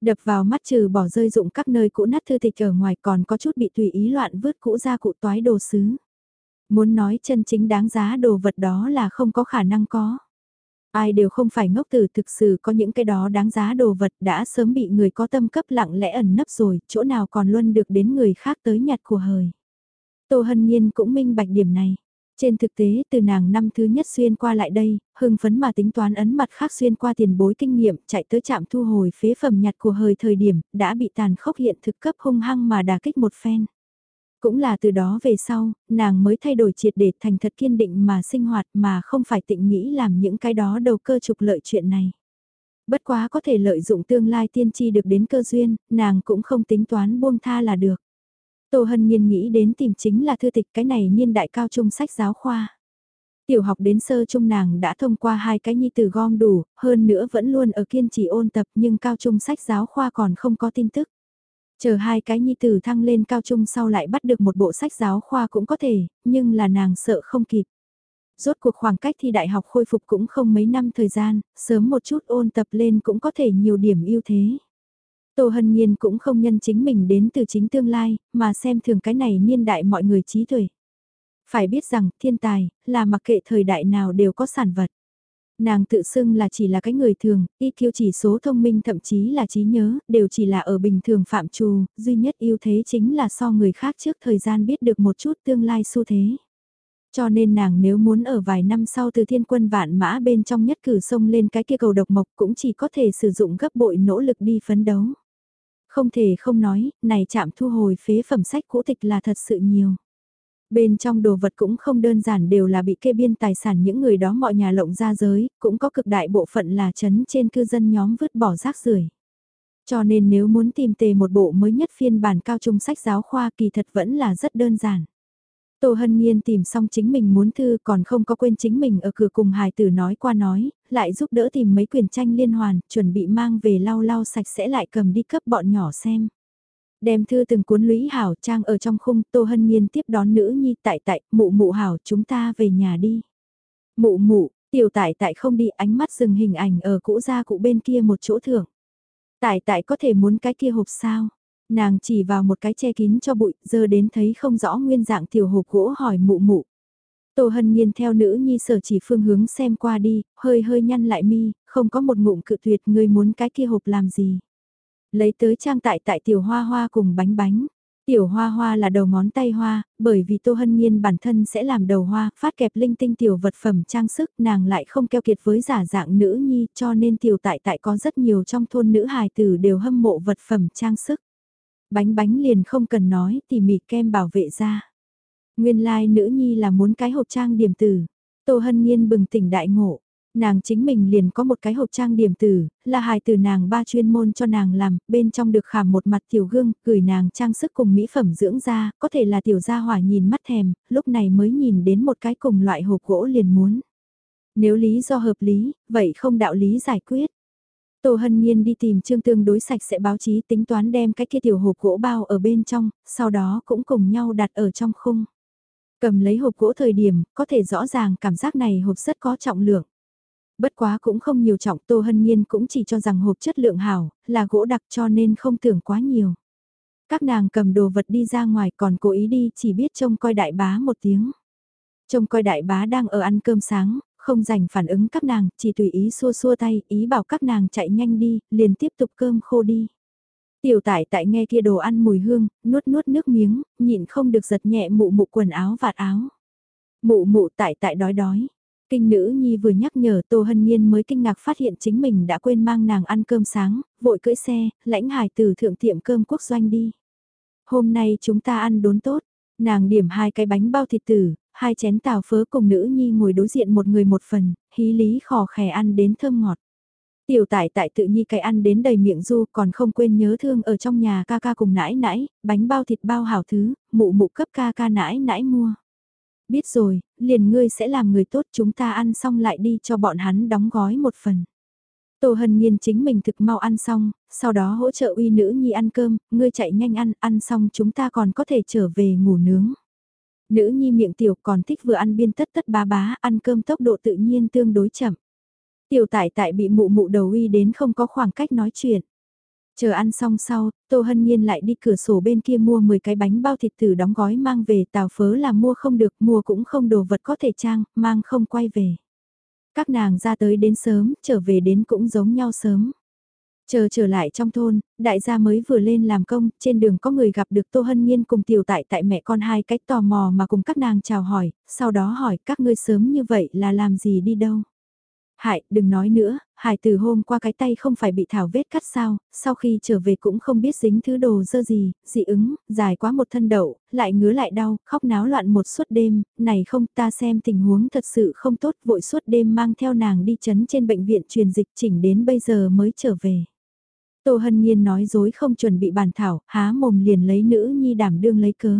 Đập vào mắt trừ bỏ rơi dụng các nơi cũ nát thư tịch ở ngoài còn có chút bị tùy ý loạn vứt cũ ra cụ toái đồ sứ. Muốn nói chân chính đáng giá đồ vật đó là không có khả năng có. Ai đều không phải ngốc tử thực sự có những cái đó đáng giá đồ vật đã sớm bị người có tâm cấp lặng lẽ ẩn nấp rồi, chỗ nào còn luôn được đến người khác tới nhặt của hời. Tô Hân Nhiên cũng minh bạch điểm này. Trên thực tế từ nàng năm thứ nhất xuyên qua lại đây, hưng phấn mà tính toán ấn mặt khác xuyên qua tiền bối kinh nghiệm chạy tới trạm thu hồi phế phẩm nhặt của hời thời điểm đã bị tàn khốc hiện thực cấp hung hăng mà đà kích một phen. Cũng là từ đó về sau, nàng mới thay đổi triệt để thành thật kiên định mà sinh hoạt mà không phải tịnh nghĩ làm những cái đó đầu cơ trục lợi chuyện này. Bất quá có thể lợi dụng tương lai tiên tri được đến cơ duyên, nàng cũng không tính toán buông tha là được. Tô Hân Nhiên nghĩ đến tìm chính là thư tịch cái này niên đại cao trung sách giáo khoa. Tiểu học đến sơ trung nàng đã thông qua hai cái nhi từ gom đủ, hơn nữa vẫn luôn ở kiên trì ôn tập nhưng cao trung sách giáo khoa còn không có tin tức. Chờ hai cái nhi tử thăng lên cao trung sau lại bắt được một bộ sách giáo khoa cũng có thể, nhưng là nàng sợ không kịp. Rốt cuộc khoảng cách thi đại học khôi phục cũng không mấy năm thời gian, sớm một chút ôn tập lên cũng có thể nhiều điểm ưu thế. Tô Hân Nhiên cũng không nhân chính mình đến từ chính tương lai, mà xem thường cái này niên đại mọi người trí tuệ. Phải biết rằng thiên tài, là mặc kệ thời đại nào đều có sản vật. Nàng tự xưng là chỉ là cái người thường, IQ chỉ số thông minh thậm chí là trí nhớ, đều chỉ là ở bình thường phạm trù, duy nhất ưu thế chính là so người khác trước thời gian biết được một chút tương lai xu thế. Cho nên nàng nếu muốn ở vài năm sau từ thiên quân vạn mã bên trong nhất cử sông lên cái kia cầu độc mộc cũng chỉ có thể sử dụng gấp bội nỗ lực đi phấn đấu. Không thể không nói, này chạm thu hồi phế phẩm sách cũ tịch là thật sự nhiều. Bên trong đồ vật cũng không đơn giản đều là bị kê biên tài sản những người đó mọi nhà lộng ra giới, cũng có cực đại bộ phận là chấn trên cư dân nhóm vứt bỏ rác rưởi. Cho nên nếu muốn tìm tề một bộ mới nhất phiên bản cao trung sách giáo khoa kỳ thật vẫn là rất đơn giản. Tô Hân Nhiên tìm xong chính mình muốn thư còn không có quên chính mình ở cửa cùng hài tử nói qua nói, lại giúp đỡ tìm mấy quyển tranh liên hoàn, chuẩn bị mang về lau lau sạch sẽ lại cầm đi cấp bọn nhỏ xem. Đem thư từng cuốn lũy hảo trang ở trong khung Tô Hân Nhiên tiếp đón nữ nhi tại tại, mụ mụ hảo chúng ta về nhà đi. Mụ mụ, tiểu tại tại không đi ánh mắt dừng hình ảnh ở cũ gia cụ bên kia một chỗ thưởng. Tại tại có thể muốn cái kia hộp sao? Nàng chỉ vào một cái che kín cho bụi, giờ đến thấy không rõ nguyên dạng tiểu hộp gỗ hỏi mụ mụ. Tô Hân Nhiên theo nữ nhi sở chỉ phương hướng xem qua đi, hơi hơi nhăn lại mi, không có một ngụm cự tuyệt người muốn cái kia hộp làm gì. Lấy tới trang tại tại tiểu hoa hoa cùng bánh bánh. Tiểu hoa hoa là đầu ngón tay hoa, bởi vì Tô Hân Nhiên bản thân sẽ làm đầu hoa, phát kẹp linh tinh tiểu vật phẩm trang sức, nàng lại không keo kiệt với giả dạng nữ nhi, cho nên tiểu tại tại có rất nhiều trong thôn nữ hài tử đều hâm mộ vật phẩm trang sức. Bánh bánh liền không cần nói, tỉ mỉ kem bảo vệ ra. Nguyên lai like nữ nhi là muốn cái hộp trang điểm tử. Tô Hân Nhiên bừng tỉnh đại ngộ. Nàng chính mình liền có một cái hộp trang điểm tử, là hài từ nàng ba chuyên môn cho nàng làm, bên trong được khảm một mặt tiểu gương, gửi nàng trang sức cùng mỹ phẩm dưỡng da, có thể là tiểu gia hỏa nhìn mắt thèm, lúc này mới nhìn đến một cái cùng loại hộp gỗ liền muốn. Nếu lý do hợp lý, vậy không đạo lý giải quyết. Tô Hân Nhiên đi tìm chương tương đối sạch sẽ báo chí tính toán đem cái kia tiểu hộp gỗ bao ở bên trong, sau đó cũng cùng nhau đặt ở trong khung. Cầm lấy hộp gỗ thời điểm, có thể rõ ràng cảm giác này hộp rất có trọng lượng. Bất quá cũng không nhiều trọng Tô Hân Nhiên cũng chỉ cho rằng hộp chất lượng hảo, là gỗ đặc cho nên không tưởng quá nhiều. Các nàng cầm đồ vật đi ra ngoài còn cố ý đi chỉ biết trông coi đại bá một tiếng. Trông coi đại bá đang ở ăn cơm sáng, không dành phản ứng các nàng, chỉ tùy ý xua xua tay, ý bảo các nàng chạy nhanh đi, liền tiếp tục cơm khô đi. Tiểu tải tại nghe kia đồ ăn mùi hương, nuốt nuốt nước miếng, nhịn không được giật nhẹ mụ mụ quần áo vạt áo. Mụ mụ tại tại đói đói. Kinh nữ nhi vừa nhắc nhở Tô Hân Nhiên mới kinh ngạc phát hiện chính mình đã quên mang nàng ăn cơm sáng, vội cưỡi xe, lãnh hải từ thượng tiệm cơm quốc doanh đi. Hôm nay chúng ta ăn đốn tốt, nàng điểm hai cái bánh bao thịt tử, hai chén tàu phớ cùng nữ nhi ngồi đối diện một người một phần, hí lý khò khè ăn đến thơm ngọt. Tiểu tại tại tự nhi cái ăn đến đầy miệng du còn không quên nhớ thương ở trong nhà ca ca cùng nãi nãi, bánh bao thịt bao hảo thứ, mụ mụ cấp ca ca nãi nãi mua. Biết rồi, liền ngươi sẽ làm người tốt chúng ta ăn xong lại đi cho bọn hắn đóng gói một phần. Tô Hân Nhiên chính mình thực mau ăn xong, sau đó hỗ trợ uy nữ nhi ăn cơm, ngươi chạy nhanh ăn, ăn xong chúng ta còn có thể trở về ngủ nướng. Nữ nhi miệng tiểu còn thích vừa ăn biên tất tất bá bá, ăn cơm tốc độ tự nhiên tương đối chậm. Tiểu tại tại bị mụ mụ đầu uy đến không có khoảng cách nói chuyện. Chờ ăn xong sau, Tô Hân Nhiên lại đi cửa sổ bên kia mua 10 cái bánh bao thịt từ đóng gói mang về tàu phớ là mua không được, mua cũng không đồ vật có thể trang, mang không quay về. Các nàng ra tới đến sớm, trở về đến cũng giống nhau sớm. Chờ trở lại trong thôn, đại gia mới vừa lên làm công, trên đường có người gặp được Tô Hân Nhiên cùng tiểu tại tại mẹ con hai cách tò mò mà cùng các nàng chào hỏi, sau đó hỏi các ngươi sớm như vậy là làm gì đi đâu. Hại, đừng nói nữa, Hải từ hôm qua cái tay không phải bị thảo vết cắt sao, sau khi trở về cũng không biết dính thứ đồ dơ gì, dị ứng, dài quá một thân đậu, lại ngứa lại đau, khóc náo loạn một suốt đêm, này không ta xem tình huống thật sự không tốt, vội suốt đêm mang theo nàng đi chấn trên bệnh viện truyền dịch chỉnh đến bây giờ mới trở về. Tô Hân Nhiên nói dối không chuẩn bị bàn thảo, há mồm liền lấy nữ nhi đảm đương lấy cớ.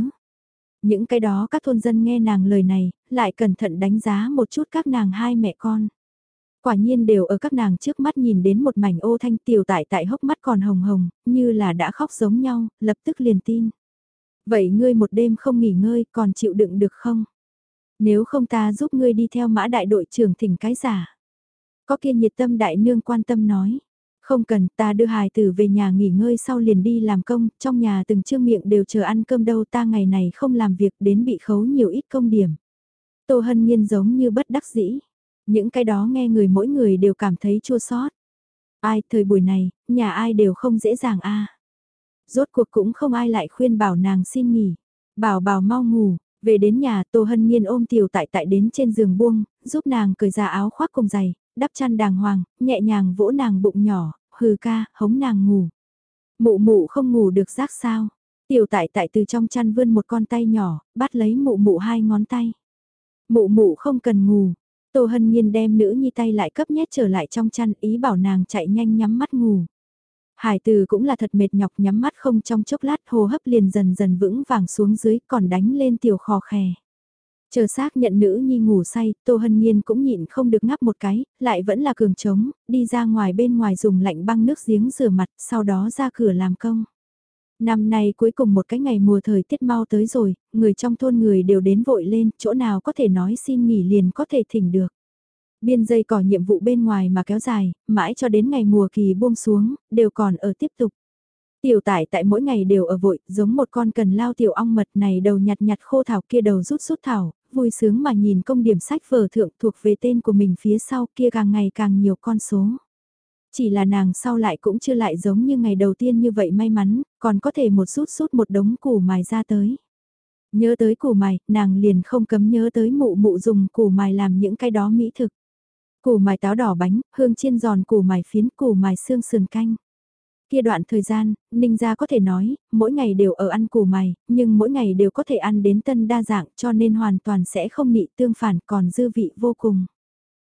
Những cái đó các thôn dân nghe nàng lời này, lại cẩn thận đánh giá một chút các nàng hai mẹ con. Quả nhiên đều ở các nàng trước mắt nhìn đến một mảnh ô thanh tiểu tại tại hốc mắt còn hồng hồng, như là đã khóc giống nhau, lập tức liền tin. Vậy ngươi một đêm không nghỉ ngơi còn chịu đựng được không? Nếu không ta giúp ngươi đi theo mã đại đội trưởng thỉnh cái giả. Có kia nhiệt tâm đại nương quan tâm nói. Không cần ta đưa hài tử về nhà nghỉ ngơi sau liền đi làm công, trong nhà từng trương miệng đều chờ ăn cơm đâu ta ngày này không làm việc đến bị khấu nhiều ít công điểm. Tô Hân Nhiên giống như bất đắc dĩ. Những cái đó nghe người mỗi người đều cảm thấy chua xót. Ai, thời buổi này, nhà ai đều không dễ dàng a. Rốt cuộc cũng không ai lại khuyên bảo nàng xin nghỉ. Bảo bảo mau ngủ, về đến nhà Tô Hân Nhiên ôm tiểu tại tại đến trên giường buông, giúp nàng cởi ra áo khoác cùng giày, đắp chăn đàng hoàng, nhẹ nhàng vỗ nàng bụng nhỏ, hừ ca, hống nàng ngủ. Mụ mụ không ngủ được giác sao. Tiểu tại tại từ trong chăn vươn một con tay nhỏ, bắt lấy mụ mụ hai ngón tay. Mụ mụ không cần ngủ, Tô Hân Nhiên đem nữ nhi tay lại cấp nhét trở lại trong chăn ý bảo nàng chạy nhanh nhắm mắt ngủ. Hải từ cũng là thật mệt nhọc nhắm mắt không trong chốc lát hô hấp liền dần dần vững vàng xuống dưới còn đánh lên tiểu khò khè. Chờ xác nhận nữ nhi ngủ say, Tô Hân Nhiên cũng nhịn không được ngắp một cái, lại vẫn là cường trống, đi ra ngoài bên ngoài dùng lạnh băng nước giếng rửa mặt, sau đó ra cửa làm công. Năm nay cuối cùng một cái ngày mùa thời tiết mau tới rồi, người trong thôn người đều đến vội lên, chỗ nào có thể nói xin nghỉ liền có thể thỉnh được. Biên dây cỏ nhiệm vụ bên ngoài mà kéo dài, mãi cho đến ngày mùa kỳ buông xuống, đều còn ở tiếp tục. Tiểu tải tại mỗi ngày đều ở vội, giống một con cần lao tiểu ong mật này đầu nhặt nhặt khô thảo kia đầu rút rút thảo, vui sướng mà nhìn công điểm sách vở thượng thuộc về tên của mình phía sau kia càng ngày càng nhiều con số. Chỉ là nàng sau lại cũng chưa lại giống như ngày đầu tiên như vậy may mắn, còn có thể một rút rút một đống củ mài ra tới. Nhớ tới củ mài, nàng liền không cấm nhớ tới mụ mụ dùng củ mài làm những cái đó mỹ thực. Củ mài táo đỏ bánh, hương chiên giòn củ mài phiến, củ mài xương sườn canh. Kia đoạn thời gian, Ninh gia có thể nói, mỗi ngày đều ở ăn củ mày, nhưng mỗi ngày đều có thể ăn đến tân đa dạng cho nên hoàn toàn sẽ không nị tương phản còn dư vị vô cùng.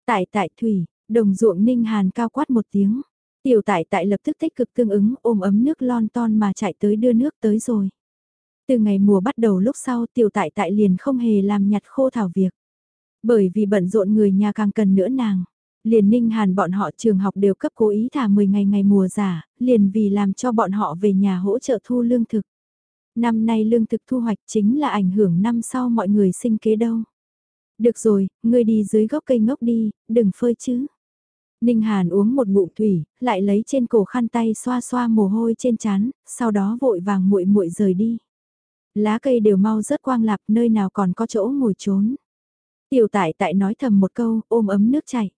Tại tại thủy, đồng ruộng Ninh Hàn cao quát một tiếng. Tiểu tại tại lập tức tích cực tương ứng ôm ấm nước lon ton mà chạy tới đưa nước tới rồi. Từ ngày mùa bắt đầu lúc sau tiểu tại tại liền không hề làm nhặt khô thảo việc. Bởi vì bận rộn người nhà càng cần nữa nàng. Liền ninh hàn bọn họ trường học đều cấp cố ý thả 10 ngày ngày mùa giả, liền vì làm cho bọn họ về nhà hỗ trợ thu lương thực. Năm nay lương thực thu hoạch chính là ảnh hưởng năm sau mọi người sinh kế đâu. Được rồi, ngươi đi dưới gốc cây ngốc đi, đừng phơi chứ. Ninh Hàn uống một ngụm thủy, lại lấy trên cổ khăn tay xoa xoa mồ hôi trên trán, sau đó vội vàng muội muội rời đi. Lá cây đều mau rớt quang lạp nơi nào còn có chỗ ngồi trốn. Tiểu tại tại nói thầm một câu, ôm ấm nước chảy.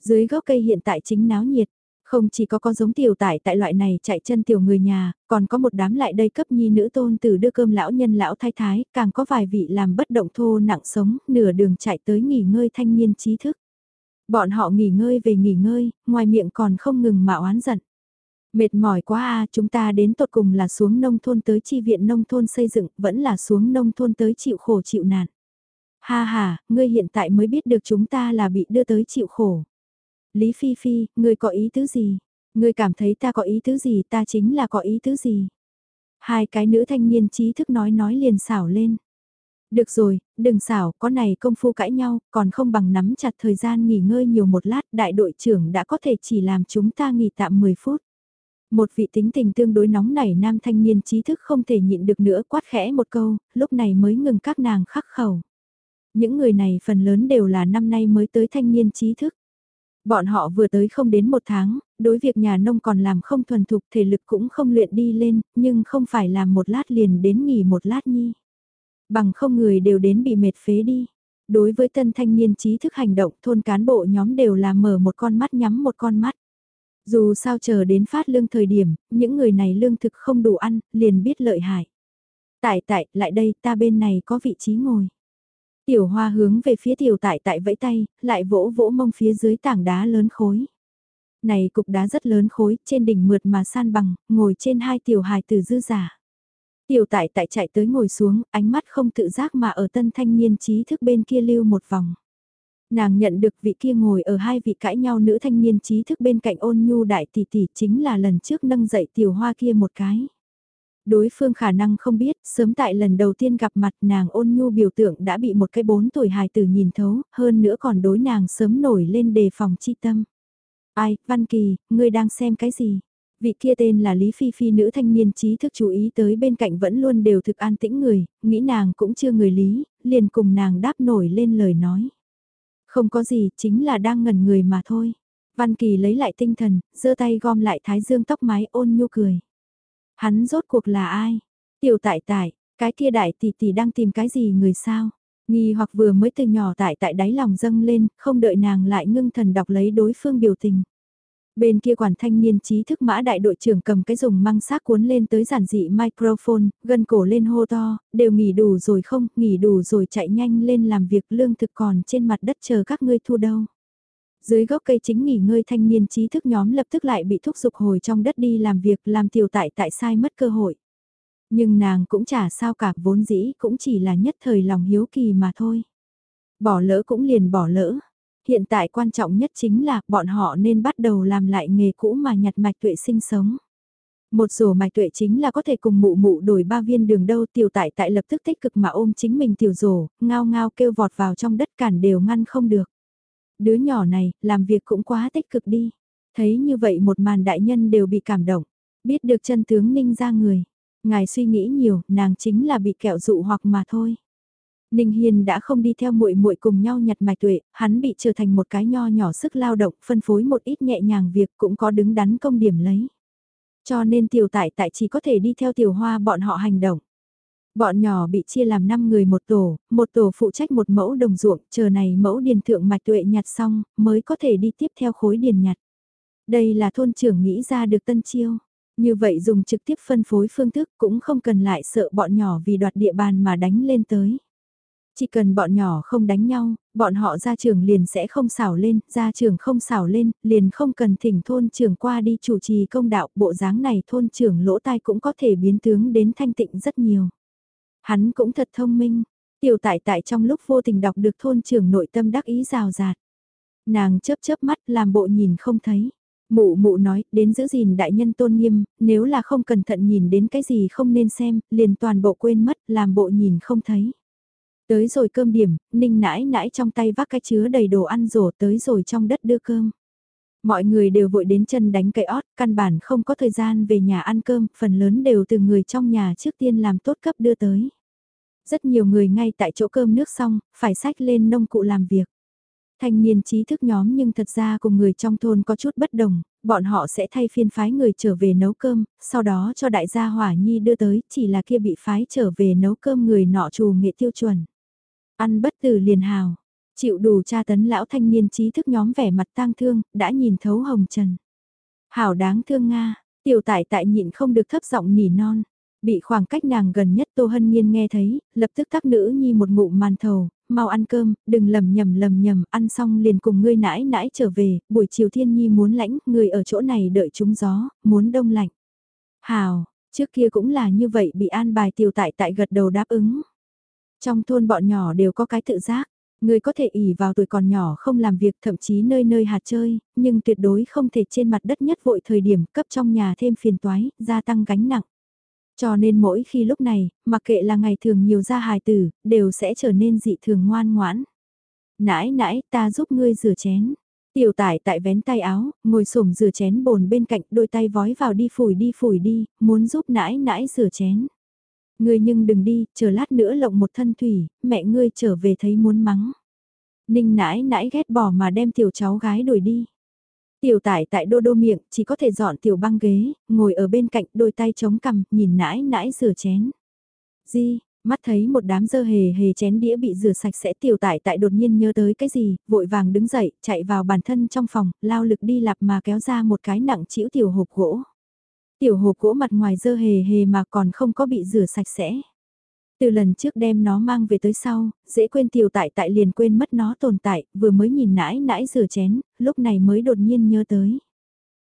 Dưới gốc cây hiện tại chính náo nhiệt, không chỉ có con giống tiểu tải tại loại này chạy chân tiểu người nhà, còn có một đám lại đây cấp nhi nữ tôn tử đưa cơm lão nhân lão thái thái, càng có vài vị làm bất động thô nặng sống, nửa đường chạy tới nghỉ ngơi thanh niên trí thức. Bọn họ nghỉ ngơi về nghỉ ngơi, ngoài miệng còn không ngừng mà oán giận. Mệt mỏi quá a chúng ta đến tột cùng là xuống nông thôn tới chi viện nông thôn xây dựng, vẫn là xuống nông thôn tới chịu khổ chịu nạn. Ha ha, ngươi hiện tại mới biết được chúng ta là bị đưa tới chịu khổ. Lý Phi Phi, ngươi có ý tứ gì? Ngươi cảm thấy ta có ý tứ gì ta chính là có ý tứ gì? Hai cái nữ thanh niên trí thức nói nói liền xảo lên. Được rồi, đừng xảo, có này công phu cãi nhau, còn không bằng nắm chặt thời gian nghỉ ngơi nhiều một lát, đại đội trưởng đã có thể chỉ làm chúng ta nghỉ tạm 10 phút. Một vị tính tình tương đối nóng nảy nam thanh niên trí thức không thể nhịn được nữa quát khẽ một câu, lúc này mới ngừng các nàng khắc khẩu. Những người này phần lớn đều là năm nay mới tới thanh niên trí thức. Bọn họ vừa tới không đến một tháng, đối việc nhà nông còn làm không thuần thục thể lực cũng không luyện đi lên, nhưng không phải làm một lát liền đến nghỉ một lát nhi. Bằng không người đều đến bị mệt phế đi. Đối với tân thanh niên trí thức hành động thôn cán bộ nhóm đều là mở một con mắt nhắm một con mắt. Dù sao chờ đến phát lương thời điểm, những người này lương thực không đủ ăn, liền biết lợi hại. Tại tại, lại đây, ta bên này có vị trí ngồi. Tiểu hoa hướng về phía tiểu tại tại vẫy tay, lại vỗ vỗ mông phía dưới tảng đá lớn khối. Này cục đá rất lớn khối, trên đỉnh mượt mà san bằng, ngồi trên hai tiểu hài từ dư giả. Tiểu tại tại chạy tới ngồi xuống, ánh mắt không tự giác mà ở tân thanh niên trí thức bên kia lưu một vòng. Nàng nhận được vị kia ngồi ở hai vị cãi nhau nữ thanh niên trí thức bên cạnh ôn nhu đại tỷ tỷ chính là lần trước nâng dậy tiểu hoa kia một cái. Đối phương khả năng không biết, sớm tại lần đầu tiên gặp mặt nàng ôn nhu biểu tượng đã bị một cái bốn tuổi hài tử nhìn thấu, hơn nữa còn đối nàng sớm nổi lên đề phòng chi tâm. Ai, Văn Kỳ, ngươi đang xem cái gì? Vị kia tên là Lý Phi Phi nữ thanh niên trí thức chú ý tới bên cạnh vẫn luôn đều thực an tĩnh người, nghĩ nàng cũng chưa người lý, liền cùng nàng đáp nổi lên lời nói. Không có gì, chính là đang ngẩn người mà thôi. Văn Kỳ lấy lại tinh thần, giơ tay gom lại thái dương tóc mái ôn nhu cười. Hắn rốt cuộc là ai? Tiểu tại tại, cái kia đại tỷ tỷ đang tìm cái gì người sao? Nghi hoặc vừa mới từ nhỏ tại tại đáy lòng dâng lên, không đợi nàng lại ngưng thần đọc lấy đối phương biểu tình. Bên kia quản thanh niên trí thức mã đại đội trưởng cầm cái dùng măng xác cuốn lên tới giản dị microphone, gần cổ lên hô to, đều nghỉ đủ rồi không, nghỉ đủ rồi chạy nhanh lên làm việc lương thực còn trên mặt đất chờ các ngươi thu đâu. Dưới gốc cây chính nghỉ ngơi thanh niên trí thức nhóm lập tức lại bị thúc giục hồi trong đất đi làm việc làm tiểu tại tại sai mất cơ hội. Nhưng nàng cũng chả sao cả vốn dĩ cũng chỉ là nhất thời lòng hiếu kỳ mà thôi. Bỏ lỡ cũng liền bỏ lỡ. Hiện tại quan trọng nhất chính là bọn họ nên bắt đầu làm lại nghề cũ mà nhặt mạch tuệ sinh sống. Một rổ mạch tuệ chính là có thể cùng mụ mụ đổi ba viên đường đâu tiểu tại tại lập tức tích cực mà ôm chính mình tiểu rổ, ngao ngao kêu vọt vào trong đất cản đều ngăn không được. Đứa nhỏ này, làm việc cũng quá tích cực đi. Thấy như vậy một màn đại nhân đều bị cảm động. Biết được chân tướng ninh ra người. Ngài suy nghĩ nhiều, nàng chính là bị kẹo dụ hoặc mà thôi. Ninh Hiên đã không đi theo muội muội cùng nhau nhặt mạch tuệ, hắn bị trở thành một cái nho nhỏ sức lao động, phân phối một ít nhẹ nhàng việc cũng có đứng đắn công điểm lấy. Cho nên tiểu tại tại chỉ có thể đi theo tiểu hoa bọn họ hành động. Bọn nhỏ bị chia làm 5 người một tổ, một tổ phụ trách một mẫu đồng ruộng, chờ này mẫu điền thượng mạch tuệ nhặt xong, mới có thể đi tiếp theo khối điền nhặt. Đây là thôn trưởng nghĩ ra được tân chiêu. Như vậy dùng trực tiếp phân phối phương thức cũng không cần lại sợ bọn nhỏ vì đoạt địa bàn mà đánh lên tới. Chỉ cần bọn nhỏ không đánh nhau, bọn họ ra trường liền sẽ không xảo lên, ra trường không xảo lên, liền không cần thỉnh thôn trưởng qua đi chủ trì công đạo, bộ dáng này thôn trưởng lỗ tai cũng có thể biến tướng đến thanh tịnh rất nhiều. Hắn cũng thật thông minh, tiểu tại tại trong lúc vô tình đọc được thôn trưởng nội tâm đắc ý rào rạt. Nàng chớp chớp mắt làm bộ nhìn không thấy. Mụ mụ nói, đến giữ gìn đại nhân tôn nghiêm, nếu là không cẩn thận nhìn đến cái gì không nên xem, liền toàn bộ quên mất, làm bộ nhìn không thấy. Tới rồi cơm điểm, ninh nãi nãi trong tay vác cái chứa đầy đồ ăn rổ tới rồi trong đất đưa cơm. Mọi người đều vội đến chân đánh cây ót, căn bản không có thời gian về nhà ăn cơm, phần lớn đều từ người trong nhà trước tiên làm tốt cấp đưa tới. Rất nhiều người ngay tại chỗ cơm nước xong, phải sách lên nông cụ làm việc. Thanh niên trí thức nhóm nhưng thật ra cùng người trong thôn có chút bất đồng, bọn họ sẽ thay phiên phái người trở về nấu cơm, sau đó cho đại gia Hỏa Nhi đưa tới, chỉ là kia bị phái trở về nấu cơm người nọ trù nghệ tiêu chuẩn. Ăn bất tử liền hào, chịu đủ tra tấn lão thanh niên trí thức nhóm vẻ mặt tang thương, đã nhìn thấu hồng trần. Hảo đáng thương Nga, tiểu tại tại nhịn không được thấp giọng nỉ non. Bị khoảng cách nàng gần nhất Tô Hân Nhiên nghe thấy, lập tức tắc nữ nhi một ngụm màn thầu, mau ăn cơm, đừng lầm nhầm lầm nhầm, ăn xong liền cùng ngươi nãi nãi trở về, buổi chiều thiên nhi muốn lãnh, người ở chỗ này đợi chúng gió, muốn đông lạnh. Hào, trước kia cũng là như vậy bị an bài tiểu tại tại gật đầu đáp ứng. Trong thôn bọn nhỏ đều có cái tự giác, người có thể ỉ vào tuổi còn nhỏ không làm việc thậm chí nơi nơi hạt chơi, nhưng tuyệt đối không thể trên mặt đất nhất vội thời điểm cấp trong nhà thêm phiền toái, gia tăng gánh nặng. Cho nên mỗi khi lúc này, mặc kệ là ngày thường nhiều gia hài tử, đều sẽ trở nên dị thường ngoan ngoãn. Nãi nãi, ta giúp ngươi rửa chén. Tiểu tải tại vén tay áo, ngồi xổm rửa chén bồn bên cạnh, đôi tay vói vào đi phủi đi phủi đi, muốn giúp nãi nãi rửa chén. Ngươi nhưng đừng đi, chờ lát nữa lộng một thân thủy, mẹ ngươi trở về thấy muốn mắng. Ninh nãi nãi ghét bỏ mà đem tiểu cháu gái đuổi đi. Tiểu tải tại đô đô miệng, chỉ có thể dọn tiểu băng ghế, ngồi ở bên cạnh đôi tay chống cằm, nhìn nãi nãi rửa chén. Di, mắt thấy một đám dơ hề hề chén đĩa bị rửa sạch sẽ tiểu tải tại đột nhiên nhớ tới cái gì, vội vàng đứng dậy, chạy vào bản thân trong phòng, lao lực đi lặp mà kéo ra một cái nặng chĩu tiểu hộp gỗ. Tiểu hộp gỗ mặt ngoài dơ hề hề mà còn không có bị rửa sạch sẽ. Từ lần trước đem nó mang về tới sau, dễ quên tiểu tại tại liền quên mất nó tồn tại, vừa mới nhìn nãi nãi rửa chén, lúc này mới đột nhiên nhớ tới.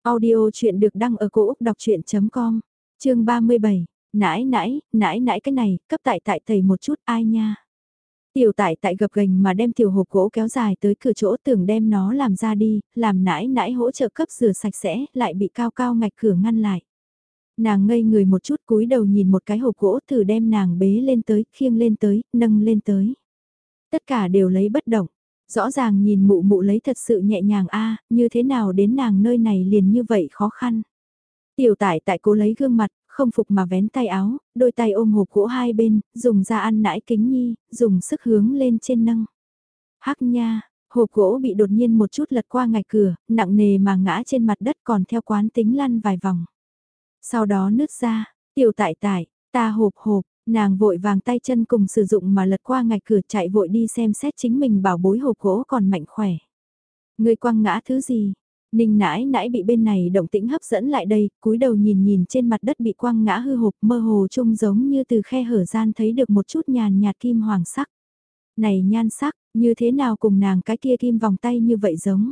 Audio chuyện được đăng ở cổ Úc đọc chuyện.com, chương 37, nãi nãi, nãi nãi cái này, cấp tại tại thầy một chút ai nha. Tiểu tại tại gập gành mà đem tiểu hộp gỗ kéo dài tới cửa chỗ tưởng đem nó làm ra đi, làm nãi nãi hỗ trợ cấp rửa sạch sẽ, lại bị cao cao ngạch cửa ngăn lại. Nàng ngây người một chút cúi đầu nhìn một cái hộp gỗ thử đem nàng bế lên tới, khiêng lên tới, nâng lên tới. Tất cả đều lấy bất động. Rõ ràng nhìn mụ mụ lấy thật sự nhẹ nhàng a như thế nào đến nàng nơi này liền như vậy khó khăn. Tiểu tải tại cố lấy gương mặt, không phục mà vén tay áo, đôi tay ôm hộp gỗ hai bên, dùng ra ăn nãi kính nhi, dùng sức hướng lên trên nâng. Hắc nha, hộp gỗ bị đột nhiên một chút lật qua ngạch cửa, nặng nề mà ngã trên mặt đất còn theo quán tính lăn vài vòng. Sau đó nứt ra, tiểu tại tại, ta hộp hộp, nàng vội vàng tay chân cùng sử dụng mà lật qua ngạch cửa chạy vội đi xem xét chính mình bảo bối hộp gỗ còn mạnh khỏe. Người quăng ngã thứ gì? Ninh nãi nãi bị bên này động tĩnh hấp dẫn lại đây, cúi đầu nhìn nhìn trên mặt đất bị quăng ngã hư hộp mơ hồ trông giống như từ khe hở gian thấy được một chút nhàn nhạt kim hoàng sắc. Này nhan sắc, như thế nào cùng nàng cái kia kim vòng tay như vậy giống?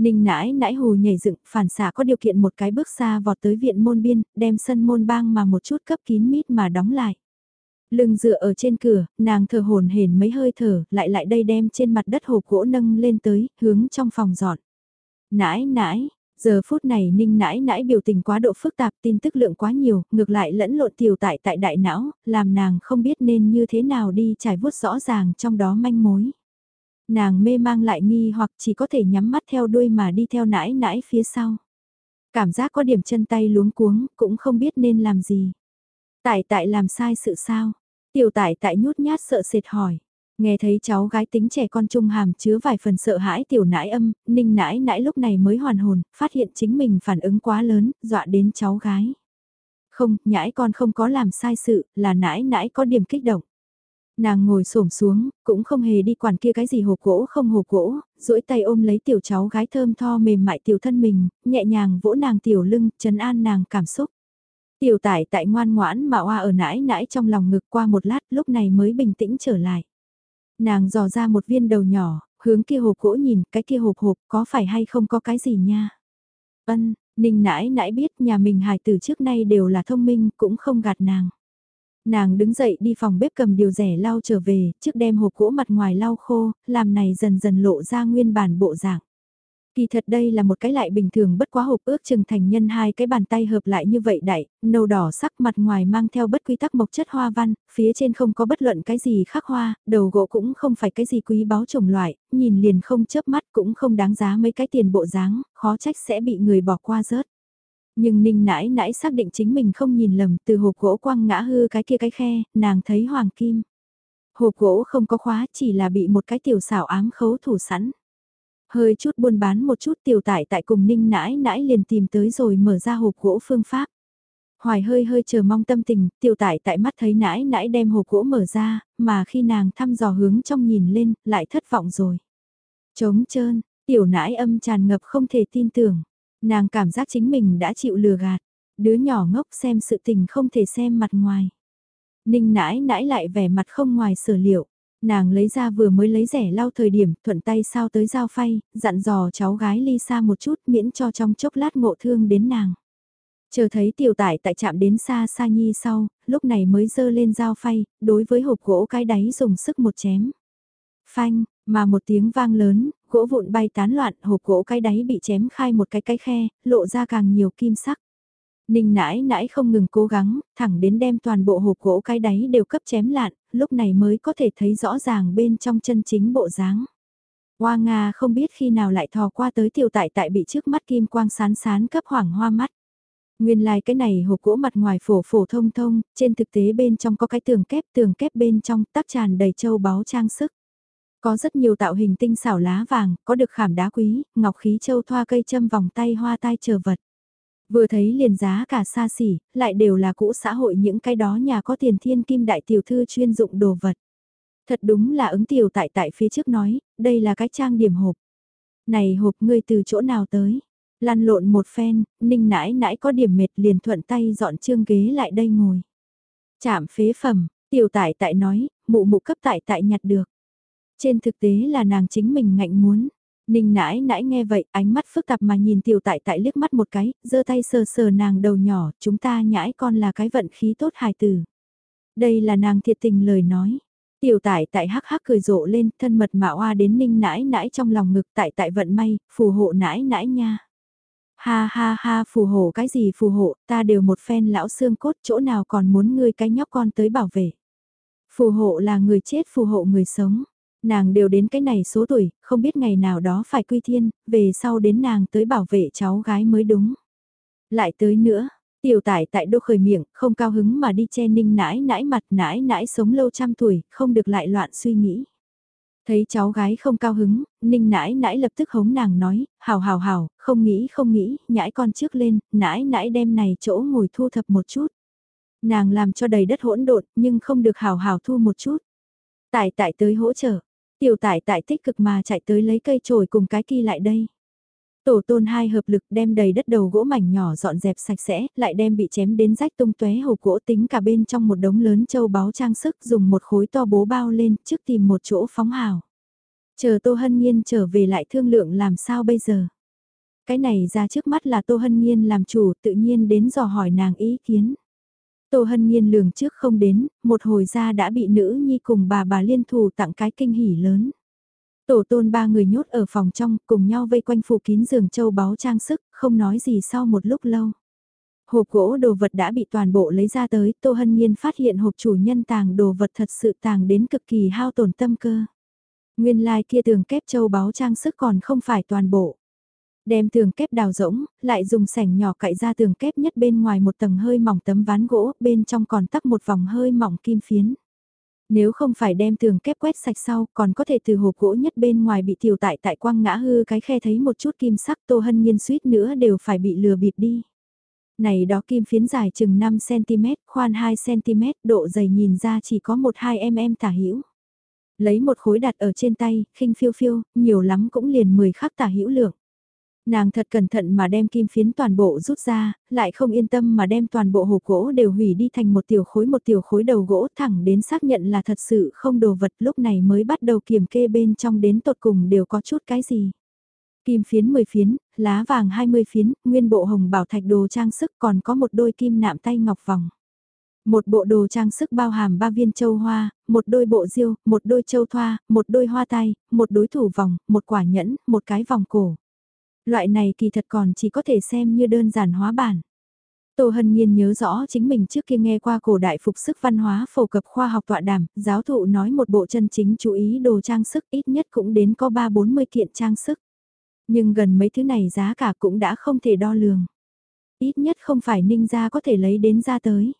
Ninh nãi nãi hù nhảy dựng, phản xạ có điều kiện một cái bước xa vọt tới viện môn biên, đem sân môn bang mà một chút cấp kín mít mà đóng lại. Lưng dựa ở trên cửa, nàng thở hồn hển mấy hơi thở, lại lại đây đem trên mặt đất hộp gỗ nâng lên tới, hướng trong phòng dọn. Nãi nãi, giờ phút này ninh nãi nãi biểu tình quá độ phức tạp tin tức lượng quá nhiều, ngược lại lẫn lộn tiểu tại tại đại não, làm nàng không biết nên như thế nào đi trải vuốt rõ ràng trong đó manh mối nàng mê mang lại nghi hoặc chỉ có thể nhắm mắt theo đuôi mà đi theo nãi nãi phía sau. Cảm giác có điểm chân tay luống cuống, cũng không biết nên làm gì. Tại tại làm sai sự sao? Tiểu tại tại nhút nhát sợ sệt hỏi. Nghe thấy cháu gái tính trẻ con trung hàm chứa vài phần sợ hãi tiểu nãi âm, ninh nãi nãi lúc này mới hoàn hồn, phát hiện chính mình phản ứng quá lớn, dọa đến cháu gái. Không, nhãi con không có làm sai sự, là nãi nãi có điểm kích động. Nàng ngồi xổm xuống, cũng không hề đi quản kia cái gì hộp gỗ không hộp gỗ, duỗi tay ôm lấy tiểu cháu gái thơm tho mềm mại tiểu thân mình, nhẹ nhàng vỗ nàng tiểu lưng, trấn an nàng cảm xúc. Tiểu tải tại ngoan ngoãn mà oa ở nãi nãi trong lòng ngực qua một lát lúc này mới bình tĩnh trở lại. Nàng dò ra một viên đầu nhỏ, hướng kia hộp gỗ nhìn, cái kia hộp hộp có phải hay không có cái gì nha. Ân, ninh nãi nãi biết nhà mình hài từ trước nay đều là thông minh cũng không gạt nàng. Nàng đứng dậy đi phòng bếp cầm điều rẻ lau trở về, trước đem hộp gỗ mặt ngoài lau khô, làm này dần dần lộ ra nguyên bản bộ dạng. Kỳ thật đây là một cái lại bình thường bất quá hộp ước chừng thành nhân hai cái bàn tay hợp lại như vậy đại, nâu đỏ sắc mặt ngoài mang theo bất quy tắc mộc chất hoa văn, phía trên không có bất luận cái gì khác hoa, đầu gỗ cũng không phải cái gì quý báu trồng loại, nhìn liền không chớp mắt cũng không đáng giá mấy cái tiền bộ dáng, khó trách sẽ bị người bỏ qua rớt. Nhưng ninh nãi nãi xác định chính mình không nhìn lầm từ hộp gỗ quăng ngã hư cái kia cái khe, nàng thấy hoàng kim. Hộp gỗ không có khóa chỉ là bị một cái tiểu xảo ám khấu thủ sẵn. Hơi chút buôn bán một chút tiểu tại tại cùng ninh nãi nãi liền tìm tới rồi mở ra hộp gỗ phương pháp. Hoài hơi hơi chờ mong tâm tình, tiểu tại tại mắt thấy nãi nãi đem hộp gỗ mở ra, mà khi nàng thăm dò hướng trong nhìn lên, lại thất vọng rồi. Trống trơn, tiểu nãi âm tràn ngập không thể tin tưởng. Nàng cảm giác chính mình đã chịu lừa gạt. Đứa nhỏ ngốc xem sự tình không thể xem mặt ngoài. Ninh nãi nãi lại vẻ mặt không ngoài sở liệu. Nàng lấy ra vừa mới lấy rẻ lau thời điểm, thuận tay sao tới dao phay, dặn dò cháu gái ly xa một chút miễn cho trong chốc lát ngộ thương đến nàng. Chờ thấy tiểu tải tại chạm đến xa xa nhi sau, lúc này mới dơ lên dao phay, đối với hộp gỗ cái đáy dùng sức một chém. Phanh, mà một tiếng vang lớn, gỗ vụn bay tán loạn, hộp gỗ cái đáy bị chém khai một cái cái khe, lộ ra càng nhiều kim sắc. Ninh nãi nãi không ngừng cố gắng, thẳng đến đem toàn bộ hộp gỗ cái đáy đều cấp chém lạn, lúc này mới có thể thấy rõ ràng bên trong chân chính bộ dáng. Hoa Nga không biết khi nào lại thò qua tới tiểu tại tại bị trước mắt kim quang sán sán cấp hoảng hoa mắt. Nguyên lai like cái này hộp gỗ mặt ngoài phổ phổ thông thông, trên thực tế bên trong có cái tường kép, tường kép bên trong tắc tràn đầy châu báu trang sức. Có rất nhiều tạo hình tinh xảo lá vàng, có được khảm đá quý, ngọc khí châu thoa cây châm vòng tay hoa tai chờ vật. Vừa thấy liền giá cả xa xỉ, lại đều là cũ xã hội những cái đó nhà có tiền thiên kim đại tiểu thư chuyên dụng đồ vật. Thật đúng là ứng tiểu tại tại phía trước nói, đây là cái trang điểm hộp. Này hộp ngươi từ chỗ nào tới? Lăn lộn một phen, ninh nãi nãi có điểm mệt liền thuận tay dọn trương ghế lại đây ngồi. Chạm phế phẩm, tiểu tại tại nói, mụ mụ cấp tại tại nhặt được. Trên thực tế là nàng chính mình ngạnh muốn. Ninh nãi nãi nghe vậy, ánh mắt phức tạp mà nhìn tiểu tại tại liếc mắt một cái, giơ tay sờ sờ nàng đầu nhỏ, chúng ta nhãi con là cái vận khí tốt hài tử. Đây là nàng thiệt tình lời nói. Tiểu tại tại hắc hắc cười rộ lên, thân mật mạo oa đến ninh nãi nãi trong lòng ngực tại tại vận may, phù hộ nãi nãi nha. Ha ha ha phù hộ cái gì phù hộ, ta đều một phen lão xương cốt chỗ nào còn muốn ngươi cái nhóc con tới bảo vệ. Phù hộ là người chết phù hộ người sống. Nàng đều đến cái này số tuổi, không biết ngày nào đó phải quy thiên, về sau đến nàng tới bảo vệ cháu gái mới đúng. Lại tới nữa, tiểu tải tại đô khởi miệng, không cao hứng mà đi che ninh nãi nãi mặt nãi nãi sống lâu trăm tuổi, không được lại loạn suy nghĩ. Thấy cháu gái không cao hứng, ninh nãi nãi lập tức hống nàng nói, hào hào hào, không nghĩ không nghĩ, nhãi con trước lên, nãi nãi đem này chỗ ngồi thu thập một chút. Nàng làm cho đầy đất hỗn độn nhưng không được hào hào thu một chút. Tại tại tới hỗ trợ, Tiểu tải tại tích cực mà chạy tới lấy cây trồi cùng cái kỳ lại đây. Tổ tôn hai hợp lực đem đầy đất đầu gỗ mảnh nhỏ dọn dẹp sạch sẽ, lại đem bị chém đến rách tung tóe hộp gỗ tính cả bên trong một đống lớn châu báu trang sức dùng một khối to bố bao lên trước tìm một chỗ phóng hào. Chờ Tô Hân Nhiên trở về lại thương lượng làm sao bây giờ. Cái này ra trước mắt là Tô Hân Nhiên làm chủ tự nhiên đến dò hỏi nàng ý kiến. Tô Hân Nhiên lường trước không đến, một hồi ra đã bị nữ nhi cùng bà bà liên thủ tặng cái kinh hỉ lớn. Tổ tôn ba người nhốt ở phòng trong, cùng nhau vây quanh phủ kín giường châu báu trang sức, không nói gì sau một lúc lâu. Hộp gỗ đồ vật đã bị toàn bộ lấy ra tới, Tô Hân Nhiên phát hiện hộp chủ nhân tàng đồ vật thật sự tàng đến cực kỳ hao tổn tâm cơ. Nguyên lai like kia tường kép châu báu trang sức còn không phải toàn bộ. Đem tường kép đào rỗng, lại dùng sảnh nhỏ cạy ra tường kép nhất bên ngoài một tầng hơi mỏng tấm ván gỗ, bên trong còn tắc một vòng hơi mỏng kim phiến. Nếu không phải đem tường kép quét sạch sau, còn có thể từ hộp gỗ nhất bên ngoài bị tiểu tại tại quăng ngã hư cái khe thấy một chút kim sắc tô hân nhiên suýt nữa đều phải bị lừa bịp đi. Này đó kim phiến dài chừng 5cm, khoan 2cm, độ dày nhìn ra chỉ có 1-2mm tả hữu Lấy một khối đặt ở trên tay, khinh phiêu phiêu, nhiều lắm cũng liền 10 khắc tả hữu lượng. Nàng thật cẩn thận mà đem kim phiến toàn bộ rút ra, lại không yên tâm mà đem toàn bộ hộp gỗ đều hủy đi thành một tiểu khối một tiểu khối đầu gỗ thẳng đến xác nhận là thật sự không đồ vật lúc này mới bắt đầu kiểm kê bên trong đến tột cùng đều có chút cái gì. Kim phiến 10 phiến, lá vàng 20 phiến, nguyên bộ hồng bảo thạch đồ trang sức còn có một đôi kim nạm tay ngọc vòng. Một bộ đồ trang sức bao hàm ba viên châu hoa, một đôi bộ diêu, một đôi châu thoa, một đôi hoa tay, một đối thủ vòng, một quả nhẫn, một cái vòng cổ. Loại này kỳ thật còn chỉ có thể xem như đơn giản hóa bản. Tô Hân Nhiên nhớ rõ chính mình trước kia nghe qua cổ đại phục sức văn hóa phổ cập khoa học tọa đàm, giáo thụ nói một bộ chân chính chú ý đồ trang sức ít nhất cũng đến có 3-40 kiện trang sức. Nhưng gần mấy thứ này giá cả cũng đã không thể đo lường. Ít nhất không phải ninh gia có thể lấy đến ra tới.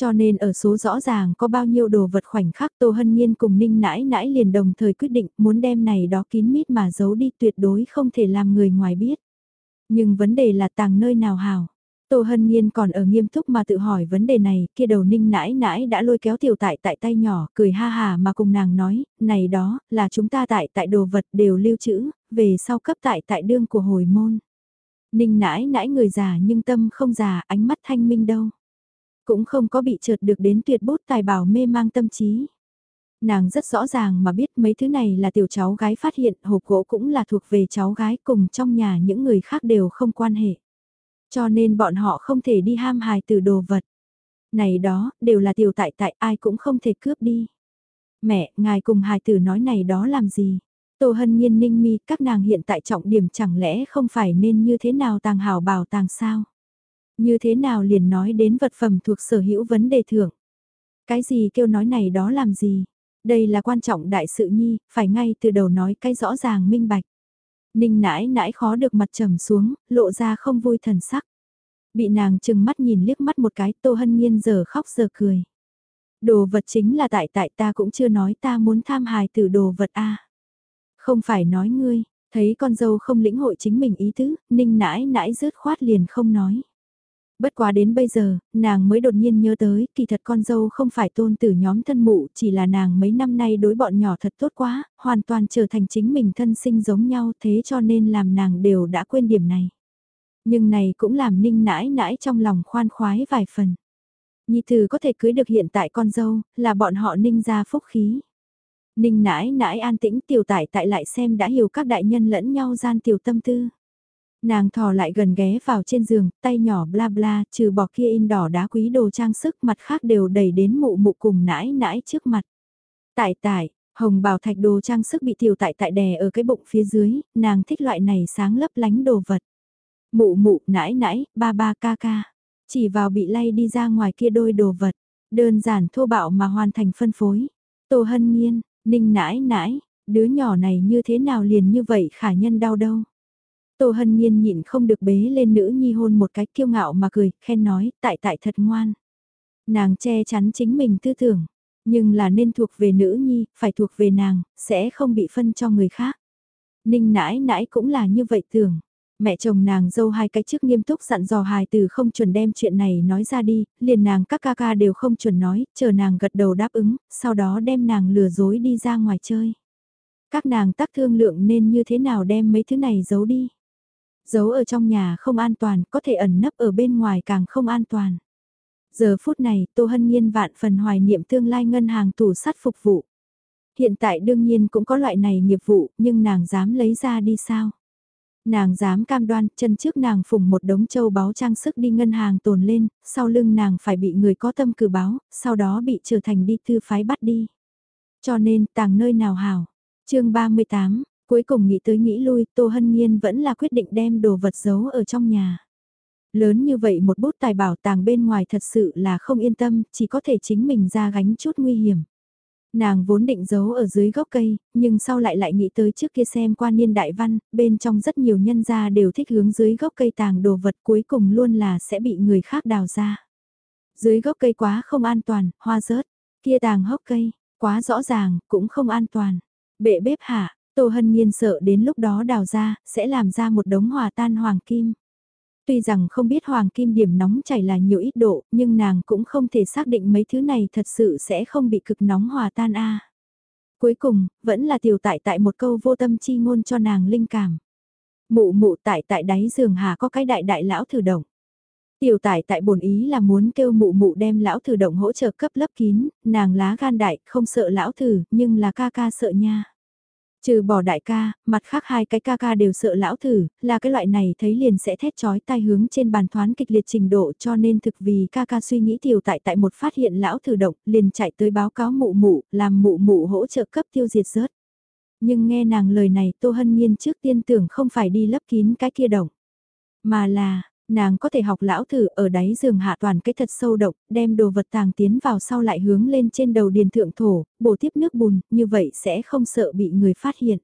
Cho nên ở số rõ ràng có bao nhiêu đồ vật khoảnh khắc Tô Hân Nhiên cùng Ninh nãi nãi liền đồng thời quyết định muốn đem này đó kín mít mà giấu đi tuyệt đối không thể làm người ngoài biết. Nhưng vấn đề là tàng nơi nào hào. Tô Hân Nhiên còn ở nghiêm túc mà tự hỏi vấn đề này, kia đầu ninh nãi nãi đã lôi kéo tiểu tại tại tay nhỏ, cười ha hà mà cùng nàng nói, này đó, là chúng ta tại tại đồ vật đều lưu trữ, về sau cấp tại tại đương của hồi môn. Ninh nãi nãi người già nhưng tâm không già, ánh mắt thanh minh đâu. Cũng không có bị trượt được đến tuyệt bút tài bảo mê mang tâm trí. Nàng rất rõ ràng mà biết mấy thứ này là tiểu cháu gái phát hiện hộp gỗ cũng là thuộc về cháu gái cùng trong nhà những người khác đều không quan hệ. Cho nên bọn họ không thể đi ham hài từ đồ vật. Này đó, đều là tiểu tại tại ai cũng không thể cướp đi. Mẹ, ngài cùng hài tử nói này đó làm gì? Tô hân nhiên ninh mi, các nàng hiện tại trọng điểm chẳng lẽ không phải nên như thế nào tàng hảo bảo tàng sao? Như thế nào liền nói đến vật phẩm thuộc sở hữu vấn đề thưởng. Cái gì kêu nói này đó làm gì? Đây là quan trọng đại sự nhi, phải ngay từ đầu nói cái rõ ràng minh bạch. Ninh nãi nãi khó được mặt trầm xuống, lộ ra không vui thần sắc. Bị nàng chừng mắt nhìn liếc mắt một cái tô hân nhiên giờ khóc giờ cười. Đồ vật chính là tại tại ta cũng chưa nói ta muốn tham hài từ đồ vật a Không phải nói ngươi, thấy con dâu không lĩnh hội chính mình ý tứ, ninh nãi nãi rớt khoát liền không nói. Bất quá đến bây giờ, nàng mới đột nhiên nhớ tới, kỳ thật con dâu không phải tôn tử nhóm thân mụ, chỉ là nàng mấy năm nay đối bọn nhỏ thật tốt quá, hoàn toàn trở thành chính mình thân sinh giống nhau thế cho nên làm nàng đều đã quên điểm này. Nhưng này cũng làm ninh nãi nãi trong lòng khoan khoái vài phần. Nhi thử có thể cưới được hiện tại con dâu, là bọn họ ninh ra phúc khí. Ninh nãi nãi an tĩnh tiểu tại tại lại xem đã hiểu các đại nhân lẫn nhau gian tiểu tâm tư. Nàng thò lại gần ghé vào trên giường, tay nhỏ bla bla, trừ bỏ kia in đỏ đá quý đồ trang sức mặt khác đều đẩy đến mụ mụ cùng nãi nãi trước mặt. Tại tại, hồng bào thạch đồ trang sức bị tiểu tại tại đè ở cái bụng phía dưới, nàng thích loại này sáng lấp lánh đồ vật. Mụ mụ, nãi nãi, ba ba ca ca, chỉ vào bị lay đi ra ngoài kia đôi đồ vật, đơn giản thô bạo mà hoàn thành phân phối. Tô hân nhiên, ninh nãi nãi, đứa nhỏ này như thế nào liền như vậy khả nhân đau đâu. Tô Hân Nhiên nhịn không được bế lên nữ nhi hôn một cái kiêu ngạo mà cười, khen nói, tại tại thật ngoan. Nàng che chắn chính mình tư tưởng, nhưng là nên thuộc về nữ nhi, phải thuộc về nàng, sẽ không bị phân cho người khác. Ninh nãi nãi cũng là như vậy tưởng. Mẹ chồng nàng dâu hai cái trước nghiêm túc dặn dò hài từ không chuẩn đem chuyện này nói ra đi, liền nàng các ca ca đều không chuẩn nói, chờ nàng gật đầu đáp ứng, sau đó đem nàng lừa dối đi ra ngoài chơi. Các nàng tác thương lượng nên như thế nào đem mấy thứ này giấu đi giấu ở trong nhà không an toàn, có thể ẩn nấp ở bên ngoài càng không an toàn. Giờ phút này, Tô Hân Nhiên vạn phần hoài niệm tương lai ngân hàng tủ sắt phục vụ. Hiện tại đương nhiên cũng có loại này nghiệp vụ, nhưng nàng dám lấy ra đi sao? Nàng dám cam đoan, chân trước nàng phùng một đống châu báu trang sức đi ngân hàng tồn lên, sau lưng nàng phải bị người có tâm cử báo, sau đó bị trở thành đi thư phái bắt đi. Cho nên, tàng nơi nào hảo. chương 38, Cuối cùng nghĩ tới nghĩ lui, Tô Hân Nhiên vẫn là quyết định đem đồ vật giấu ở trong nhà. Lớn như vậy một bút tài bảo tàng bên ngoài thật sự là không yên tâm, chỉ có thể chính mình ra gánh chút nguy hiểm. Nàng vốn định giấu ở dưới gốc cây, nhưng sau lại lại nghĩ tới trước kia xem qua niên đại văn, bên trong rất nhiều nhân gia đều thích hướng dưới gốc cây tàng đồ vật cuối cùng luôn là sẽ bị người khác đào ra. Dưới gốc cây quá không an toàn, hoa rớt, kia tàng hốc cây, Quá rõ ràng, cũng không an toàn. Bệ bếp hạ, Tô Hân Nhiên sợ đến lúc đó đào ra, sẽ làm ra một đống hòa tan hoàng kim. Tuy rằng không biết hoàng kim điểm nóng chảy là nhiều ít độ, nhưng nàng cũng không thể xác định mấy thứ này thật sự sẽ không bị cực nóng hòa tan a. Cuối cùng, vẫn là tiểu tại tại một câu vô tâm chi ngôn cho nàng linh cảm. Mụ mụ tại tại đáy giường hà có cái đại đại lão thử động. Tiểu tải tại bổn ý là muốn kêu mụ mụ đem lão thử động hỗ trợ cấp lớp kín, nàng lá gan đại, không sợ lão thử, nhưng là ca ca sợ nha. Trừ bỏ đại ca, mặt khác hai cái ca ca đều sợ lão thử, là cái loại này thấy liền sẽ thét chói tai hướng trên bàn thoán kịch liệt trình độ cho nên thực vì ca ca suy nghĩ tiểu tại tại một phát hiện lão thử động, liền chạy tới báo cáo mụ mụ, làm mụ mụ hỗ trợ cấp tiêu diệt rớt. Nhưng nghe nàng lời này Tô Hân Nhiên trước tiên tưởng không phải đi lấp kín cái kia động, mà là, nàng có thể học lão thử ở đáy giường hạ toàn cái thật sâu động đem đồ vật tàng tiến vào sau lại hướng lên trên đầu điền thượng thổ, bổ tiếp nước bùn, như vậy sẽ không sợ bị người phát hiện.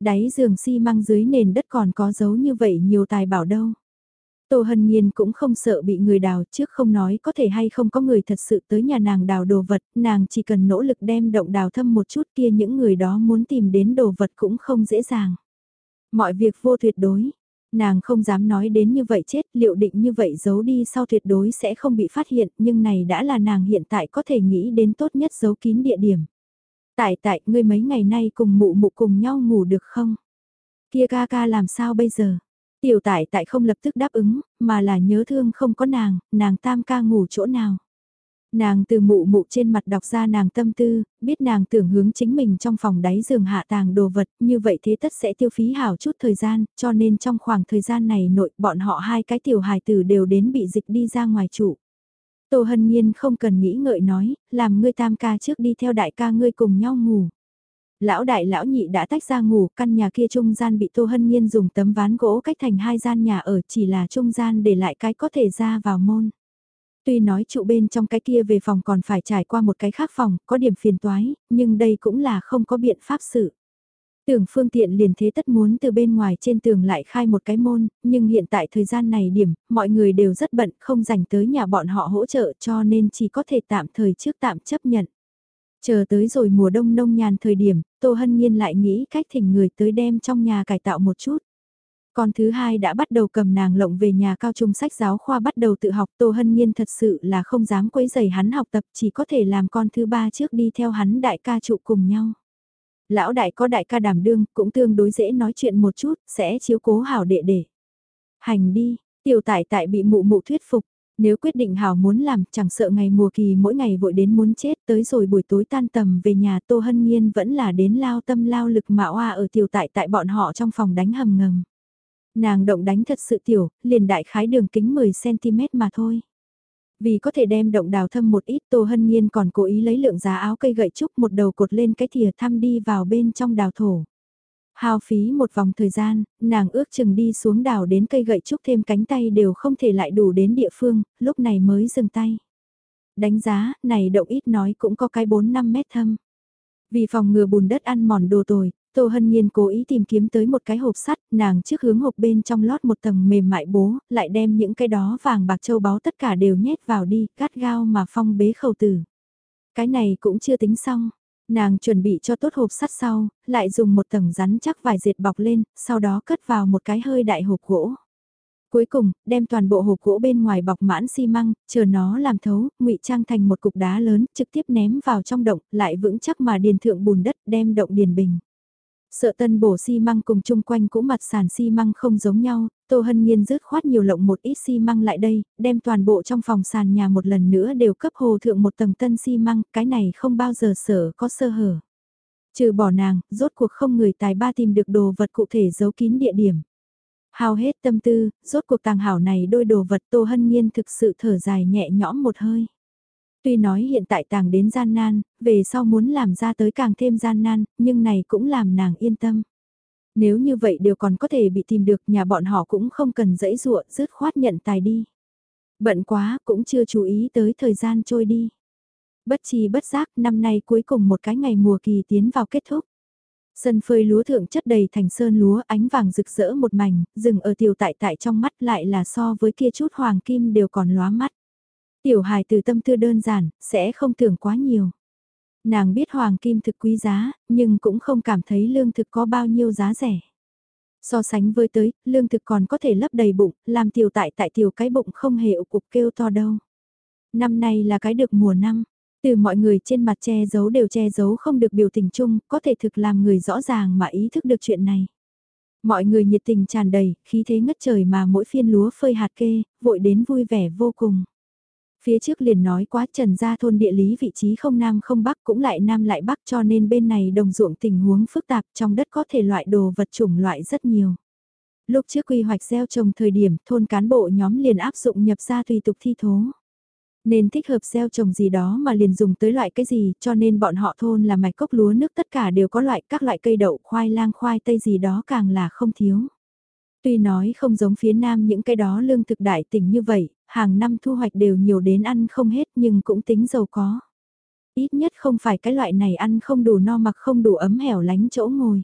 Đáy giường xi măng dưới nền đất còn có dấu như vậy nhiều tài bảo đâu. Tô Hân Nhiên cũng không sợ bị người đào trước không nói có thể hay không có người thật sự tới nhà nàng đào đồ vật, nàng chỉ cần nỗ lực đem động đào thâm một chút kia những người đó muốn tìm đến đồ vật cũng không dễ dàng. Mọi việc vô tuyệt đối, nàng không dám nói đến như vậy chết, liệu định như vậy giấu đi sau tuyệt đối sẽ không bị phát hiện, nhưng này đã là nàng hiện tại có thể nghĩ đến tốt nhất giấu kín địa điểm. Tại tại, ngươi mấy ngày nay cùng mụ mụ cùng nhau ngủ được không? Kia ca ca làm sao bây giờ? Tiểu tại tại không lập tức đáp ứng, mà là nhớ thương không có nàng, nàng tam ca ngủ chỗ nào? Nàng từ mụ mụ trên mặt đọc ra nàng tâm tư, biết nàng tưởng hướng chính mình trong phòng đáy giường hạ tàng đồ vật, như vậy thế tất sẽ tiêu phí hảo chút thời gian, cho nên trong khoảng thời gian này nội bọn họ hai cái tiểu hài tử đều đến bị dịch đi ra ngoài trụ. Tô Hân Nhiên không cần nghĩ ngợi nói, làm ngươi tam ca trước đi theo đại ca ngươi cùng nhau ngủ. Lão đại lão nhị đã tách ra ngủ, căn nhà kia trung gian bị Tô Hân Nhiên dùng tấm ván gỗ cách thành hai gian nhà ở chỉ là trung gian để lại cái có thể ra vào môn. Tuy nói trụ bên trong cái kia về phòng còn phải trải qua một cái khác phòng, có điểm phiền toái, nhưng đây cũng là không có biện pháp sự. Tưởng phương tiện liền thế tất muốn từ bên ngoài trên tường lại khai một cái môn, nhưng hiện tại thời gian này điểm, mọi người đều rất bận, không dành tới nhà bọn họ hỗ trợ cho nên chỉ có thể tạm thời trước tạm chấp nhận. Chờ tới rồi mùa đông nông nhàn thời điểm, Tô Hân Nhiên lại nghĩ cách thỉnh người tới đem trong nhà cải tạo một chút. Con thứ hai đã bắt đầu cầm nàng lộng về nhà cao trung sách giáo khoa bắt đầu tự học Tô Hân Nhiên thật sự là không dám quấy giày hắn học tập chỉ có thể làm con thứ ba trước đi theo hắn đại ca trụ cùng nhau. Lão đại có đại ca đảm đương cũng tương đối dễ nói chuyện một chút, sẽ chiếu cố hảo đệ đệ. Hành đi, tiểu tại tại bị mụ mụ thuyết phục, nếu quyết định hảo muốn làm chẳng sợ ngày mùa kỳ mỗi ngày vội đến muốn chết tới rồi buổi tối tan tầm về nhà Tô Hân Nhiên vẫn là đến lao tâm lao lực mạo oa ở tiểu tại tại bọn họ trong phòng đánh hầm ngầm. Nàng động đánh thật sự tiểu, liền đại khái đường kính 10cm mà thôi. Vì có thể đem động đào thâm một ít Tô Hân Nhiên còn cố ý lấy lượng giá áo cây gậy trúc một đầu cột lên cái thìa thăm đi vào bên trong đào thổ. Hao phí một vòng thời gian, nàng ước chừng đi xuống đào đến cây gậy trúc thêm cánh tay đều không thể lại đủ đến địa phương, lúc này mới dừng tay. Đánh giá, này động ít nói cũng có cái 4-5 mét thâm. Vì phòng ngừa bùn đất ăn mòn đồ tồi, Tô Hân Nhiên cố ý tìm kiếm tới một cái hộp sắt, nàng trước hướng hộp bên trong lót một tầng mềm mại bố, lại đem những cái đó vàng bạc châu báu tất cả đều nhét vào đi, cắt gao mà phong bế khẩu tử. Cái này cũng chưa tính xong, nàng chuẩn bị cho tốt hộp sắt sau, lại dùng một tầng rắn chắc vài dệt bọc lên, sau đó cất vào một cái hơi đại hộp gỗ. Cuối cùng, đem toàn bộ hộp gỗ bên ngoài bọc mãn xi măng, chờ nó làm thấu, ngụy trang thành một cục đá lớn, trực tiếp ném vào trong động, lại vững chắc mà điền thượng bùn đất, đem động điền bình. Sợ tân bổ xi măng cùng chung quanh cũ mặt sàn xi măng không giống nhau, Tô Hân Nhiên rớt khoát nhiều lộng một ít xi măng lại đây, đem toàn bộ trong phòng sàn nhà một lần nữa đều cấp hồ thượng một tầng tân xi măng, cái này không bao giờ sở có sơ hở. Trừ bỏ nàng, rốt cuộc không người tài ba tìm được đồ vật cụ thể giấu kín địa điểm. Hào hết tâm tư, rốt cuộc tàng hảo này đôi đồ vật Tô Hân Nhiên thực sự thở dài nhẹ nhõm một hơi. Tuy nói hiện tại tàng đến gian nan, về sau muốn làm ra tới càng thêm gian nan, nhưng này cũng làm nàng yên tâm. Nếu như vậy đều còn có thể bị tìm được nhà bọn họ cũng không cần dẫy dụa, dứt khoát nhận tài đi. Bận quá cũng chưa chú ý tới thời gian trôi đi. Bất chi bất giác năm nay cuối cùng một cái ngày mùa kỳ tiến vào kết thúc. Sân phơi lúa thượng chất đầy thành sơn lúa ánh vàng rực rỡ một mảnh, rừng ở tiểu tại tại trong mắt lại là so với kia chút hoàng kim đều còn lóa mắt. Tiểu hài từ tâm tư đơn giản, sẽ không tưởng quá nhiều. Nàng biết hoàng kim thực quý giá, nhưng cũng không cảm thấy lương thực có bao nhiêu giá rẻ. So sánh với tới, lương thực còn có thể lấp đầy bụng, làm tiểu tại tại tiểu cái bụng không hề ụ cục kêu to đâu. Năm nay là cái được mùa năm, từ mọi người trên mặt che giấu đều che giấu không được biểu tình chung, có thể thực làm người rõ ràng mà ý thức được chuyện này. Mọi người nhiệt tình tràn đầy, khí thế ngất trời mà mỗi phiên lúa phơi hạt kê, vội đến vui vẻ vô cùng. Phía trước liền nói quá trần gia thôn địa lý vị trí không nam không bắc cũng lại nam lại bắc cho nên bên này đồng ruộng tình huống phức tạp, trong đất có thể loại đồ vật chủng loại rất nhiều. Lúc trước quy hoạch gieo trồng thời điểm, thôn cán bộ nhóm liền áp dụng nhập ra tùy tục thi thố. Nên thích hợp gieo trồng gì đó mà liền dùng tới loại cái gì, cho nên bọn họ thôn là mạch cốc lúa nước tất cả đều có loại, các loại cây đậu, khoai lang, khoai tây gì đó càng là không thiếu. Tuy nói không giống phía nam những cái đó lương thực đại tỉnh như vậy, hàng năm thu hoạch đều nhiều đến ăn không hết nhưng cũng tính giàu có. Ít nhất không phải cái loại này ăn không đủ no mặc không đủ ấm hẻo lánh chỗ ngồi.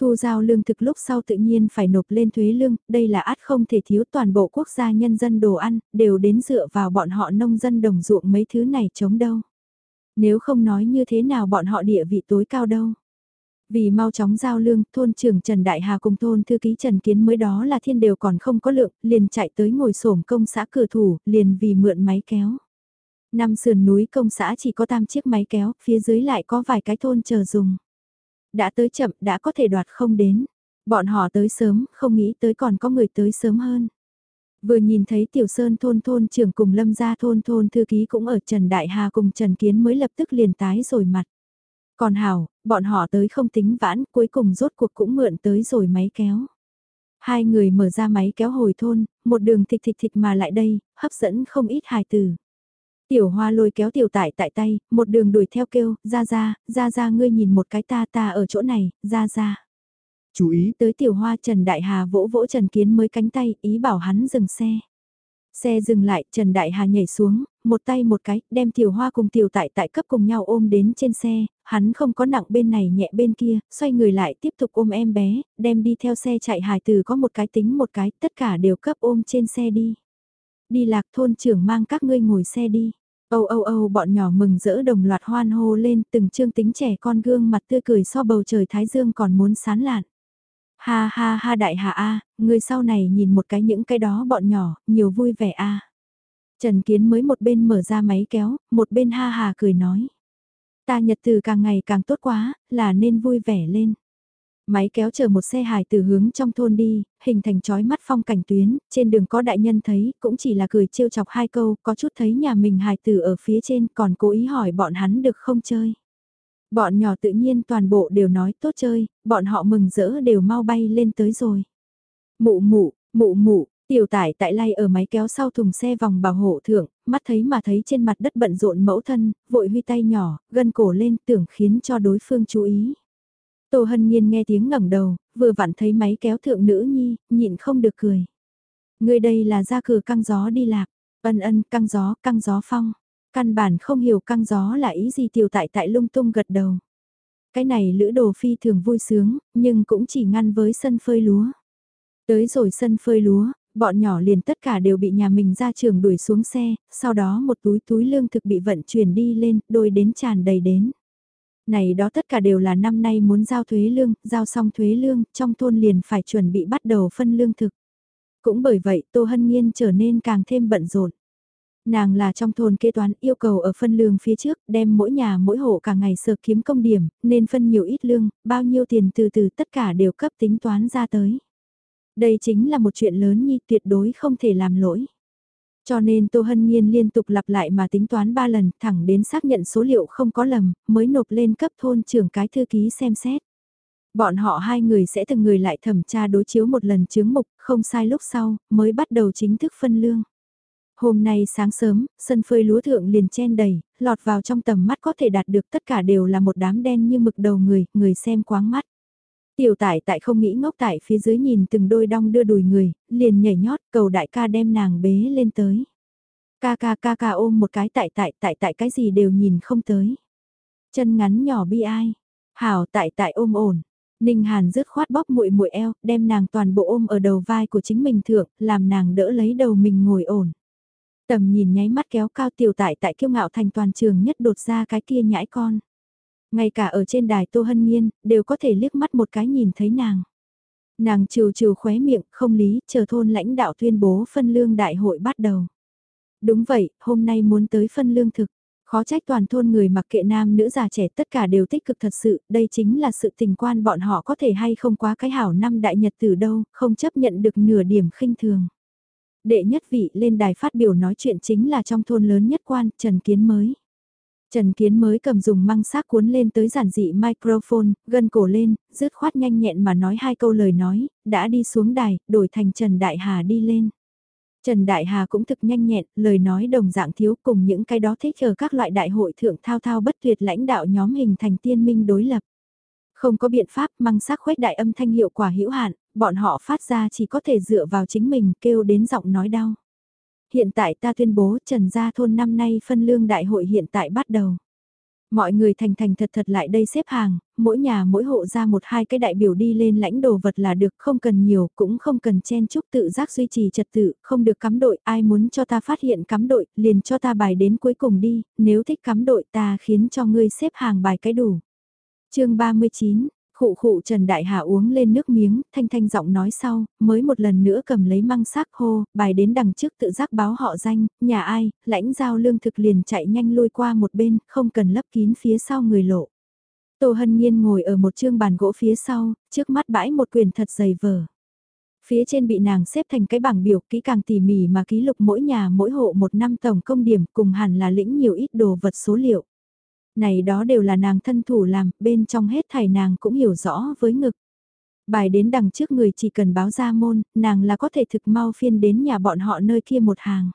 Thu giao lương thực lúc sau tự nhiên phải nộp lên thuế lương, đây là át không thể thiếu toàn bộ quốc gia nhân dân đồ ăn, đều đến dựa vào bọn họ nông dân đồng ruộng mấy thứ này chống đâu. Nếu không nói như thế nào bọn họ địa vị tối cao đâu. Vì mau chóng giao lương, thôn trưởng Trần Đại Hà cùng thôn thư ký Trần Kiến mới đó là thiên đều còn không có lượng, liền chạy tới ngồi sổm công xã cửa thủ, liền vì mượn máy kéo. Năm sườn núi công xã chỉ có tam chiếc máy kéo, phía dưới lại có vài cái thôn chờ dùng. Đã tới chậm, đã có thể đoạt không đến. Bọn họ tới sớm, không nghĩ tới còn có người tới sớm hơn. Vừa nhìn thấy Tiểu Sơn thôn thôn trưởng cùng Lâm gia thôn thôn thư ký cũng ở Trần Đại Hà cùng Trần Kiến mới lập tức liền tái rồi mặt. Còn Hảo, bọn họ tới không tính vãn, cuối cùng rốt cuộc cũng mượn tới rồi máy kéo. Hai người mở ra máy kéo hồi thôn, một đường thịt thịt thịt mà lại đây, hấp dẫn không ít hài tử. Tiểu hoa lôi kéo tiểu tại tại tay, một đường đuổi theo kêu, ra ra, ra ra ngươi nhìn một cái ta ta ở chỗ này, ra ra. Chú ý tới tiểu hoa Trần Đại Hà vỗ vỗ Trần Kiến mới cánh tay, ý bảo hắn dừng xe. Xe dừng lại, Trần Đại Hà nhảy xuống, một tay một cái, đem tiểu hoa cùng tiểu tại tại cấp cùng nhau ôm đến trên xe, hắn không có nặng bên này nhẹ bên kia, xoay người lại tiếp tục ôm em bé, đem đi theo xe chạy hài từ có một cái tính một cái, tất cả đều cấp ôm trên xe đi. Đi lạc thôn trưởng mang các ngươi ngồi xe đi. Âu âu âu bọn nhỏ mừng rỡ đồng loạt hoan hô lên từng chương tính trẻ con gương mặt tươi cười so bầu trời Thái Dương còn muốn sán lạn. Ha ha ha đại hạ a, người sau này nhìn một cái những cái đó bọn nhỏ, nhiều vui vẻ a. Trần Kiến mới một bên mở ra máy kéo, một bên ha ha cười nói. Ta nhật từ càng ngày càng tốt quá, là nên vui vẻ lên. Máy kéo chờ một xe hài từ hướng trong thôn đi, hình thành chói mắt phong cảnh tuyến, trên đường có đại nhân thấy, cũng chỉ là cười trêu chọc hai câu, có chút thấy nhà mình hài tử ở phía trên còn cố ý hỏi bọn hắn được không chơi. Bọn nhỏ tự nhiên toàn bộ đều nói tốt chơi, bọn họ mừng rỡ đều mau bay lên tới rồi. Mụ mụ, mụ mụ, tiểu tải tại lay ở máy kéo sau thùng xe vòng bảo hộ thượng, mắt thấy mà thấy trên mặt đất bận rộn mẫu thân, vội huy tay nhỏ, gân cổ lên tưởng khiến cho đối phương chú ý. Tô Hân Nhiên nghe tiếng ngẩng đầu, vừa vặn thấy máy kéo thượng nữ nhi, nhịn không được cười. Người đây là ra cửa căng gió đi lạc, ân ân căng gió, căng gió phong. Căn bản không hiểu căng gió là ý gì tiểu tại tại lung tung gật đầu. Cái này lữ đồ phi thường vui sướng, nhưng cũng chỉ ngăn với sân phơi lúa. Tới rồi sân phơi lúa, bọn nhỏ liền tất cả đều bị nhà mình ra trường đuổi xuống xe, sau đó một túi túi lương thực bị vận chuyển đi lên, đôi đến tràn đầy đến. Này đó tất cả đều là năm nay muốn giao thuế lương, giao xong thuế lương, trong thôn liền phải chuẩn bị bắt đầu phân lương thực. Cũng bởi vậy Tô Hân Nhiên trở nên càng thêm bận rộn. Nàng là trong thôn kế toán yêu cầu ở phân lương phía trước đem mỗi nhà mỗi hộ cả ngày sợ kiếm công điểm, nên phân nhiều ít lương, bao nhiêu tiền từ từ tất cả đều cấp tính toán ra tới. Đây chính là một chuyện lớn nhi tuyệt đối không thể làm lỗi. Cho nên Tô Hân Nhiên liên tục lặp lại mà tính toán 3 lần thẳng đến xác nhận số liệu không có lầm, mới nộp lên cấp thôn trưởng cái thư ký xem xét. Bọn họ hai người sẽ từng người lại thẩm tra đối chiếu một lần chứng mục, không sai lúc sau, mới bắt đầu chính thức phân lương. Hôm nay sáng sớm, sân phơi lúa thượng liền chen đầy, lọt vào trong tầm mắt có thể đạt được tất cả đều là một đám đen như mực đầu người, người xem quáng mắt. Tiểu tải tại không nghĩ ngốc tại phía dưới nhìn từng đôi đong đưa đùi người, liền nhảy nhót cầu đại ca đem nàng bế lên tới. Ca ca ca ca ôm một cái tại tại tại tại cái gì đều nhìn không tới. Chân ngắn nhỏ bi ai. Hảo tại tại ôm ổn. Ninh Hàn rứt khoát bóp muội muội eo, đem nàng toàn bộ ôm ở đầu vai của chính mình thượng, làm nàng đỡ lấy đầu mình ngồi ổn. Tầm nhìn nháy mắt kéo cao tiểu tại tại kiêu ngạo thành toàn trường nhất đột ra cái kia nhãi con. Ngay cả ở trên đài Tô Hân Nhiên, đều có thể liếc mắt một cái nhìn thấy nàng. Nàng trừ trừ khóe miệng, không lý, chờ thôn lãnh đạo tuyên bố phân lương đại hội bắt đầu. Đúng vậy, hôm nay muốn tới phân lương thực. Khó trách toàn thôn người mặc kệ nam nữ già trẻ tất cả đều tích cực thật sự, đây chính là sự tình quan bọn họ có thể hay không quá cái hảo năm đại nhật từ đâu, không chấp nhận được nửa điểm khinh thường. Đệ nhất vị lên đài phát biểu nói chuyện chính là trong thôn lớn nhất quan, Trần Kiến mới. Trần Kiến mới cầm dùng măng xác cuốn lên tới giản dị microphone, gân cổ lên, rứt khoát nhanh nhẹn mà nói hai câu lời nói, đã đi xuống đài, đổi thành Trần Đại Hà đi lên. Trần Đại Hà cũng thực nhanh nhẹn, lời nói đồng dạng thiếu cùng những cái đó thích ở các loại đại hội thượng thao thao bất tuyệt lãnh đạo nhóm hình thành tiên minh đối lập. Không có biện pháp măng sắc khuếch đại âm thanh hiệu quả hữu hạn, bọn họ phát ra chỉ có thể dựa vào chính mình kêu đến giọng nói đau. Hiện tại ta tuyên bố Trần Gia Thôn năm nay phân lương đại hội hiện tại bắt đầu. Mọi người thành thành thật thật lại đây xếp hàng, mỗi nhà mỗi hộ ra một hai cái đại biểu đi lên lãnh đồ vật là được không cần nhiều, cũng không cần chen chúc tự giác duy trì trật tự, không được cắm đội, ai muốn cho ta phát hiện cắm đội, liền cho ta bài đến cuối cùng đi, nếu thích cắm đội ta khiến cho ngươi xếp hàng bài cái đủ. chương 39, Khụ khụ Trần Đại Hà uống lên nước miếng, thanh thanh giọng nói sau, mới một lần nữa cầm lấy măng xác hô, bài đến đằng trước tự giác báo họ danh, nhà ai, lãnh giao lương thực liền chạy nhanh lui qua một bên, không cần lấp kín phía sau người lộ. Tô Hân Nhiên ngồi ở một chương bàn gỗ phía sau, trước mắt bãi một quyền thật dày vở. Phía trên bị nàng xếp thành cái bảng biểu kỹ càng tỉ mỉ mà ký lục mỗi nhà mỗi hộ một năm tổng công điểm cùng hẳn là lĩnh nhiều ít đồ vật số liệu. Này đó đều là nàng thân thủ làm, bên trong hết thảy nàng cũng hiểu rõ với ngực. Bài đến đằng trước người chỉ cần báo ra môn, nàng là có thể thực mau phiên đến nhà bọn họ nơi kia một hàng.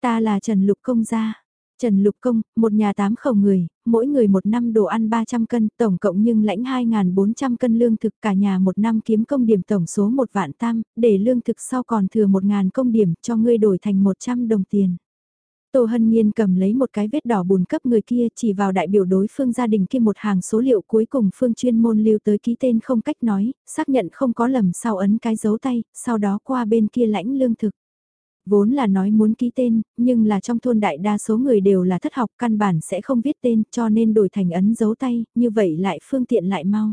Ta là Trần Lục Công gia. Trần Lục Công, một nhà tám khẩu người, mỗi người một năm đồ ăn 300 cân, tổng cộng nhưng lãnh 2.400 cân lương thực cả nhà một năm kiếm công điểm tổng số một vạn tam, để lương thực sau còn thừa 1.000 công điểm cho ngươi đổi thành 100 đồng tiền. Tô Hân Nhiên cầm lấy một cái vết đỏ bùn cấp người kia chỉ vào đại biểu đối phương gia đình kia một hàng số liệu cuối cùng phương chuyên môn lưu tới ký tên không cách nói, xác nhận không có lầm sau ấn cái dấu tay, sau đó qua bên kia lãnh lương thực. Vốn là nói muốn ký tên, nhưng là trong thôn đại đa số người đều là thất học căn bản sẽ không viết tên cho nên đổi thành ấn dấu tay, như vậy lại phương tiện lại mau.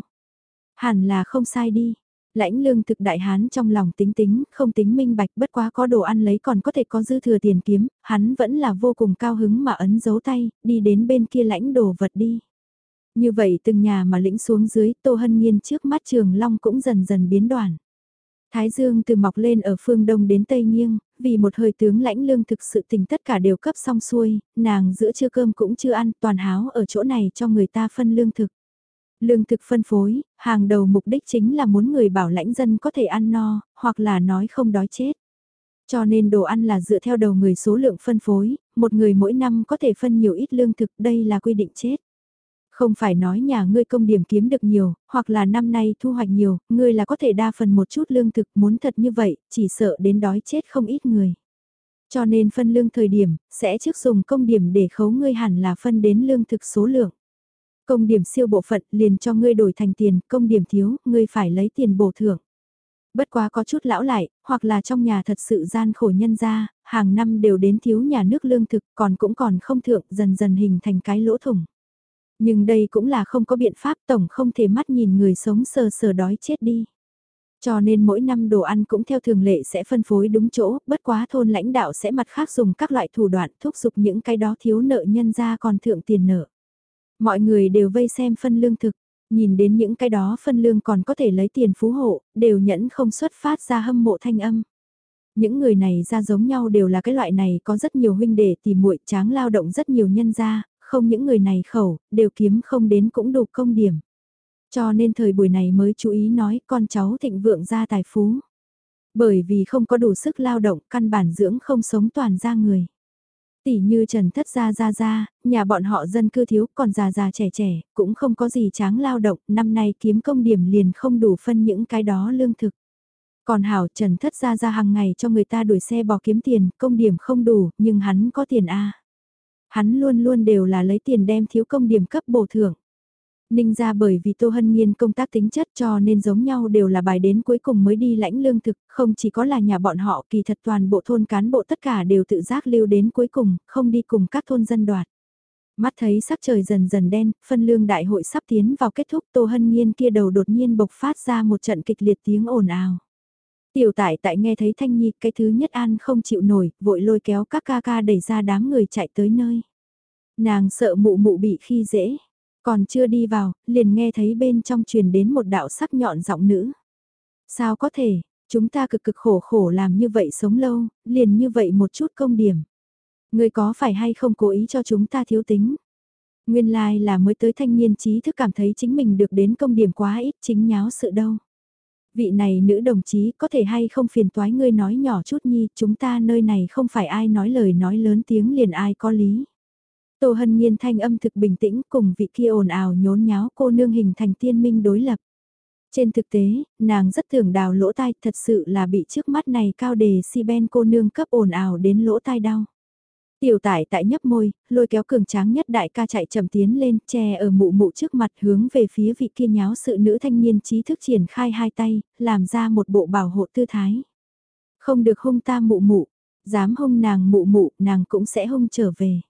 Hẳn là không sai đi, lãnh lương thực đại hán trong lòng tính tính, không tính minh bạch bất quá có đồ ăn lấy còn có thể có dư thừa tiền kiếm, hắn vẫn là vô cùng cao hứng mà ấn dấu tay, đi đến bên kia lãnh đồ vật đi. Như vậy từng nhà mà lĩnh xuống dưới, Tô Hân Nhiên trước mắt Trường Long cũng dần dần biến đoàn. Thái Dương từ mọc lên ở phương đông đến tây nghiêng, vì một hơi tướng lãnh lương thực sự tình tất cả đều cấp xong xuôi, nàng giữa trưa cơm cũng chưa ăn, toàn háo ở chỗ này cho người ta phân lương thực. Lương thực phân phối, hàng đầu mục đích chính là muốn người bảo lãnh dân có thể ăn no, hoặc là nói không đói chết. Cho nên đồ ăn là dựa theo đầu người số lượng phân phối, một người mỗi năm có thể phân nhiều ít lương thực, đây là quy định chết. Không phải nói nhà ngươi công điểm kiếm được nhiều, hoặc là năm nay thu hoạch nhiều, ngươi là có thể đa phần một chút lương thực muốn thật như vậy, chỉ sợ đến đói chết không ít người. Cho nên phân lương thời điểm, sẽ trước dùng công điểm để khấu ngươi hẳn là phân đến lương thực số lượng. Công điểm siêu bộ phận liền cho ngươi đổi thành tiền, công điểm thiếu, ngươi phải lấy tiền bổ thưởng. Bất quá có chút lão lại, hoặc là trong nhà thật sự gian khổ nhân ra, hàng năm đều đến thiếu nhà nước lương thực còn cũng còn không thượng dần dần hình thành cái lỗ thủng. Nhưng đây cũng là không có biện pháp tổng không thể mắt nhìn người sống sờ sờ đói chết đi. Cho nên mỗi năm đồ ăn cũng theo thường lệ sẽ phân phối đúng chỗ, bất quá thôn lãnh đạo sẽ mặt khác dùng các loại thủ đoạn thúc giục những cái đó thiếu nợ nhân ra còn thượng tiền nợ. Mọi người đều vây xem phân lương thực, nhìn đến những cái đó phân lương còn có thể lấy tiền phú hộ, đều nhẫn không xuất phát ra hâm mộ thanh âm. Những người này ra giống nhau đều là cái loại này có rất nhiều huynh đệ tìm muội tráng lao động rất nhiều nhân ra, không những người này khẩu, đều kiếm không đến cũng đủ công điểm. Cho nên thời buổi này mới chú ý nói con cháu thịnh vượng ra tài phú. Bởi vì không có đủ sức lao động căn bản dưỡng không sống toàn ra người. Tỷ như Trần Thất Gia Gia Gia, nhà bọn họ dân cư thiếu còn già già trẻ trẻ, cũng không có gì tráng lao động, năm nay kiếm công điểm liền không đủ phân những cái đó lương thực. Còn Hảo Trần Thất Gia Gia hàng ngày cho người ta đuổi xe bò kiếm tiền, công điểm không đủ, nhưng hắn có tiền A. Hắn luôn luôn đều là lấy tiền đem thiếu công điểm cấp bổ thưởng. Ninh ra bởi vì Tô Hân Nhiên công tác tính chất cho nên giống nhau đều là bài đến cuối cùng mới đi lãnh lương thực, không chỉ có là nhà bọn họ kỳ thật toàn bộ thôn cán bộ tất cả đều tự giác lưu đến cuối cùng, không đi cùng các thôn dân đoạt. Mắt thấy sắc trời dần dần đen, phân lương đại hội sắp tiến vào kết thúc Tô Hân Nhiên kia đầu đột nhiên bộc phát ra một trận kịch liệt tiếng ồn ào. Tiểu tại tại nghe thấy Thanh Nhi cái thứ nhất an không chịu nổi, vội lôi kéo các ca ca đẩy ra đám người chạy tới nơi. Nàng sợ mụ mụ bị khi dễ, còn chưa đi vào, liền nghe thấy bên trong truyền đến một đạo sắc nhọn giọng nữ. Sao có thể, chúng ta cực cực khổ khổ làm như vậy sống lâu, liền như vậy một chút công điểm. Người có phải hay không cố ý cho chúng ta thiếu tính? Nguyên lai like là mới tới thanh niên trí thức cảm thấy chính mình được đến công điểm quá ít chính nháo sự đâu. Vị này nữ đồng chí có thể hay không phiền toái ngươi nói nhỏ chút nhi, chúng ta nơi này không phải ai nói lời nói lớn tiếng liền ai có lý. Tô Hân Nhiên thanh âm thực bình tĩnh cùng vị kia ồn ào nhốn nháo cô nương hình thành tiên minh đối lập. Trên thực tế, nàng rất thường đào lỗ tai thật sự là bị trước mắt này cao đề si ben cô nương cấp ồn ào đến lỗ tai đau. Tiểu tải tại nhấp môi, lôi kéo cường tráng nhất đại ca chạy chậm tiến lên, che ở mụ mụ trước mặt hướng về phía vị kia nháo sự nữ thanh niên trí thức triển khai hai tay, làm ra một bộ bảo hộ tư thái. Không được hung ta mụ mụ, dám hung nàng mụ mụ, nàng cũng sẽ hung trở về.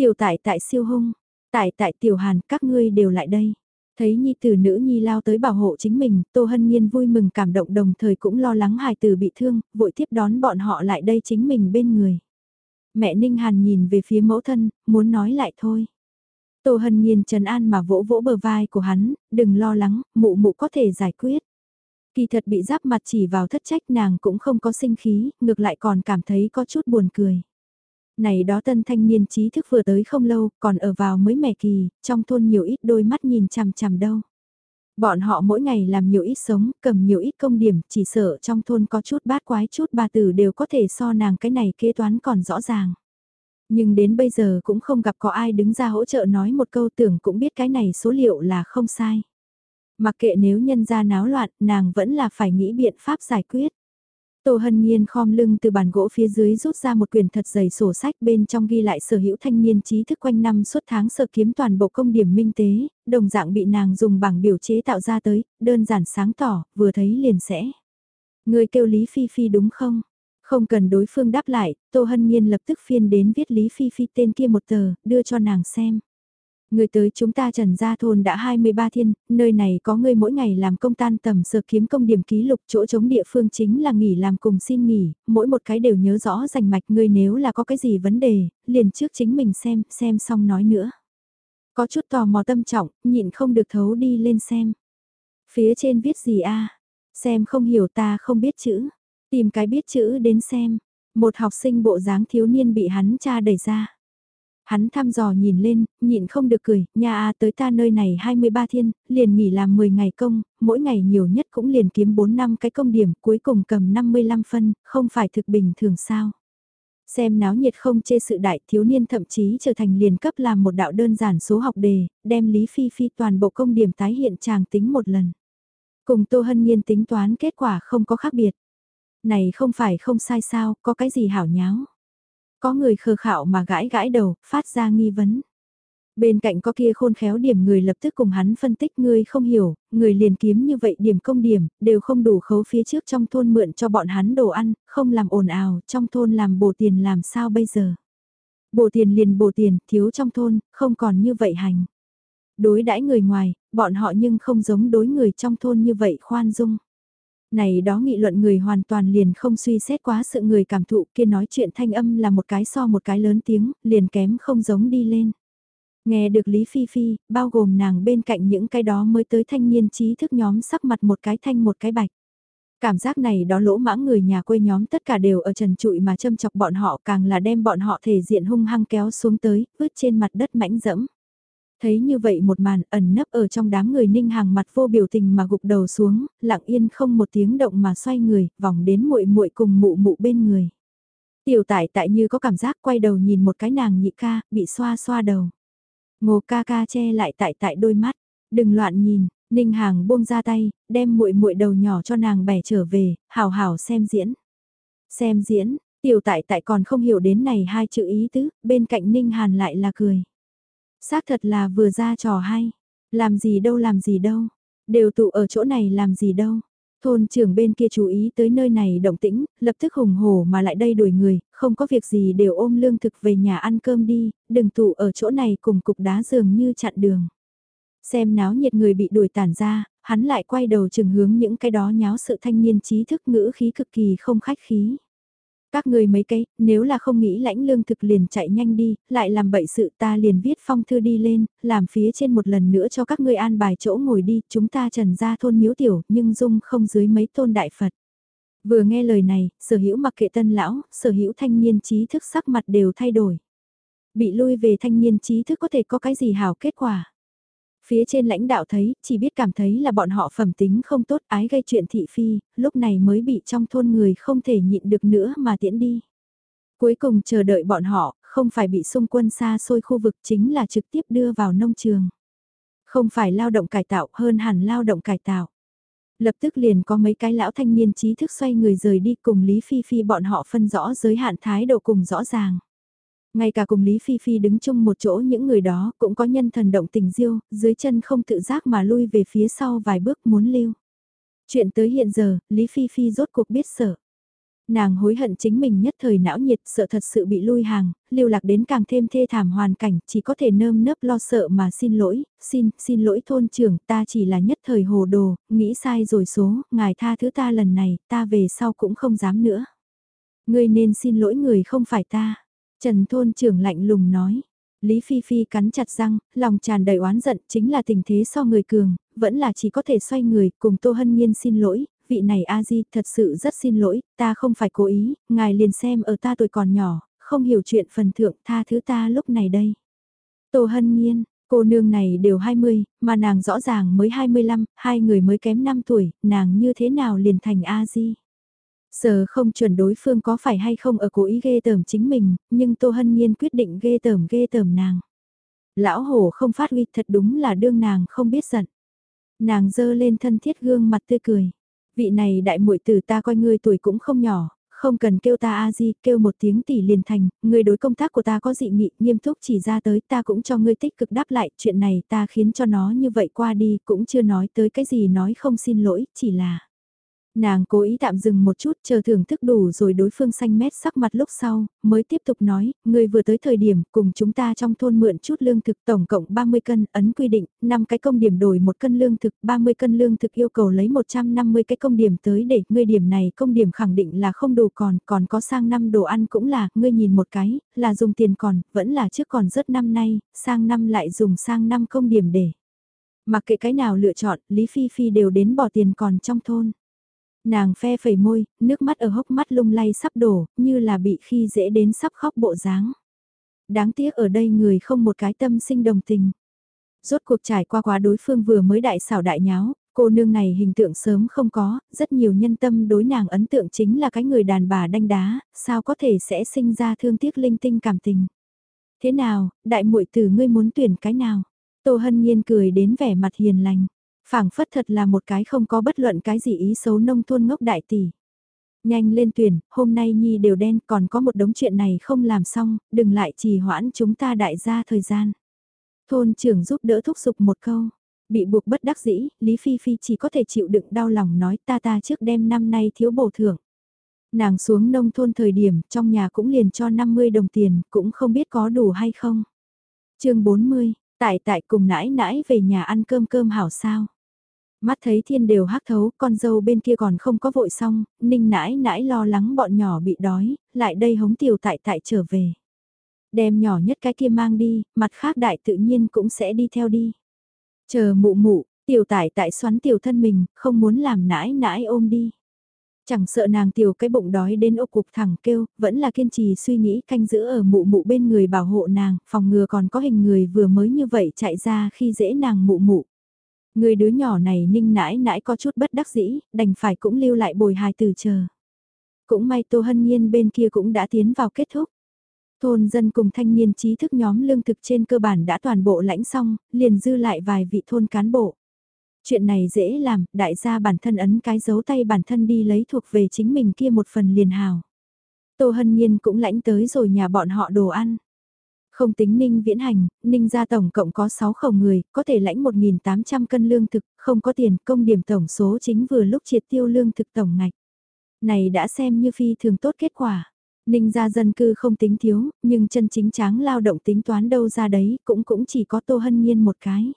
Tiểu tại tại siêu hung, tại tại tiểu hàn các ngươi đều lại đây. Thấy nhi tử nữ nhi lao tới bảo hộ chính mình, Tô Hân Nhiên vui mừng cảm động đồng thời cũng lo lắng hài tử bị thương, vội tiếp đón bọn họ lại đây chính mình bên người. Mẹ Ninh Hàn nhìn về phía mẫu thân, muốn nói lại thôi. Tô Hân Nhiên trần an mà vỗ vỗ bờ vai của hắn, đừng lo lắng, mụ mụ có thể giải quyết. Kỳ thật bị giáp mặt chỉ vào thất trách nàng cũng không có sinh khí, ngược lại còn cảm thấy có chút buồn cười. Này đó tân thanh niên trí thức vừa tới không lâu, còn ở vào mới mẻ kỳ, trong thôn nhiều ít đôi mắt nhìn chằm chằm đâu. Bọn họ mỗi ngày làm nhiều ít sống, cầm nhiều ít công điểm, chỉ sợ trong thôn có chút bát quái chút bà tử đều có thể so nàng cái này kế toán còn rõ ràng. Nhưng đến bây giờ cũng không gặp có ai đứng ra hỗ trợ nói một câu tưởng cũng biết cái này số liệu là không sai. Mặc kệ nếu nhân ra náo loạn, nàng vẫn là phải nghĩ biện pháp giải quyết. Tô Hân Nhiên khom lưng từ bàn gỗ phía dưới rút ra một quyển thật dày sổ sách bên trong ghi lại sở hữu thanh niên trí thức quanh năm suốt tháng sở kiếm toàn bộ công điểm minh tế, đồng dạng bị nàng dùng bảng biểu chế tạo ra tới, đơn giản sáng tỏ, vừa thấy liền sẽ. Người kêu Lý Phi Phi đúng không? Không cần đối phương đáp lại, Tô Hân Nhiên lập tức phiên đến viết Lý Phi Phi tên kia một tờ, đưa cho nàng xem. Người tới chúng ta trần gia thôn đã 23 thiên, nơi này có người mỗi ngày làm công tan tầm sở kiếm công điểm ký lục chỗ chống địa phương chính là nghỉ làm cùng xin nghỉ, mỗi một cái đều nhớ rõ rành mạch người nếu là có cái gì vấn đề, liền trước chính mình xem, xem xong nói nữa. Có chút tò mò tâm trọng, nhịn không được thấu đi lên xem. Phía trên viết gì a Xem không hiểu ta không biết chữ. Tìm cái biết chữ đến xem. Một học sinh bộ dáng thiếu niên bị hắn cha đẩy ra. Hắn thăm dò nhìn lên, nhịn không được cười, nhà a tới ta nơi này 23 thiên, liền nghỉ làm 10 ngày công, mỗi ngày nhiều nhất cũng liền kiếm 4 năm cái công điểm, cuối cùng cầm 55 phân, không phải thực bình thường sao. Xem náo nhiệt không chê sự đại thiếu niên thậm chí trở thành liền cấp làm một đạo đơn giản số học đề, đem Lý Phi Phi toàn bộ công điểm tái hiện tràng tính một lần. Cùng Tô Hân Nhiên tính toán kết quả không có khác biệt. Này không phải không sai sao, có cái gì hảo nháo. Có người khờ khạo mà gãi gãi đầu, phát ra nghi vấn. Bên cạnh có kia khôn khéo điểm người lập tức cùng hắn phân tích người không hiểu, người liền kiếm như vậy điểm công điểm, đều không đủ khấu phía trước trong thôn mượn cho bọn hắn đồ ăn, không làm ồn ào, trong thôn làm bổ tiền làm sao bây giờ. Bổ tiền liền bổ tiền, thiếu trong thôn, không còn như vậy hành. Đối đãi người ngoài, bọn họ nhưng không giống đối người trong thôn như vậy khoan dung. Này đó nghị luận người hoàn toàn liền không suy xét quá sự người cảm thụ kia nói chuyện thanh âm là một cái so một cái lớn tiếng, liền kém không giống đi lên. Nghe được Lý Phi Phi, bao gồm nàng bên cạnh những cái đó mới tới thanh niên trí thức nhóm sắc mặt một cái thanh một cái bạch. Cảm giác này đó lỗ mãng người nhà quê nhóm tất cả đều ở trần trụi mà châm chọc bọn họ càng là đem bọn họ thể diện hung hăng kéo xuống tới, vứt trên mặt đất mãnh dẫm. Thấy như vậy một màn ẩn nấp ở trong đám người ninh hàng mặt vô biểu tình mà gục đầu xuống, lặng yên không một tiếng động mà xoay người, vòng đến muội muội cùng mụ mụ bên người. Tiểu tại tại như có cảm giác quay đầu nhìn một cái nàng nhị ca, bị xoa xoa đầu. Ngô ca ca che lại tại tại đôi mắt, đừng loạn nhìn, ninh hàng buông ra tay, đem muội muội đầu nhỏ cho nàng bẻ trở về, hào hào xem diễn. Xem diễn, tiểu tại tại còn không hiểu đến này hai chữ ý tứ, bên cạnh ninh hàn lại là cười. Xác thật là vừa ra trò hay. Làm gì đâu làm gì đâu. Đều tụ ở chỗ này làm gì đâu. Thôn trưởng bên kia chú ý tới nơi này động tĩnh, lập tức hùng hổ mà lại đây đuổi người, không có việc gì đều ôm lương thực về nhà ăn cơm đi, đừng tụ ở chỗ này cùng cục đá dường như chặn đường. Xem náo nhiệt người bị đuổi tản ra, hắn lại quay đầu chừng hướng những cái đó nháo sự thanh niên trí thức ngữ khí cực kỳ không khách khí. Các người mấy cái, nếu là không nghĩ lãnh lương thực liền chạy nhanh đi, lại làm bậy sự ta liền viết phong thư đi lên, làm phía trên một lần nữa cho các ngươi an bài chỗ ngồi đi, chúng ta trần ra thôn miếu tiểu, nhưng dung không dưới mấy tôn đại Phật. Vừa nghe lời này, sở hữu mặc kệ tân lão, sở hữu thanh niên trí thức sắc mặt đều thay đổi. Bị lui về thanh niên trí thức có thể có cái gì hảo kết quả. Phía trên lãnh đạo thấy, chỉ biết cảm thấy là bọn họ phẩm tính không tốt ái gây chuyện thị phi, lúc này mới bị trong thôn người không thể nhịn được nữa mà tiễn đi. Cuối cùng chờ đợi bọn họ, không phải bị xung quân xa xôi khu vực chính là trực tiếp đưa vào nông trường. Không phải lao động cải tạo hơn hẳn lao động cải tạo. Lập tức liền có mấy cái lão thanh niên trí thức xoay người rời đi cùng Lý Phi Phi bọn họ phân rõ giới hạn thái độ cùng rõ ràng. Ngay cả cùng Lý Phi Phi đứng chung một chỗ những người đó cũng có nhân thần động tình diêu, dưới chân không tự giác mà lui về phía sau vài bước muốn lưu. Chuyện tới hiện giờ, Lý Phi Phi rốt cuộc biết sợ. Nàng hối hận chính mình nhất thời não nhiệt sợ thật sự bị lui hàng, lưu lạc đến càng thêm thê thảm hoàn cảnh, chỉ có thể nơm nớp lo sợ mà xin lỗi, xin, xin lỗi thôn trưởng, ta chỉ là nhất thời hồ đồ, nghĩ sai rồi số, ngài tha thứ ta lần này, ta về sau cũng không dám nữa. Ngươi nên xin lỗi người không phải ta. Trần thôn trưởng lạnh lùng nói. Lý Phi Phi cắn chặt răng, lòng tràn đầy oán giận chính là tình thế so người cường, vẫn là chỉ có thể xoay người, cùng Tô Hân Nhiên xin lỗi, vị này a di thật sự rất xin lỗi, ta không phải cố ý, ngài liền xem ở ta tuổi còn nhỏ, không hiểu chuyện phần thượng tha thứ ta lúc này đây. Tô Hân Nhiên, cô nương này đều 20, mà nàng rõ ràng mới 25, hai người mới kém 5 tuổi, nàng như thế nào liền thành a di. Giờ không chuẩn đối phương có phải hay không ở cố ý ghê tởm chính mình, nhưng Tô Hân Nhiên quyết định ghê tởm ghê tởm nàng. Lão hổ không phát huy thật đúng là đương nàng không biết giận. Nàng dơ lên thân thiết gương mặt tươi cười. Vị này đại muội tử ta coi ngươi tuổi cũng không nhỏ, không cần kêu ta a di, kêu một tiếng tỷ liền thành, người đối công tác của ta có dị nghị, nghiêm túc chỉ ra tới ta cũng cho ngươi tích cực đáp lại, chuyện này ta khiến cho nó như vậy qua đi, cũng chưa nói tới cái gì nói không xin lỗi, chỉ là Nàng cố ý tạm dừng một chút chờ thưởng thức đủ rồi đối phương xanh mét sắc mặt lúc sau, mới tiếp tục nói, người vừa tới thời điểm cùng chúng ta trong thôn mượn chút lương thực tổng cộng 30 cân, ấn quy định, 5 cái công điểm đổi một cân lương thực, 30 cân lương thực yêu cầu lấy 150 cái công điểm tới để ngươi điểm này công điểm khẳng định là không đủ còn, còn có sang năm đồ ăn cũng là, ngươi nhìn một cái, là dùng tiền còn, vẫn là trước còn rất năm nay, sang năm lại dùng sang năm công điểm để. Mặc kệ cái nào lựa chọn, Lý Phi Phi đều đến bỏ tiền còn trong thôn. Nàng phe phẩy môi, nước mắt ở hốc mắt lung lay sắp đổ, như là bị khi dễ đến sắp khóc bộ dáng. Đáng tiếc ở đây người không một cái tâm sinh đồng tình. Rốt cuộc trải qua quá đối phương vừa mới đại xảo đại nháo, cô nương này hình tượng sớm không có, rất nhiều nhân tâm đối nàng ấn tượng chính là cái người đàn bà đanh đá, sao có thể sẽ sinh ra thương tiếc linh tinh cảm tình. Thế nào, đại muội tử ngươi muốn tuyển cái nào? Tô Hân Nhiên cười đến vẻ mặt hiền lành phảng phất thật là một cái không có bất luận cái gì ý xấu nông thôn ngốc đại tỷ. Nhanh lên tuyển, hôm nay Nhi đều đen còn có một đống chuyện này không làm xong, đừng lại trì hoãn chúng ta đại gia thời gian. Thôn trưởng giúp đỡ thúc giục một câu. Bị buộc bất đắc dĩ, Lý Phi Phi chỉ có thể chịu đựng đau lòng nói ta ta trước đêm năm nay thiếu bổ thưởng. Nàng xuống nông thôn thời điểm, trong nhà cũng liền cho 50 đồng tiền, cũng không biết có đủ hay không. chương 40, tại tại cùng nãi nãi về nhà ăn cơm cơm hảo sao. Mắt thấy thiên đều hắc thấu, con dâu bên kia còn không có vội xong, ninh nãi nãi lo lắng bọn nhỏ bị đói, lại đây hống tiểu tại tại trở về. Đem nhỏ nhất cái kia mang đi, mặt khác đại tự nhiên cũng sẽ đi theo đi. Chờ mụ mụ, tiểu tại tại xoắn tiểu thân mình, không muốn làm nãi nãi ôm đi. Chẳng sợ nàng tiểu cái bụng đói đến ốc cục thẳng kêu, vẫn là kiên trì suy nghĩ canh giữ ở mụ mụ bên người bảo hộ nàng, phòng ngừa còn có hình người vừa mới như vậy chạy ra khi dễ nàng mụ mụ. Người đứa nhỏ này ninh nãi nãi có chút bất đắc dĩ, đành phải cũng lưu lại bồi hài từ chờ. Cũng may Tô Hân Nhiên bên kia cũng đã tiến vào kết thúc. Thôn dân cùng thanh niên trí thức nhóm lương thực trên cơ bản đã toàn bộ lãnh xong, liền dư lại vài vị thôn cán bộ. Chuyện này dễ làm, đại gia bản thân ấn cái dấu tay bản thân đi lấy thuộc về chính mình kia một phần liền hào. Tô Hân Nhiên cũng lãnh tới rồi nhà bọn họ đồ ăn. Không tính Ninh viễn hành, Ninh gia tổng cộng có 6 khẩu người, có thể lãnh 1.800 cân lương thực, không có tiền, công điểm tổng số chính vừa lúc triệt tiêu lương thực tổng ngạch. Này đã xem như phi thường tốt kết quả. Ninh gia dân cư không tính thiếu, nhưng chân chính tráng lao động tính toán đâu ra đấy, cũng cũng chỉ có Tô Hân Nhiên một cái.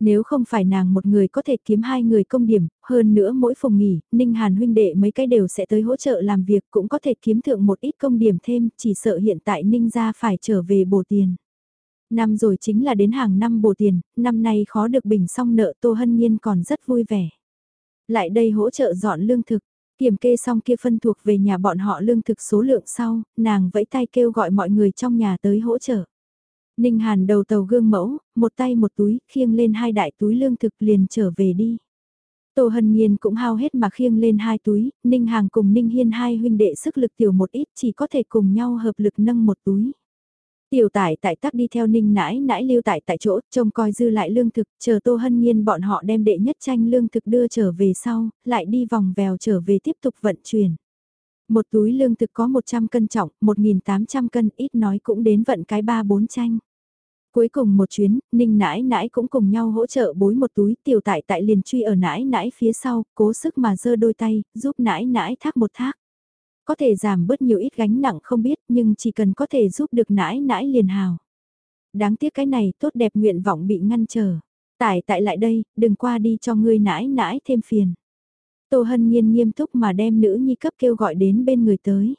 Nếu không phải nàng một người có thể kiếm hai người công điểm, hơn nữa mỗi phòng nghỉ, Ninh Hàn huynh đệ mấy cái đều sẽ tới hỗ trợ làm việc cũng có thể kiếm thượng một ít công điểm thêm, chỉ sợ hiện tại Ninh gia phải trở về bổ tiền. Năm rồi chính là đến hàng năm bổ tiền, năm nay khó được bình xong nợ Tô Hân Nhiên còn rất vui vẻ. Lại đây hỗ trợ dọn lương thực, kiểm kê xong kia phân thuộc về nhà bọn họ lương thực số lượng sau, nàng vẫy tay kêu gọi mọi người trong nhà tới hỗ trợ. Ninh Hàn đầu tàu gương mẫu, một tay một túi, khiêng lên hai đại túi lương thực liền trở về đi. Tô Hân Nhiên cũng hao hết mà khiêng lên hai túi, Ninh Hàng cùng Ninh Hiên hai huynh đệ sức lực tiểu một ít chỉ có thể cùng nhau hợp lực nâng một túi. Tiểu tải tại tắc đi theo ninh nãi nãi lưu tại tại chỗ, trông coi dư lại lương thực, chờ Tô Hân Nhiên bọn họ đem đệ nhất tranh lương thực đưa trở về sau, lại đi vòng vèo trở về tiếp tục vận chuyển. Một túi lương thực có 100 cân trọng, 1.800 cân ít nói cũng đến vận cái 3-4 tranh. Cuối cùng một chuyến, ninh nãi nãi cũng cùng nhau hỗ trợ bối một túi tiểu tại tại liền truy ở nãi nãi phía sau, cố sức mà giơ đôi tay, giúp nãi nãi thác một thác. Có thể giảm bớt nhiều ít gánh nặng không biết nhưng chỉ cần có thể giúp được nãi nãi liền hào. Đáng tiếc cái này tốt đẹp nguyện vọng bị ngăn trở. Tại tại lại đây, đừng qua đi cho ngươi nãi nãi thêm phiền. Tô Hân Nhiên nghiêm túc mà đem nữ nhi cấp kêu gọi đến bên người tới.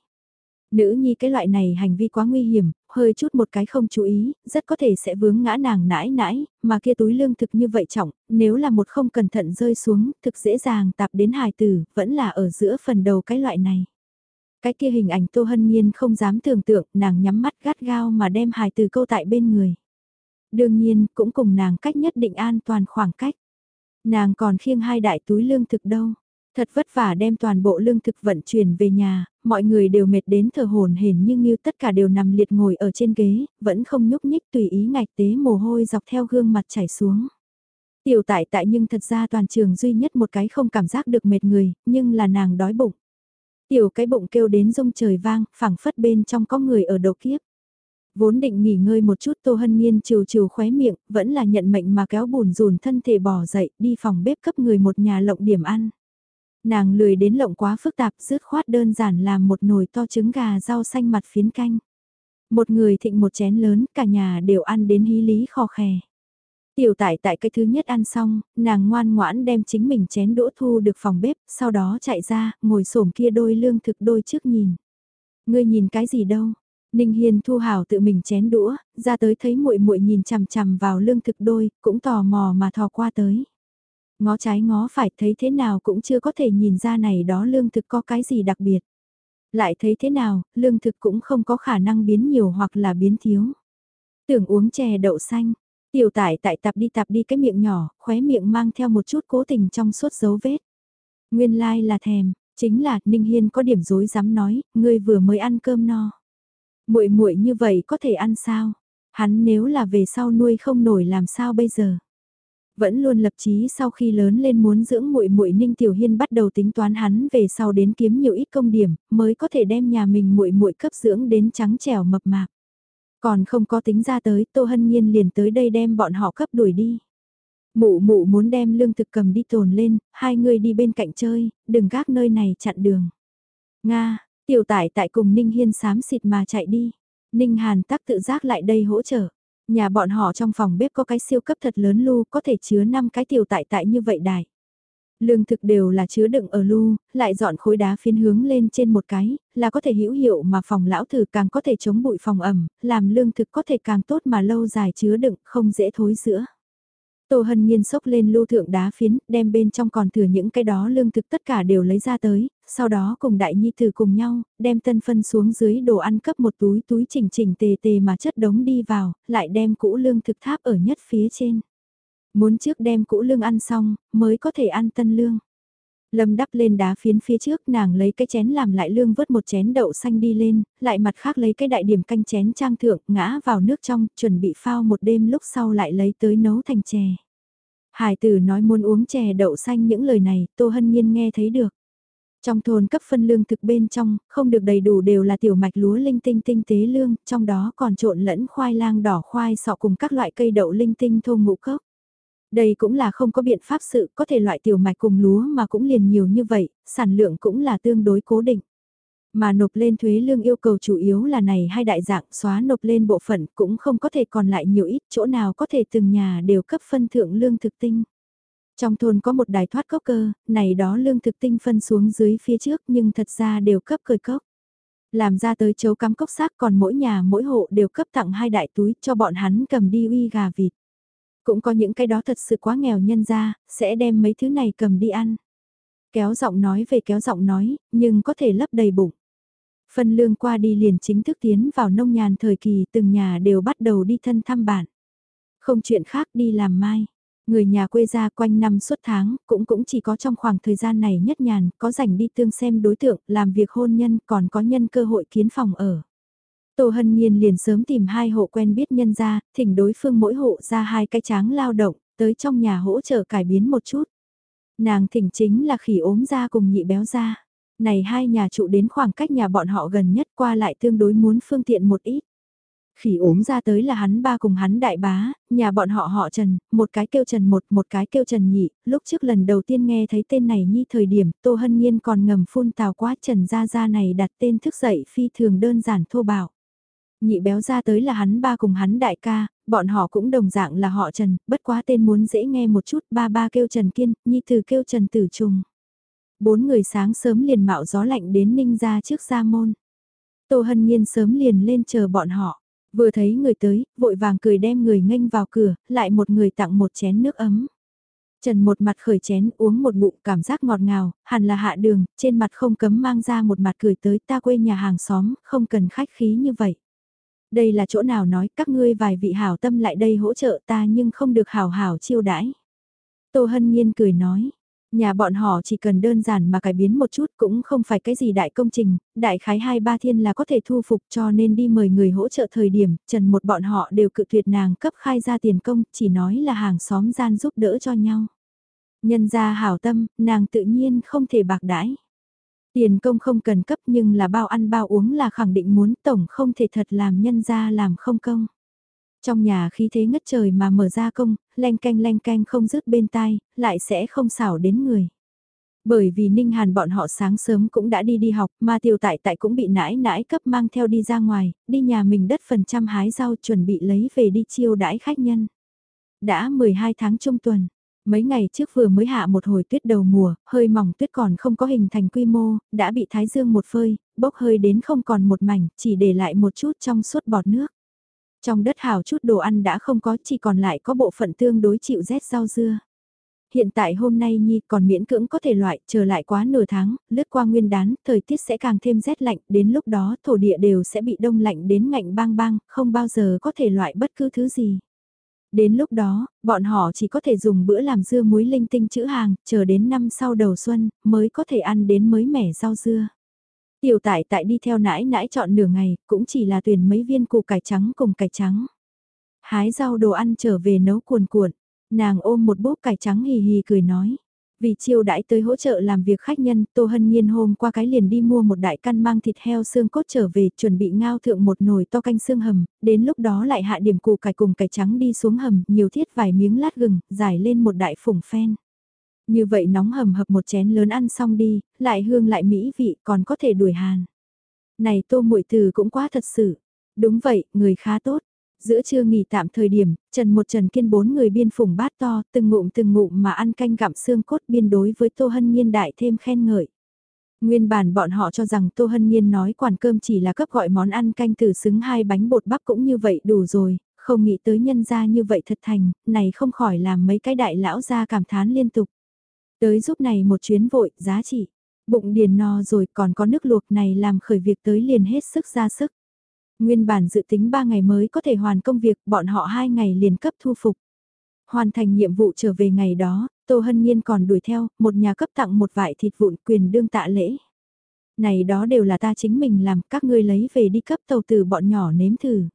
Nữ nhi cái loại này hành vi quá nguy hiểm, hơi chút một cái không chú ý, rất có thể sẽ vướng ngã nàng nãi nãi, mà kia túi lương thực như vậy trọng, nếu là một không cẩn thận rơi xuống, thực dễ dàng tạp đến hài tử, vẫn là ở giữa phần đầu cái loại này. Cái kia hình ảnh Tô Hân Nhiên không dám tưởng tượng, nàng nhắm mắt gắt gao mà đem hài tử câu tại bên người. Đương nhiên, cũng cùng nàng cách nhất định an toàn khoảng cách. Nàng còn khiêng hai đại túi lương thực đâu. Thật vất vả đem toàn bộ lương thực vận chuyển về nhà, mọi người đều mệt đến thở hồn hển nhưng như tất cả đều nằm liệt ngồi ở trên ghế, vẫn không nhúc nhích tùy ý ngạch tế mồ hôi dọc theo gương mặt chảy xuống. Tiểu tại tại nhưng thật ra toàn trường duy nhất một cái không cảm giác được mệt người, nhưng là nàng đói bụng. Tiểu cái bụng kêu đến rông trời vang, phẳng phất bên trong có người ở đầu kiếp. Vốn định nghỉ ngơi một chút Tô Hân Nhiên trừ trừ khóe miệng, vẫn là nhận mệnh mà kéo bùn rùn thân thể bỏ dậy, đi phòng bếp cấp người một nhà lộng điểm ăn. Nàng lười đến lộng quá phức tạp, dứt khoát đơn giản làm một nồi to trứng gà rau xanh mặt phiến canh. Một người thịnh một chén lớn, cả nhà đều ăn đến hí lý kho khè. Tiểu tại tại cái thứ nhất ăn xong, nàng ngoan ngoãn đem chính mình chén đũa thu được phòng bếp, sau đó chạy ra, ngồi xổm kia đôi lương thực đôi trước nhìn. Ngươi nhìn cái gì đâu? Ninh Hiên thu hào tự mình chén đũa, ra tới thấy muội muội nhìn chằm chằm vào lương thực đôi, cũng tò mò mà thò qua tới. Ngó trái ngó phải thấy thế nào cũng chưa có thể nhìn ra này đó lương thực có cái gì đặc biệt. Lại thấy thế nào, lương thực cũng không có khả năng biến nhiều hoặc là biến thiếu. Tưởng uống chè đậu xanh, Tiểu tải tại tập đi tập đi cái miệng nhỏ, khóe miệng mang theo một chút cố tình trong suốt dấu vết. Nguyên lai like là thèm, chính là Ninh Hiên có điểm dối dám nói, ngươi vừa mới ăn cơm no. Muội muội như vậy có thể ăn sao? Hắn nếu là về sau nuôi không nổi làm sao bây giờ? Vẫn luôn lập chí sau khi lớn lên muốn dưỡng muội muội Ninh Tiểu Hiên bắt đầu tính toán hắn về sau đến kiếm nhiều ít công điểm, mới có thể đem nhà mình muội muội cấp dưỡng đến trắng trẻo mập mạp. Còn không có tính ra tới, Tô Hân Nhiên liền tới đây đem bọn họ cấp đuổi đi. Mụ mụ muốn đem lương thực cầm đi tồn lên, hai người đi bên cạnh chơi, đừng gác nơi này chặn đường. Nga, tiểu tải tại cùng Ninh Hiên sám xịt mà chạy đi. Ninh Hàn tắc tự giác lại đây hỗ trợ. Nhà bọn họ trong phòng bếp có cái siêu cấp thật lớn lu có thể chứa 5 cái tiểu tại tại như vậy đại. Lương thực đều là chứa đựng ở lu, lại dọn khối đá phiến hướng lên trên một cái, là có thể hữu hiệu mà phòng lão thử càng có thể chống bụi phòng ẩm, làm lương thực có thể càng tốt mà lâu dài chứa đựng, không dễ thối giữa. Tô Hân Nhiên sốc lên lưu thượng đá phiến, đem bên trong còn thừa những cái đó lương thực tất cả đều lấy ra tới, sau đó cùng đại nhi tử cùng nhau, đem tân phân xuống dưới đồ ăn cấp một túi túi chỉnh chỉnh tề tề mà chất đống đi vào, lại đem cũ lương thực tháp ở nhất phía trên. Muốn trước đem cũ lương ăn xong, mới có thể ăn tân lương. Lâm đắp lên đá phiến phía trước nàng lấy cái chén làm lại lương vớt một chén đậu xanh đi lên, lại mặt khác lấy cái đại điểm canh chén trang thượng ngã vào nước trong, chuẩn bị phao một đêm lúc sau lại lấy tới nấu thành chè. Hải tử nói muốn uống chè đậu xanh những lời này, Tô Hân Nhiên nghe thấy được. Trong thôn cấp phân lương thực bên trong, không được đầy đủ đều là tiểu mạch lúa linh tinh tinh tế lương, trong đó còn trộn lẫn khoai lang đỏ khoai sọ cùng các loại cây đậu linh tinh thô ngũ cốc. Đây cũng là không có biện pháp sự, có thể loại tiểu mạch cùng lúa mà cũng liền nhiều như vậy, sản lượng cũng là tương đối cố định. Mà nộp lên thuế lương yêu cầu chủ yếu là này hai đại dạng xóa nộp lên bộ phận cũng không có thể còn lại nhiều ít chỗ nào có thể từng nhà đều cấp phân thượng lương thực tinh. Trong thôn có một đài thoát cốc cơ, này đó lương thực tinh phân xuống dưới phía trước nhưng thật ra đều cấp cơi cốc. Làm ra tới chấu cắm cốc xác còn mỗi nhà mỗi hộ đều cấp tặng hai đại túi cho bọn hắn cầm đi uy gà vịt. Cũng có những cái đó thật sự quá nghèo nhân ra, sẽ đem mấy thứ này cầm đi ăn. Kéo giọng nói về kéo giọng nói, nhưng có thể lấp đầy bụng. Phân lương qua đi liền chính thức tiến vào nông nhàn thời kỳ từng nhà đều bắt đầu đi thân thăm bản. Không chuyện khác đi làm mai. Người nhà quê ra quanh năm suốt tháng, cũng cũng chỉ có trong khoảng thời gian này nhất nhàn, có rảnh đi tương xem đối tượng, làm việc hôn nhân, còn có nhân cơ hội kiến phòng ở. Tô Hân Nhiên liền sớm tìm hai hộ quen biết nhân ra, thỉnh đối phương mỗi hộ ra hai cái tráng lao động, tới trong nhà hỗ trợ cải biến một chút. Nàng thỉnh chính là khỉ ốm ra cùng nhị béo ra. Này hai nhà trụ đến khoảng cách nhà bọn họ gần nhất qua lại tương đối muốn phương tiện một ít. Khỉ ốm ra tới là hắn ba cùng hắn đại bá, nhà bọn họ họ Trần, một cái kêu Trần một, một cái kêu Trần nhị, lúc trước lần đầu tiên nghe thấy tên này nhi thời điểm, Tô Hân Nhiên còn ngầm phun tào quá Trần Gia Gia này đặt tên thức dậy phi thường đơn giản thô bạo. Nhị béo ra tới là hắn ba cùng hắn đại ca, bọn họ cũng đồng dạng là họ Trần, bất quá tên muốn dễ nghe một chút, ba ba kêu Trần Kiên, nhi từ kêu Trần Tử Trùng. Bốn người sáng sớm liền mạo gió lạnh đến ninh ra trước gia môn. Tô Hân Nhiên sớm liền lên chờ bọn họ. Vừa thấy người tới, vội vàng cười đem người nghênh vào cửa, lại một người tặng một chén nước ấm. Trần một mặt khởi chén uống một bụng cảm giác ngọt ngào, hẳn là hạ đường, trên mặt không cấm mang ra một mặt cười tới ta quê nhà hàng xóm, không cần khách khí như vậy. Đây là chỗ nào nói các ngươi vài vị hảo tâm lại đây hỗ trợ ta nhưng không được hảo hảo chiêu đãi. Tô Hân Nhiên cười nói, Nhà bọn họ chỉ cần đơn giản mà cải biến một chút cũng không phải cái gì đại công trình, đại khái hai ba thiên là có thể thu phục cho nên đi mời người hỗ trợ thời điểm, trần một bọn họ đều cự tuyệt nàng cấp khai ra tiền công, chỉ nói là hàng xóm gian giúp đỡ cho nhau. Nhân ra hảo tâm, nàng tự nhiên không thể bạc đãi. Tiền công không cần cấp nhưng là bao ăn bao uống là khẳng định muốn tổng không thể thật làm nhân ra làm không công. Trong nhà khí thế ngất trời mà mở ra công, len canh len canh không dứt bên tai, lại sẽ không xảo đến người. Bởi vì Ninh Hàn bọn họ sáng sớm cũng đã đi đi học, mà tiểu tại tại cũng bị nãi nãi cấp mang theo đi ra ngoài, đi nhà mình đất phần trăm hái rau chuẩn bị lấy về đi chiêu đãi khách nhân. Đã 12 tháng trung tuần, mấy ngày trước vừa mới hạ một hồi tuyết đầu mùa, hơi mỏng tuyết còn không có hình thành quy mô, đã bị thái dương một phơi, bốc hơi đến không còn một mảnh, chỉ để lại một chút trong suốt bọt nước. Trong đất hào chút đồ ăn đã không có chỉ còn lại có bộ phận tương đối chịu rét rau dưa. Hiện tại hôm nay Nhi còn miễn cưỡng có thể loại, chờ lại quá nửa tháng, lướt qua nguyên đán, thời tiết sẽ càng thêm rét lạnh, đến lúc đó thổ địa đều sẽ bị đông lạnh đến ngạnh bang bang, không bao giờ có thể loại bất cứ thứ gì. Đến lúc đó, bọn họ chỉ có thể dùng bữa làm dưa muối linh tinh chữ hàng, chờ đến năm sau đầu xuân, mới có thể ăn đến mới mẻ rau dưa. Tiểu tại tại đi theo nãi nãi chọn nửa ngày, cũng chỉ là tuyển mấy viên củ cải trắng cùng cải trắng. Hái rau đồ ăn trở về nấu cuồn cuộn, nàng ôm một búp cải trắng hì hì cười nói. Vì chiêu đãi tới hỗ trợ làm việc khách nhân, Tô Hân Nhiên hôm qua cái liền đi mua một đại căn mang thịt heo xương cốt trở về, chuẩn bị ngao thượng một nồi to canh xương hầm, đến lúc đó lại hạ điểm củ cải cùng cải trắng đi xuống hầm, nhiều thiết vài miếng lát gừng, giải lên một đại phủng phen. Như vậy nóng hầm hập một chén lớn ăn xong đi, lại hương lại mỹ vị còn có thể đuổi hàn. Này tô muội từ cũng quá thật sự. Đúng vậy, người khá tốt. Giữa trưa nghỉ tạm thời điểm, Trần một Trần kiên bốn người biên phùng bát to, từng ngụm từng ngụm mà ăn canh gặm xương cốt biên đối với Tô Hân Nhiên đại thêm khen ngợi. Nguyên bản bọn họ cho rằng Tô Hân Nhiên nói quản cơm chỉ là cấp gọi món ăn canh tử xứng hai bánh bột bắp cũng như vậy đủ rồi, không nghĩ tới nhân ra như vậy thật thành, này không khỏi làm mấy cái đại lão ra cảm thán liên tục. Tới giúp này một chuyến vội, giá trị. Bụng điền no rồi còn có nước luộc này làm khởi việc tới liền hết sức ra sức. Nguyên bản dự tính 3 ngày mới có thể hoàn công việc, bọn họ 2 ngày liền cấp thu phục. Hoàn thành nhiệm vụ trở về ngày đó, Tô Hân Nhiên còn đuổi theo, một nhà cấp tặng một vải thịt vụn quyền đương tạ lễ. Này đó đều là ta chính mình làm, các ngươi lấy về đi cấp tàu từ bọn nhỏ nếm thử.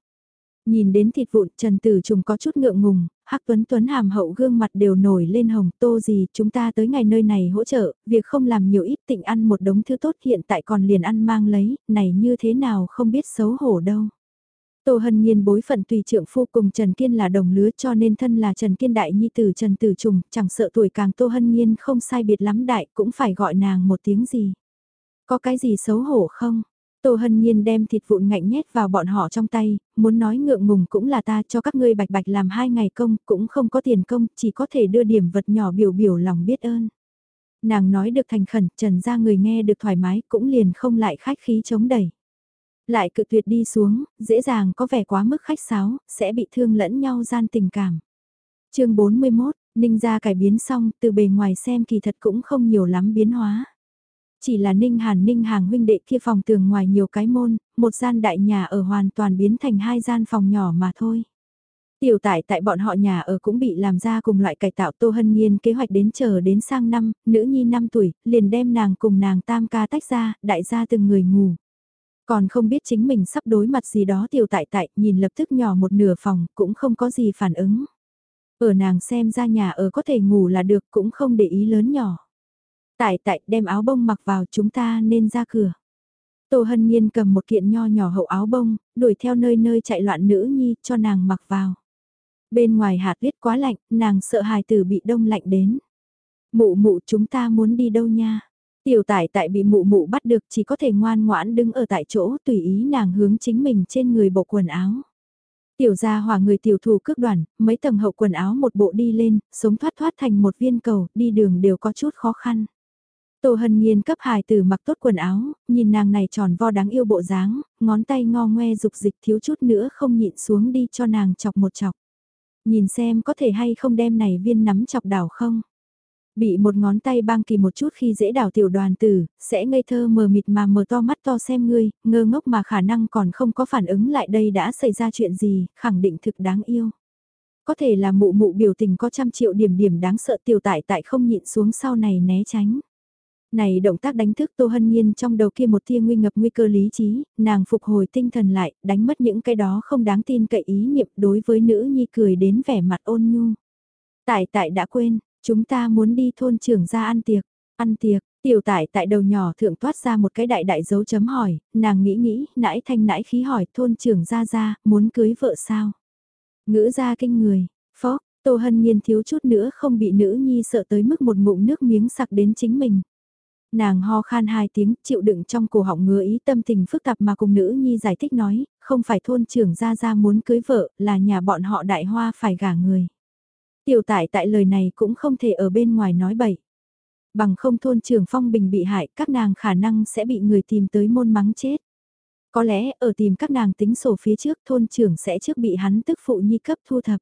Nhìn đến thịt vụn Trần Tử Trùng có chút ngượng ngùng, Hắc Tuấn Tuấn hàm hậu gương mặt đều nổi lên hồng tô gì chúng ta tới ngày nơi này hỗ trợ, việc không làm nhiều ít tịnh ăn một đống thứ tốt hiện tại còn liền ăn mang lấy, này như thế nào không biết xấu hổ đâu. Tô Hân Nhiên bối phận tùy trượng phu cùng Trần Kiên là đồng lứa cho nên thân là Trần Kiên đại nhi tử Trần Tử Trùng, chẳng sợ tuổi càng Tô Hân Nhiên không sai biệt lắm đại cũng phải gọi nàng một tiếng gì. Có cái gì xấu hổ không? Tô Hân Nhiên đem thịt vụn ngạnh nhét vào bọn họ trong tay, muốn nói ngượng ngùng cũng là ta cho các ngươi bạch bạch làm hai ngày công, cũng không có tiền công, chỉ có thể đưa điểm vật nhỏ biểu biểu lòng biết ơn. Nàng nói được thành khẩn, trần ra người nghe được thoải mái, cũng liền không lại khách khí chống đẩy. Lại cự tuyệt đi xuống, dễ dàng có vẻ quá mức khách sáo, sẽ bị thương lẫn nhau gian tình cảm. chương 41, Ninh ra cải biến xong, từ bề ngoài xem kỳ thật cũng không nhiều lắm biến hóa. Chỉ là Ninh Hàn Ninh Hàng huynh đệ kia phòng tường ngoài nhiều cái môn, một gian đại nhà ở hoàn toàn biến thành hai gian phòng nhỏ mà thôi. Tiểu tải tại bọn họ nhà ở cũng bị làm ra cùng loại cải tạo Tô Hân Nhiên kế hoạch đến chờ đến sang năm, nữ nhi 5 tuổi, liền đem nàng cùng nàng tam ca tách ra, đại gia từng người ngủ. Còn không biết chính mình sắp đối mặt gì đó tiểu tại tại, nhìn lập tức nhỏ một nửa phòng, cũng không có gì phản ứng. Ở nàng xem ra nhà ở có thể ngủ là được cũng không để ý lớn nhỏ. Tại tại đem áo bông mặc vào chúng ta nên ra cửa. Tô Hân Nhiên cầm một kiện nho nhỏ hậu áo bông, đuổi theo nơi nơi chạy loạn nữ nhi cho nàng mặc vào. Bên ngoài hạt viết quá lạnh, nàng sợ hài tử bị đông lạnh đến. Mụ mụ chúng ta muốn đi đâu nha? Tiểu tải tại bị mụ mụ bắt được chỉ có thể ngoan ngoãn đứng ở tại chỗ tùy ý nàng hướng chính mình trên người bộ quần áo. Tiểu gia hỏa người tiểu thủ cước đoàn, mấy tầng hậu quần áo một bộ đi lên, sống thoát thoát thành một viên cầu, đi đường đều có chút khó khăn. Tô Hân Nhiên cấp hài tử mặc tốt quần áo, nhìn nàng này tròn vo đáng yêu bộ dáng, ngón tay ngo ngoe dục dịch thiếu chút nữa không nhịn xuống đi cho nàng chọc một chọc. Nhìn xem có thể hay không đem này viên nắm chọc đảo không. Bị một ngón tay băng kỳ một chút khi dễ đảo tiểu đoàn tử, sẽ ngây thơ mờ mịt mà mở to mắt to xem ngươi, ngơ ngốc mà khả năng còn không có phản ứng lại đây đã xảy ra chuyện gì, khẳng định thực đáng yêu. Có thể là mụ mụ biểu tình có trăm triệu điểm điểm đáng sợ tiểu tại tại không nhịn xuống sau này né tránh. Này động tác đánh thức Tô Hân Nhiên trong đầu kia một tia nguy ngập nguy cơ lý trí, nàng phục hồi tinh thần lại, đánh mất những cái đó không đáng tin cậy ý niệm đối với nữ nhi cười đến vẻ mặt ôn nhu. Tại tại đã quên, chúng ta muốn đi thôn trưởng ra ăn tiệc, ăn tiệc, tiểu tại tại đầu nhỏ thượng toát ra một cái đại đại dấu chấm hỏi, nàng nghĩ nghĩ, nãi thanh nãi khí hỏi thôn trưởng ra ra, muốn cưới vợ sao? Ngữ ra kinh người, phó, Tô Hân Nhiên thiếu chút nữa không bị nữ nhi sợ tới mức một ngụm nước miếng sặc đến chính mình. Nàng ho khan hai tiếng, chịu đựng trong cổ họng ngứa ý tâm tình phức tạp mà cùng nữ nhi giải thích nói, không phải thôn trưởng ra ra muốn cưới vợ, là nhà bọn họ đại hoa phải gả người. Tiểu tại tại lời này cũng không thể ở bên ngoài nói bậy. Bằng không thôn trưởng phong bình bị hại, các nàng khả năng sẽ bị người tìm tới môn mắng chết. Có lẽ ở tìm các nàng tính sổ phía trước thôn trưởng sẽ trước bị hắn tức phụ nhi cấp thu thập.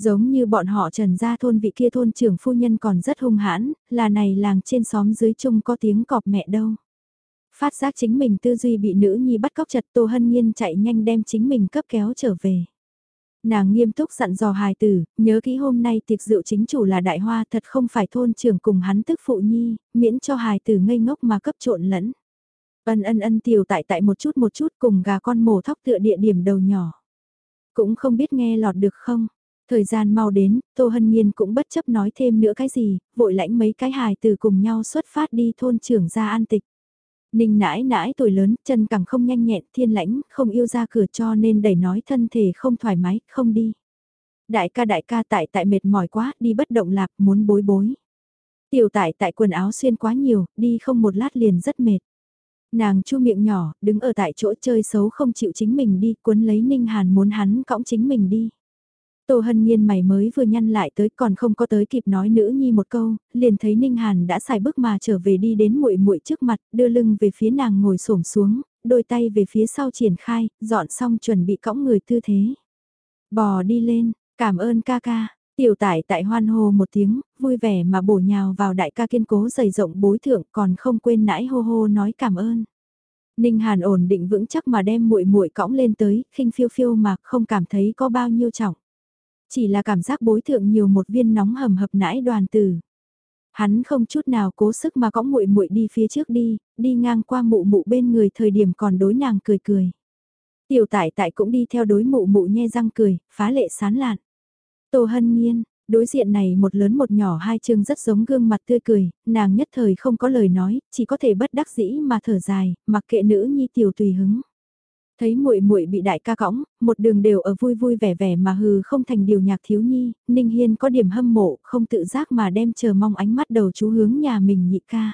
Giống như bọn họ trần gia thôn vị kia thôn trưởng phu nhân còn rất hung hãn, là này làng trên xóm dưới chung có tiếng cọp mẹ đâu. Phát giác chính mình tư duy bị nữ nhi bắt cóc chật Tô Hân Nhiên chạy nhanh đem chính mình cấp kéo trở về. Nàng nghiêm túc dặn dò hài tử, nhớ kỹ hôm nay tiệc rượu chính chủ là đại hoa thật không phải thôn trưởng cùng hắn tức phụ nhi, miễn cho hài tử ngây ngốc mà cấp trộn lẫn. Ân ân ân tiểu tại tại một chút một chút cùng gà con mổ thóc tựa địa điểm đầu nhỏ. Cũng không biết nghe lọt được không, Thời gian mau đến, Tô Hân Nhiên cũng bất chấp nói thêm nữa cái gì, vội lãnh mấy cái hài từ cùng nhau xuất phát đi thôn trưởng ra an tịch. Ninh nãi nãi tuổi lớn, chân càng không nhanh nhẹn, thiên lãnh, không yêu ra cửa cho nên đẩy nói thân thể không thoải mái, không đi. Đại ca đại ca tại tại mệt mỏi quá, đi bất động lạc, muốn bối bối. Tiểu tại tại quần áo xuyên quá nhiều, đi không một lát liền rất mệt. Nàng chu miệng nhỏ, đứng ở tại chỗ chơi xấu không chịu chính mình đi, cuốn lấy Ninh Hàn muốn hắn cõng chính mình đi. Tô Hân Nhiên mày mới vừa nhăn lại tới còn không có tới kịp nói nữ nhi một câu, liền thấy Ninh Hàn đã xài bước mà trở về đi đến muội muội trước mặt, đưa lưng về phía nàng ngồi xổm xuống, đôi tay về phía sau triển khai, dọn xong chuẩn bị cõng người tư thế. Bò đi lên, cảm ơn ca ca, tiểu tải tại hoan hô một tiếng, vui vẻ mà bổ nhào vào đại ca kiên cố dày rộng bối thượng còn không quên nãi hô hô nói cảm ơn. Ninh Hàn ổn định vững chắc mà đem muội muội cõng lên tới, khinh phiêu phiêu mà không cảm thấy có bao nhiêu trọng. Chỉ là cảm giác bối thượng nhiều một viên nóng hầm hập nãi đoàn tử. Hắn không chút nào cố sức mà cõng muội muội đi phía trước đi, đi ngang qua mụ mụ bên người thời điểm còn đối nàng cười cười. Tiểu tại tại cũng đi theo đối mụ mụ nhe răng cười, phá lệ sán lạn. Tô hân nhiên, đối diện này một lớn một nhỏ hai chương rất giống gương mặt tươi cười, nàng nhất thời không có lời nói, chỉ có thể bất đắc dĩ mà thở dài, mặc kệ nữ nhi tiểu tùy hứng. Thấy muội muội bị đại ca cõng, một đường đều ở vui vui vẻ vẻ mà hừ không thành điều nhạc thiếu nhi, Ninh Hiên có điểm hâm mộ, không tự giác mà đem chờ mong ánh mắt đầu chú hướng nhà mình nhị ca.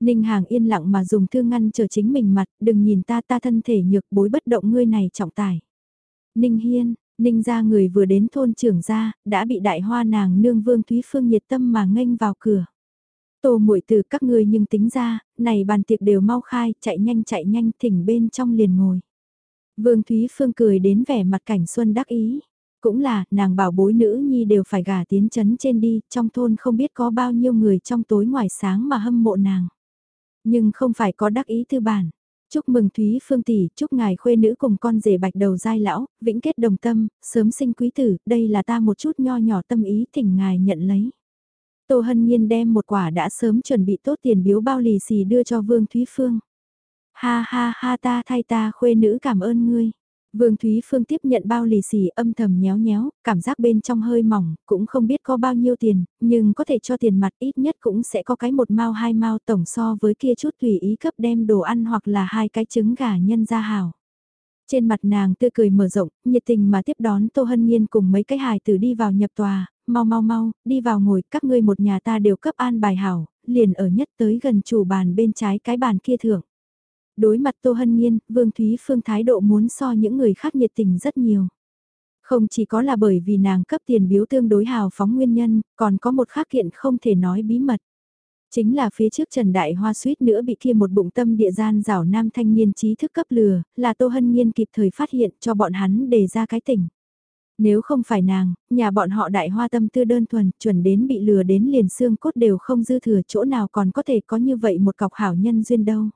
Ninh Hàng yên lặng mà dùng thương ngăn chờ chính mình mặt, đừng nhìn ta ta thân thể nhược bối bất động ngươi này trọng tài. Ninh Hiên, Ninh gia người vừa đến thôn trưởng gia đã bị đại hoa nàng nương vương Thúy Phương nhiệt tâm mà nghênh vào cửa. Tô muội từ các ngươi nhưng tính ra, này bàn tiệc đều mau khai, chạy nhanh chạy nhanh thỉnh bên trong liền ngồi. Vương Thúy Phương cười đến vẻ mặt cảnh xuân đắc ý. Cũng là, nàng bảo bối nữ nhi đều phải gả tiến chấn trên đi, trong thôn không biết có bao nhiêu người trong tối ngoài sáng mà hâm mộ nàng. Nhưng không phải có đắc ý tư bản. Chúc mừng Thúy Phương tỷ, chúc ngài khuê nữ cùng con rể bạch đầu dai lão, vĩnh kết đồng tâm, sớm sinh quý tử, đây là ta một chút nho nhỏ tâm ý thỉnh ngài nhận lấy. Tô Hân Nhiên đem một quả đã sớm chuẩn bị tốt tiền biếu bao lì xì đưa cho Vương Thúy Phương. Ha ha ha ta thay ta khuê nữ cảm ơn ngươi. Vương Thúy Phương tiếp nhận bao lì xì âm thầm nhéo nhéo, cảm giác bên trong hơi mỏng, cũng không biết có bao nhiêu tiền, nhưng có thể cho tiền mặt ít nhất cũng sẽ có cái một mao hai mao tổng so với kia chút tùy ý cấp đem đồ ăn hoặc là hai cái trứng gà nhân ra hào. Trên mặt nàng tươi cười mở rộng, nhiệt tình mà tiếp đón Tô Hân Nhiên cùng mấy cái hài tử đi vào nhập tòa, mau mau mau, đi vào ngồi, các ngươi một nhà ta đều cấp an bài hảo, liền ở nhất tới gần chủ bàn bên trái cái bàn kia thưởng. Đối mặt Tô Hân Nhiên, Vương Thúy Phương thái độ muốn so những người khác nhiệt tình rất nhiều. Không chỉ có là bởi vì nàng cấp tiền biếu tương đối hào phóng nguyên nhân, còn có một khác kiện không thể nói bí mật. Chính là phía trước Trần Đại Hoa suýt nữa bị kia một bụng tâm địa gian rảo nam thanh niên trí thức cấp lừa, là Tô Hân Nhiên kịp thời phát hiện cho bọn hắn đề ra cái tỉnh. Nếu không phải nàng, nhà bọn họ đại hoa tâm tư đơn thuần, chuẩn đến bị lừa đến liền xương cốt đều không dư thừa chỗ nào còn có thể có như vậy một cọc hảo nhân duyên đâu.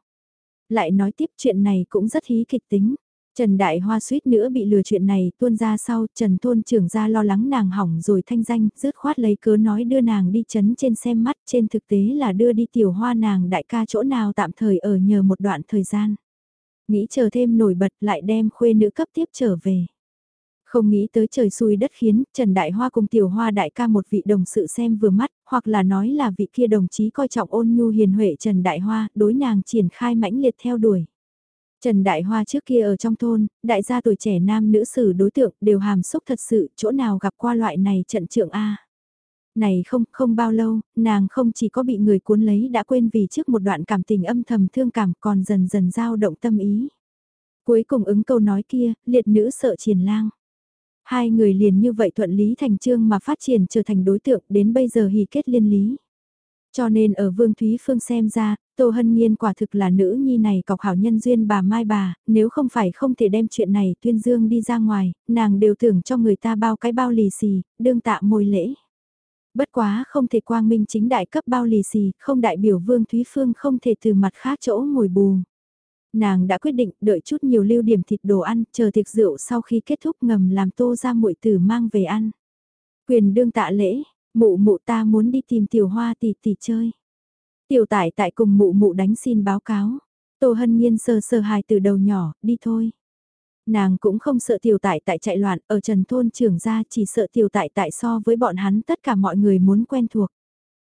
Lại nói tiếp chuyện này cũng rất hí kịch tính. Trần Đại Hoa suýt nữa bị lừa chuyện này tuôn ra sau, Trần Thôn trưởng ra lo lắng nàng hỏng rồi thanh danh, rứt khoát lấy cớ nói đưa nàng đi chấn trên xem mắt, trên thực tế là đưa đi tiểu hoa nàng đại ca chỗ nào tạm thời ở nhờ một đoạn thời gian. Nghĩ chờ thêm nổi bật lại đem khuê nữ cấp tiếp trở về. Không nghĩ tới trời xui đất khiến, Trần Đại Hoa cùng Tiểu Hoa đại ca một vị đồng sự xem vừa mắt, hoặc là nói là vị kia đồng chí coi trọng ôn nhu hiền huệ Trần Đại Hoa, đối nàng triển khai mãnh liệt theo đuổi. Trần Đại Hoa trước kia ở trong thôn, đại gia tuổi trẻ nam nữ sử đối tượng đều hàm xúc thật sự, chỗ nào gặp qua loại này trận trượng A. Này không, không bao lâu, nàng không chỉ có bị người cuốn lấy đã quên vì trước một đoạn cảm tình âm thầm thương cảm còn dần dần dao động tâm ý. Cuối cùng ứng câu nói kia, liệt nữ sợ triển lang. Hai người liền như vậy thuận lý thành trương mà phát triển trở thành đối tượng đến bây giờ hì kết liên lý. Cho nên ở Vương Thúy Phương xem ra, Tô Hân Nhiên quả thực là nữ nhi này cọc hảo nhân duyên bà Mai bà, nếu không phải không thể đem chuyện này tuyên dương đi ra ngoài, nàng đều tưởng cho người ta bao cái bao lì xì, đương tạ môi lễ. Bất quá không thể quang minh chính đại cấp bao lì xì, không đại biểu Vương Thúy Phương không thể từ mặt khác chỗ ngồi bù nàng đã quyết định đợi chút nhiều lưu điểm thịt đồ ăn, chờ tiệc rượu sau khi kết thúc ngầm làm tô ra muội tử mang về ăn. Quyền đương tạ lễ, mụ mụ ta muốn đi tìm tiểu hoa tỷ tỷ chơi. Tiểu tải tại cùng mụ mụ đánh xin báo cáo. Tô hân nhiên sơ sơ hài từ đầu nhỏ, đi thôi. Nàng cũng không sợ tiểu tại tại chạy loạn, ở trần thôn trưởng ra chỉ sợ tiểu tại tại so với bọn hắn tất cả mọi người muốn quen thuộc.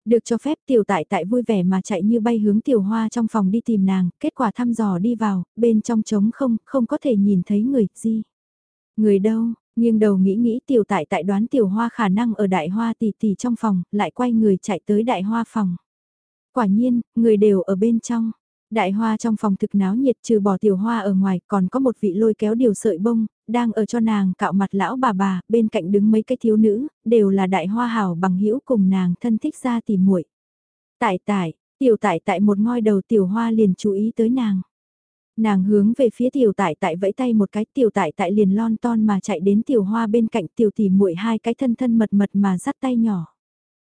Được cho phép tiểu tại tại vui vẻ mà chạy như bay hướng tiểu hoa trong phòng đi tìm nàng, kết quả thăm dò đi vào, bên trong trống không, không có thể nhìn thấy người, gì. Người đâu, nghiêng đầu nghĩ nghĩ tiểu tại tại đoán tiểu hoa khả năng ở đại hoa tỷ tỷ trong phòng, lại quay người chạy tới đại hoa phòng. Quả nhiên, người đều ở bên trong. Đại hoa trong phòng thực náo nhiệt trừ bỏ tiểu hoa ở ngoài còn có một vị lôi kéo điều sợi bông, đang ở cho nàng cạo mặt lão bà bà, bên cạnh đứng mấy cái thiếu nữ, đều là đại hoa hảo bằng hữu cùng nàng thân thích ra tìm muội. Tại tại, tiểu tại tại một ngôi đầu tiểu hoa liền chú ý tới nàng. Nàng hướng về phía tiểu tại tại vẫy tay một cái tiểu tại tại liền lon ton mà chạy đến tiểu hoa bên cạnh tiểu tỉ muội hai cái thân thân mật mật mà dắt tay nhỏ.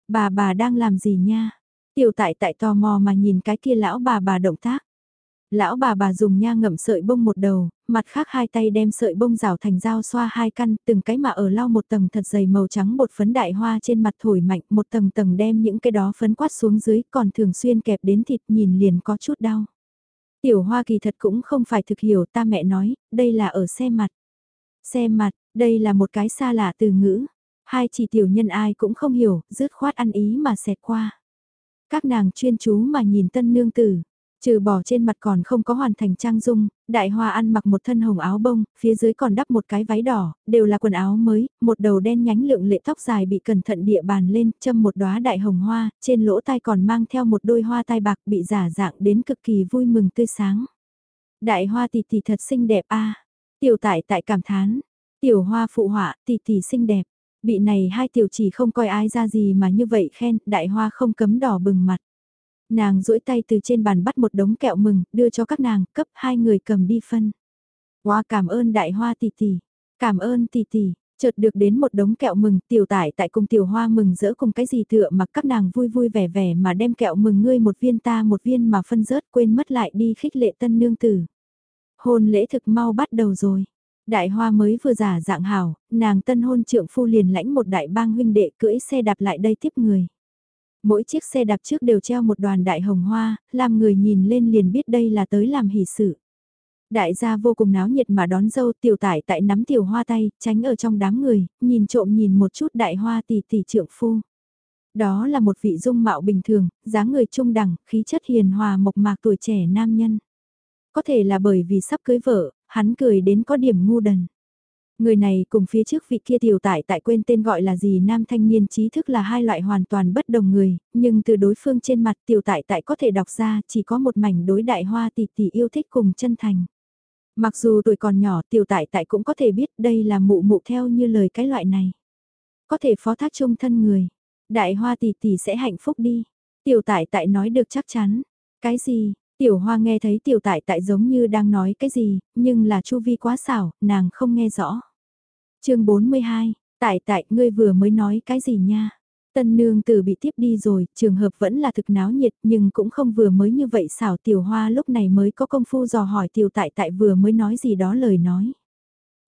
Bà bà đang làm gì nha? Tiểu tại tại tò mò mà nhìn cái kia lão bà bà động tác. Lão bà bà dùng nha ngậm sợi bông một đầu, mặt khác hai tay đem sợi bông rào thành dao xoa hai căn, từng cái mà ở lau một tầng thật dày màu trắng bột phấn đại hoa trên mặt thổi mạnh, một tầng tầng đem những cái đó phấn quát xuống dưới, còn thường xuyên kẹp đến thịt nhìn liền có chút đau. Tiểu hoa kỳ thật cũng không phải thực hiểu ta mẹ nói, đây là ở xe mặt. Xe mặt, đây là một cái xa lạ từ ngữ. Hai chỉ tiểu nhân ai cũng không hiểu, rứt khoát ăn ý mà xẹt qua. Các nàng chuyên chú mà nhìn tân nương tử. Trừ bỏ trên mặt còn không có hoàn thành trang dung, đại hoa ăn mặc một thân hồng áo bông, phía dưới còn đắp một cái váy đỏ, đều là quần áo mới, một đầu đen nhánh lượng lệ tóc dài bị cẩn thận địa bàn lên, châm một đóa đại hồng hoa, trên lỗ tai còn mang theo một đôi hoa tai bạc bị giả dạng đến cực kỳ vui mừng tươi sáng. Đại hoa tỷ tỷ thật xinh đẹp a tiểu tại tại cảm thán, tiểu hoa phụ họa tỷ tỷ xinh đẹp, bị này hai tiểu chỉ không coi ai ra gì mà như vậy khen, đại hoa không cấm đỏ bừng mặt. Nàng duỗi tay từ trên bàn bắt một đống kẹo mừng, đưa cho các nàng, cấp hai người cầm đi phân. Hoa cảm ơn đại hoa tỷ tỷ, cảm ơn tỷ tỷ, chợt được đến một đống kẹo mừng, tiểu tải tại cùng tiểu hoa mừng rỡ cùng cái gì tựa mà các nàng vui vui vẻ vẻ mà đem kẹo mừng ngươi một viên ta một viên mà phân rớt quên mất lại đi khích lệ tân nương tử. Hôn lễ thực mau bắt đầu rồi. Đại hoa mới vừa giả dạng hảo, nàng tân hôn trượng phu liền lãnh một đại bang huynh đệ cưỡi xe đạp lại đây tiếp người. Mỗi chiếc xe đạp trước đều treo một đoàn đại hồng hoa, làm người nhìn lên liền biết đây là tới làm hỷ sự. Đại gia vô cùng náo nhiệt mà đón dâu tiểu tải tại nắm tiểu hoa tay, tránh ở trong đám người, nhìn trộm nhìn một chút đại hoa tỷ tỷ trượng phu. Đó là một vị dung mạo bình thường, dáng người trung đẳng, khí chất hiền hòa mộc mạc tuổi trẻ nam nhân. Có thể là bởi vì sắp cưới vợ, hắn cười đến có điểm ngu đần. Người này cùng phía trước vị kia tiểu tại tại quên tên gọi là gì nam thanh niên trí thức là hai loại hoàn toàn bất đồng người, nhưng từ đối phương trên mặt tiểu tại tại có thể đọc ra chỉ có một mảnh đối đại hoa tỷ tỷ yêu thích cùng chân thành. Mặc dù tuổi còn nhỏ tiểu tại tại cũng có thể biết đây là mụ mụ theo như lời cái loại này. Có thể phó thác chung thân người. Đại hoa tỷ tỷ sẽ hạnh phúc đi. Tiểu tại tại nói được chắc chắn. Cái gì, Tiểu hoa nghe thấy tiểu tại tại giống như đang nói cái gì, nhưng là chu vi quá xảo, nàng không nghe rõ. chương 42, tại tại ngươi vừa mới nói cái gì nha? Tân nương tử bị tiếp đi rồi, trường hợp vẫn là thực náo nhiệt nhưng cũng không vừa mới như vậy xảo tiểu hoa lúc này mới có công phu dò hỏi tiểu tại tại vừa mới nói gì đó lời nói.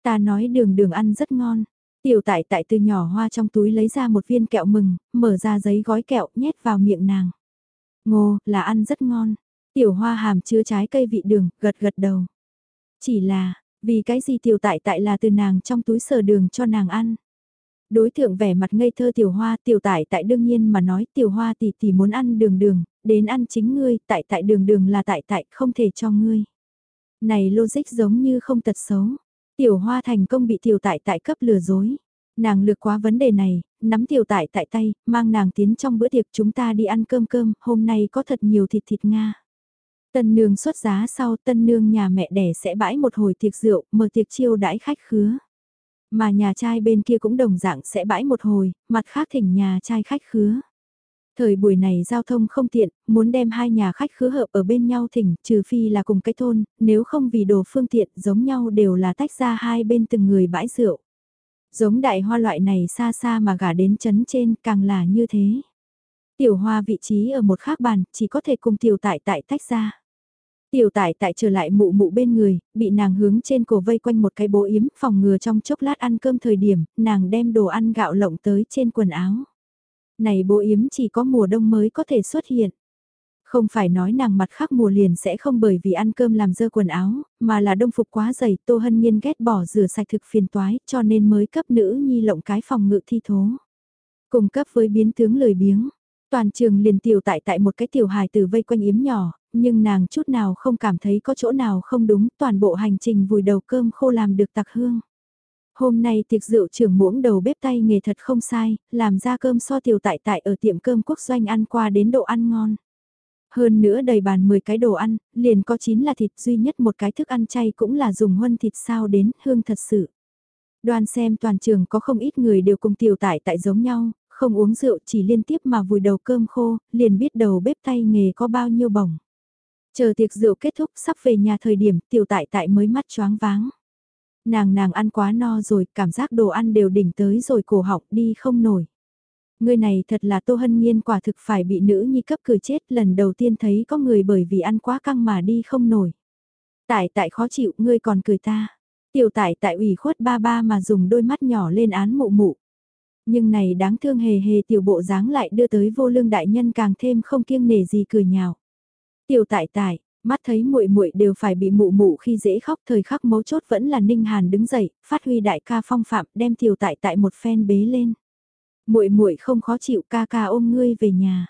Ta nói đường đường ăn rất ngon. Tiểu tại tại từ nhỏ hoa trong túi lấy ra một viên kẹo mừng, mở ra giấy gói kẹo nhét vào miệng nàng. Ngô, là ăn rất ngon. Tiểu hoa hàm chứa trái cây vị đường, gật gật đầu. Chỉ là, vì cái gì tiểu tại tại là từ nàng trong túi sờ đường cho nàng ăn. Đối tượng vẻ mặt ngây thơ tiểu hoa tiểu tại tại đương nhiên mà nói tiểu hoa tỷ tỷ muốn ăn đường đường, đến ăn chính ngươi, tại tại đường đường là tại tại không thể cho ngươi. Này logic giống như không tật xấu. Tiểu hoa thành công bị tiểu tại tại cấp lừa dối. Nàng lược quá vấn đề này, nắm tiểu tại tại tay, mang nàng tiến trong bữa tiệc chúng ta đi ăn cơm cơm, hôm nay có thật nhiều thịt thịt Nga. Tân nương xuất giá sau tân nương nhà mẹ đẻ sẽ bãi một hồi tiệc rượu, mở tiệc chiêu đãi khách khứa. Mà nhà trai bên kia cũng đồng dạng sẽ bãi một hồi, mặt khác thỉnh nhà trai khách khứa. Thời buổi này giao thông không tiện, muốn đem hai nhà khách khứa hợp ở bên nhau thỉnh, trừ phi là cùng cái thôn, nếu không vì đồ phương tiện giống nhau đều là tách ra hai bên từng người bãi rượu. Giống đại hoa loại này xa xa mà gả đến chấn trên càng là như thế. Tiểu hoa vị trí ở một khác bàn, chỉ có thể cùng tiểu tại tại tách ra. Tiểu tại tại trở lại mụ mụ bên người, bị nàng hướng trên cổ vây quanh một cái bố yếm phòng ngừa trong chốc lát ăn cơm thời điểm, nàng đem đồ ăn gạo lộng tới trên quần áo. Này bố yếm chỉ có mùa đông mới có thể xuất hiện. Không phải nói nàng mặt khác mùa liền sẽ không bởi vì ăn cơm làm dơ quần áo, mà là đông phục quá dày Tô Hân Nhiên ghét bỏ rửa sạch thực phiền toái cho nên mới cấp nữ nhi lộng cái phòng ngự thi thố. Cùng cấp với biến tướng lời biếng, toàn trường liền tiểu tại tại một cái tiểu hài từ vây quanh yếm nhỏ, nhưng nàng chút nào không cảm thấy có chỗ nào không đúng, toàn bộ hành trình vùi đầu cơm khô làm được tặc hương. Hôm nay tiệc rượu trưởng muỗng đầu bếp tay nghề thật không sai, làm ra cơm so tiểu tại tại ở tiệm cơm quốc doanh ăn qua đến độ ăn ngon. Hơn nữa đầy bàn 10 cái đồ ăn, liền có 9 là thịt duy nhất một cái thức ăn chay cũng là dùng huân thịt sao đến hương thật sự. Đoan xem toàn trường có không ít người đều cùng tiểu tại tại giống nhau, không uống rượu chỉ liên tiếp mà vùi đầu cơm khô, liền biết đầu bếp tay nghề có bao nhiêu bổng. Chờ tiệc rượu kết thúc sắp về nhà thời điểm tiểu tại tại mới mắt choáng váng. Nàng nàng ăn quá no rồi, cảm giác đồ ăn đều đỉnh tới rồi cổ học đi không nổi. Người này thật là Tô Hân Nhiên quả thực phải bị nữ nhi cấp cười chết lần đầu tiên thấy có người bởi vì ăn quá căng mà đi không nổi. Tại tại khó chịu, ngươi còn cười ta. Tiểu tại tại ủy khuất ba ba mà dùng đôi mắt nhỏ lên án mụ mụ. Nhưng này đáng thương hề hề tiểu bộ dáng lại đưa tới vô lương đại nhân càng thêm không kiêng nể gì cười nhào. Tiểu tại tại, Mắt thấy muội muội đều phải bị mụ mụ khi dễ khóc thời khắc mấu chốt vẫn là Ninh Hàn đứng dậy, phát huy đại ca phong phạm đem tiểu tại tại một phen bế lên. Muội muội không khó chịu ca ca ôm ngươi về nhà.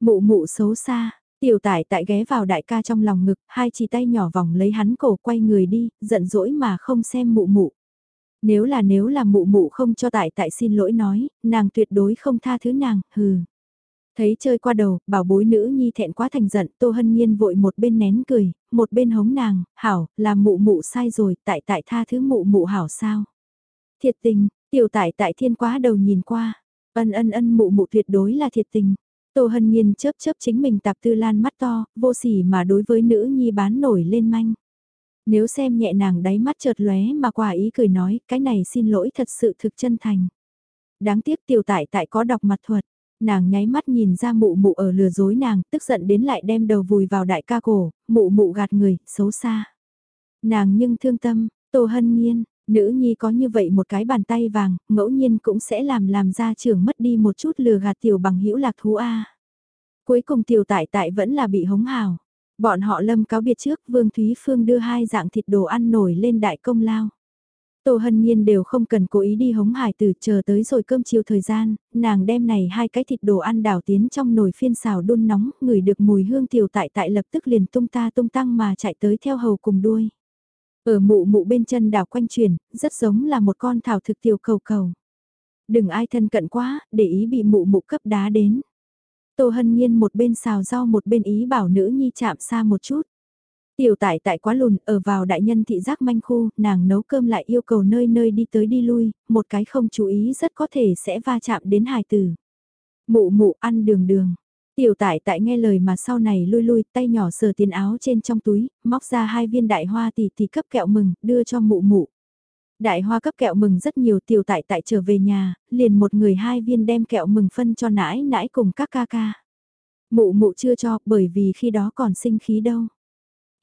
Mụ mụ xấu xa, tiểu tại tại ghé vào đại ca trong lòng ngực, hai chỉ tay nhỏ vòng lấy hắn cổ quay người đi, giận dỗi mà không xem mụ mụ. Nếu là nếu là mụ mụ không cho tại tại xin lỗi nói, nàng tuyệt đối không tha thứ nàng, hừ. Thấy chơi qua đầu, bảo bối nữ nhi thẹn quá thành giận, Tô Hân Nhiên vội một bên nén cười, một bên hống nàng, hảo, là mụ mụ sai rồi, tại tại tha thứ mụ mụ hảo sao. Thiệt tình, tiểu tại tại thiên quá đầu nhìn qua, ân ân ân mụ mụ tuyệt đối là thiệt tình. Tô Hân Nhiên chớp chớp chính mình tạp tư lan mắt to, vô sỉ mà đối với nữ nhi bán nổi lên manh. Nếu xem nhẹ nàng đáy mắt chợt lóe mà quả ý cười nói, cái này xin lỗi thật sự thực chân thành. Đáng tiếc tiểu tại tại có đọc mặt thuật, nàng nháy mắt nhìn ra mụ mụ ở lừa dối nàng, tức giận đến lại đem đầu vùi vào đại ca cổ, mụ mụ gạt người, xấu xa. Nàng nhưng thương tâm, tô hân nhiên, nữ nhi có như vậy một cái bàn tay vàng, ngẫu nhiên cũng sẽ làm làm ra trưởng mất đi một chút lừa gạt tiểu bằng hữu lạc thú A. Cuối cùng tiểu tại tại vẫn là bị hống hào. Bọn họ lâm cáo biệt trước, Vương Thúy Phương đưa hai dạng thịt đồ ăn nổi lên đại công lao. Tô Hân Nhiên đều không cần cố ý đi hống hải tử chờ tới rồi cơm chiều thời gian, nàng đem này hai cái thịt đồ ăn đảo tiến trong nồi phiên xào đun nóng, ngửi được mùi hương tiểu tại tại lập tức liền tung ta tung tăng mà chạy tới theo hầu cùng đuôi. Ở mụ mụ bên chân đảo quanh chuyển, rất giống là một con thảo thực tiểu cầu cầu. Đừng ai thân cận quá, để ý bị mụ mụ cấp đá đến. Tô Hân Nhiên một bên xào rau một bên ý bảo nữ nhi chạm xa một chút. Tiểu tại tại quá lùn, ở vào đại nhân thị giác manh khu, nàng nấu cơm lại yêu cầu nơi nơi đi tới đi lui, một cái không chú ý rất có thể sẽ va chạm đến hài tử. Mụ mụ ăn đường đường. Tiểu tại tại nghe lời mà sau này lui lui tay nhỏ sờ tiền áo trên trong túi, móc ra hai viên đại hoa tỷ tỷ cấp kẹo mừng, đưa cho mụ mụ. Đại hoa cấp kẹo mừng rất nhiều tiểu tại tại trở về nhà, liền một người hai viên đem kẹo mừng phân cho nãi nãi cùng các ca ca. Mụ mụ chưa cho bởi vì khi đó còn sinh khí đâu.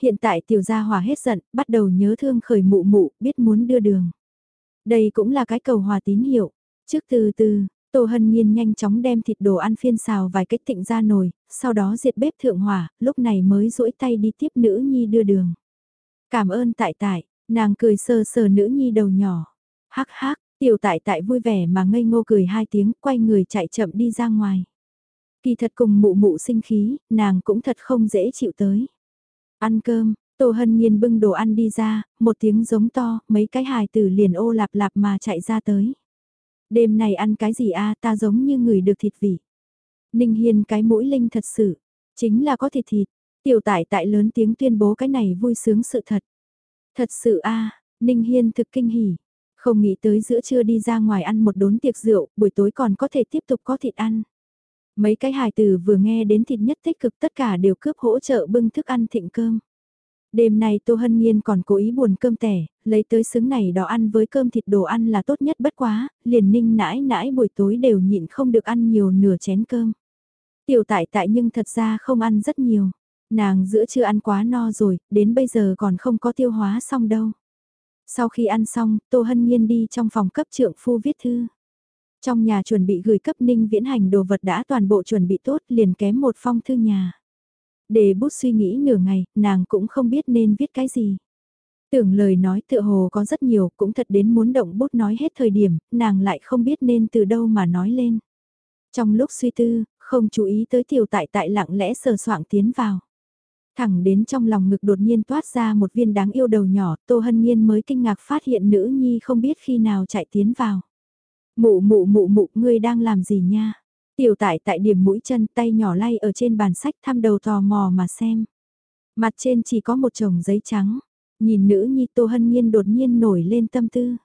Hiện tại tiểu gia hòa hết giận, bắt đầu nhớ thương khởi mụ mụ, biết muốn đưa đường. Đây cũng là cái cầu hòa tín hiệu. Trước từ từ, Tô Hân Nhiên nhanh chóng đem thịt đồ ăn phiên xào vài cách thịnh ra nồi, sau đó diệt bếp thượng hỏa, lúc này mới duỗi tay đi tiếp nữ nhi đưa đường. Cảm ơn tại tại, nàng cười sờ sờ nữ nhi đầu nhỏ. Hắc hắc, tiểu tại tại vui vẻ mà ngây ngô cười hai tiếng, quay người chạy chậm đi ra ngoài. Kỳ thật cùng mụ mụ sinh khí, nàng cũng thật không dễ chịu tới. Ăn cơm, Tô Hân Nhiên bưng đồ ăn đi ra, một tiếng giống to, mấy cái hài tử liền ô lạp lạp mà chạy ra tới. Đêm này ăn cái gì a ta giống như người được thịt vị. Ninh Hiên cái mũi linh thật sự, chính là có thịt thịt. Tiểu tải tại lớn tiếng tuyên bố cái này vui sướng sự thật. Thật sự a Ninh Hiên thực kinh hỉ. Không nghĩ tới giữa trưa đi ra ngoài ăn một đốn tiệc rượu, buổi tối còn có thể tiếp tục có thịt ăn. Mấy cái hài tử vừa nghe đến thịt nhất tích cực tất cả đều cướp hỗ trợ bưng thức ăn thịnh cơm. Đêm nay Tô Hân Nhiên còn cố ý buồn cơm tẻ, lấy tới xứng này đó ăn với cơm thịt đồ ăn là tốt nhất bất quá, liền ninh nãi nãi buổi tối đều nhịn không được ăn nhiều nửa chén cơm. Tiểu tại tại nhưng thật ra không ăn rất nhiều, nàng giữa chưa ăn quá no rồi, đến bây giờ còn không có tiêu hóa xong đâu. Sau khi ăn xong, Tô Hân Nhiên đi trong phòng cấp trượng phu viết thư. Trong nhà chuẩn bị gửi cấp ninh viễn hành đồ vật đã toàn bộ chuẩn bị tốt liền kém một phong thư nhà. Để bút suy nghĩ nửa ngày, nàng cũng không biết nên viết cái gì. Tưởng lời nói tựa hồ có rất nhiều, cũng thật đến muốn động bút nói hết thời điểm, nàng lại không biết nên từ đâu mà nói lên. Trong lúc suy tư, không chú ý tới tiểu tại tại lặng lẽ sờ soạng tiến vào. Thẳng đến trong lòng ngực đột nhiên toát ra một viên đáng yêu đầu nhỏ, Tô Hân Nhiên mới kinh ngạc phát hiện nữ nhi không biết khi nào chạy tiến vào. Mụ mụ mụ mụ ngươi đang làm gì nha? Tiểu tại tại điểm mũi chân tay nhỏ lay ở trên bàn sách thăm đầu tò mò mà xem. Mặt trên chỉ có một chồng giấy trắng. Nhìn nữ nhi Tô Hân Nhiên đột nhiên nổi lên tâm tư.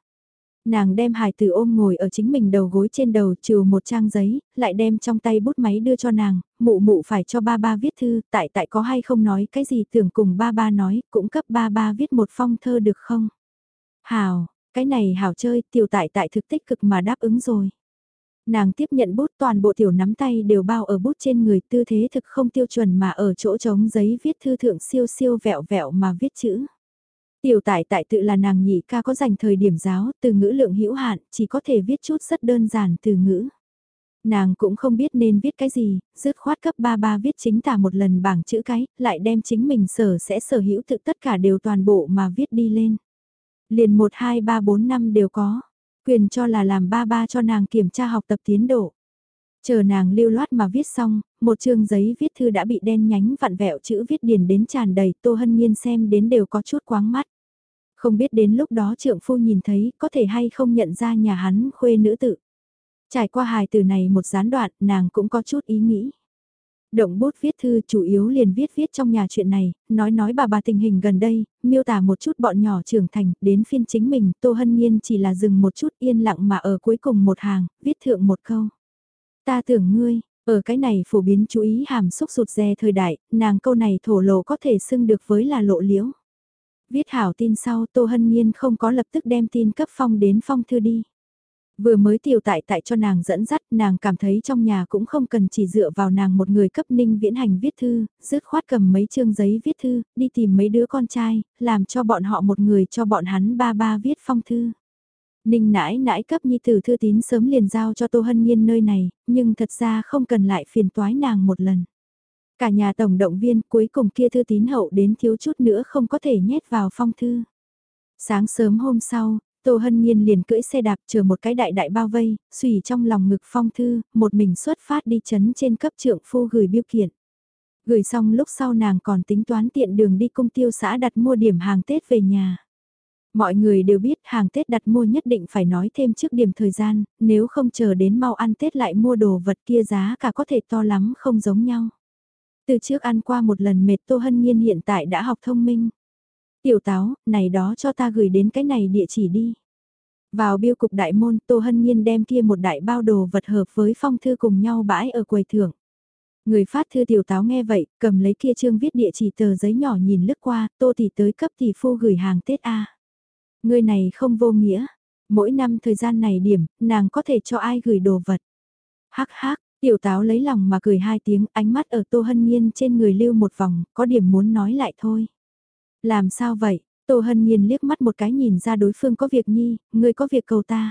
Nàng đem hài tử ôm ngồi ở chính mình đầu gối trên đầu trừ một trang giấy, lại đem trong tay bút máy đưa cho nàng, mụ mụ phải cho ba ba viết thư, tại tại có hay không nói cái gì tưởng cùng ba ba nói, cũng cấp ba ba viết một phong thơ được không? Hào, cái này hảo chơi, tiểu tại tại thực tích cực mà đáp ứng rồi. Nàng tiếp nhận bút toàn bộ tiểu nắm tay đều bao ở bút trên người tư thế thực không tiêu chuẩn mà ở chỗ trống giấy viết thư thượng siêu siêu vẹo vẹo mà viết chữ. Tiểu tại tại tự là nàng nhị ca có dành thời điểm giáo, từ ngữ lượng hữu hạn, chỉ có thể viết chút rất đơn giản từ ngữ. Nàng cũng không biết nên viết cái gì, dứt khoát cấp ba ba viết chính tả một lần bảng chữ cái, lại đem chính mình sở sẽ sở hữu tự tất cả đều toàn bộ mà viết đi lên. Liền 1 2 3 4 năm đều có, quyền cho là làm ba ba cho nàng kiểm tra học tập tiến độ. Chờ nàng lưu loát mà viết xong, một chương giấy viết thư đã bị đen nhánh vặn vẹo chữ viết điền đến tràn đầy, Tô Hân Nhiên xem đến đều có chút quáng mắt. Không biết đến lúc đó trượng phu nhìn thấy có thể hay không nhận ra nhà hắn khuê nữ tự. Trải qua hài từ này một gián đoạn, nàng cũng có chút ý nghĩ. Động bút viết thư chủ yếu liền viết viết trong nhà chuyện này, nói nói bà bà tình hình gần đây, miêu tả một chút bọn nhỏ trưởng thành, đến phiên chính mình, Tô Hân Nhiên chỉ là dừng một chút yên lặng mà ở cuối cùng một hàng, viết thượng một câu. Ta tưởng ngươi, ở cái này phổ biến chú ý hàm xúc sụt rè thời đại, nàng câu này thổ lộ có thể xưng được với là lộ liễu. Viết hảo tin sau Tô Hân Nhiên không có lập tức đem tin cấp phong đến phong thư đi. Vừa mới tiểu tại tại cho nàng dẫn dắt, nàng cảm thấy trong nhà cũng không cần chỉ dựa vào nàng một người cấp ninh viễn hành viết thư, dứt khoát cầm mấy chương giấy viết thư, đi tìm mấy đứa con trai, làm cho bọn họ một người cho bọn hắn ba ba viết phong thư. Ninh nãi nãi cấp nhi tử thư tín sớm liền giao cho Tô Hân Nhiên nơi này, nhưng thật ra không cần lại phiền toái nàng một lần. Cả nhà tổng động viên cuối cùng kia thư tín hậu đến thiếu chút nữa không có thể nhét vào phong thư. Sáng sớm hôm sau, Tô Hân Nhiên liền cưỡi xe đạp chờ một cái đại đại bao vây, xùy trong lòng ngực phong thư, một mình xuất phát đi chấn trên cấp trượng phu gửi biêu kiện. Gửi xong lúc sau nàng còn tính toán tiện đường đi công tiêu xã đặt mua điểm hàng Tết về nhà. Mọi người đều biết hàng Tết đặt mua nhất định phải nói thêm trước điểm thời gian, nếu không chờ đến mau ăn Tết lại mua đồ vật kia giá cả có thể to lắm không giống nhau. Từ trước ăn qua một lần mệt Tô Hân Nhiên hiện tại đã học thông minh. Tiểu táo, này đó cho ta gửi đến cái này địa chỉ đi. Vào biêu cục đại môn Tô Hân Nhiên đem kia một đại bao đồ vật hợp với phong thư cùng nhau bãi ở quầy thưởng. Người phát thư tiểu táo nghe vậy, cầm lấy kia trương viết địa chỉ tờ giấy nhỏ nhìn lướt qua, tô thì tới cấp thì phu gửi hàng Tết A. Người này không vô nghĩa, mỗi năm thời gian này điểm, nàng có thể cho ai gửi đồ vật. Hắc hắc, tiểu táo lấy lòng mà cười hai tiếng, ánh mắt ở tô hân nhiên trên người lưu một vòng, có điểm muốn nói lại thôi. Làm sao vậy? Tô Hân Nhiên liếc mắt một cái nhìn ra đối phương có việc nhi, người có việc cầu ta.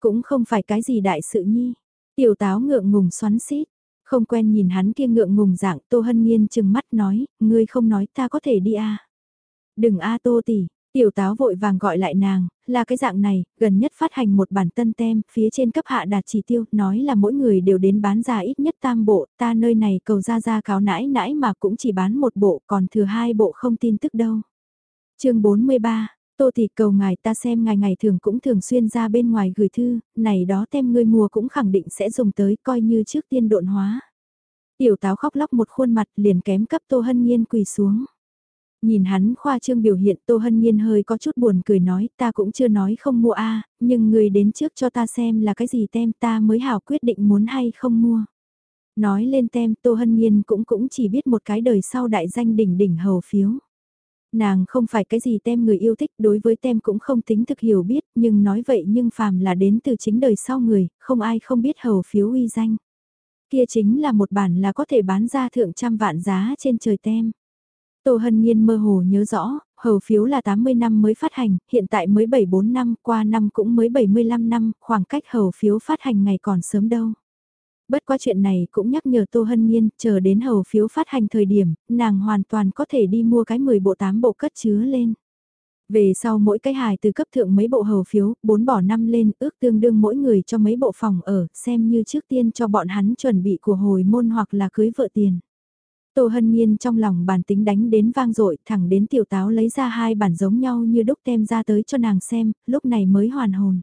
Cũng không phải cái gì đại sự nhi. Tiểu táo ngượng ngùng xoắn xít, không quen nhìn hắn kia ngượng ngùng dạng Tô Hân Nhiên chừng mắt nói, ngươi không nói ta có thể đi à. Đừng a Tô tỷ, tiểu táo vội vàng gọi lại nàng, là cái dạng này, gần nhất phát hành một bản tân tem, phía trên cấp hạ đạt chỉ tiêu, nói là mỗi người đều đến bán ra ít nhất tam bộ, ta nơi này cầu ra ra cáo nãi nãi mà cũng chỉ bán một bộ, còn thừa hai bộ không tin tức đâu chương 43, Tô Thị cầu ngài ta xem ngài ngày thường cũng thường xuyên ra bên ngoài gửi thư, này đó tem ngươi mua cũng khẳng định sẽ dùng tới coi như trước tiên độn hóa. Tiểu táo khóc lóc một khuôn mặt liền kém cấp Tô Hân Nhiên quỳ xuống. Nhìn hắn khoa trương biểu hiện Tô Hân Nhiên hơi có chút buồn cười nói ta cũng chưa nói không mua a nhưng người đến trước cho ta xem là cái gì tem ta mới hảo quyết định muốn hay không mua. Nói lên tem Tô Hân Nhiên cũng cũng chỉ biết một cái đời sau đại danh đỉnh đỉnh hầu phiếu. Nàng không phải cái gì tem người yêu thích đối với tem cũng không tính thực hiểu biết nhưng nói vậy nhưng phàm là đến từ chính đời sau người, không ai không biết hầu phiếu uy danh. Kia chính là một bản là có thể bán ra thượng trăm vạn giá trên trời tem. Tô Hân Nhiên mơ hồ nhớ rõ, hầu phiếu là 80 năm mới phát hành, hiện tại mới 74 năm, qua năm cũng mới 75 năm, khoảng cách hầu phiếu phát hành ngày còn sớm đâu. Bất quá chuyện này cũng nhắc nhở Tô Hân Nhiên, chờ đến hầu phiếu phát hành thời điểm, nàng hoàn toàn có thể đi mua cái 10 bộ 8 bộ cất chứa lên. Về sau mỗi cái hài từ cấp thượng mấy bộ hầu phiếu, 4 bỏ 5 lên, ước tương đương mỗi người cho mấy bộ phòng ở, xem như trước tiên cho bọn hắn chuẩn bị của hồi môn hoặc là cưới vợ tiền. Tô Hân Nhiên trong lòng bản tính đánh đến vang dội thẳng đến tiểu táo lấy ra hai bản giống nhau như đúc tem ra tới cho nàng xem, lúc này mới hoàn hồn.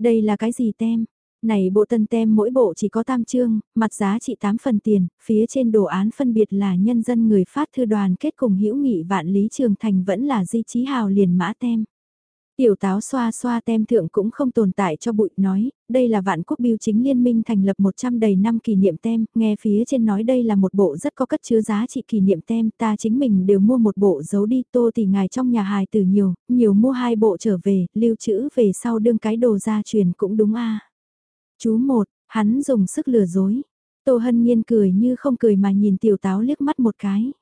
Đây là cái gì tem? Này bộ tân tem mỗi bộ chỉ có tam chương, mặt giá trị 8 phần tiền, phía trên đồ án phân biệt là nhân dân người phát thư đoàn kết cùng hữu nghị vạn lý trường thành vẫn là di trí hào liền mã tem. Tiểu táo xoa xoa tem thượng cũng không tồn tại cho bụi nói, đây là vạn quốc biêu chính liên minh thành lập 100 đầy năm kỷ niệm tem, nghe phía trên nói đây là một bộ rất có cất chứa giá trị kỷ niệm tem, ta chính mình đều mua một bộ giấu đi tô thì ngài trong nhà hài từ nhiều, nhiều mua hai bộ trở về, lưu trữ về sau đương cái đồ gia truyền cũng đúng a Chú một, hắn dùng sức lừa dối. Tô Hân Nhiên cười như không cười mà nhìn tiểu táo liếc mắt một cái.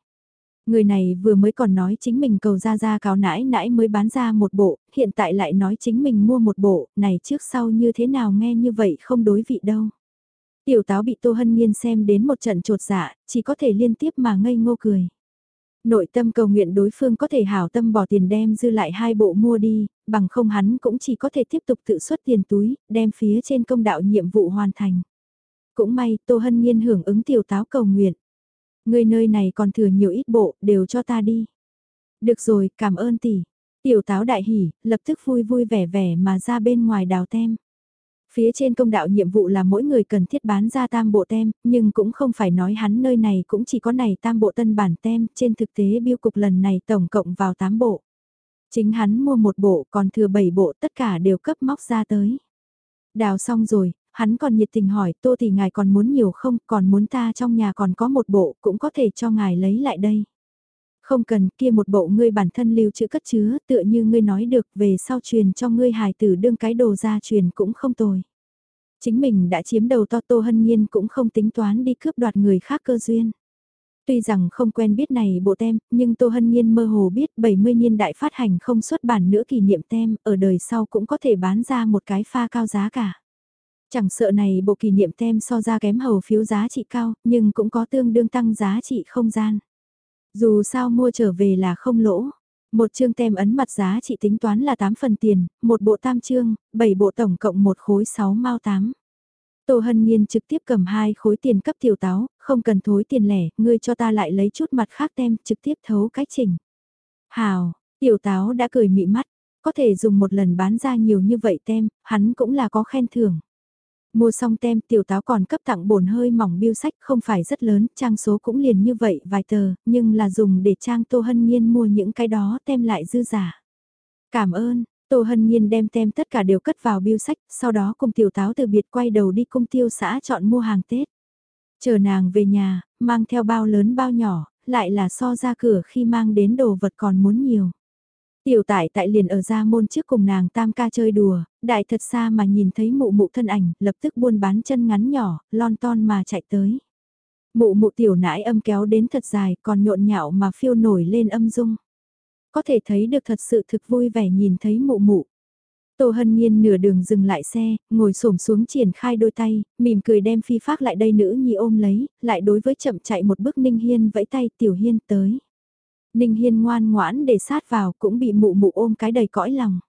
Người này vừa mới còn nói chính mình cầu ra ra cáo nãi nãi mới bán ra một bộ, hiện tại lại nói chính mình mua một bộ, này trước sau như thế nào nghe như vậy không đối vị đâu. Tiểu táo bị Tô Hân Nhiên xem đến một trận trột dạ, chỉ có thể liên tiếp mà ngây ngô cười. Nội tâm cầu nguyện đối phương có thể hảo tâm bỏ tiền đem dư lại hai bộ mua đi, bằng không hắn cũng chỉ có thể tiếp tục tự xuất tiền túi, đem phía trên công đạo nhiệm vụ hoàn thành. Cũng may Tô Hân Nhiên hưởng ứng tiểu táo cầu nguyện. Người nơi này còn thừa nhiều ít bộ, đều cho ta đi. Được rồi, cảm ơn tỷ. Tiểu táo đại hỉ, lập tức vui vui vẻ vẻ mà ra bên ngoài đào tem. Phía trên công đạo nhiệm vụ là mỗi người cần thiết bán ra tam bộ tem, nhưng cũng không phải nói hắn nơi này cũng chỉ có này tam bộ tân bản tem, trên thực tế biêu cục lần này tổng cộng vào 8 bộ. Chính hắn mua một bộ còn thừa 7 bộ tất cả đều cấp móc ra tới. Đào xong rồi, hắn còn nhiệt tình hỏi tô thì ngài còn muốn nhiều không, còn muốn ta trong nhà còn có một bộ cũng có thể cho ngài lấy lại đây. Không cần kia một bộ ngươi bản thân lưu trữ cất chứa tựa như ngươi nói được về sau truyền cho ngươi hài tử đương cái đồ ra truyền cũng không tồi. Chính mình đã chiếm đầu to tô hân nhiên cũng không tính toán đi cướp đoạt người khác cơ duyên. Tuy rằng không quen biết này bộ tem, nhưng Tô Hân Nhiên mơ hồ biết 70 niên đại phát hành không xuất bản nữa kỷ niệm tem, ở đời sau cũng có thể bán ra một cái pha cao giá cả. Chẳng sợ này bộ kỷ niệm tem so ra kém hầu phiếu giá trị cao, nhưng cũng có tương đương tăng giá trị không gian. Dù sao mua trở về là không lỗ. Một chương tem ấn mặt giá trị tính toán là 8 phần tiền, một bộ tam chương, 7 bộ tổng cộng một khối 6 mao 8. Tô Hân Nhiên trực tiếp cầm hai khối tiền cấp tiểu táo, không cần thối tiền lẻ, ngươi cho ta lại lấy chút mặt khác tem, trực tiếp thấu cách chỉnh. Hào, tiểu táo đã cười mị mắt, có thể dùng một lần bán ra nhiều như vậy tem, hắn cũng là có khen thưởng. Mua xong tem tiểu táo còn cấp tặng bổn hơi mỏng biêu sách không phải rất lớn, trang số cũng liền như vậy vài tờ, nhưng là dùng để trang Tô Hân Nhiên mua những cái đó tem lại dư giả. Cảm ơn, Tô Hân Nhiên đem tem tất cả đều cất vào biêu sách, sau đó cùng tiểu táo từ biệt quay đầu đi cung tiêu xã chọn mua hàng Tết. Chờ nàng về nhà, mang theo bao lớn bao nhỏ, lại là so ra cửa khi mang đến đồ vật còn muốn nhiều. Tiểu tải tại liền ở ra môn trước cùng nàng tam ca chơi đùa, đại thật xa mà nhìn thấy mụ mụ thân ảnh, lập tức buôn bán chân ngắn nhỏ, lon ton mà chạy tới. Mụ mụ tiểu nãi âm kéo đến thật dài, còn nhộn nhạo mà phiêu nổi lên âm dung. Có thể thấy được thật sự thực vui vẻ nhìn thấy mụ mụ. Tô Hân Nhiên nửa đường dừng lại xe, ngồi xổm xuống triển khai đôi tay, mỉm cười đem phi phát lại đây nữ nhi ôm lấy, lại đối với chậm chạy một bước Ninh Hiên vẫy tay Tiểu Hiên tới. Ninh Hiên ngoan ngoãn để sát vào cũng bị mụ mụ ôm cái đầy cõi lòng.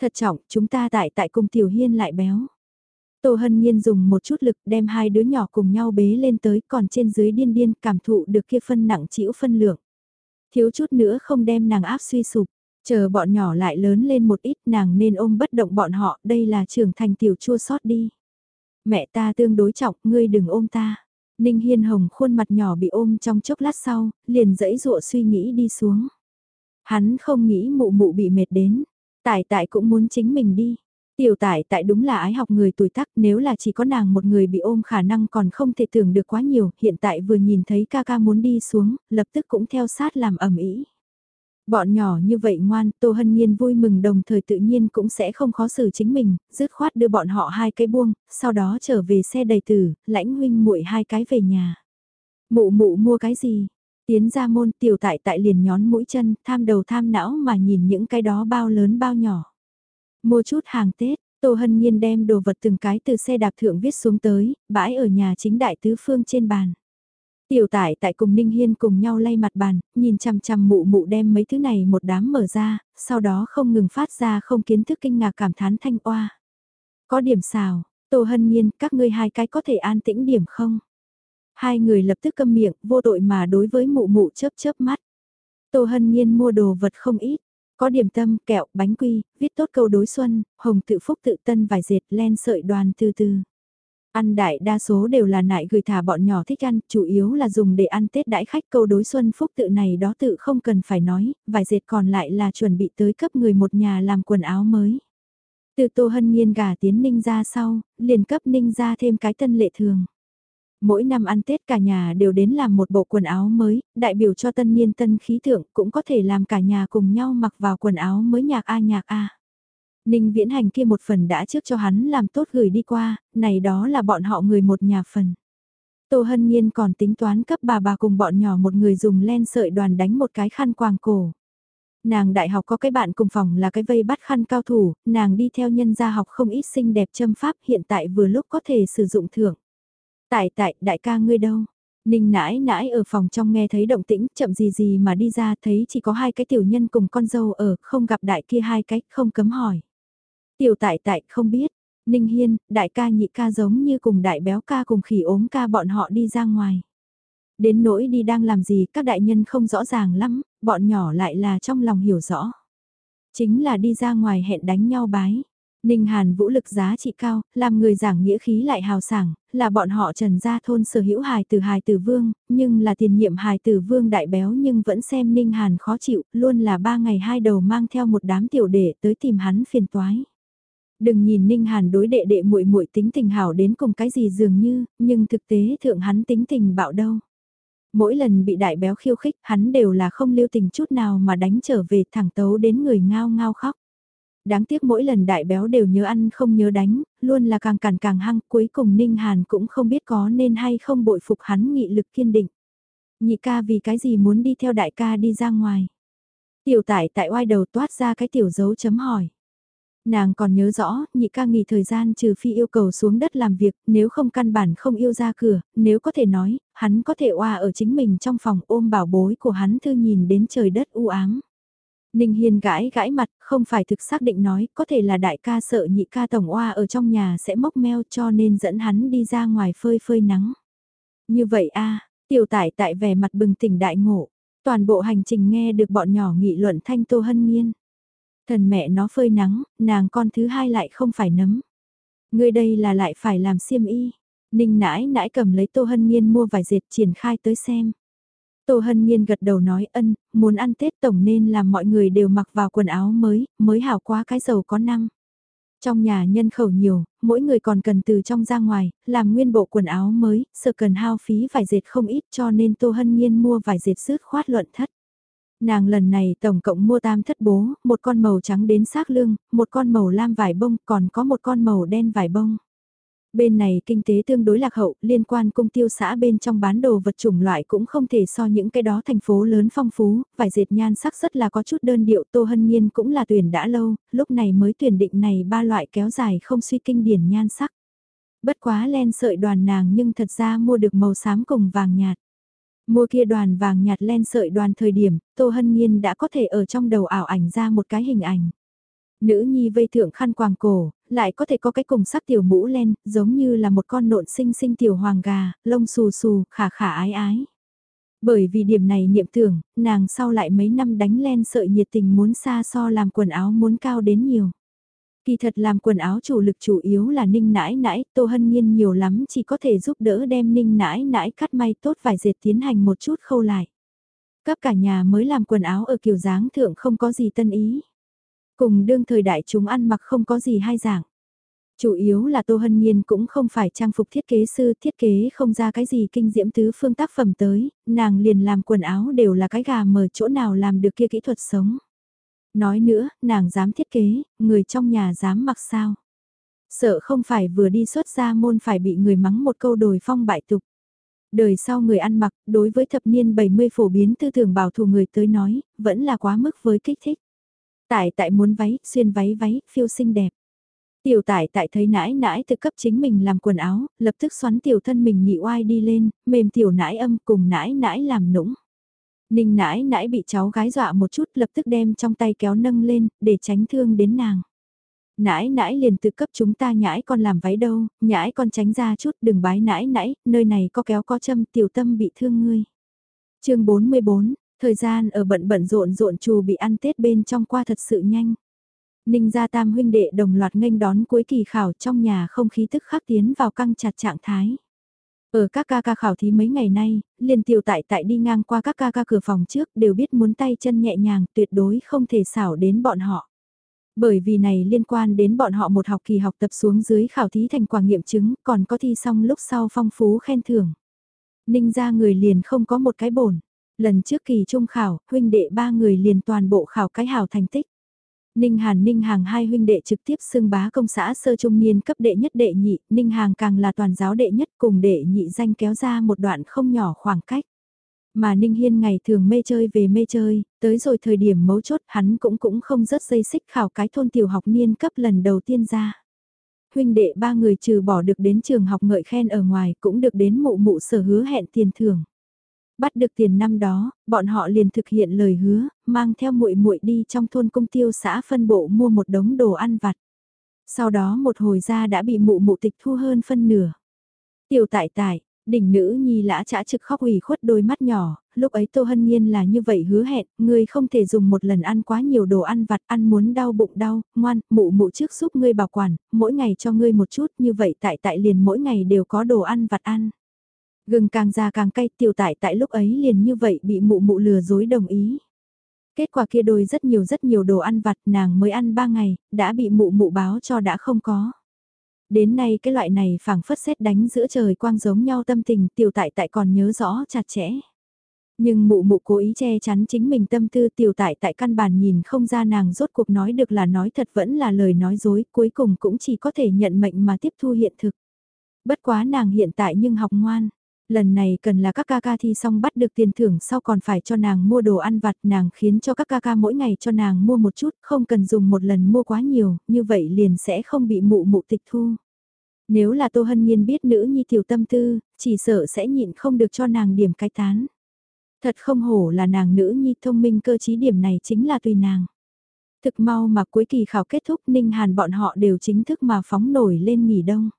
Thật trọng, chúng ta tại tại cùng Tiểu Hiên lại béo. Tô Hân Nhiên dùng một chút lực đem hai đứa nhỏ cùng nhau bế lên tới còn trên dưới điên điên cảm thụ được kia phân nặng chịu phân lượng. Thiếu chút nữa không đem nàng áp suy sụp, chờ bọn nhỏ lại lớn lên một ít nàng nên ôm bất động bọn họ, đây là trưởng thành tiểu chua sót đi. Mẹ ta tương đối trọng, ngươi đừng ôm ta. Ninh Hiên Hồng khuôn mặt nhỏ bị ôm trong chốc lát sau, liền dẫy dụa suy nghĩ đi xuống. Hắn không nghĩ mụ mụ bị mệt đến, tại tại cũng muốn chính mình đi. Tiểu tại tại đúng là ái học người tuổi tác nếu là chỉ có nàng một người bị ôm khả năng còn không thể tưởng được quá nhiều, hiện tại vừa nhìn thấy ca ca muốn đi xuống, lập tức cũng theo sát làm ẩm ý. Bọn nhỏ như vậy ngoan, Tô Hân Nhiên vui mừng đồng thời tự nhiên cũng sẽ không khó xử chính mình, dứt khoát đưa bọn họ hai cái buông, sau đó trở về xe đầy tử, lãnh huynh muội hai cái về nhà. Mụ mụ mua cái gì? Tiến ra môn tiểu tại tại liền nhón mũi chân, tham đầu tham não mà nhìn những cái đó bao lớn bao nhỏ. Mua chút hàng Tết, Tô Hân Nhiên đem đồ vật từng cái từ xe đạp thượng viết xuống tới, bãi ở nhà chính đại tứ phương trên bàn. Tiểu tải tại cùng Ninh Hiên cùng nhau lay mặt bàn, nhìn chằm chằm mụ mụ đem mấy thứ này một đám mở ra, sau đó không ngừng phát ra không kiến thức kinh ngạc cảm thán thanh oa. Có điểm xào, Tô Hân Nhiên, các ngươi hai cái có thể an tĩnh điểm không? Hai người lập tức câm miệng, vô tội mà đối với mụ mụ chớp chớp mắt. Tô Hân Nhiên mua đồ vật không ít, có điểm tâm, kẹo, bánh quy, viết tốt câu đối xuân, hồng tự phúc tự tân vải dệt len sợi đoàn từ từ. Ăn đại đa số đều là nại gửi thả bọn nhỏ thích ăn, chủ yếu là dùng để ăn Tết đãi khách câu đối xuân phúc tự này đó tự không cần phải nói, vài dệt còn lại là chuẩn bị tới cấp người một nhà làm quần áo mới. Từ Tô Hân Nhiên gà tiến Ninh ra sau, liền cấp Ninh ra thêm cái tân lệ thường. Mỗi năm ăn Tết cả nhà đều đến làm một bộ quần áo mới, đại biểu cho tân niên tân khí thượng cũng có thể làm cả nhà cùng nhau mặc vào quần áo mới nhạc A nhạc A. Ninh viễn hành kia một phần đã trước cho hắn làm tốt gửi đi qua, này đó là bọn họ người một nhà phần. Tô Hân Nhiên còn tính toán cấp bà bà cùng bọn nhỏ một người dùng len sợi đoàn đánh một cái khăn quàng cổ. Nàng đại học có cái bạn cùng phòng là cái vây bắt khăn cao thủ, nàng đi theo nhân gia học không ít xinh đẹp châm pháp hiện tại vừa lúc có thể sử dụng thưởng. Tại tại, đại ca ngươi đâu? Ninh nãi nãi ở phòng trong nghe thấy động tĩnh, chậm gì gì mà đi ra thấy chỉ có hai cái tiểu nhân cùng con dâu ở, không gặp đại kia hai cái, không cấm hỏi. Tiểu tại tại không biết, Ninh Hiên, đại ca nhị ca giống như cùng đại béo ca cùng khỉ ốm ca bọn họ đi ra ngoài. Đến nỗi đi đang làm gì các đại nhân không rõ ràng lắm, bọn nhỏ lại là trong lòng hiểu rõ. Chính là đi ra ngoài hẹn đánh nhau bái. Ninh Hàn vũ lực giá trị cao, làm người giảng nghĩa khí lại hào sảng, là bọn họ trần gia thôn sở hữu hài tử hài tử vương, nhưng là tiền nhiệm hài tử vương đại béo nhưng vẫn xem Ninh Hàn khó chịu, luôn là ba ngày hai đầu mang theo một đám tiểu đệ tới tìm hắn phiền toái. Đừng nhìn Ninh Hàn đối đệ đệ muội muội tính tình hảo đến cùng cái gì dường như, nhưng thực tế thượng hắn tính tình bạo đâu. Mỗi lần bị đại béo khiêu khích hắn đều là không lưu tình chút nào mà đánh trở về thẳng tấu đến người ngao ngao khóc đáng tiếc mỗi lần đại béo đều nhớ ăn không nhớ đánh, luôn là càng cản càng hăng, cuối cùng Ninh Hàn cũng không biết có nên hay không bội phục hắn nghị lực kiên định. Nhị ca vì cái gì muốn đi theo đại ca đi ra ngoài. Tiểu tải tại oai đầu toát ra cái tiểu dấu chấm hỏi. Nàng còn nhớ rõ, nhị ca nghỉ thời gian trừ phi yêu cầu xuống đất làm việc, nếu không căn bản không yêu ra cửa, nếu có thể nói, hắn có thể oa ở chính mình trong phòng ôm bảo bối của hắn thư nhìn đến trời đất u ám. Ninh Hiên gãi gãi mặt, không phải thực xác định nói, có thể là đại ca sợ nhị ca tổng oa ở trong nhà sẽ mốc meo cho nên dẫn hắn đi ra ngoài phơi phơi nắng. Như vậy a tiểu tải tại vẻ mặt bừng tỉnh đại ngộ, toàn bộ hành trình nghe được bọn nhỏ nghị luận thanh tô hân nhiên. Thần mẹ nó phơi nắng, nàng con thứ hai lại không phải nấm. Người đây là lại phải làm xiêm y. Ninh nãi nãi cầm lấy tô hân nhiên mua vài dệt triển khai tới xem. Tô Hân Nhiên gật đầu nói ân, muốn ăn Tết tổng nên làm mọi người đều mặc vào quần áo mới, mới hảo quá cái dầu có năm. Trong nhà nhân khẩu nhiều, mỗi người còn cần từ trong ra ngoài, làm nguyên bộ quần áo mới, sợ cần hao phí vải dệt không ít cho nên Tô Hân Nhiên mua vải dệt sứt khoát luận thất. Nàng lần này tổng cộng mua tam thất bố, một con màu trắng đến xác lương, một con màu lam vải bông, còn có một con màu đen vải bông. Bên này kinh tế tương đối lạc hậu, liên quan cung tiêu xã bên trong bán đồ vật chủng loại cũng không thể so những cái đó thành phố lớn phong phú, vải dệt nhan sắc rất là có chút đơn điệu Tô Hân Nhiên cũng là tuyển đã lâu, lúc này mới tuyển định này ba loại kéo dài không suy kinh điển nhan sắc. Bất quá len sợi đoàn nàng nhưng thật ra mua được màu xám cùng vàng nhạt. Mua kia đoàn vàng nhạt len sợi đoàn thời điểm, Tô Hân Nhiên đã có thể ở trong đầu ảo ảnh ra một cái hình ảnh. Nữ nhi vây thượng khăn quàng cổ, lại có thể có cái cùng sắc tiểu mũ len, giống như là một con nộn sinh sinh tiểu hoàng gà, lông xù xù, khả khả ái ái. Bởi vì điểm này niệm tưởng, nàng sau lại mấy năm đánh len sợi nhiệt tình muốn xa so làm quần áo muốn cao đến nhiều. Kỳ thật làm quần áo chủ lực chủ yếu là ninh nãi nãi, tô hân nhiên nhiều lắm chỉ có thể giúp đỡ đem ninh nãi nãi cắt may tốt vài dệt tiến hành một chút khâu lại. Cấp cả nhà mới làm quần áo ở kiểu dáng thượng không có gì tân ý. Cùng đương thời đại chúng ăn mặc không có gì hai dạng. Chủ yếu là Tô Hân Nhiên cũng không phải trang phục thiết kế sư thiết kế không ra cái gì kinh diễm tứ phương tác phẩm tới, nàng liền làm quần áo đều là cái gà mở chỗ nào làm được kia kỹ thuật sống. Nói nữa, nàng dám thiết kế, người trong nhà dám mặc sao. Sợ không phải vừa đi xuất ra môn phải bị người mắng một câu đồi phong bại tục. Đời sau người ăn mặc, đối với thập niên 70 phổ biến tư tưởng bảo thủ người tới nói, vẫn là quá mức với kích thích. Tại tại muốn váy, xuyên váy váy, phiêu xinh đẹp. Tiểu tải tại thấy nãi nãi tự cấp chính mình làm quần áo, lập tức xoắn tiểu thân mình nhị oai đi lên, mềm tiểu nãi âm cùng nãi nãi làm nũng. Ninh nãi nãi bị cháu gái dọa một chút lập tức đem trong tay kéo nâng lên, để tránh thương đến nàng. Nãi nãi liền tự cấp chúng ta nhãi con làm váy đâu, nhãi con tránh ra chút đừng bái nãi nãi, nơi này có kéo có châm tiểu tâm bị thương ngươi. chương 44, Thời gian ở bận bận rộn rộn trù bị ăn Tết bên trong qua thật sự nhanh. Ninh gia tam huynh đệ đồng loạt nghênh đón cuối kỳ khảo trong nhà không khí tức khắc tiến vào căng chặt trạng thái. Ở các ca ca khảo thí mấy ngày nay, liền tiểu tại tại đi ngang qua các ca ca cửa phòng trước đều biết muốn tay chân nhẹ nhàng tuyệt đối không thể xảo đến bọn họ. Bởi vì này liên quan đến bọn họ một học kỳ học tập xuống dưới khảo thí thành quả nghiệm chứng còn có thi xong lúc sau phong phú khen thưởng. Ninh ra người liền không có một cái bổn. Lần trước kỳ trung khảo, huynh đệ ba người liền toàn bộ khảo cái hảo thành tích. Ninh Hàn Ninh Hàng hai huynh đệ trực tiếp xưng bá công xã sơ trung niên cấp đệ nhất đệ nhị, Ninh Hàng càng là toàn giáo đệ nhất cùng đệ nhị danh kéo ra một đoạn không nhỏ khoảng cách. Mà Ninh Hiên ngày thường mê chơi về mê chơi, tới rồi thời điểm mấu chốt hắn cũng cũng không rớt dây xích khảo cái thôn tiểu học niên cấp lần đầu tiên ra. huynh đệ ba người trừ bỏ được đến trường học ngợi khen ở ngoài cũng được đến mụ mụ sở hứa hẹn tiền thưởng. Bắt được tiền năm đó, bọn họ liền thực hiện lời hứa, mang theo muội muội đi trong thôn công tiêu xã phân bộ mua một đống đồ ăn vặt. Sau đó một hồi ra đã bị mụ mụ tịch thu hơn phân nửa. Tiểu tại tại, đỉnh nữ nhi lã chả trực khóc ủy khuất đôi mắt nhỏ, lúc ấy Tô Hân Nhiên là như vậy hứa hẹn, ngươi không thể dùng một lần ăn quá nhiều đồ ăn vặt, ăn muốn đau bụng đau, ngoan, mụ mụ trước giúp ngươi bảo quản, mỗi ngày cho ngươi một chút, như vậy tại tại liền mỗi ngày đều có đồ ăn vặt ăn. Gừng càng già càng cay, tiểu tại tại lúc ấy liền như vậy bị mụ mụ lừa dối đồng ý. Kết quả kia đôi rất nhiều rất nhiều đồ ăn vặt nàng mới ăn ba ngày, đã bị mụ mụ báo cho đã không có. Đến nay cái loại này phảng phất xét đánh giữa trời quang giống nhau tâm tình tiểu tại tại còn nhớ rõ chặt chẽ. Nhưng mụ mụ cố ý che chắn chính mình tâm tư tiểu tại tại căn bản nhìn không ra nàng rốt cuộc nói được là nói thật vẫn là lời nói dối cuối cùng cũng chỉ có thể nhận mệnh mà tiếp thu hiện thực. Bất quá nàng hiện tại nhưng học ngoan. Lần này cần là các ca ca thi xong bắt được tiền thưởng sau còn phải cho nàng mua đồ ăn vặt nàng khiến cho các ca ca mỗi ngày cho nàng mua một chút, không cần dùng một lần mua quá nhiều, như vậy liền sẽ không bị mụ mụ tịch thu. Nếu là Tô Hân Nhiên biết nữ nhi tiểu tâm tư, chỉ sợ sẽ nhịn không được cho nàng điểm cái tán. Thật không hổ là nàng nữ nhi thông minh cơ trí điểm này chính là tùy nàng. Thực mau mà cuối kỳ khảo kết thúc Ninh Hàn bọn họ đều chính thức mà phóng nổi lên nghỉ đông.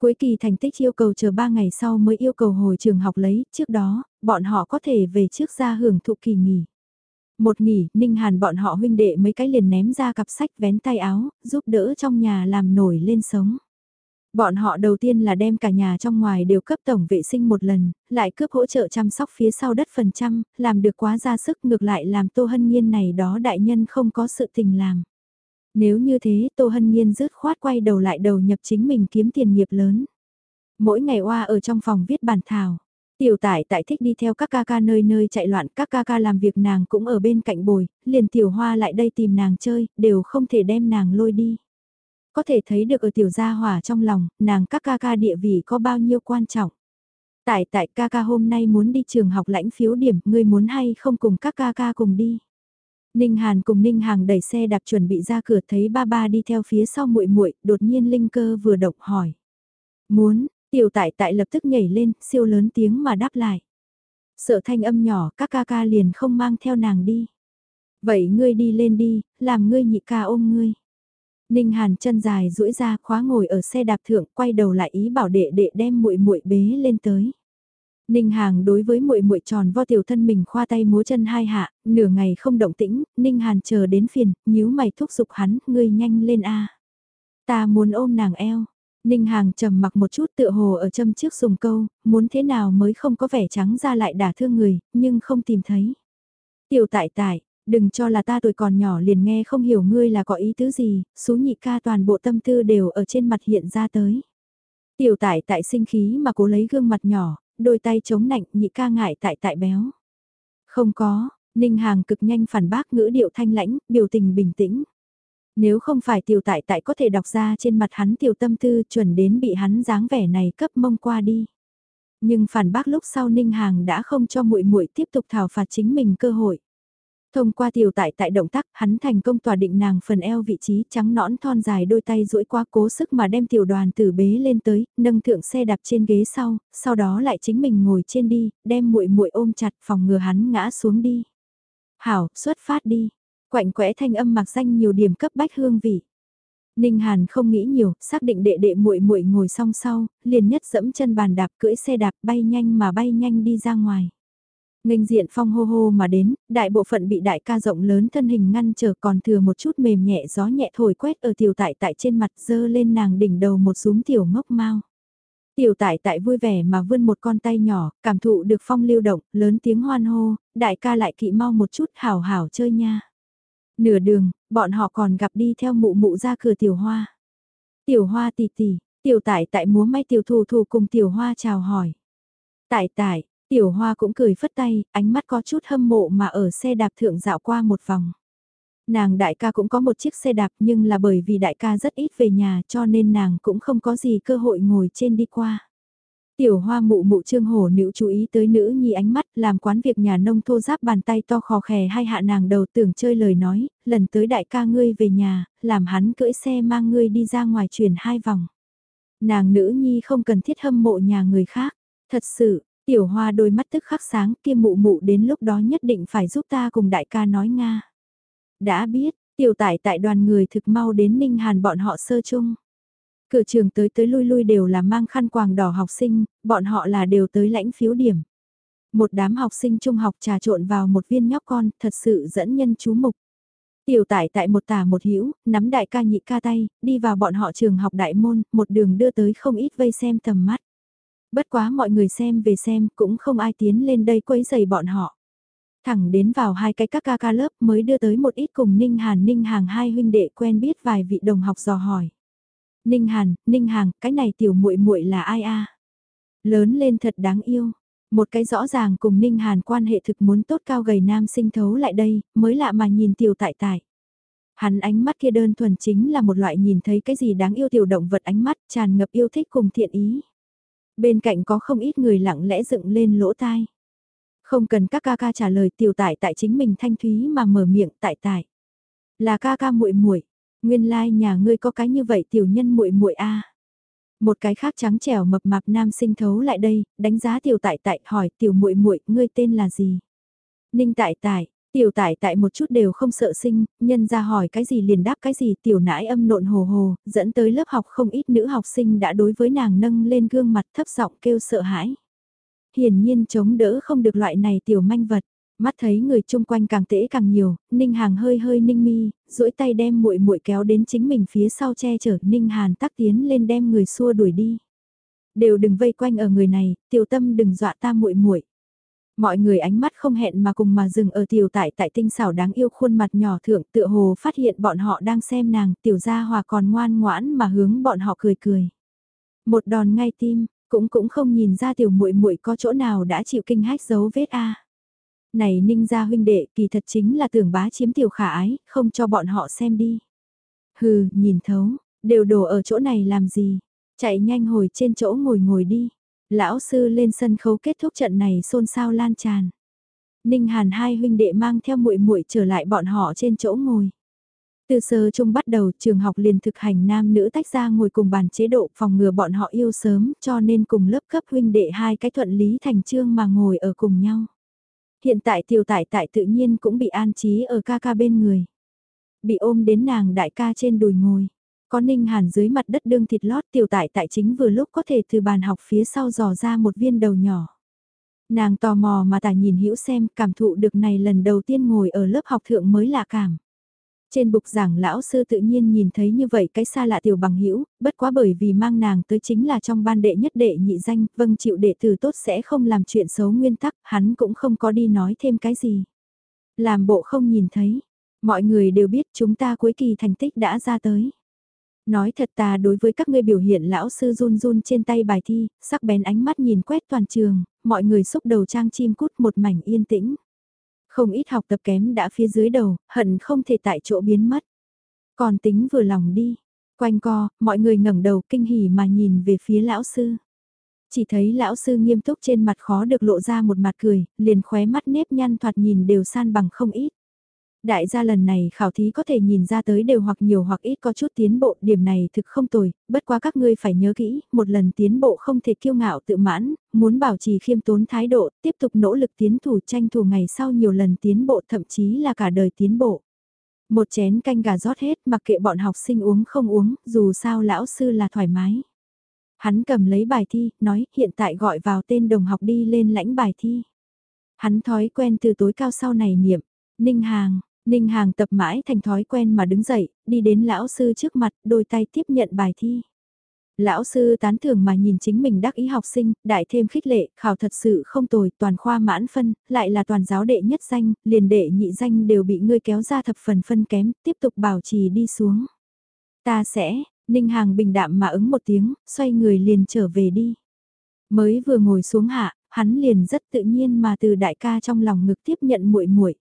Cuối kỳ thành tích yêu cầu chờ 3 ngày sau mới yêu cầu hồi trường học lấy, trước đó, bọn họ có thể về trước ra hưởng thụ kỳ nghỉ. Một nghỉ, Ninh Hàn bọn họ huynh đệ mấy cái liền ném ra cặp sách vén tay áo, giúp đỡ trong nhà làm nổi lên sống. Bọn họ đầu tiên là đem cả nhà trong ngoài đều cấp tổng vệ sinh một lần, lại cướp hỗ trợ chăm sóc phía sau đất phần trăm, làm được quá ra sức ngược lại làm Tô Hân Nhiên này đó đại nhân không có sự tình làm. Nếu như thế Tô Hân Nhiên rứt khoát quay đầu lại đầu nhập chính mình kiếm tiền nghiệp lớn. Mỗi ngày oa ở trong phòng viết bản thảo. Tiểu tải tại thích đi theo các ca ca nơi nơi chạy loạn, các ca ca làm việc nàng cũng ở bên cạnh bồi, liền tiểu hoa lại đây tìm nàng chơi, đều không thể đem nàng lôi đi. Có thể thấy được ở tiểu gia hỏa trong lòng, nàng các ca ca địa vị có bao nhiêu quan trọng. Tại tại ca ca hôm nay muốn đi trường học lãnh phiếu điểm, ngươi muốn hay không cùng các ca ca cùng đi. Ninh Hàn cùng Ninh Hàng đẩy xe đạp chuẩn bị ra cửa thấy ba ba đi theo phía sau muội muội, đột nhiên Linh Cơ vừa động hỏi. Muốn, tiểu tại tại lập tức nhảy lên, siêu lớn tiếng mà đáp lại. Sợ thanh âm nhỏ, các ca ca liền không mang theo nàng đi. Vậy ngươi đi lên đi, làm ngươi nhị ca ôm ngươi. Ninh Hàn chân dài duỗi ra khóa ngồi ở xe đạp thượng quay đầu lại ý bảo đệ đệ đem muội muội bế lên tới. Ninh Hàng đối với muội muội tròn vo tiểu thân mình khoa tay múa chân hai hạ, nửa ngày không động tĩnh, Ninh Hàn chờ đến phiền, nhíu mày thúc giục hắn, ngươi nhanh lên a. Ta muốn ôm nàng eo. Ninh Hàng trầm mặc một chút tựa hồ ở châm trước dùng câu, muốn thế nào mới không có vẻ trắng ra lại đả thương người, nhưng không tìm thấy. Tiểu tại tại, đừng cho là ta tuổi còn nhỏ liền nghe không hiểu ngươi là có ý tứ gì, số nhị ca toàn bộ tâm tư đều ở trên mặt hiện ra tới. Tiểu tại tại sinh khí mà cố lấy gương mặt nhỏ, đôi tay chống nạnh nhị ca ngại tại tại béo. Không có, Ninh Hàng cực nhanh phản bác ngữ điệu thanh lãnh, biểu tình bình tĩnh. Nếu không phải tiểu tại tại có thể đọc ra trên mặt hắn tiểu tâm tư chuẩn đến bị hắn dáng vẻ này cấp mông qua đi. Nhưng phản bác lúc sau Ninh Hàng đã không cho muội muội tiếp tục thảo phạt chính mình cơ hội. Thông qua tiểu tại tại động tác, hắn thành công tỏa định nàng phần eo vị trí trắng nõn thon dài đôi tay duỗi qua cố sức mà đem tiểu đoàn tử bế lên tới, nâng thượng xe đạp trên ghế sau, sau đó lại chính mình ngồi trên đi, đem muội muội ôm chặt phòng ngừa hắn ngã xuống đi. Hảo, xuất phát đi. Quạnh quẽ thanh âm mặc danh nhiều điểm cấp bách hương vị. Ninh Hàn không nghĩ nhiều, xác định đệ đệ muội muội ngồi song sau, liền nhất dẫm chân bàn đạp cưỡi xe đạp bay nhanh mà bay nhanh đi ra ngoài. Nghênh diện phong hô hô mà đến, đại bộ phận bị đại ca rộng lớn thân hình ngăn trở còn thừa một chút mềm nhẹ gió nhẹ thổi quét ở tiểu tại tại trên mặt dơ lên nàng đỉnh đầu một súng tiểu ngốc mau. Tiểu tại tại vui vẻ mà vươn một con tay nhỏ, cảm thụ được phong lưu động, lớn tiếng hoan hô, đại ca lại kỵ mau một chút hảo hảo chơi nha. Nửa đường, bọn họ còn gặp đi theo mụ mụ ra cửa tiểu hoa. Tiểu hoa tì tì, tiểu tại tại múa may tiểu thù thù cùng tiểu hoa chào hỏi. Tại tại, Tiểu hoa cũng cười phất tay, ánh mắt có chút hâm mộ mà ở xe đạp thượng dạo qua một vòng. Nàng đại ca cũng có một chiếc xe đạp nhưng là bởi vì đại ca rất ít về nhà cho nên nàng cũng không có gì cơ hội ngồi trên đi qua. Tiểu hoa mụ mụ trương hổ nữ chú ý tới nữ nhi ánh mắt làm quán việc nhà nông thô giáp bàn tay to khò khè hay hạ nàng đầu tưởng chơi lời nói, lần tới đại ca ngươi về nhà, làm hắn cưỡi xe mang ngươi đi ra ngoài chuyển hai vòng. Nàng nữ nhi không cần thiết hâm mộ nhà người khác, thật sự, tiểu hoa đôi mắt tức khắc sáng kia mụ mụ đến lúc đó nhất định phải giúp ta cùng đại ca nói Nga. Đã biết, tiểu tải tại đoàn người thực mau đến Ninh Hàn bọn họ sơ chung. Cửa trường tới tới lui lui đều là mang khăn quàng đỏ học sinh, bọn họ là đều tới lãnh phiếu điểm. Một đám học sinh trung học trà trộn vào một viên nhóc con, thật sự dẫn nhân chú mục. Tiểu tải tại một tả một hữu nắm đại ca nhị ca tay, đi vào bọn họ trường học đại môn, một đường đưa tới không ít vây xem tầm mắt. Bất quá mọi người xem về xem, cũng không ai tiến lên đây quấy giày bọn họ. Thẳng đến vào hai cái các ca ca lớp mới đưa tới một ít cùng Ninh Hàn Ninh Hàng hai huynh đệ quen biết vài vị đồng học dò hỏi. Ninh Hàn, Ninh Hàng, cái này tiểu muội muội là ai a? Lớn lên thật đáng yêu. Một cái rõ ràng cùng Ninh Hàn quan hệ thực muốn tốt cao gầy nam sinh thấu lại đây, mới lạ mà nhìn tiểu tại tại. Hắn ánh mắt kia đơn thuần chính là một loại nhìn thấy cái gì đáng yêu tiểu động vật ánh mắt tràn ngập yêu thích cùng thiện ý. Bên cạnh có không ít người lặng lẽ dựng lên lỗ tai. Không cần các ca ca trả lời tiểu tại tại chính mình thanh thúy mà mở miệng tại tại. Là ca ca muội muội Nguyên lai like nhà ngươi có cái như vậy tiểu nhân muội muội a. Một cái khác trắng trẻo mập mạp nam sinh thấu lại đây, đánh giá tiểu tại tại hỏi tiểu muội muội ngươi tên là gì? Ninh tại tại, tiểu tại tại một chút đều không sợ sinh, nhân ra hỏi cái gì liền đáp cái gì tiểu nãi âm nộn hồ hồ, dẫn tới lớp học không ít nữ học sinh đã đối với nàng nâng lên gương mặt thấp giọng kêu sợ hãi. Hiển nhiên chống đỡ không được loại này tiểu manh vật. Mắt thấy người chung quanh càng tễ càng nhiều, Ninh Hàng hơi hơi ninh mi, duỗi tay đem muội muội kéo đến chính mình phía sau che chở Ninh Hàn tắc tiến lên đem người xua đuổi đi. Đều đừng vây quanh ở người này, tiểu tâm đừng dọa ta muội muội. Mọi người ánh mắt không hẹn mà cùng mà dừng ở tiểu tại tại tinh xảo đáng yêu khuôn mặt nhỏ thượng tựa hồ phát hiện bọn họ đang xem nàng tiểu gia hòa còn ngoan ngoãn mà hướng bọn họ cười cười. Một đòn ngay tim, cũng cũng không nhìn ra tiểu muội muội có chỗ nào đã chịu kinh hách dấu vết a. Này ninh gia huynh đệ kỳ thật chính là tưởng bá chiếm tiểu khả ái, không cho bọn họ xem đi. Hừ, nhìn thấu, đều đổ ở chỗ này làm gì, chạy nhanh hồi trên chỗ ngồi ngồi đi. Lão sư lên sân khấu kết thúc trận này xôn xao lan tràn. Ninh Hàn hai huynh đệ mang theo muội muội trở lại bọn họ trên chỗ ngồi. Từ sơ trung bắt đầu, trường học liền thực hành nam nữ tách ra ngồi cùng bàn chế độ, phòng ngừa bọn họ yêu sớm, cho nên cùng lớp cấp huynh đệ hai cái thuận lý thành trương mà ngồi ở cùng nhau. Hiện tại tiểu tại tại tự nhiên cũng bị an trí ở ca ca bên người. Bị ôm đến nàng đại ca trên đùi ngồi. Có ninh hàn dưới mặt đất đương thịt lót tiểu tại tại chính vừa lúc có thể từ bàn học phía sau dò ra một viên đầu nhỏ. Nàng tò mò mà tả nhìn hữu xem cảm thụ được này lần đầu tiên ngồi ở lớp học thượng mới lạ cảm. Trên bục giảng lão sư tự nhiên nhìn thấy như vậy cái xa lạ tiểu bằng hữu bất quá bởi vì mang nàng tới chính là trong ban đệ nhất đệ nhị danh, vâng chịu đệ tử tốt sẽ không làm chuyện xấu nguyên tắc, hắn cũng không có đi nói thêm cái gì. Làm bộ không nhìn thấy, mọi người đều biết chúng ta cuối kỳ thành tích đã ra tới. Nói thật ta đối với các ngươi biểu hiện lão sư run run trên tay bài thi, sắc bén ánh mắt nhìn quét toàn trường, mọi người xúc đầu trang chim cút một mảnh yên tĩnh. Không ít học tập kém đã phía dưới đầu, hận không thể tại chỗ biến mất. Còn tính vừa lòng đi. Quanh co, mọi người ngẩng đầu kinh hỉ mà nhìn về phía lão sư. Chỉ thấy lão sư nghiêm túc trên mặt khó được lộ ra một mặt cười, liền khóe mắt nếp nhăn thoạt nhìn đều san bằng không ít. Đại gia lần này khảo thí có thể nhìn ra tới đều hoặc nhiều hoặc ít có chút tiến bộ, điểm này thực không tồi, bất quá các ngươi phải nhớ kỹ, một lần tiến bộ không thể kiêu ngạo tự mãn, muốn bảo trì khiêm tốn thái độ, tiếp tục nỗ lực tiến thủ tranh thủ ngày sau nhiều lần tiến bộ thậm chí là cả đời tiến bộ. Một chén canh gà rót hết mặc kệ bọn học sinh uống không uống, dù sao lão sư là thoải mái. Hắn cầm lấy bài thi, nói hiện tại gọi vào tên đồng học đi lên lãnh bài thi. Hắn thói quen từ tối cao sau này niệm, Ninh Hàng, Ninh Hàng tập mãi thành thói quen mà đứng dậy, đi đến lão sư trước mặt, đôi tay tiếp nhận bài thi. Lão sư tán thưởng mà nhìn chính mình đắc ý học sinh, đại thêm khích lệ, khảo thật sự không tồi, toàn khoa mãn phân, lại là toàn giáo đệ nhất danh, liền đệ nhị danh đều bị ngươi kéo ra thập phần phân kém, tiếp tục bảo trì đi xuống. Ta sẽ, Ninh Hàng bình đạm mà ứng một tiếng, xoay người liền trở về đi. Mới vừa ngồi xuống hạ, hắn liền rất tự nhiên mà từ đại ca trong lòng ngực tiếp nhận muội muội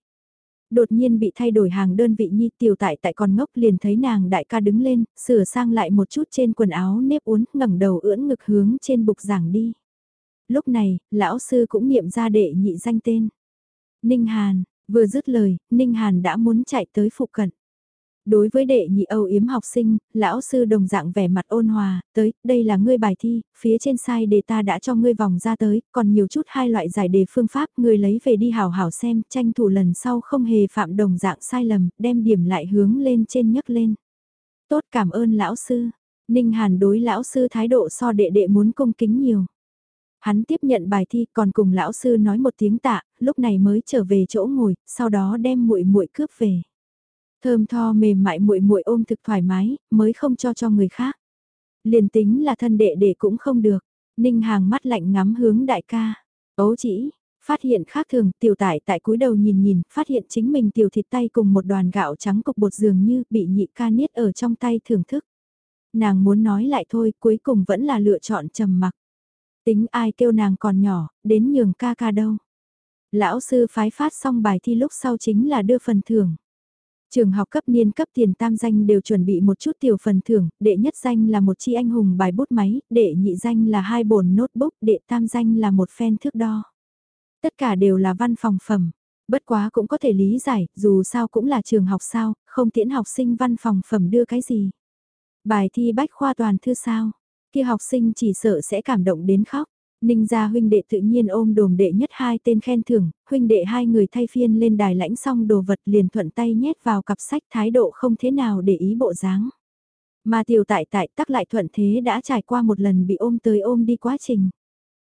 đột nhiên bị thay đổi hàng đơn vị nhi tiểu tại tại còn ngốc liền thấy nàng đại ca đứng lên, sửa sang lại một chút trên quần áo nếp uốn ngẩng đầu ưỡn ngực hướng trên bục giảng đi. Lúc này, lão sư cũng niệm ra đệ nhị danh tên. Ninh Hàn, vừa dứt lời, Ninh Hàn đã muốn chạy tới phụ cận. Đối với đệ nhị âu yếm học sinh, lão sư đồng dạng vẻ mặt ôn hòa, tới, đây là ngươi bài thi, phía trên sai đề ta đã cho ngươi vòng ra tới, còn nhiều chút hai loại giải đề phương pháp, ngươi lấy về đi hào hảo xem, tranh thủ lần sau không hề phạm đồng dạng sai lầm, đem điểm lại hướng lên trên nhấc lên. Tốt cảm ơn lão sư, Ninh Hàn đối lão sư thái độ so đệ đệ muốn cung kính nhiều. Hắn tiếp nhận bài thi còn cùng lão sư nói một tiếng tạ, lúc này mới trở về chỗ ngồi, sau đó đem muội muội cướp về. Thơm tho mềm mại muội muội ôm thực thoải mái, mới không cho cho người khác. Liền tính là thân đệ đệ cũng không được. Ninh hàng mắt lạnh ngắm hướng đại ca. Ấu chỉ, phát hiện khác thường, tiểu tải tại cúi đầu nhìn nhìn, phát hiện chính mình tiểu thịt tay cùng một đoàn gạo trắng cục bột dường như bị nhị ca niết ở trong tay thưởng thức. Nàng muốn nói lại thôi, cuối cùng vẫn là lựa chọn trầm mặc. Tính ai kêu nàng còn nhỏ, đến nhường ca ca đâu. Lão sư phái phát xong bài thi lúc sau chính là đưa phần thưởng. Trường học cấp niên cấp tiền tam danh đều chuẩn bị một chút tiểu phần thưởng, đệ nhất danh là một chi anh hùng bài bút máy, đệ nhị danh là hai bồn notebook, đệ tam danh là một phen thước đo. Tất cả đều là văn phòng phẩm. Bất quá cũng có thể lý giải, dù sao cũng là trường học sao, không tiễn học sinh văn phòng phẩm đưa cái gì. Bài thi bách khoa toàn thư sao, kia học sinh chỉ sợ sẽ cảm động đến khóc. Ninh gia huynh đệ tự nhiên ôm đồm đệ nhất hai tên khen thưởng, huynh đệ hai người thay phiên lên đài lãnh xong đồ vật liền thuận tay nhét vào cặp sách thái độ không thế nào để ý bộ dáng. Mà tiểu tại tại tắc lại thuận thế đã trải qua một lần bị ôm tới ôm đi quá trình.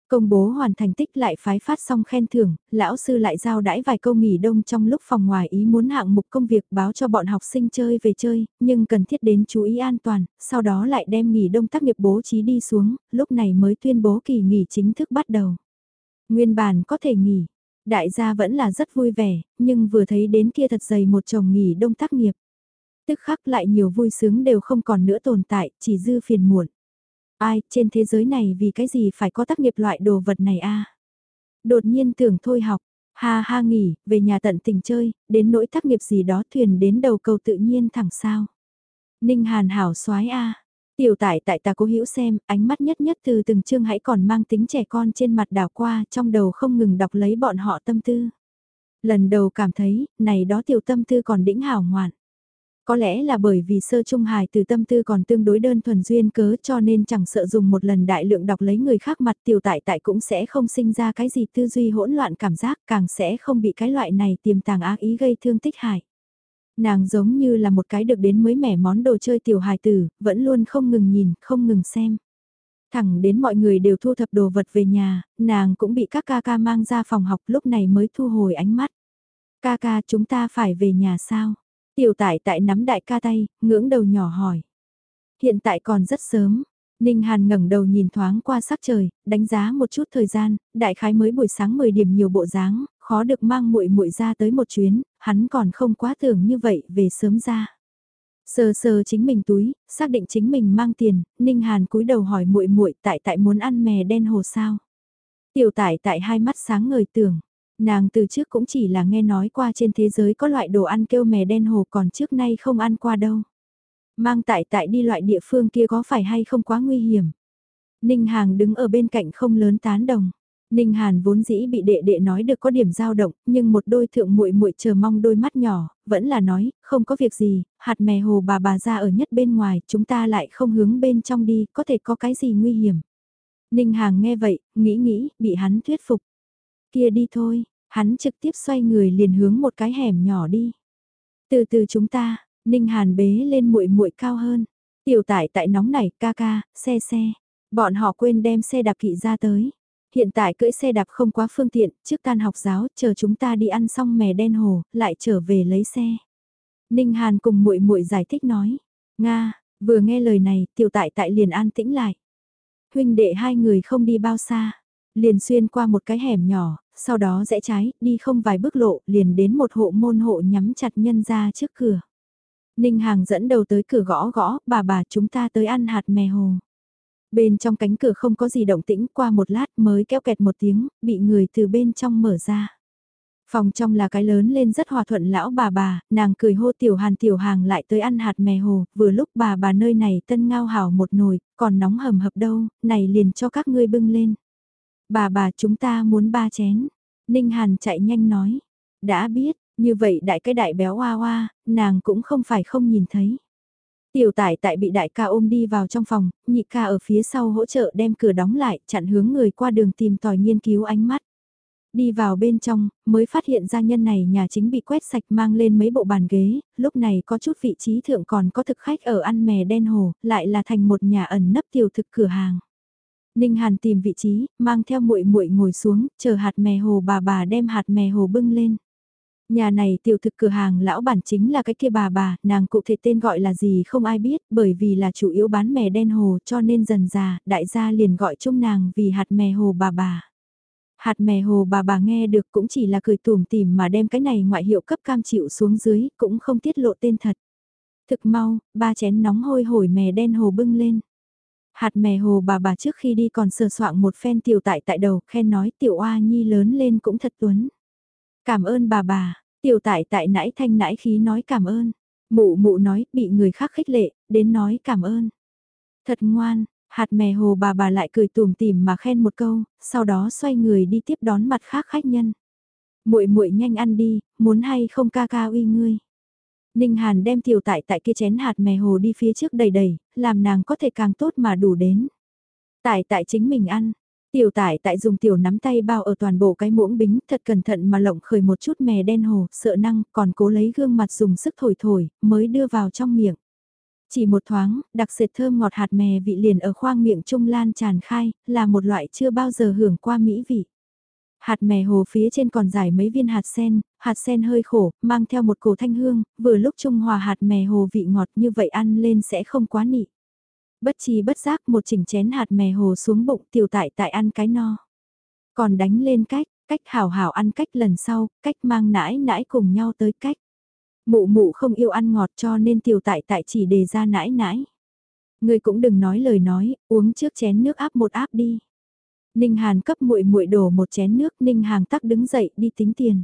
Công bố hoàn thành tích lại phái phát xong khen thưởng, lão sư lại giao đãi vài câu nghỉ đông trong lúc phòng ngoài ý muốn hạng mục công việc báo cho bọn học sinh chơi về chơi, nhưng cần thiết đến chú ý an toàn, sau đó lại đem nghỉ đông tác nghiệp bố trí đi xuống, lúc này mới tuyên bố kỳ nghỉ chính thức bắt đầu. Nguyên bản có thể nghỉ, đại gia vẫn là rất vui vẻ, nhưng vừa thấy đến kia thật dày một chồng nghỉ đông tác nghiệp. Tức khắc lại nhiều vui sướng đều không còn nữa tồn tại, chỉ dư phiền muộn. Ai, trên thế giới này vì cái gì phải có tác nghiệp loại đồ vật này a Đột nhiên tưởng thôi học, ha ha nghỉ, về nhà tận tình chơi, đến nỗi tác nghiệp gì đó thuyền đến đầu cầu tự nhiên thẳng sao. Ninh Hàn hảo soái a Tiểu tại tại ta cố hiểu xem, ánh mắt nhất nhất từ từng chương hãy còn mang tính trẻ con trên mặt đảo qua, trong đầu không ngừng đọc lấy bọn họ tâm tư. Lần đầu cảm thấy, này đó tiểu tâm tư còn đĩnh hảo ngoạn. Có lẽ là bởi vì sơ trung hài từ tâm tư còn tương đối đơn thuần duyên cớ cho nên chẳng sợ dùng một lần đại lượng đọc lấy người khác mặt tiểu tại tại cũng sẽ không sinh ra cái gì tư duy hỗn loạn cảm giác càng sẽ không bị cái loại này tiềm tàng ác ý gây thương tích hại. Nàng giống như là một cái được đến mới mẻ món đồ chơi tiểu hài tử, vẫn luôn không ngừng nhìn, không ngừng xem. Thẳng đến mọi người đều thu thập đồ vật về nhà, nàng cũng bị các ca ca mang ra phòng học lúc này mới thu hồi ánh mắt. Ca ca chúng ta phải về nhà sao? Tiểu tại tại nắm đại ca tay, ngưỡng đầu nhỏ hỏi. Hiện tại còn rất sớm. Ninh Hàn ngẩng đầu nhìn thoáng qua sắc trời, đánh giá một chút thời gian, đại khái mới buổi sáng 10 điểm nhiều bộ dáng, khó được mang muội muội ra tới một chuyến, hắn còn không quá tưởng như vậy về sớm ra. Sờ sờ chính mình túi, xác định chính mình mang tiền, Ninh Hàn cúi đầu hỏi muội muội tại tại muốn ăn mè đen hồ sao. Tiểu tại tại hai mắt sáng ngời tưởng, Nàng từ trước cũng chỉ là nghe nói qua trên thế giới có loại đồ ăn kêu mè đen hồ còn trước nay không ăn qua đâu. Mang tại tại đi loại địa phương kia có phải hay không quá nguy hiểm. Ninh Hàng đứng ở bên cạnh không lớn tán đồng. Ninh Hàn vốn dĩ bị đệ đệ nói được có điểm dao động, nhưng một đôi thượng muội muội chờ mong đôi mắt nhỏ, vẫn là nói, không có việc gì, hạt mè hồ bà bà ra ở nhất bên ngoài, chúng ta lại không hướng bên trong đi, có thể có cái gì nguy hiểm. Ninh Hàng nghe vậy, nghĩ nghĩ, bị hắn thuyết phục. Kia đi thôi, hắn trực tiếp xoay người liền hướng một cái hẻm nhỏ đi. Từ từ chúng ta, Ninh Hàn bế lên muội muội cao hơn. Tiểu tải tại nóng này, ca ca, xe xe. Bọn họ quên đem xe đạp kỵ ra tới. Hiện tại cưỡi xe đạp không quá phương tiện, trước tan học giáo, chờ chúng ta đi ăn xong mè đen hồ, lại trở về lấy xe. Ninh Hàn cùng muội muội giải thích nói. Nga, vừa nghe lời này, tiểu tại tại liền an tĩnh lại. Huynh đệ hai người không đi bao xa, liền xuyên qua một cái hẻm nhỏ, sau đó rẽ trái, đi không vài bước lộ, liền đến một hộ môn hộ nhắm chặt nhân ra trước cửa. Ninh Hàng dẫn đầu tới cửa gõ gõ, bà bà chúng ta tới ăn hạt mè hồ. Bên trong cánh cửa không có gì động tĩnh qua một lát mới kéo kẹt một tiếng, bị người từ bên trong mở ra. Phòng trong là cái lớn lên rất hòa thuận lão bà bà, nàng cười hô tiểu hàn tiểu hàng lại tới ăn hạt mè hồ, vừa lúc bà bà nơi này tân ngao hảo một nồi, còn nóng hầm hập đâu, này liền cho các ngươi bưng lên. Bà bà chúng ta muốn ba chén. Ninh Hàn chạy nhanh nói. Đã biết, như vậy đại cái đại béo hoa hoa, nàng cũng không phải không nhìn thấy. Tiểu tải tại bị đại ca ôm đi vào trong phòng, nhị ca ở phía sau hỗ trợ đem cửa đóng lại, chặn hướng người qua đường tìm tòi nghiên cứu ánh mắt. Đi vào bên trong, mới phát hiện ra nhân này nhà chính bị quét sạch mang lên mấy bộ bàn ghế, lúc này có chút vị trí thượng còn có thực khách ở ăn mè đen hồ, lại là thành một nhà ẩn nấp tiểu thực cửa hàng. Ninh Hàn tìm vị trí, mang theo muội muội ngồi xuống, chờ hạt mè hồ bà bà đem hạt mè hồ bưng lên. Nhà này tiểu thực cửa hàng lão bản chính là cái kia bà bà, nàng cụ thể tên gọi là gì không ai biết, bởi vì là chủ yếu bán mè đen hồ cho nên dần già, đại gia liền gọi chung nàng vì hạt mè hồ bà bà. Hạt mè hồ bà bà nghe được cũng chỉ là cười tủm tìm mà đem cái này ngoại hiệu cấp cam chịu xuống dưới, cũng không tiết lộ tên thật. Thực mau, ba chén nóng hôi hổi mè đen hồ bưng lên. Hạt mè hồ bà bà trước khi đi còn sờ soạng một phen tiểu tại tại đầu, khen nói tiểu oa nhi lớn lên cũng thật tuấn. Cảm ơn bà bà, tiểu tại tại nãy thanh nãy khí nói cảm ơn. Mụ mụ nói bị người khác khích lệ, đến nói cảm ơn. Thật ngoan, hạt mè hồ bà bà lại cười tùm tìm mà khen một câu, sau đó xoay người đi tiếp đón mặt khác khách nhân. muội muội nhanh ăn đi, muốn hay không ca ca uy ngươi. Ninh Hàn đem tiểu tại tại kia chén hạt mè hồ đi phía trước đầy đầy, làm nàng có thể càng tốt mà đủ đến. Tại tại chính mình ăn, tiểu tại tại dùng tiểu nắm tay bao ở toàn bộ cái muỗng bính thật cẩn thận mà lộng khởi một chút mè đen hồ, sợ năng, còn cố lấy gương mặt dùng sức thổi thổi, mới đưa vào trong miệng. Chỉ một thoáng, đặc sệt thơm ngọt hạt mè vị liền ở khoang miệng trung lan tràn khai, là một loại chưa bao giờ hưởng qua mỹ vị. Hạt mè hồ phía trên còn dài mấy viên hạt sen, hạt sen hơi khổ, mang theo một cổ thanh hương, vừa lúc trung hòa hạt mè hồ vị ngọt như vậy ăn lên sẽ không quá nị. Bất chi bất giác một chỉnh chén hạt mè hồ xuống bụng tiểu tại tại ăn cái no. Còn đánh lên cách, cách hảo hảo ăn cách lần sau, cách mang nãi nãi cùng nhau tới cách. Mụ mụ không yêu ăn ngọt cho nên tiểu tại tại chỉ đề ra nãi nãi. Người cũng đừng nói lời nói, uống trước chén nước áp một áp đi. Ninh Hàn cấp muội muội đổ một chén nước, Ninh Hàng tắc đứng dậy đi tính tiền.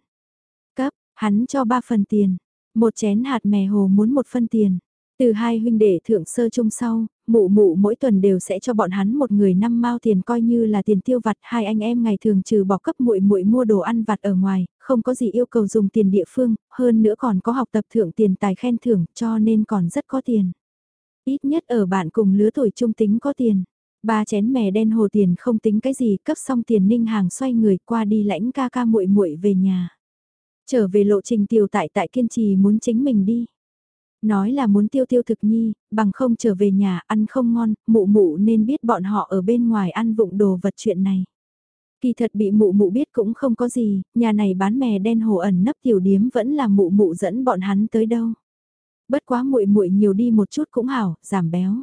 Cấp, hắn cho ba phần tiền, một chén hạt mè hồ muốn một phân tiền. Từ hai huynh đệ thượng sơ chung sau, mụ mụ mỗi tuần đều sẽ cho bọn hắn một người năm mao tiền coi như là tiền tiêu vặt. Hai anh em ngày thường trừ bỏ cấp muội muội mua đồ ăn vặt ở ngoài, không có gì yêu cầu dùng tiền địa phương, hơn nữa còn có học tập thượng tiền tài khen thưởng cho nên còn rất có tiền. Ít nhất ở bạn cùng lứa tuổi trung tính có tiền. Ba chén mè đen hồ tiền không tính cái gì, cấp xong tiền ninh hàng xoay người qua đi lãnh ca ca muội muội về nhà. Trở về lộ trình tiêu tại tại kiên trì muốn chính mình đi. Nói là muốn tiêu tiêu thực nhi, bằng không trở về nhà ăn không ngon, mụ mụ nên biết bọn họ ở bên ngoài ăn vụng đồ vật chuyện này. Kỳ thật bị mụ mụ biết cũng không có gì, nhà này bán mè đen hồ ẩn nấp tiểu điếm vẫn là mụ mụ dẫn bọn hắn tới đâu. Bất quá muội muội nhiều đi một chút cũng hảo, giảm béo.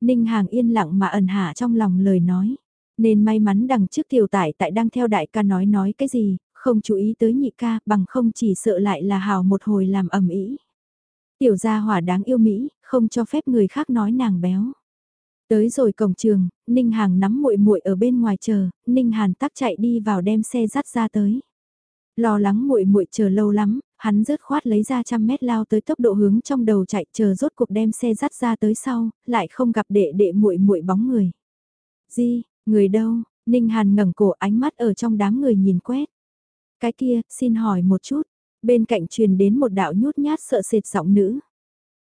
Ninh Hàng yên lặng mà ẩn hạ trong lòng lời nói. Nên may mắn đằng trước tiểu tải tại đang theo đại ca nói nói cái gì, không chú ý tới nhị ca bằng không chỉ sợ lại là hào một hồi làm ẩm ý. Tiểu gia hỏa đáng yêu Mỹ, không cho phép người khác nói nàng béo. Tới rồi cổng trường, Ninh Hàng nắm muội muội ở bên ngoài chờ, Ninh Hàn tắc chạy đi vào đem xe dắt ra tới. Lo lắng muội muội chờ lâu lắm, hắn rớt khoát lấy ra trăm mét lao tới tốc độ hướng trong đầu chạy chờ rốt cuộc đem xe dắt ra tới sau, lại không gặp đệ đệ muội muội bóng người. Di, người đâu? Ninh Hàn ngẩng cổ ánh mắt ở trong đám người nhìn quét. Cái kia, xin hỏi một chút. Bên cạnh truyền đến một đạo nhút nhát sợ sệt giọng nữ.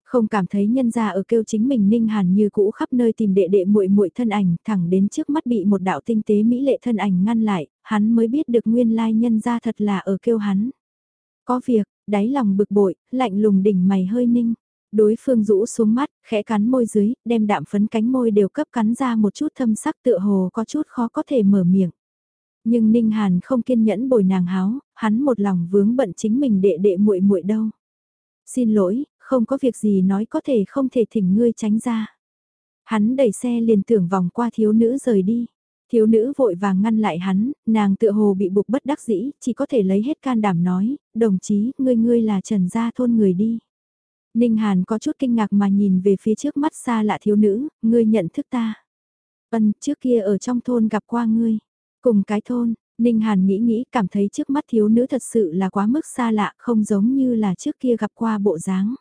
Không cảm thấy nhân gia ở kêu chính mình Ninh Hàn như cũ khắp nơi tìm đệ đệ muội muội thân ảnh, thẳng đến trước mắt bị một đạo tinh tế mỹ lệ thân ảnh ngăn lại, hắn mới biết được nguyên lai nhân gia thật là ở kêu hắn. Có việc, đáy lòng bực bội, lạnh lùng đỉnh mày hơi ninh. Đối phương rũ xuống mắt, khẽ cắn môi dưới, đem đạm phấn cánh môi đều cấp cắn ra một chút thâm sắc tựa hồ có chút khó có thể mở miệng. Nhưng Ninh Hàn không kiên nhẫn bồi nàng háo, hắn một lòng vướng bận chính mình đệ đệ muội muội đâu. Xin lỗi, không có việc gì nói có thể không thể thỉnh ngươi tránh ra. Hắn đẩy xe liền tưởng vòng qua thiếu nữ rời đi. Thiếu nữ vội vàng ngăn lại hắn, nàng tựa hồ bị buộc bất đắc dĩ, chỉ có thể lấy hết can đảm nói, đồng chí, ngươi ngươi là trần gia thôn người đi. Ninh Hàn có chút kinh ngạc mà nhìn về phía trước mắt xa lạ thiếu nữ, ngươi nhận thức ta. Ân, trước kia ở trong thôn gặp qua ngươi. Cùng cái thôn, Ninh Hàn nghĩ nghĩ cảm thấy trước mắt thiếu nữ thật sự là quá mức xa lạ, không giống như là trước kia gặp qua bộ dáng.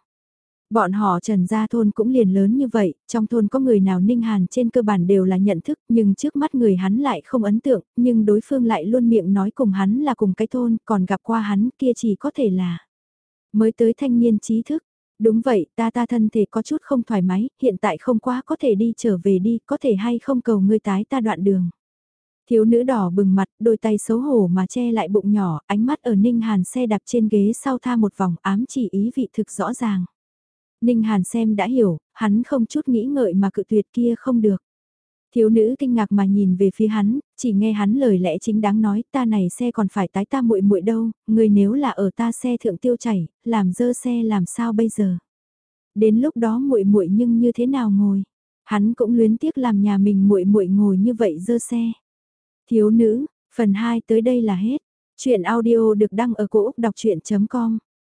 Bọn họ trần gia thôn cũng liền lớn như vậy, trong thôn có người nào ninh hàn trên cơ bản đều là nhận thức, nhưng trước mắt người hắn lại không ấn tượng, nhưng đối phương lại luôn miệng nói cùng hắn là cùng cái thôn, còn gặp qua hắn kia chỉ có thể là mới tới thanh niên trí thức. Đúng vậy, ta ta thân thể có chút không thoải mái, hiện tại không quá có thể đi trở về đi, có thể hay không cầu ngươi tái ta đoạn đường. Thiếu nữ đỏ bừng mặt, đôi tay xấu hổ mà che lại bụng nhỏ, ánh mắt ở Ninh Hàn xe đạp trên ghế sau tha một vòng ám chỉ ý vị thực rõ ràng. Ninh Hàn xem đã hiểu, hắn không chút nghĩ ngợi mà cự tuyệt kia không được. Thiếu nữ kinh ngạc mà nhìn về phía hắn, chỉ nghe hắn lời lẽ chính đáng nói, ta này xe còn phải tái ta muội muội đâu, người nếu là ở ta xe thượng tiêu chảy, làm dơ xe làm sao bây giờ? Đến lúc đó muội muội nhưng như thế nào ngồi? Hắn cũng luyến tiếc làm nhà mình muội muội ngồi như vậy dơ xe. Thiếu nữ, phần 2 tới đây là hết. Chuyện audio được đăng ở cổ Úc đọc chuyện.com